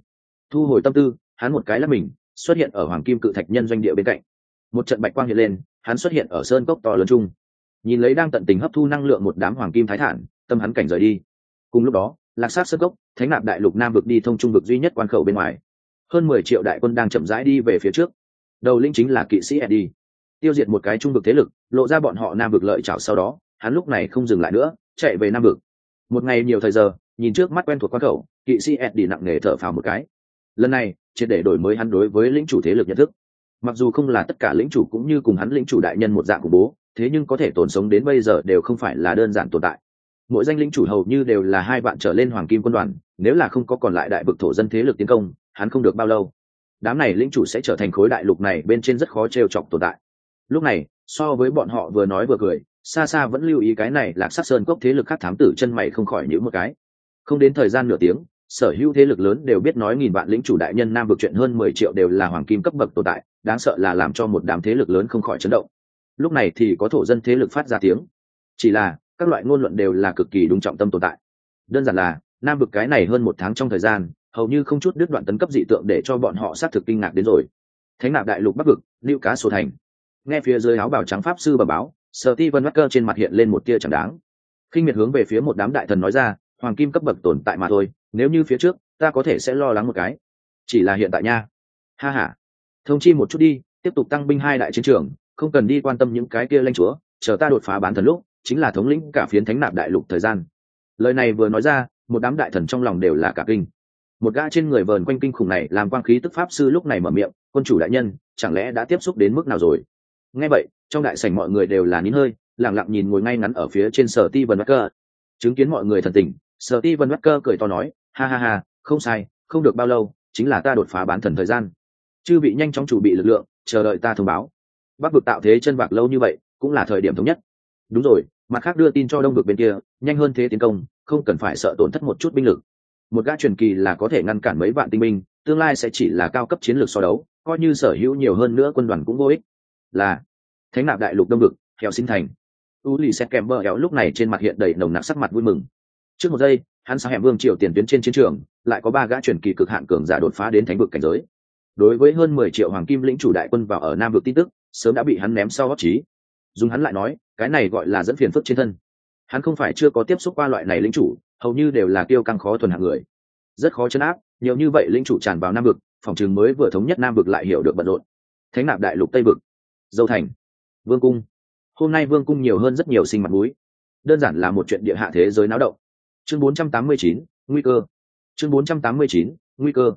Thu hồi tâm tư hắn một cái là mình xuất hiện ở hoàng kim cự thạch nhân doanh địa bên cạnh. Một trận bạch quang hiện lên hắn xuất hiện ở sơn cốc to lớn chung nhìn lấy đang tận tình hấp thu năng lượng một đám hoàng kim thái thản, tâm hắn cảnh rời đi. Cùng lúc đó, lạc sát sơn cốc, thánh nạp đại lục nam vực đi thông trung vực duy nhất quan khẩu bên ngoài. Hơn mười triệu đại quân đang chậm rãi đi về phía trước. Đầu linh chính là kỵ sĩ eddie. Tiêu diệt một cái trung vực thế lực, lộ ra bọn họ nam vực lợi chảo sau đó, hắn lúc này không dừng lại nữa, chạy về nam vực. Một ngày nhiều thời giờ, nhìn trước mắt quen thuộc quan khẩu, kỵ sĩ ed nặng nề thở phào một cái. Lần này, triệt để đổi mới hắn đối với lĩnh chủ thế lực nhận thức. Mặc dù không là tất cả lĩnh chủ cũng như cùng hắn lĩnh chủ đại nhân một dạng của bố thế nhưng có thể tồn sống đến bây giờ đều không phải là đơn giản tồn tại. Mỗi danh lĩnh chủ hầu như đều là hai bạn trở lên hoàng kim quân đoàn, nếu là không có còn lại đại vực thổ dân thế lực tiến công, hắn không được bao lâu. Đám này lĩnh chủ sẽ trở thành khối đại lục này bên trên rất khó trêu chọc tồn tại. Lúc này, so với bọn họ vừa nói vừa cười xa xa vẫn lưu ý cái này lạc sắc sơn cốc thế lực khác thám tử chân mày không khỏi nhữ một cái. Không đến thời gian nửa tiếng, sở hữu thế lực lớn đều biết nói nghìn vạn lĩnh chủ đại nhân nam vực chuyện hơn mười triệu đều là hoàng kim cấp bậc tồn tại, đáng sợ là làm cho một đám thế lực lớn không khỏi chấn động lúc này thì có thổ dân thế lực phát ra tiếng. Chỉ là, các loại ngôn luận đều là cực kỳ đúng trọng tâm tồn tại. Đơn giản là, nam vực cái này hơn một tháng trong thời gian, hầu như không chút đứt đoạn tấn cấp dị tượng để cho bọn họ xác thực kinh ngạc đến rồi. Thánh nạp đại lục bắc vực, lưu cá sổ thành. Nghe phía dưới áo bào trắng pháp sư bà báo sở ti vân cơ trên mặt hiện lên một tia chẳng đáng. Khinh miệt hướng về phía một đám đại thần nói ra, hoàng kim cấp bậc tồn tại mà thôi, nếu như phía trước, ta có thể sẽ lo lắng một cái. Chỉ là hiện tại nha. Ha ha. Thông chi một chút đi, tiếp tục tăng binh hai đại chiến trường không cần đi quan tâm những cái kia lanh chúa, chờ ta đột phá bán thần lúc, chính là thống lĩnh cả phiến thánh nạp đại lục thời gian. Lời này vừa nói ra, một đám đại thần trong lòng đều là cả kinh. Một gã trên người vờn quanh kinh khủng này làm quang khí tức pháp sư lúc này mở miệng, quân chủ đại nhân, chẳng lẽ đã tiếp xúc đến mức nào rồi? Nghe vậy, trong đại sảnh mọi người đều là nín hơi lẳng lặng nhìn ngồi ngay ngắn ở phía trên sở ti vân bắc cơ. Chứng kiến mọi người thần tình, sở ti vân bắc cơ cười to nói, ha ha ha, không sai, không được bao lâu, chính là ta đột phá bán thần thời gian. Chư vị nhanh chóng chủ bị lực lượng, chờ đợi ta thông báo bắc vực tạo thế chân bạc lâu như vậy, cũng là thời điểm thống nhất. Đúng rồi, mặt khác đưa tin cho đông vực bên kia, nhanh hơn thế tiến công, không cần phải sợ tổn thất một chút binh lực. Một gã truyền kỳ là có thể ngăn cản mấy vạn tinh binh, tương lai sẽ chỉ là cao cấp chiến lược so đấu, coi như sở hữu nhiều hơn nữa quân đoàn cũng vô ích. Là, thánh nạp đại lục đông vực theo sinh thành. U lì xét kèm bờ héo lúc này trên mặt hiện đầy nồng nặc sắc mặt vui mừng. Trước một giây, hắn sao hẻm vương triều tiền tuyến trên chiến trường, lại có ba gã truyền kỳ cực hạn cường giả đột phá đến thánh vực cảnh giới. Đối với hơn mười triệu hoàng kim lĩnh chủ đại quân vào ở nam vực tin tức sớm đã bị hắn ném sau góp trí dùng hắn lại nói cái này gọi là dẫn phiền phức trên thân. Hắn không phải chưa có tiếp xúc qua loại này linh chủ hầu như đều là tiêu căng khó thuần hạng người. Rất khó chấn áp nhiều như vậy linh chủ tràn vào nam vực phòng trường mới vừa thống nhất nam vực lại hiểu được bận rộn. Thánh nạp đại lục tây vực. Dâu thành. Vương cung. Hôm nay vương cung nhiều hơn rất nhiều sinh mặt mũi. Đơn giản là một chuyện địa hạ thế giới náo động. Chương 489, nguy cơ. Chương 489, nguy cơ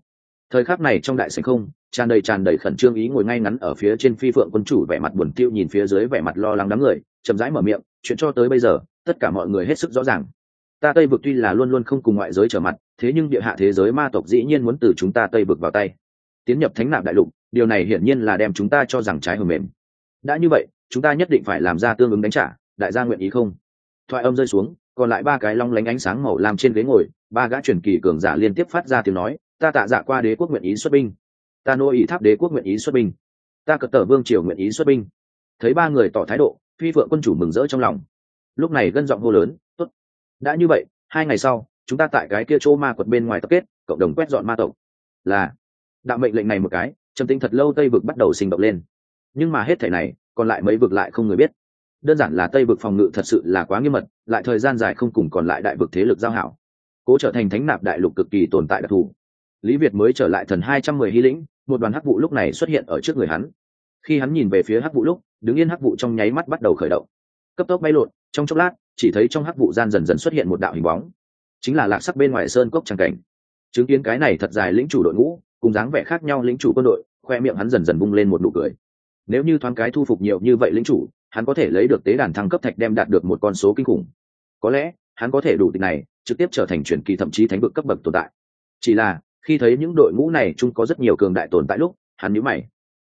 thời khắc này trong đại sảnh không, tràn đầy tràn đầy khẩn trương ý ngồi ngay ngắn ở phía trên phi phượng quân chủ vẻ mặt buồn tiêu nhìn phía dưới vẻ mặt lo lắng đám người, chậm rãi mở miệng, chuyện cho tới bây giờ, tất cả mọi người hết sức rõ ràng. Ta tây vực tuy là luôn luôn không cùng ngoại giới trở mặt, thế nhưng địa hạ thế giới ma tộc dĩ nhiên muốn từ chúng ta tây vực vào tay. Tiến nhập thánh nạp đại lục, điều này hiển nhiên là đem chúng ta cho rằng trái hưởng mềm. Đã như vậy, chúng ta nhất định phải làm ra tương ứng đánh trả, đại gia nguyện ý không? Thoại âm rơi xuống, còn lại ba cái long lánh ánh sáng màu làm trên ghế ngồi, ba gã truyền kỳ cường giả liên tiếp phát ra tiếng nói ta tạ dạ qua đế quốc nguyện ý xuất binh. Ta nô ý tháp đế quốc nguyện ý xuất binh. Ta cật tờ vương triều nguyện ý xuất binh. Thấy ba người tỏ thái độ, phi vợ quân chủ mừng rỡ trong lòng. Lúc này gân giọng hô lớn, tốt. Đã như vậy, hai ngày sau, chúng ta tại cái kia chỗ ma quật bên ngoài tập kết, cộng đồng quét dọn ma tộc. Là, đạo mệnh lệnh này một cái, trầm tinh thật lâu tây vực bắt đầu sinh động lên. Nhưng mà hết thể này, còn lại mấy vực lại không người biết. Đơn giản là tây vực phòng ngự thật sự là quá nghiêm mật, lại thời gian dài không cùng còn lại đại vực thế lực giao hảo. Cố trở thành thánh nạp đại lục cực kỳ tồn tại đặc thù lý việt mới trở lại thần hai trăm mười hy lĩnh, một đoàn hắc vụ lúc này xuất hiện ở trước người hắn. Khi hắn nhìn về phía hắc vụ lúc, đứng yên hắc vụ trong nháy mắt bắt đầu khởi động. Cấp tốc bay lộn, trong chốc lát, chỉ thấy trong hắc vụ gian dần dần xuất hiện một đạo hình bóng. Chính là lạc sắc bên ngoài sơn cốc trang cảnh. Chứng kiến cái này thật dài lĩnh chủ đội ngũ, cùng dáng vẻ khác nhau lĩnh chủ quân đội, khoe miệng hắn dần dần bung lên một nụ cười. Nếu như thoáng cái thu phục nhiều như vậy lĩnh chủ, hắn có thể lấy được tế đàn thăng cấp thạch đem đạt được một con số kinh khủng. Có lẽ, hắn có thể đủ tịch này, trực tiếp trở thành truyền kỳ thậm chí thánh vực cấp bậc tồn tại. Chỉ là khi thấy những đội ngũ này chung có rất nhiều cường đại tồn tại lúc, hắn nhíu mày.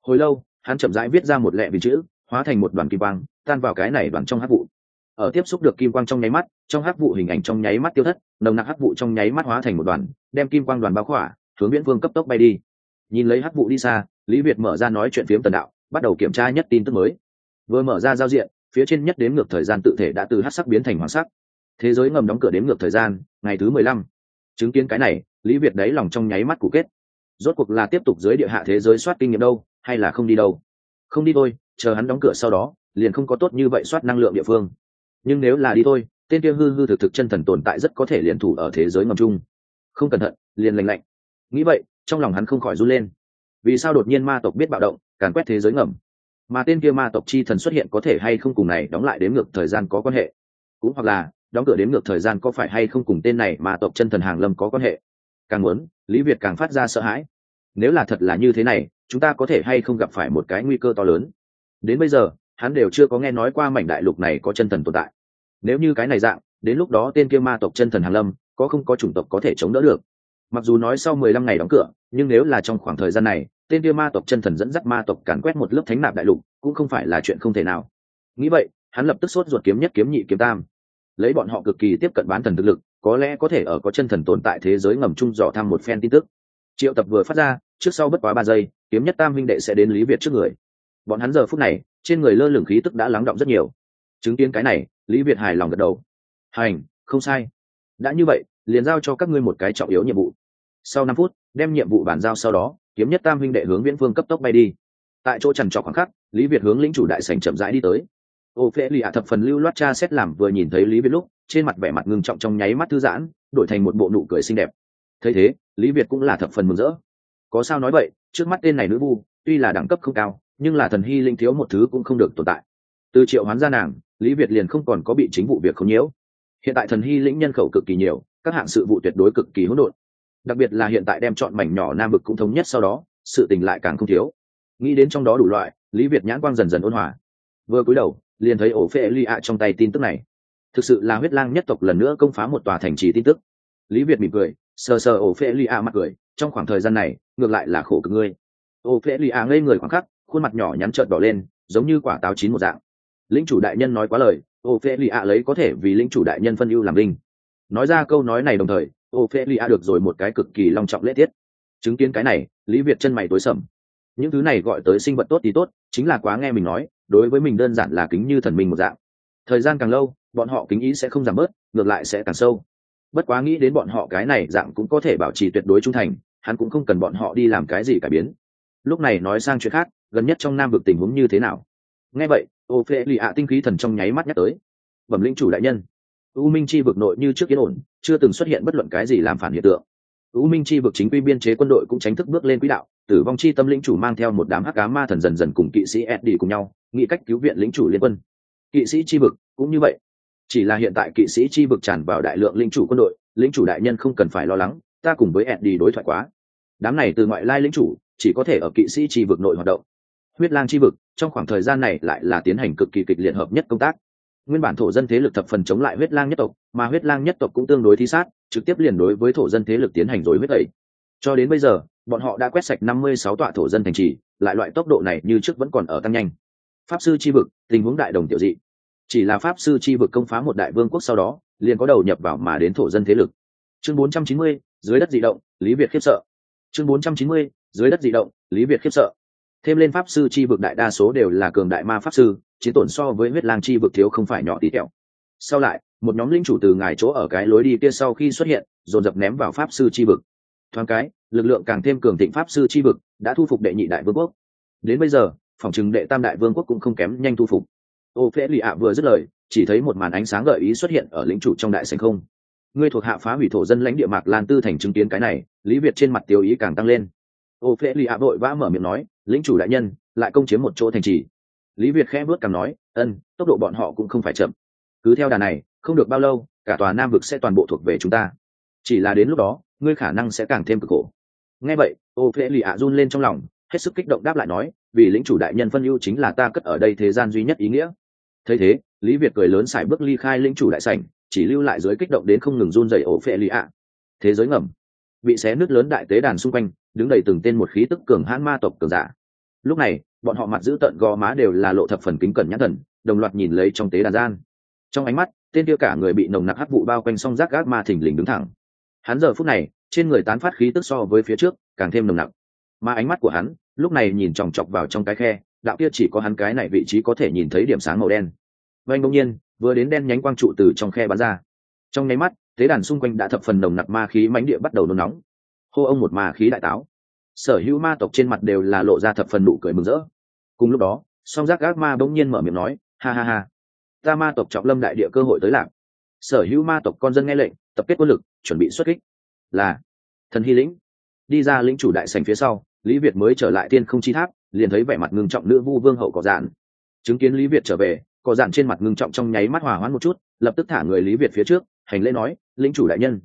Hồi lâu, hắn chậm rãi viết ra một lẹ vì chữ, hóa thành một đoàn kim quang, tan vào cái này đoàn trong hát vụ. Ở tiếp xúc được kim quang trong nháy mắt, trong hát vụ hình ảnh trong nháy mắt tiêu thất, nồng nặc hát vụ trong nháy mắt hóa thành một đoàn, đem kim quang đoàn bao khỏa, hướng viễn vương cấp tốc bay đi. Nhìn lấy hát vụ đi xa, lý việt mở ra nói chuyện phiếm tần đạo, bắt đầu kiểm tra nhất tin tức mới. Vừa mở ra giao diện, phía trên nhất đếm ngược thời gian tự thể đã từ hát sắc biến thành hoàng sắc. Thế giới ngầm đóng cửa đếm ngược thời gian, ngày thứ mười lăm chứng kiến cái này, lý việt đáy lòng trong nháy mắt cụ kết. Rốt cuộc là tiếp tục dưới địa hạ thế giới soát kinh nghiệm đâu, hay là không đi đâu? Không đi thôi, chờ hắn đóng cửa sau đó, liền không có tốt như vậy soát năng lượng địa phương. Nhưng nếu là đi thôi, tên kia hư hư thực thực chân thần tồn tại rất có thể liền thủ ở thế giới ngầm chung. Không cẩn thận, liền lành lạnh. Nghĩ vậy, trong lòng hắn không khỏi run lên. Vì sao đột nhiên ma tộc biết bạo động, càn quét thế giới ngầm? Mà tên kia ma tộc chi thần xuất hiện có thể hay không cùng này đóng lại đếm ngược thời gian có quan hệ? Cũng hoặc là đóng cửa đến ngược thời gian có phải hay không cùng tên này mà tộc chân thần hàng lâm có quan hệ? Càng muốn, lý việt càng phát ra sợ hãi. Nếu là thật là như thế này, chúng ta có thể hay không gặp phải một cái nguy cơ to lớn? Đến bây giờ, hắn đều chưa có nghe nói qua mảnh đại lục này có chân thần tồn tại. Nếu như cái này dạng, đến lúc đó tên kia ma tộc chân thần hàng lâm, có không có chủng tộc có thể chống đỡ được? Mặc dù nói sau mười lăm ngày đóng cửa, nhưng nếu là trong khoảng thời gian này, tên kia ma tộc chân thần dẫn dắt ma tộc càn quét một lớp thánh nạp đại lục, cũng không phải là chuyện không thể nào. Nghĩ vậy, hắn lập tức sốt ruột kiếm nhất kiếm nhị kiếm tam lấy bọn họ cực kỳ tiếp cận bán thần thực lực, có lẽ có thể ở có chân thần tồn tại thế giới ngầm chung dò thăm một phen tin tức. Triệu tập vừa phát ra, trước sau bất quá ba giây, kiếm nhất tam huynh đệ sẽ đến lý việt trước người. Bọn hắn giờ phút này, trên người lơ lửng khí tức đã lắng động rất nhiều. Chứng kiến cái này, lý việt hài lòng gật đầu. Hành, không sai. Đã như vậy, liền giao cho các ngươi một cái trọng yếu nhiệm vụ. Sau năm phút, đem nhiệm vụ bàn giao sau đó, kiếm nhất tam huynh đệ hướng viễn phương cấp tốc bay đi. Tại chỗ trằn trọc khoảng khắc, lý việt hướng lĩnh chủ đại sành chậm rãi đi tới ô phê lì ạ thập phần lưu loát cha xét làm vừa nhìn thấy lý việt lúc, trên mặt vẻ mặt ngưng trọng trong nháy mắt thư giãn, đổi thành một bộ nụ cười xinh đẹp. Thấy thế, lý việt cũng là thập phần mừng rỡ. Có sao nói vậy, trước mắt tên này nữ vu, tuy là đẳng cấp không cao, nhưng là thần hy linh thiếu một thứ cũng không được tồn tại. Từ triệu hoán ra nàng, lý việt liền không còn có bị chính vụ việc không nhiễu. Hiện tại thần hy lĩnh nhân khẩu cực kỳ nhiều, các hạng sự vụ tuyệt đối cực kỳ hỗn độn. Đặc biệt là hiện tại đem chọn mảnh nhỏ nam vực cũng thống nhất sau đó, sự tình lại càng không thiếu. Nghĩ đến trong đó đủ loại, lý việt nhãn quang dần dần ôn hòa. Vừa cúi đầu liền thấy ổ phê ly ạ trong tay tin tức này. Thực sự là huyết lang nhất tộc lần nữa công phá một tòa thành trì tin tức. Lý việt mỉm cười, sờ sờ ổ phê ly ạ mặt cười, trong khoảng thời gian này, ngược lại là khổ cực ngươi. Ổ phê ly ạ ngây người khoảng khắc, khuôn mặt nhỏ nhắn trợn đỏ lên, giống như quả táo chín một dạng. Lính chủ đại nhân nói quá lời, ổ phê ly ạ lấy có thể vì lính chủ đại nhân phân ưu làm linh. Nói ra câu nói này đồng thời, ổ phê ạ được rồi một cái cực kỳ long trọng lễ tiết. Chứng kiến cái này, lý việt chân mày tối sầm. Những thứ này gọi tới sinh vật tốt thì tốt chính là quá nghe mình nói, đối với mình đơn giản là kính như thần minh một dạng. Thời gian càng lâu, bọn họ kính ý sẽ không giảm bớt, ngược lại sẽ càng sâu. Bất quá nghĩ đến bọn họ cái này dạng cũng có thể bảo trì tuyệt đối trung thành, hắn cũng không cần bọn họ đi làm cái gì cải biến. Lúc này nói sang chuyện khác, gần nhất trong nam vực tình huống như thế nào? Nghe vậy ô phê lì ạ tinh khí thần trong nháy mắt nhắc tới. Bẩm linh chủ đại nhân. U minh chi vực nội như trước yên ổn, chưa từng xuất hiện bất luận cái gì làm phản hiện tượng. U minh chi vực chính quy biên chế quân đội cũng tránh thức bước lên quỹ đạo tử vong chi tâm lĩnh chủ mang theo một đám hắc cá ma thần dần dần cùng kỵ sĩ Eddie cùng nhau, nghĩ cách cứu viện lĩnh chủ liên quân. Kỵ sĩ chi vực, cũng như vậy. Chỉ là hiện tại kỵ sĩ chi vực tràn vào đại lượng lĩnh chủ quân đội, lĩnh chủ đại nhân không cần phải lo lắng, ta cùng với Eddie đối thoại quá. Đám này từ ngoại lai lĩnh chủ, chỉ có thể ở kỵ sĩ chi vực nội hoạt động. Huyết lang chi vực, trong khoảng thời gian này lại là tiến hành cực kỳ kịch liệt hợp nhất công tác. Nguyên bản thổ dân thế lực thập phần chống lại huyết lang nhất tộc, mà huyết lang nhất tộc cũng tương đối thi sát, trực tiếp liền đối với thổ dân thế lực tiến hành rồi huyết tẩy. Cho đến bây giờ bọn họ đã quét sạch năm mươi sáu tọa thổ dân thành trì, lại loại tốc độ này như trước vẫn còn ở tăng nhanh. Pháp sư chi vực, tình huống đại đồng tiểu dị. Chỉ là pháp sư chi vực công phá một đại vương quốc sau đó, liền có đầu nhập vào mà đến thổ dân thế lực. Chương bốn trăm chín mươi, dưới đất dị động, lý việt khiếp sợ. Chương bốn trăm chín mươi, dưới đất dị động, lý việt khiếp sợ. Thêm lên pháp sư chi vực đại đa số đều là cường đại ma pháp sư, chiến tổn so với huyết lang chi vực thiếu không phải nhỏ tí tẹo. Sau lại, một nhóm linh chủ từ ngài chỗ ở cái lối đi kia sau khi xuất hiện, dồn dập ném vào pháp sư chi vực. Thoáng cái lực lượng càng thêm cường thịnh pháp sư chi vực, đã thu phục đệ nhị đại vương quốc. Đến bây giờ, phòng chừng đệ tam đại vương quốc cũng không kém nhanh thu phục. Ô phễ lì ạ vừa dứt lời, chỉ thấy một màn ánh sáng gợi ý xuất hiện ở lĩnh chủ trong đại sành không. Ngươi thuộc hạ phá hủy thổ dân lãnh địa mạc lan tư thành chứng kiến cái này, lý việt trên mặt tiêu ý càng tăng lên. Ô phễ lì ạ vội vã mở miệng nói, lĩnh chủ đại nhân, lại công chiếm một chỗ thành trì. Lý việt khẽ bước càng nói, ân, tốc độ bọn họ cũng không phải chậm. Cứ theo đà này, không được bao lâu, cả tòa nam vực sẽ toàn bộ thuộc về chúng ta. Chỉ là đến lúc đó, ngươi khả năng sẽ càng thêm cực khổ nghe vậy, ô phễ lì ạ run lên trong lòng, hết sức kích động đáp lại nói, vì lĩnh chủ đại nhân phân ưu chính là ta cất ở đây thế gian duy nhất ý nghĩa. Thấy thế, lý việt cười lớn xài bước ly khai lĩnh chủ đại sảnh, chỉ lưu lại dưới kích động đến không ngừng run dày ổ phệ lì ạ. Thế giới ngầm. Bị xé nứt lớn đại tế đàn xung quanh, đứng đầy từng tên một khí tức cường hãn ma tộc cường giả. Lúc này, bọn họ mặt giữ tận gò má đều là lộ thập phần kính cẩn nhãn thần, đồng loạt nhìn lấy trong tế đàn gian. Trong ánh mắt, tên kia cả người bị nồng nặc hắc vụ bao quanh song rác gác ma thình lình đứng thẳng. Hắn giờ phút này trên người tán phát khí tức so với phía trước, càng thêm nồng nặc. Mà ánh mắt của hắn, lúc này nhìn chòng chọc vào trong cái khe, đạo kia chỉ có hắn cái này vị trí có thể nhìn thấy điểm sáng màu đen. Vanh đông nhiên, vừa đến đen nhánh quang trụ từ trong khe bắn ra. Trong nháy mắt thế đàn xung quanh đã thập phần nồng nặc ma khí mánh địa bắt đầu nôn nóng. Hô ông một ma khí đại táo. Sở hữu ma tộc trên mặt đều là lộ ra thập phần nụ cười mừng rỡ. Cùng lúc đó, song giác gác ma bỗng nhiên mở miệng nói, ha ha ha, ta ma tộc trọng lâm đại địa cơ hội tới lạc. Sở hữu ma tộc con dân nghe lệnh, tập kết quân lực, chuẩn bị xuất kích là thần hy lĩnh. Đi ra lĩnh chủ đại sành phía sau, lý việt mới trở lại tiên không chi tháp, liền thấy vẻ mặt ngưng trọng nữ vu vương hậu có dạn. Chứng kiến lý việt trở về, có dạn trên mặt ngưng trọng trong nháy mắt hòa hoãn một chút, lập tức thả người lý việt phía trước, hành lễ nói, lĩnh chủ đại nhân.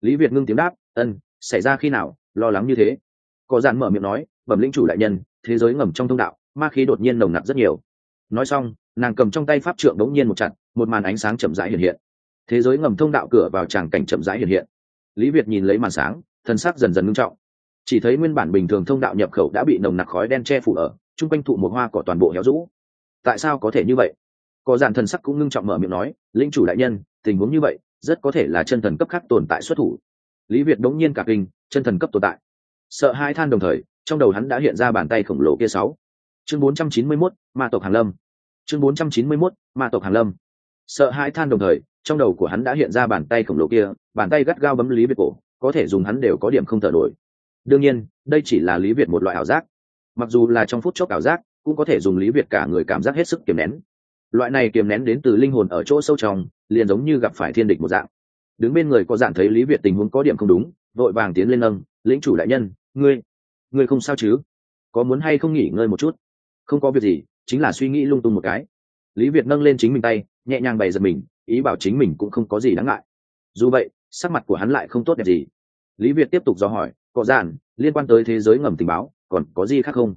Lý việt ngưng tiếng đáp, ân, xảy ra khi nào, lo lắng như thế? Có dạn mở miệng nói, bẩm lĩnh chủ đại nhân, thế giới ngầm trong thông đạo, ma khí đột nhiên nồng nặc rất nhiều. Nói xong, nàng cầm trong tay pháp trượng đống nhiên một chặt, một màn ánh sáng chậm rãi hiện hiện. Thế giới ngầm thông đạo cửa vào tràng cảnh chậm rãi hiện hiện lý việt nhìn lấy màn sáng thân xác dần dần ngưng trọng. Chỉ thấy nguyên bản bình thường thông đạo nhập khẩu đã bị nồng nặc khói đen che phủ ở chung quanh thụ một hoa cỏ toàn bộ héo rũ. Tại sao có thể như vậy? Có dàn thần sắc cũng ngưng trọng mở miệng nói linh chủ đại nhân tình huống như vậy rất có thể là chân thần cấp khác tồn tại xuất thủ. Lý việt đống nhiên cả kinh chân thần cấp tồn tại. Sợ hai than đồng thời trong đầu hắn đã hiện ra bàn tay khổng lồ kia sáu. Chương 491, ma tộc hàng lâm. Chương 491, ma tộc hàng lâm. Sợ hai than đồng thời trong đầu của hắn đã hiện ra bàn tay khổng lồ kia, bàn tay gắt gao bấm lý việt cổ, có thể dùng hắn đều có điểm không thở nổi. Đương nhiên, đây chỉ là lý việt một loại ảo giác. Mặc dù là trong phút chốc ảo giác, cũng có thể dùng lý việt cả người cảm giác hết sức kiềm nén. Loại này kiềm nén đến từ linh hồn ở chỗ sâu trong, liền giống như gặp phải thiên địch một dạng. Đứng bên người có dạng thấy lý việt tình huống có điểm không đúng, vội vàng tiến lên nâng, lĩnh chủ đại nhân, ngươi ngươi không sao chứ? Có muốn hay không nghỉ ngơi một chút? Không có việc gì, chính là suy nghĩ lung tung một cái. Lý việt nâng lên chính mình tay, nhẹ nhàng bày giật mình ý bảo chính mình cũng không có gì đáng ngại. Dù vậy, sắc mặt của hắn lại không tốt đẹp gì. Lý việt tiếp tục do hỏi có giản liên quan tới thế giới ngầm tình báo, còn có gì khác không?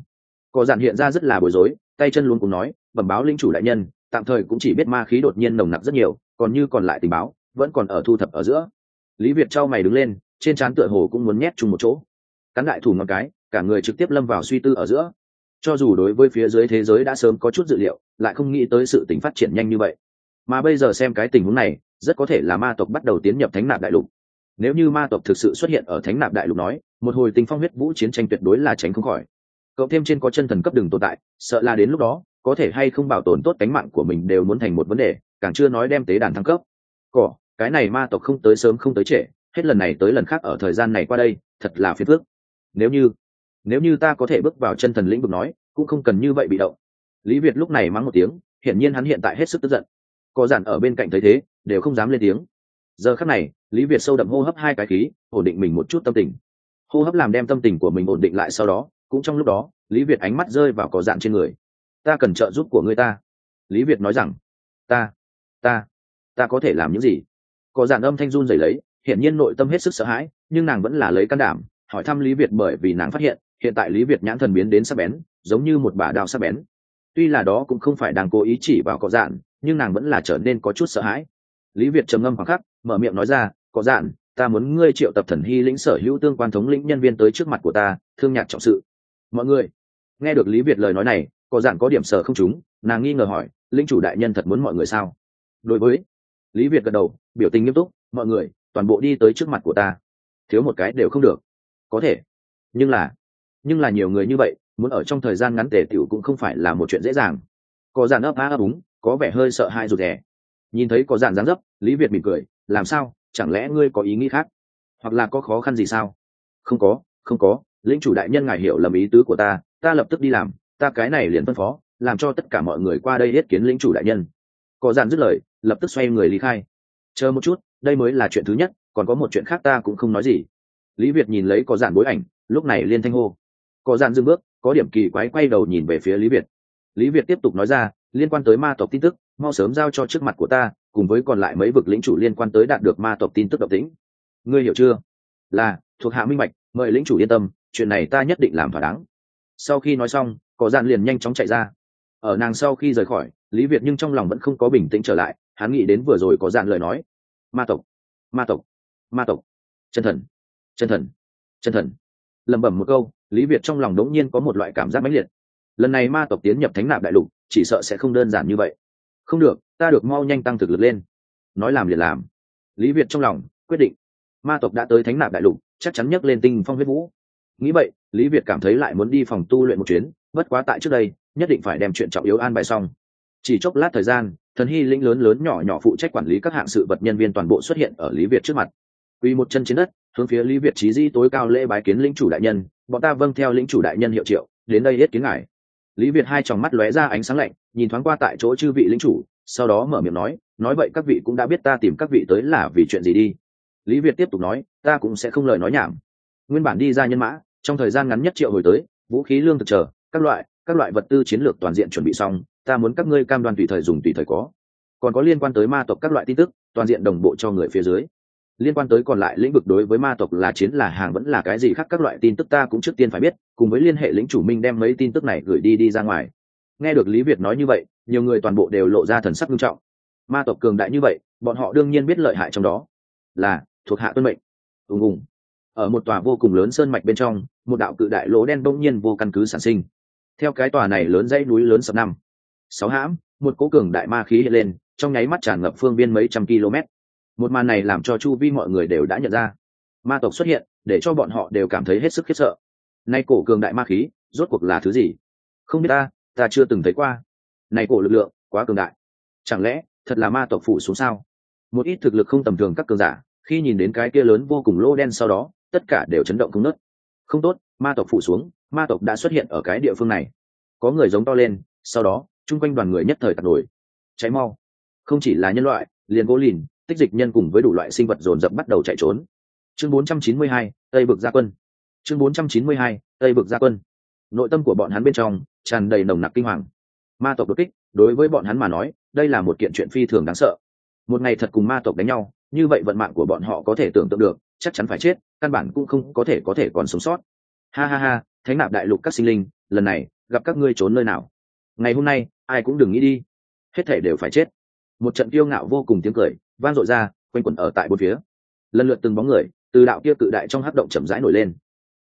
Có giản hiện ra rất là bối rối, tay chân luôn cùng nói, bẩm báo linh chủ đại nhân, tạm thời cũng chỉ biết ma khí đột nhiên nồng nặc rất nhiều, còn như còn lại tình báo, vẫn còn ở thu thập ở giữa. Lý việt trao mày đứng lên, trên trán tựa hồ cũng muốn nhét chung một chỗ. Cắn đại thủ ngón cái, cả người trực tiếp lâm vào suy tư ở giữa. Cho dù đối với phía dưới thế giới đã sớm có chút dự liệu, lại không nghĩ tới sự tình phát triển nhanh như vậy mà bây giờ xem cái tình huống này, rất có thể là ma tộc bắt đầu tiến nhập thánh nạp đại lục. Nếu như ma tộc thực sự xuất hiện ở thánh nạp đại lục nói, một hồi tình phong huyết vũ chiến tranh tuyệt đối là tránh không khỏi. Cậu thêm trên có chân thần cấp đừng tồn tại, sợ là đến lúc đó, có thể hay không bảo tồn tốt cánh mạng của mình đều muốn thành một vấn đề, càng chưa nói đem tế đàn thăng cấp. Cỏ, cái này ma tộc không tới sớm không tới trễ, hết lần này tới lần khác ở thời gian này qua đây, thật là phiền phức. Nếu như nếu như ta có thể bước vào chân thần lĩnh vực nói, cũng không cần như vậy bị động. Lý việt lúc này mắng một tiếng, hiển nhiên hắn hiện tại hết sức tức giận có giản ở bên cạnh thấy thế, đều không dám lên tiếng. Giờ khắc này, lý việt sâu đậm hô hấp hai cái khí, ổn định mình một chút tâm tình. Hô hấp làm đem tâm tình của mình ổn định lại sau đó, cũng trong lúc đó, lý việt ánh mắt rơi vào có dạn trên người. Ta cần trợ giúp của người ta. Lý việt nói rằng, ta ta ta có thể làm những gì? Có dạn âm thanh run rẩy lấy, hiển nhiên nội tâm hết sức sợ hãi, nhưng nàng vẫn là lấy can đảm, hỏi thăm lý việt bởi vì nàng phát hiện hiện tại lý việt nhãn thần biến đến sắc bén, giống như một bả đao sắc bén. Tuy là đó cũng không phải đang cố ý chỉ vào có dạn nhưng nàng vẫn là trở nên có chút sợ hãi. Lý việt trầm ngâm khoảng khắc, mở miệng nói ra, có dạn, ta muốn ngươi triệu tập thần hy lĩnh sở hữu tương quan thống lĩnh nhân viên tới trước mặt của ta, thương nhạc trọng sự. Mọi người, nghe được lý việt lời nói này, có dạn có điểm sở không chúng, nàng nghi ngờ hỏi linh chủ đại nhân thật muốn mọi người sao? Đối với, lý việt gật đầu, biểu tình nghiêm túc, mọi người, toàn bộ đi tới trước mặt của ta. Thiếu một cái đều không được. Có thể, nhưng là nhưng là nhiều người như vậy, muốn ở trong thời gian ngắn tề tiểu cũng không phải là một chuyện dễ dàng. Có dàn ấp á ấp úng có vẻ hơi sợ hai rụt rè. Nhìn thấy có dàn dáng dấp, lý việt mỉm cười, làm sao? Chẳng lẽ ngươi có ý nghĩ khác? Hoặc là có khó khăn gì sao? Không có không có, lĩnh chủ đại nhân ngài hiểu lầm ý tứ của ta ta lập tức đi làm, ta cái này liền phân phó, làm cho tất cả mọi người qua đây yết kiến lĩnh chủ đại nhân. Có dàn dứt lời, lập tức xoay người lý khai. Chờ một chút, đây mới là chuyện thứ nhất, còn có một chuyện khác ta cũng không nói gì. Lý việt nhìn lấy có dàn bối ảnh, lúc này liên thanh hô. Có dàn dừng bước, có điểm kỳ quái quay đầu nhìn về phía lý việt. Lý việt tiếp tục nói ra liên quan tới ma tộc tin tức mau sớm giao cho trước mặt của ta cùng với còn lại mấy vực lĩnh chủ liên quan tới đạt được ma tộc tin tức độc tính ngươi hiểu chưa? Là thuộc hạ minh mạch, mời lĩnh chủ yên tâm chuyện này ta nhất định làm thỏa đáng. Sau khi nói xong có dàn liền nhanh chóng chạy ra. Ở nàng sau khi rời khỏi lý việt nhưng trong lòng vẫn không có bình tĩnh trở lại hắn nghĩ đến vừa rồi có dàn lời nói. Ma tộc ma tộc ma tộc. Chân thần chân thần chân thần. Lẩm bẩm một câu lý việt trong lòng đống nhiên có một loại cảm giác mãnh liệt lần này ma tộc tiến nhập thánh nạp đại lục chỉ sợ sẽ không đơn giản như vậy. Không được ta được mau nhanh tăng thực lực lên. Nói làm liền làm. Lý việt trong lòng quyết định. Ma tộc đã tới thánh nạp đại lục chắc chắn nhấc lên tinh phong huyết vũ. Nghĩ vậy lý việt cảm thấy lại muốn đi phòng tu luyện một chuyến bất quá tại trước đây nhất định phải đem chuyện trọng yếu an bài xong. Chỉ chốc lát thời gian thần hy lĩnh lớn lớn nhỏ nhỏ phụ trách quản lý các hạng sự vật nhân viên toàn bộ xuất hiện ở lý việt trước mặt. Quy một chân trên đất, hướng phía Lý Việt Chí Di tối cao lễ bái kiến lĩnh chủ đại nhân, bọn ta vâng theo lĩnh chủ đại nhân hiệu triệu, đến đây hết kiến ngài. Lý Việt hai tròng mắt lóe ra ánh sáng lạnh, nhìn thoáng qua tại chỗ chư vị lĩnh chủ, sau đó mở miệng nói, nói vậy các vị cũng đã biết ta tìm các vị tới là vì chuyện gì đi. Lý Việt tiếp tục nói, ta cũng sẽ không lời nói nhảm. Nguyên bản đi ra nhân mã, trong thời gian ngắn nhất triệu hồi tới, vũ khí lương thực chờ, các loại, các loại vật tư chiến lược toàn diện chuẩn bị xong, ta muốn các ngươi cam đoan tùy thời dùng tùy thời có. Còn có liên quan tới ma tộc các loại tin tức, toàn diện đồng bộ cho người phía dưới liên quan tới còn lại lĩnh vực đối với ma tộc là chiến là hàng vẫn là cái gì khác, các loại tin tức ta cũng trước tiên phải biết, cùng với liên hệ lĩnh chủ minh đem mấy tin tức này gửi đi đi ra ngoài. Nghe được lý việt nói như vậy, nhiều người toàn bộ đều lộ ra thần sắc nghiêm trọng. Ma tộc cường đại như vậy, bọn họ đương nhiên biết lợi hại trong đó. Là, thuộc hạ tuân mệnh. Ùng ùng. Ở một tòa vô cùng lớn sơn mạch bên trong, một đạo cự đại lỗ đen bỗng nhiên vô căn cứ sản sinh. Theo cái tòa này lớn dãy núi lớn sập năm, sáu hãm, một cố cường đại ma khí hiện lên, trong nháy mắt tràn ngập phương biên mấy trăm km một màn này làm cho chu vi mọi người đều đã nhận ra. Ma tộc xuất hiện, để cho bọn họ đều cảm thấy hết sức khiếp sợ. Nay cổ cường đại ma khí, rốt cuộc là thứ gì? Không biết ta ta chưa từng thấy qua. Này cổ lực lượng, quá cường đại. Chẳng lẽ, thật là ma tộc phủ xuống sao? Một ít thực lực không tầm thường các cường giả, khi nhìn đến cái kia lớn vô cùng lô đen sau đó, tất cả đều chấn động không nớt không tốt, ma tộc phủ xuống, ma tộc đã xuất hiện ở cái địa phương này. Có người giống to lên, sau đó, chung quanh đoàn người nhất thời tạt nổi. Cháy mau. Không chỉ là nhân loại, liền gỗ lìn tích dịch nhân cùng với đủ loại sinh vật dồn dập bắt đầu chạy trốn. Chương 492, tây vực gia quân. Chương 492, tây vực gia quân. Nội tâm của bọn hắn bên trong tràn đầy nồng nặc kinh hoàng. Ma tộc đột kích đối với bọn hắn mà nói đây là một kiện chuyện phi thường đáng sợ. Một ngày thật cùng ma tộc đánh nhau như vậy vận mạng của bọn họ có thể tưởng tượng được chắc chắn phải chết căn bản cũng không có thể có thể còn sống sót. Ha ha ha thánh nạp đại lục các sinh linh lần này gặp các ngươi trốn nơi nào? Ngày hôm nay ai cũng đừng nghĩ đi. Hết thể đều phải chết. Một trận kiêu ngạo vô cùng tiếng cười vang dội ra, quanh quẩn ở tại bốn phía. Lần lượt từng bóng người, từ đạo kia cự đại trong hắc động chậm rãi nổi lên.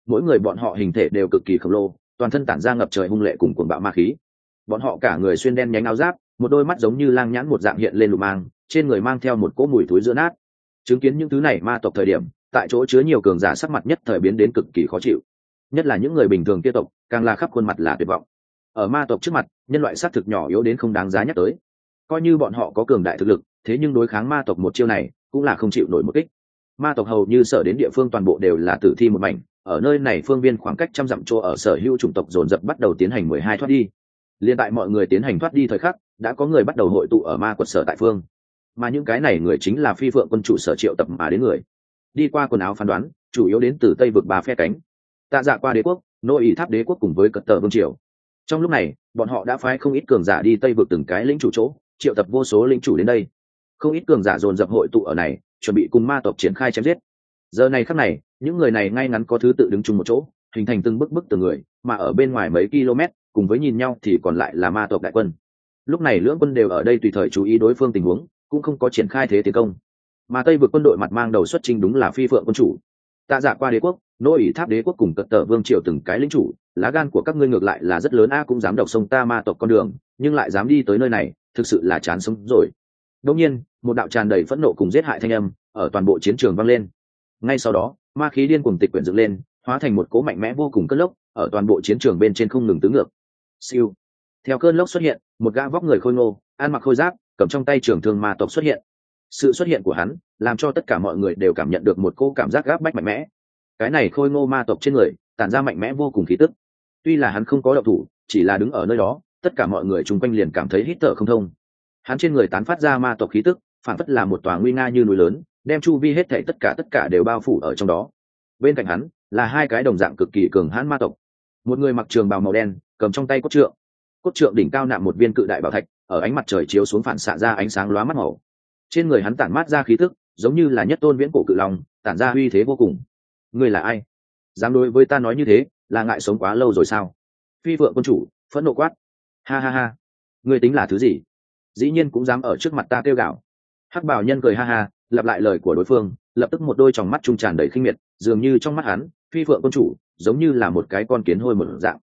Mỗi người bọn họ hình thể đều cực kỳ khổng lồ, toàn thân tản ra ngập trời hung lệ cùng cuồng bạo ma khí. Bọn họ cả người xuyên đen nhánh áo giáp, một đôi mắt giống như lang nhãn một dạng hiện lên lục mang, trên người mang theo một cỗ mùi thối giữa nát. Chứng kiến những thứ này ma tộc thời điểm, tại chỗ chứa nhiều cường giả sắc mặt nhất thời biến đến cực kỳ khó chịu. Nhất là những người bình thường kia tộc, càng là khắp khuôn mặt là tuyệt vọng. Ở ma tộc trước mặt, nhân loại sát thực nhỏ yếu đến không đáng giá nhắc tới. Coi như bọn họ có cường đại thực lực thế nhưng đối kháng ma tộc một chiêu này cũng là không chịu nổi một kích. Ma tộc hầu như sở đến địa phương toàn bộ đều là tử thi một mảnh, ở nơi này phương viên khoảng cách trăm dặm chỗ ở sở hữu chủng tộc dồn dập bắt đầu tiến hành mười hai thoát đi. Liên tại mọi người tiến hành thoát đi thời khắc, đã có người bắt đầu hội tụ ở ma quật sở tại phương. Mà những cái này người chính là phi phượng quân chủ sở triệu tập mà đến người. Đi qua quần áo phán đoán, chủ yếu đến từ tây vực ba phe cánh. Tạ dạ qua đế quốc nội ý tháp đế quốc cùng với cật tờ vương triều. Trong lúc này, bọn họ đã phái không ít cường giả đi tây vực từng cái lĩnh chủ chỗ, triệu tập vô số lĩnh chủ đến đây không ít cường giả dồn dập hội tụ ở này, chuẩn bị cùng ma tộc triển khai chém giết. Giờ này khắc này, những người này ngay ngắn có thứ tự đứng chung một chỗ, hình thành từng bức bức từng người, mà ở bên ngoài mấy km, cùng với nhìn nhau thì còn lại là ma tộc đại quân. Lúc này lưỡng quân đều ở đây tùy thời chú ý đối phương tình huống, cũng không có triển khai thế tiến công. Mà tây vượt quân đội mặt mang đầu xuất trình đúng là phi phượng quân chủ. Tạ giả dạ qua đế quốc, nô ỷ tháp đế quốc cùng cận tờ vương triều từng cái lính chủ, lá gan của các ngươi ngược lại là rất lớn, a cũng dám độc sông ta ma tộc con đường, nhưng lại dám đi tới nơi này, thực sự là chán sống rồi. Đột nhiên, một đạo tràn đầy phẫn nộ cùng giết hại thanh âm ở toàn bộ chiến trường vang lên. Ngay sau đó, ma khí điên cùng tịch quyển dựng lên, hóa thành một cố mạnh mẽ vô cùng cất lốc ở toàn bộ chiến trường bên trên không ngừng tứ ngược. Siêu. Theo cơn lốc xuất hiện, một gã vóc người khôi ngô, ăn mặc khôi giáp, cầm trong tay trường thương ma tộc xuất hiện. Sự xuất hiện của hắn làm cho tất cả mọi người đều cảm nhận được một cô cảm giác gáp bách mạnh mẽ. Cái này khôi ngô ma tộc trên người tản ra mạnh mẽ vô cùng khí tức. Tuy là hắn không có động thủ, chỉ là đứng ở nơi đó, tất cả mọi người chung quanh liền cảm thấy hít thở không thông hắn trên người tán phát ra ma tộc khí tức, phản phất là một tòa nguy nga như núi lớn, đem chu vi hết thảy tất cả tất cả đều bao phủ ở trong đó. Bên cạnh hắn, là hai cái đồng dạng cực kỳ cường hãn ma tộc. Một người mặc trường bào màu đen, cầm trong tay cốt trượng. Cốt trượng đỉnh cao nạm một viên cự đại bảo thạch, ở ánh mặt trời chiếu xuống phản xạ ra ánh sáng lóa mắt màu. Trên người hắn tản mát ra khí tức, giống như là nhất tôn viễn cổ cự long, tản ra uy thế vô cùng. Ngươi là ai? Dám đối với ta nói như thế, là ngại sống quá lâu rồi sao? Phi vợ quân chủ, phẫn nộ quát. Ha ha ha. Ngươi tính là thứ gì? Dĩ nhiên cũng dám ở trước mặt ta kêu gạo hắc bảo nhân cười ha ha, lặp lại lời của đối phương, lập tức một đôi tròng mắt trung tràn đầy khinh miệt, dường như trong mắt hắn, phi phượng quân chủ, giống như là một cái con kiến hôi một dạng.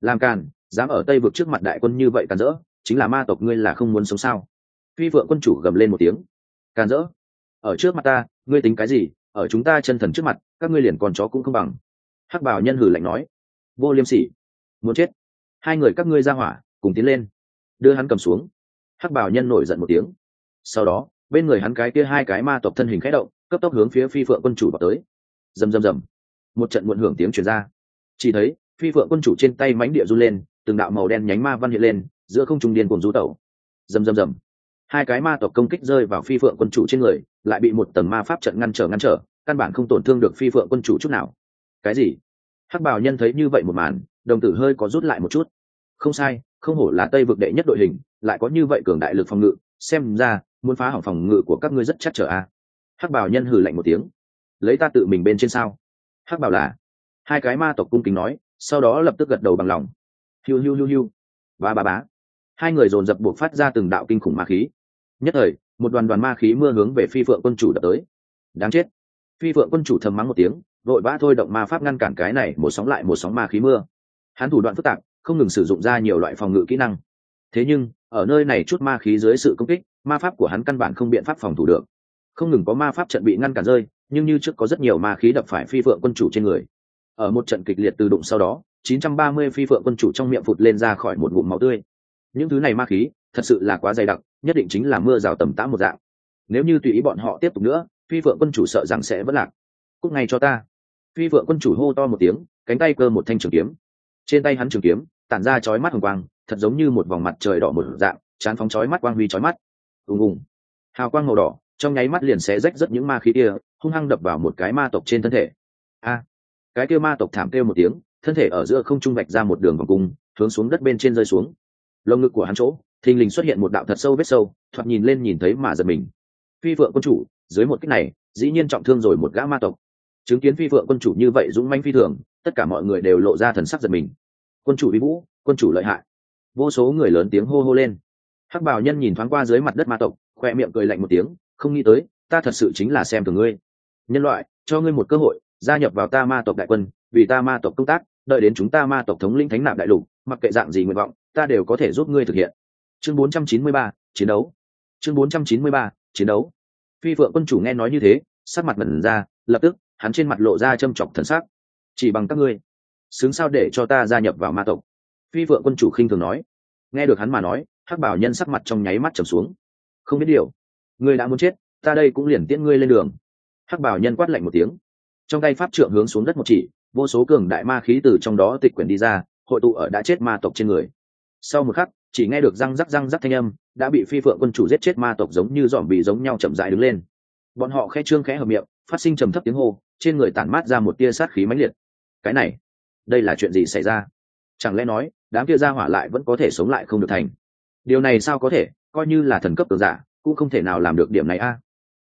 Làm càn, dám ở tây vực trước mặt đại quân như vậy càn rỡ, chính là ma tộc ngươi là không muốn sống sao? Phi phượng quân chủ gầm lên một tiếng. Càn rỡ? Ở trước mặt ta, ngươi tính cái gì? Ở chúng ta chân thần trước mặt, các ngươi liền con chó cũng không bằng. Hắc bảo nhân hử lạnh nói. Vô liêm sỉ. Muốn chết. Hai người các ngươi ra hỏa, cùng tiến lên. Đưa hắn cầm xuống hắc bảo nhân nổi giận một tiếng. Sau đó, bên người hắn cái kia hai cái ma tộc thân hình khẽ động, cấp tốc hướng phía phi phượng quân chủ vào tới. Rầm rầm rầm. Một trận muộn hưởng tiếng truyền ra. Chỉ thấy, phi phượng quân chủ trên tay mánh địa run lên, từng đạo màu đen nhánh ma văn hiện lên, giữa không trung điên cùng rú tẩu. Rầm rầm rầm. Hai cái ma tộc công kích rơi vào phi phượng quân chủ trên người, lại bị một tầng ma pháp trận ngăn trở ngăn trở, căn bản không tổn thương được phi phượng quân chủ chút nào. Cái gì? Hắc bảo nhân thấy như vậy một màn, đồng tử hơi có rút lại một chút. Không sai không hổ là tây vực đệ nhất đội hình, lại có như vậy cường đại lực phòng ngự, xem ra, muốn phá hỏng phòng ngự của các ngươi rất chắc trở a. Hắc bảo nhân hừ lạnh một tiếng. Lấy ta tự mình bên trên sao? Hắc bảo là? Hai cái ma tộc cung kính nói, sau đó lập tức gật đầu bằng lòng. Hiu hiu hiu hiu. Ba ba bá hai người dồn dập buộc phát ra từng đạo kinh khủng ma khí. Nhất thời, một đoàn đoàn ma khí mưa hướng về phi phượng quân chủ đập tới. Đáng chết. Phi phượng quân chủ thầm mắng một tiếng, vội vã thôi động ma pháp ngăn cản cái này một sóng lại một sóng ma khí mưa. Hắn thủ đoạn phức tạp không ngừng sử dụng ra nhiều loại phòng ngự kỹ năng. Thế nhưng, ở nơi này chút ma khí dưới sự công kích, ma pháp của hắn căn bản không biện pháp phòng thủ được. Không ngừng có ma pháp trận bị ngăn cản rơi, nhưng như trước có rất nhiều ma khí đập phải phi phượng quân chủ trên người. Ở một trận kịch liệt từ đụng sau đó 930 phi phượng quân chủ trong miệng phụt lên ra khỏi một ngụm máu tươi. Những thứ này ma khí, thật sự là quá dày đặc, nhất định chính là mưa rào tầm tã một dạng. Nếu như tùy ý bọn họ tiếp tục nữa, phi phượng quân chủ sợ rằng sẽ vất lạc. Cúc ngay cho ta. Phi phượng quân chủ hô to một tiếng, cánh tay cơ một thanh trường kiếm. Trên tay hắn trường kiếm tản ra chói mắt hồng quang, thật giống như một vòng mặt trời đỏ một dạng, chán phóng chói mắt quang huy chói mắt. Ùng ùng. Hào quang màu đỏ, trong nháy mắt liền xé rách rất những ma khí kia, hung hăng đập vào một cái ma tộc trên thân thể. A. Cái kia ma tộc thảm kêu một tiếng, thân thể ở giữa không trung vạch ra một đường vòng cung, hướng xuống đất bên trên rơi xuống. Lồng ngực của hắn chỗ, thình lình xuất hiện một đạo thật sâu vết sâu, thoạt nhìn lên nhìn thấy mà giật mình. Phi vượng quân chủ, dưới một cách này, dĩ nhiên trọng thương rồi một gã ma tộc. Chứng kiến phi vượng quân chủ như vậy dũng manh phi thường, tất cả mọi người đều lộ ra thần sắc giật mình quân chủ vi vũ quân chủ lợi hại. Vô số người lớn tiếng hô hô lên. Hắc bảo nhân nhìn thoáng qua dưới mặt đất ma tộc khoe miệng cười lạnh một tiếng không nghĩ tới ta thật sự chính là xem thường ngươi. Nhân loại cho ngươi một cơ hội gia nhập vào ta ma tộc đại quân vì ta ma tộc công tác đợi đến chúng ta ma tộc thống lĩnh thánh nạp đại lục mặc kệ dạng gì nguyện vọng ta đều có thể giúp ngươi thực hiện. Chương 493, chiến đấu. Chương 493, chiến đấu. Phi phượng quân chủ nghe nói như thế sắc mặt mẩn ra lập tức hắn trên mặt lộ ra châm chọc thần sắc. Chỉ bằng các ngươi xứng sao để cho ta gia nhập vào ma tộc? Phi vượng quân chủ khinh thường nói. Nghe được hắn mà nói, hắc bảo nhân sắc mặt trong nháy mắt trầm xuống. Không biết điều. Ngươi đã muốn chết, ta đây cũng liền tiễn ngươi lên đường. Hắc bảo nhân quát lạnh một tiếng. Trong tay pháp trượng hướng xuống đất một chỉ, vô số cường đại ma khí từ trong đó tịch quyển đi ra, hội tụ ở đã chết ma tộc trên người. Sau một khắc, chỉ nghe được răng rắc răng rắc thanh âm, đã bị phi phượng quân chủ giết chết ma tộc giống như dòm bị giống nhau chậm dại đứng lên. Bọn họ khe trương khẽ hợp miệng, phát sinh trầm thấp tiếng hô, trên người tản mát ra một tia sát khí mãnh liệt. Cái này đây là chuyện gì xảy ra? Chẳng lẽ nói, đám kia ra hỏa lại vẫn có thể sống lại không được thành? Điều này sao có thể? Coi như là thần cấp tường giả, cũng không thể nào làm được điểm này a.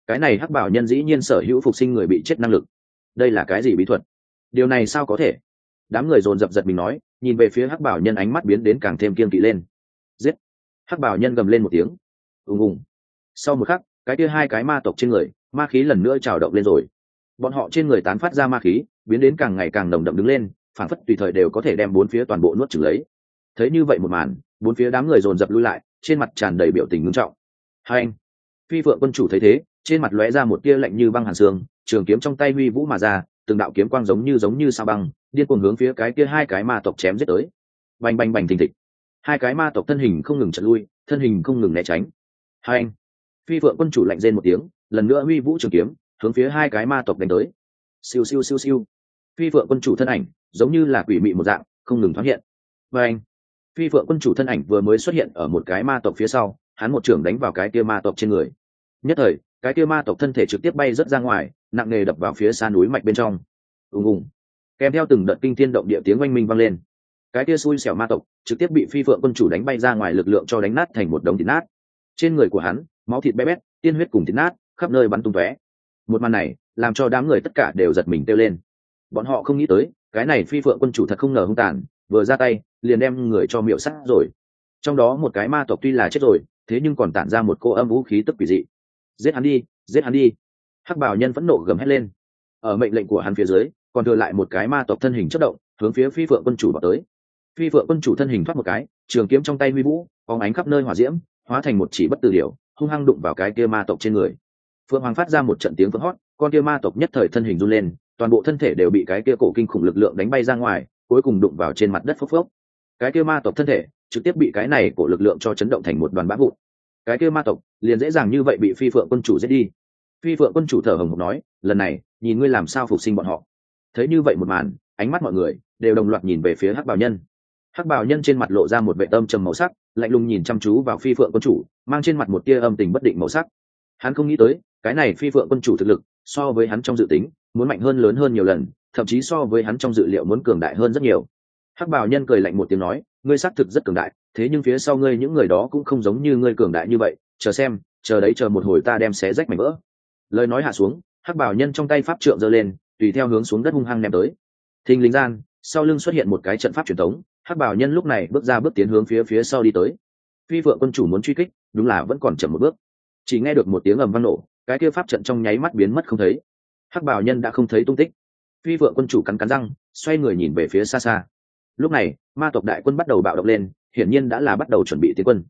Cái này hắc bảo nhân dĩ nhiên sở hữu phục sinh người bị chết năng lực. Đây là cái gì bí thuật? Điều này sao có thể? Đám người dồn dập giật mình nói, nhìn về phía hắc bảo nhân ánh mắt biến đến càng thêm kiên kỵ lên. Giết! Hắc bảo nhân gầm lên một tiếng. Ùng ùng. Sau một khắc, cái kia hai cái ma tộc trên người, ma khí lần nữa trào động lên rồi. Bọn họ trên người tán phát ra ma khí, biến đến càng ngày càng nồng đậm đứng lên phản phất tùy thời đều có thể đem bốn phía toàn bộ nuốt trừng lấy. Thấy như vậy một màn, bốn phía đám người dồn dập lui lại, trên mặt tràn đầy biểu tình ngưng trọng. Hai anh, phi phượng quân chủ thấy thế, trên mặt lóe ra một tia lạnh như băng hàn xương trường kiếm trong tay huy vũ mà ra, từng đạo kiếm quang giống như giống như sao băng, điên cuồng hướng phía cái kia hai cái ma tộc chém giết tới. Bành bành bành thình thịch. Hai cái ma tộc thân hình không ngừng chật lui, thân hình không ngừng né tránh. Hai anh, phi phượng quân chủ lạnh rên một tiếng, lần nữa huy vũ trường kiếm, hướng phía hai cái ma tộc đánh tới. Siêu siêu siêu siêu phi phượng quân chủ thân ảnh giống như là quỷ mị một dạng, không ngừng thoát hiện. Và anh, phi phượng quân chủ thân ảnh vừa mới xuất hiện ở một cái ma tộc phía sau, hắn một trưởng đánh vào cái kia ma tộc trên người. Nhất thời, cái kia ma tộc thân thể trực tiếp bay rớt ra ngoài, nặng nề đập vào phía xa núi mạch bên trong. Ùng ùng. Kèm theo từng đợt kinh thiên động địa tiếng oanh minh vang lên. Cái kia xui xẻo ma tộc trực tiếp bị phi phượng quân chủ đánh bay ra ngoài lực lượng cho đánh nát thành một đống thịt nát. Trên người của hắn, máu thịt bé bét, tiên huyết cùng thịt nát, khắp nơi bắn tung tóe. Một màn này, làm cho đám người tất cả đều giật mình kêu lên bọn họ không nghĩ tới, cái này phi phượng quân chủ thật không ngờ hung tàn, vừa ra tay, liền đem người cho miệu sát rồi. Trong đó một cái ma tộc tuy là chết rồi, thế nhưng còn tản ra một cô âm vũ khí tức quỷ dị. Giết hắn đi, giết hắn đi. Hắc bảo nhân phẫn nộ gầm hét lên. Ở mệnh lệnh của hắn phía dưới, còn thừa lại một cái ma tộc thân hình chất động, hướng phía phi phượng quân chủ vào tới. Phi phượng quân chủ thân hình thoát một cái, trường kiếm trong tay huy vũ, phóng ánh khắp nơi hỏa diễm, hóa thành một chỉ bất tử điều hung hăng đụng vào cái kia ma tộc trên người. Phượng hoàng phát ra một trận tiếng vỡ hót con kia ma tộc nhất thời thân hình run lên toàn bộ thân thể đều bị cái kia cổ kinh khủng lực lượng đánh bay ra ngoài, cuối cùng đụng vào trên mặt đất phốc phốc. Cái kia ma tộc thân thể trực tiếp bị cái này cổ lực lượng cho chấn động thành một đoàn bã vụn. Cái kia ma tộc liền dễ dàng như vậy bị phi phượng quân chủ giết đi. Phi phượng quân chủ thở hồng hộc nói, lần này, nhìn ngươi làm sao phục sinh bọn họ. Thấy như vậy một màn, ánh mắt mọi người đều đồng loạt nhìn về phía hắc bảo nhân. Hắc bảo nhân trên mặt lộ ra một vệ tâm trầm màu sắc, lạnh lùng nhìn chăm chú vào phi phượng quân chủ, mang trên mặt một tia âm tình bất định màu sắc. Hắn không nghĩ tới, cái này phi phượng quân chủ thực lực, so với hắn trong dự tính muốn mạnh hơn lớn hơn nhiều lần, thậm chí so với hắn trong dự liệu muốn cường đại hơn rất nhiều. Hắc bảo nhân cười lạnh một tiếng nói, ngươi xác thực rất cường đại, thế nhưng phía sau ngươi những người đó cũng không giống như ngươi cường đại như vậy. Chờ xem, chờ đấy chờ một hồi ta đem xé rách mảnh vỡ. Lời nói hạ xuống, hắc bảo nhân trong tay pháp trượng giơ lên, tùy theo hướng xuống đất hung hăng ném tới. Thình lính gian, sau lưng xuất hiện một cái trận pháp truyền thống, hắc bảo nhân lúc này bước ra bước tiến hướng phía phía sau đi tới. Phi vợ quân chủ muốn truy kích, đúng là vẫn còn chậm một bước. Chỉ nghe được một tiếng ầm vang nổ, cái kia pháp trận trong nháy mắt biến mất không thấy hắc bảo nhân đã không thấy tung tích. Phi vợ quân chủ cắn cắn răng, xoay người nhìn về phía xa xa. Lúc này, ma tộc đại quân bắt đầu bạo động lên, hiển nhiên đã là bắt đầu chuẩn bị tiến quân.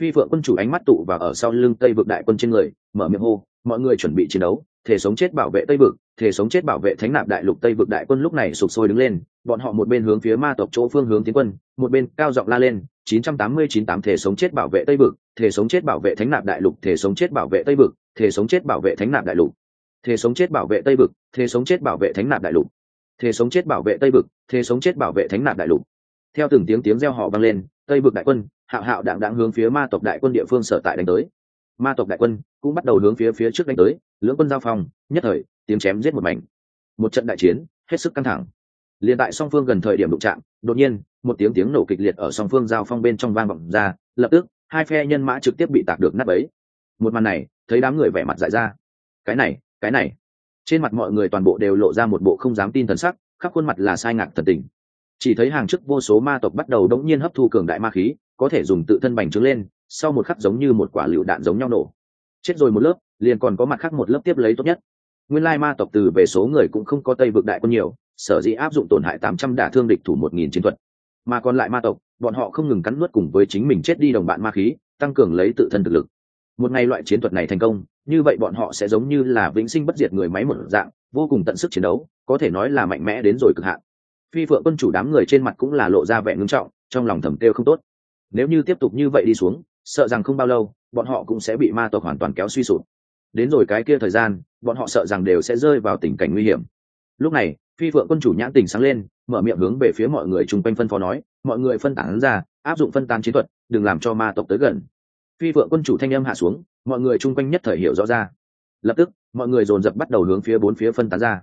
Phi vợ quân chủ ánh mắt tụ vào ở sau lưng tây vực đại quân trên người, mở miệng hô, mọi người chuẩn bị chiến đấu, thể sống chết bảo vệ tây vực, thể sống chết bảo vệ thánh nạp đại lục. Tây vực đại quân lúc này sụp sôi đứng lên, bọn họ một bên hướng phía ma tộc chỗ phương hướng tiến quân, một bên cao giọng la lên 989 thể sống chết bảo vệ tây vực, thể sống chết bảo vệ thánh nạp đại lục, thể sống chết bảo vệ tây vực, thể sống chết bảo vệ thánh nạp đại lục thế sống chết bảo vệ tây vực, thế sống chết bảo vệ thánh nạn đại lục. Thế sống chết bảo vệ tây vực, thế sống chết bảo vệ thánh nạn đại lục. Theo từng tiếng tiếng reo họ vang lên, tây vực đại quân, hạo hạo đạm đạm hướng phía ma tộc đại quân địa phương sở tại đánh tới. Ma tộc đại quân cũng bắt đầu hướng phía phía trước đánh tới, lưỡng quân giao phong, nhất thời, tiếng chém giết một mảnh. Một trận đại chiến, hết sức căng thẳng. Liền tại song phương gần thời điểm đụng chạm, đột nhiên, một tiếng tiếng nổ kịch liệt ở song phương giao phong bên trong vang vọng ra, lập tức, hai phe nhân mã trực tiếp bị tạc được nát bấy. Một màn này, thấy đám người vẻ mặt dại ra. Cái này cái này, trên mặt mọi người toàn bộ đều lộ ra một bộ không dám tin thần sắc, khắp khuôn mặt là sai ngạc thần tình. Chỉ thấy hàng chức vô số ma tộc bắt đầu đống nhiên hấp thu cường đại ma khí, có thể dùng tự thân bành trướng lên, sau một khắc giống như một quả lựu đạn giống nhau nổ. Chết rồi một lớp, liền còn có mặt khác một lớp tiếp lấy tốt nhất. Nguyên lai ma tộc từ về số người cũng không có tây vực đại quân nhiều, sở dĩ áp dụng tổn hại tám trăm đả thương địch thủ một nghìn chiến thuật. Mà còn lại ma tộc, bọn họ không ngừng cắn nuốt cùng với chính mình chết đi đồng bạn ma khí, tăng cường lấy tự thân thực lực một ngày loại chiến thuật này thành công, như vậy bọn họ sẽ giống như là vĩnh sinh bất diệt người máy một dạng, vô cùng tận sức chiến đấu, có thể nói là mạnh mẽ đến rồi cực hạn. Phi phượng quân chủ đám người trên mặt cũng là lộ ra vẻ ngưng trọng, trong lòng thầm kêu không tốt. Nếu như tiếp tục như vậy đi xuống, sợ rằng không bao lâu, bọn họ cũng sẽ bị ma tộc hoàn toàn kéo suy sụp. Đến rồi cái kia thời gian, bọn họ sợ rằng đều sẽ rơi vào tình cảnh nguy hiểm. Lúc này, phi phượng quân chủ nhãn tình sáng lên, mở miệng hướng về phía mọi người chung quanh phân phó nói, mọi người phân tán ra, áp dụng phân tán chiến thuật, đừng làm cho ma tộc tới gần phi vượng quân chủ thanh âm hạ xuống, mọi người chung quanh nhất thời hiểu rõ ra. Lập tức, mọi người dồn dập bắt đầu hướng phía bốn phía phân tán ra.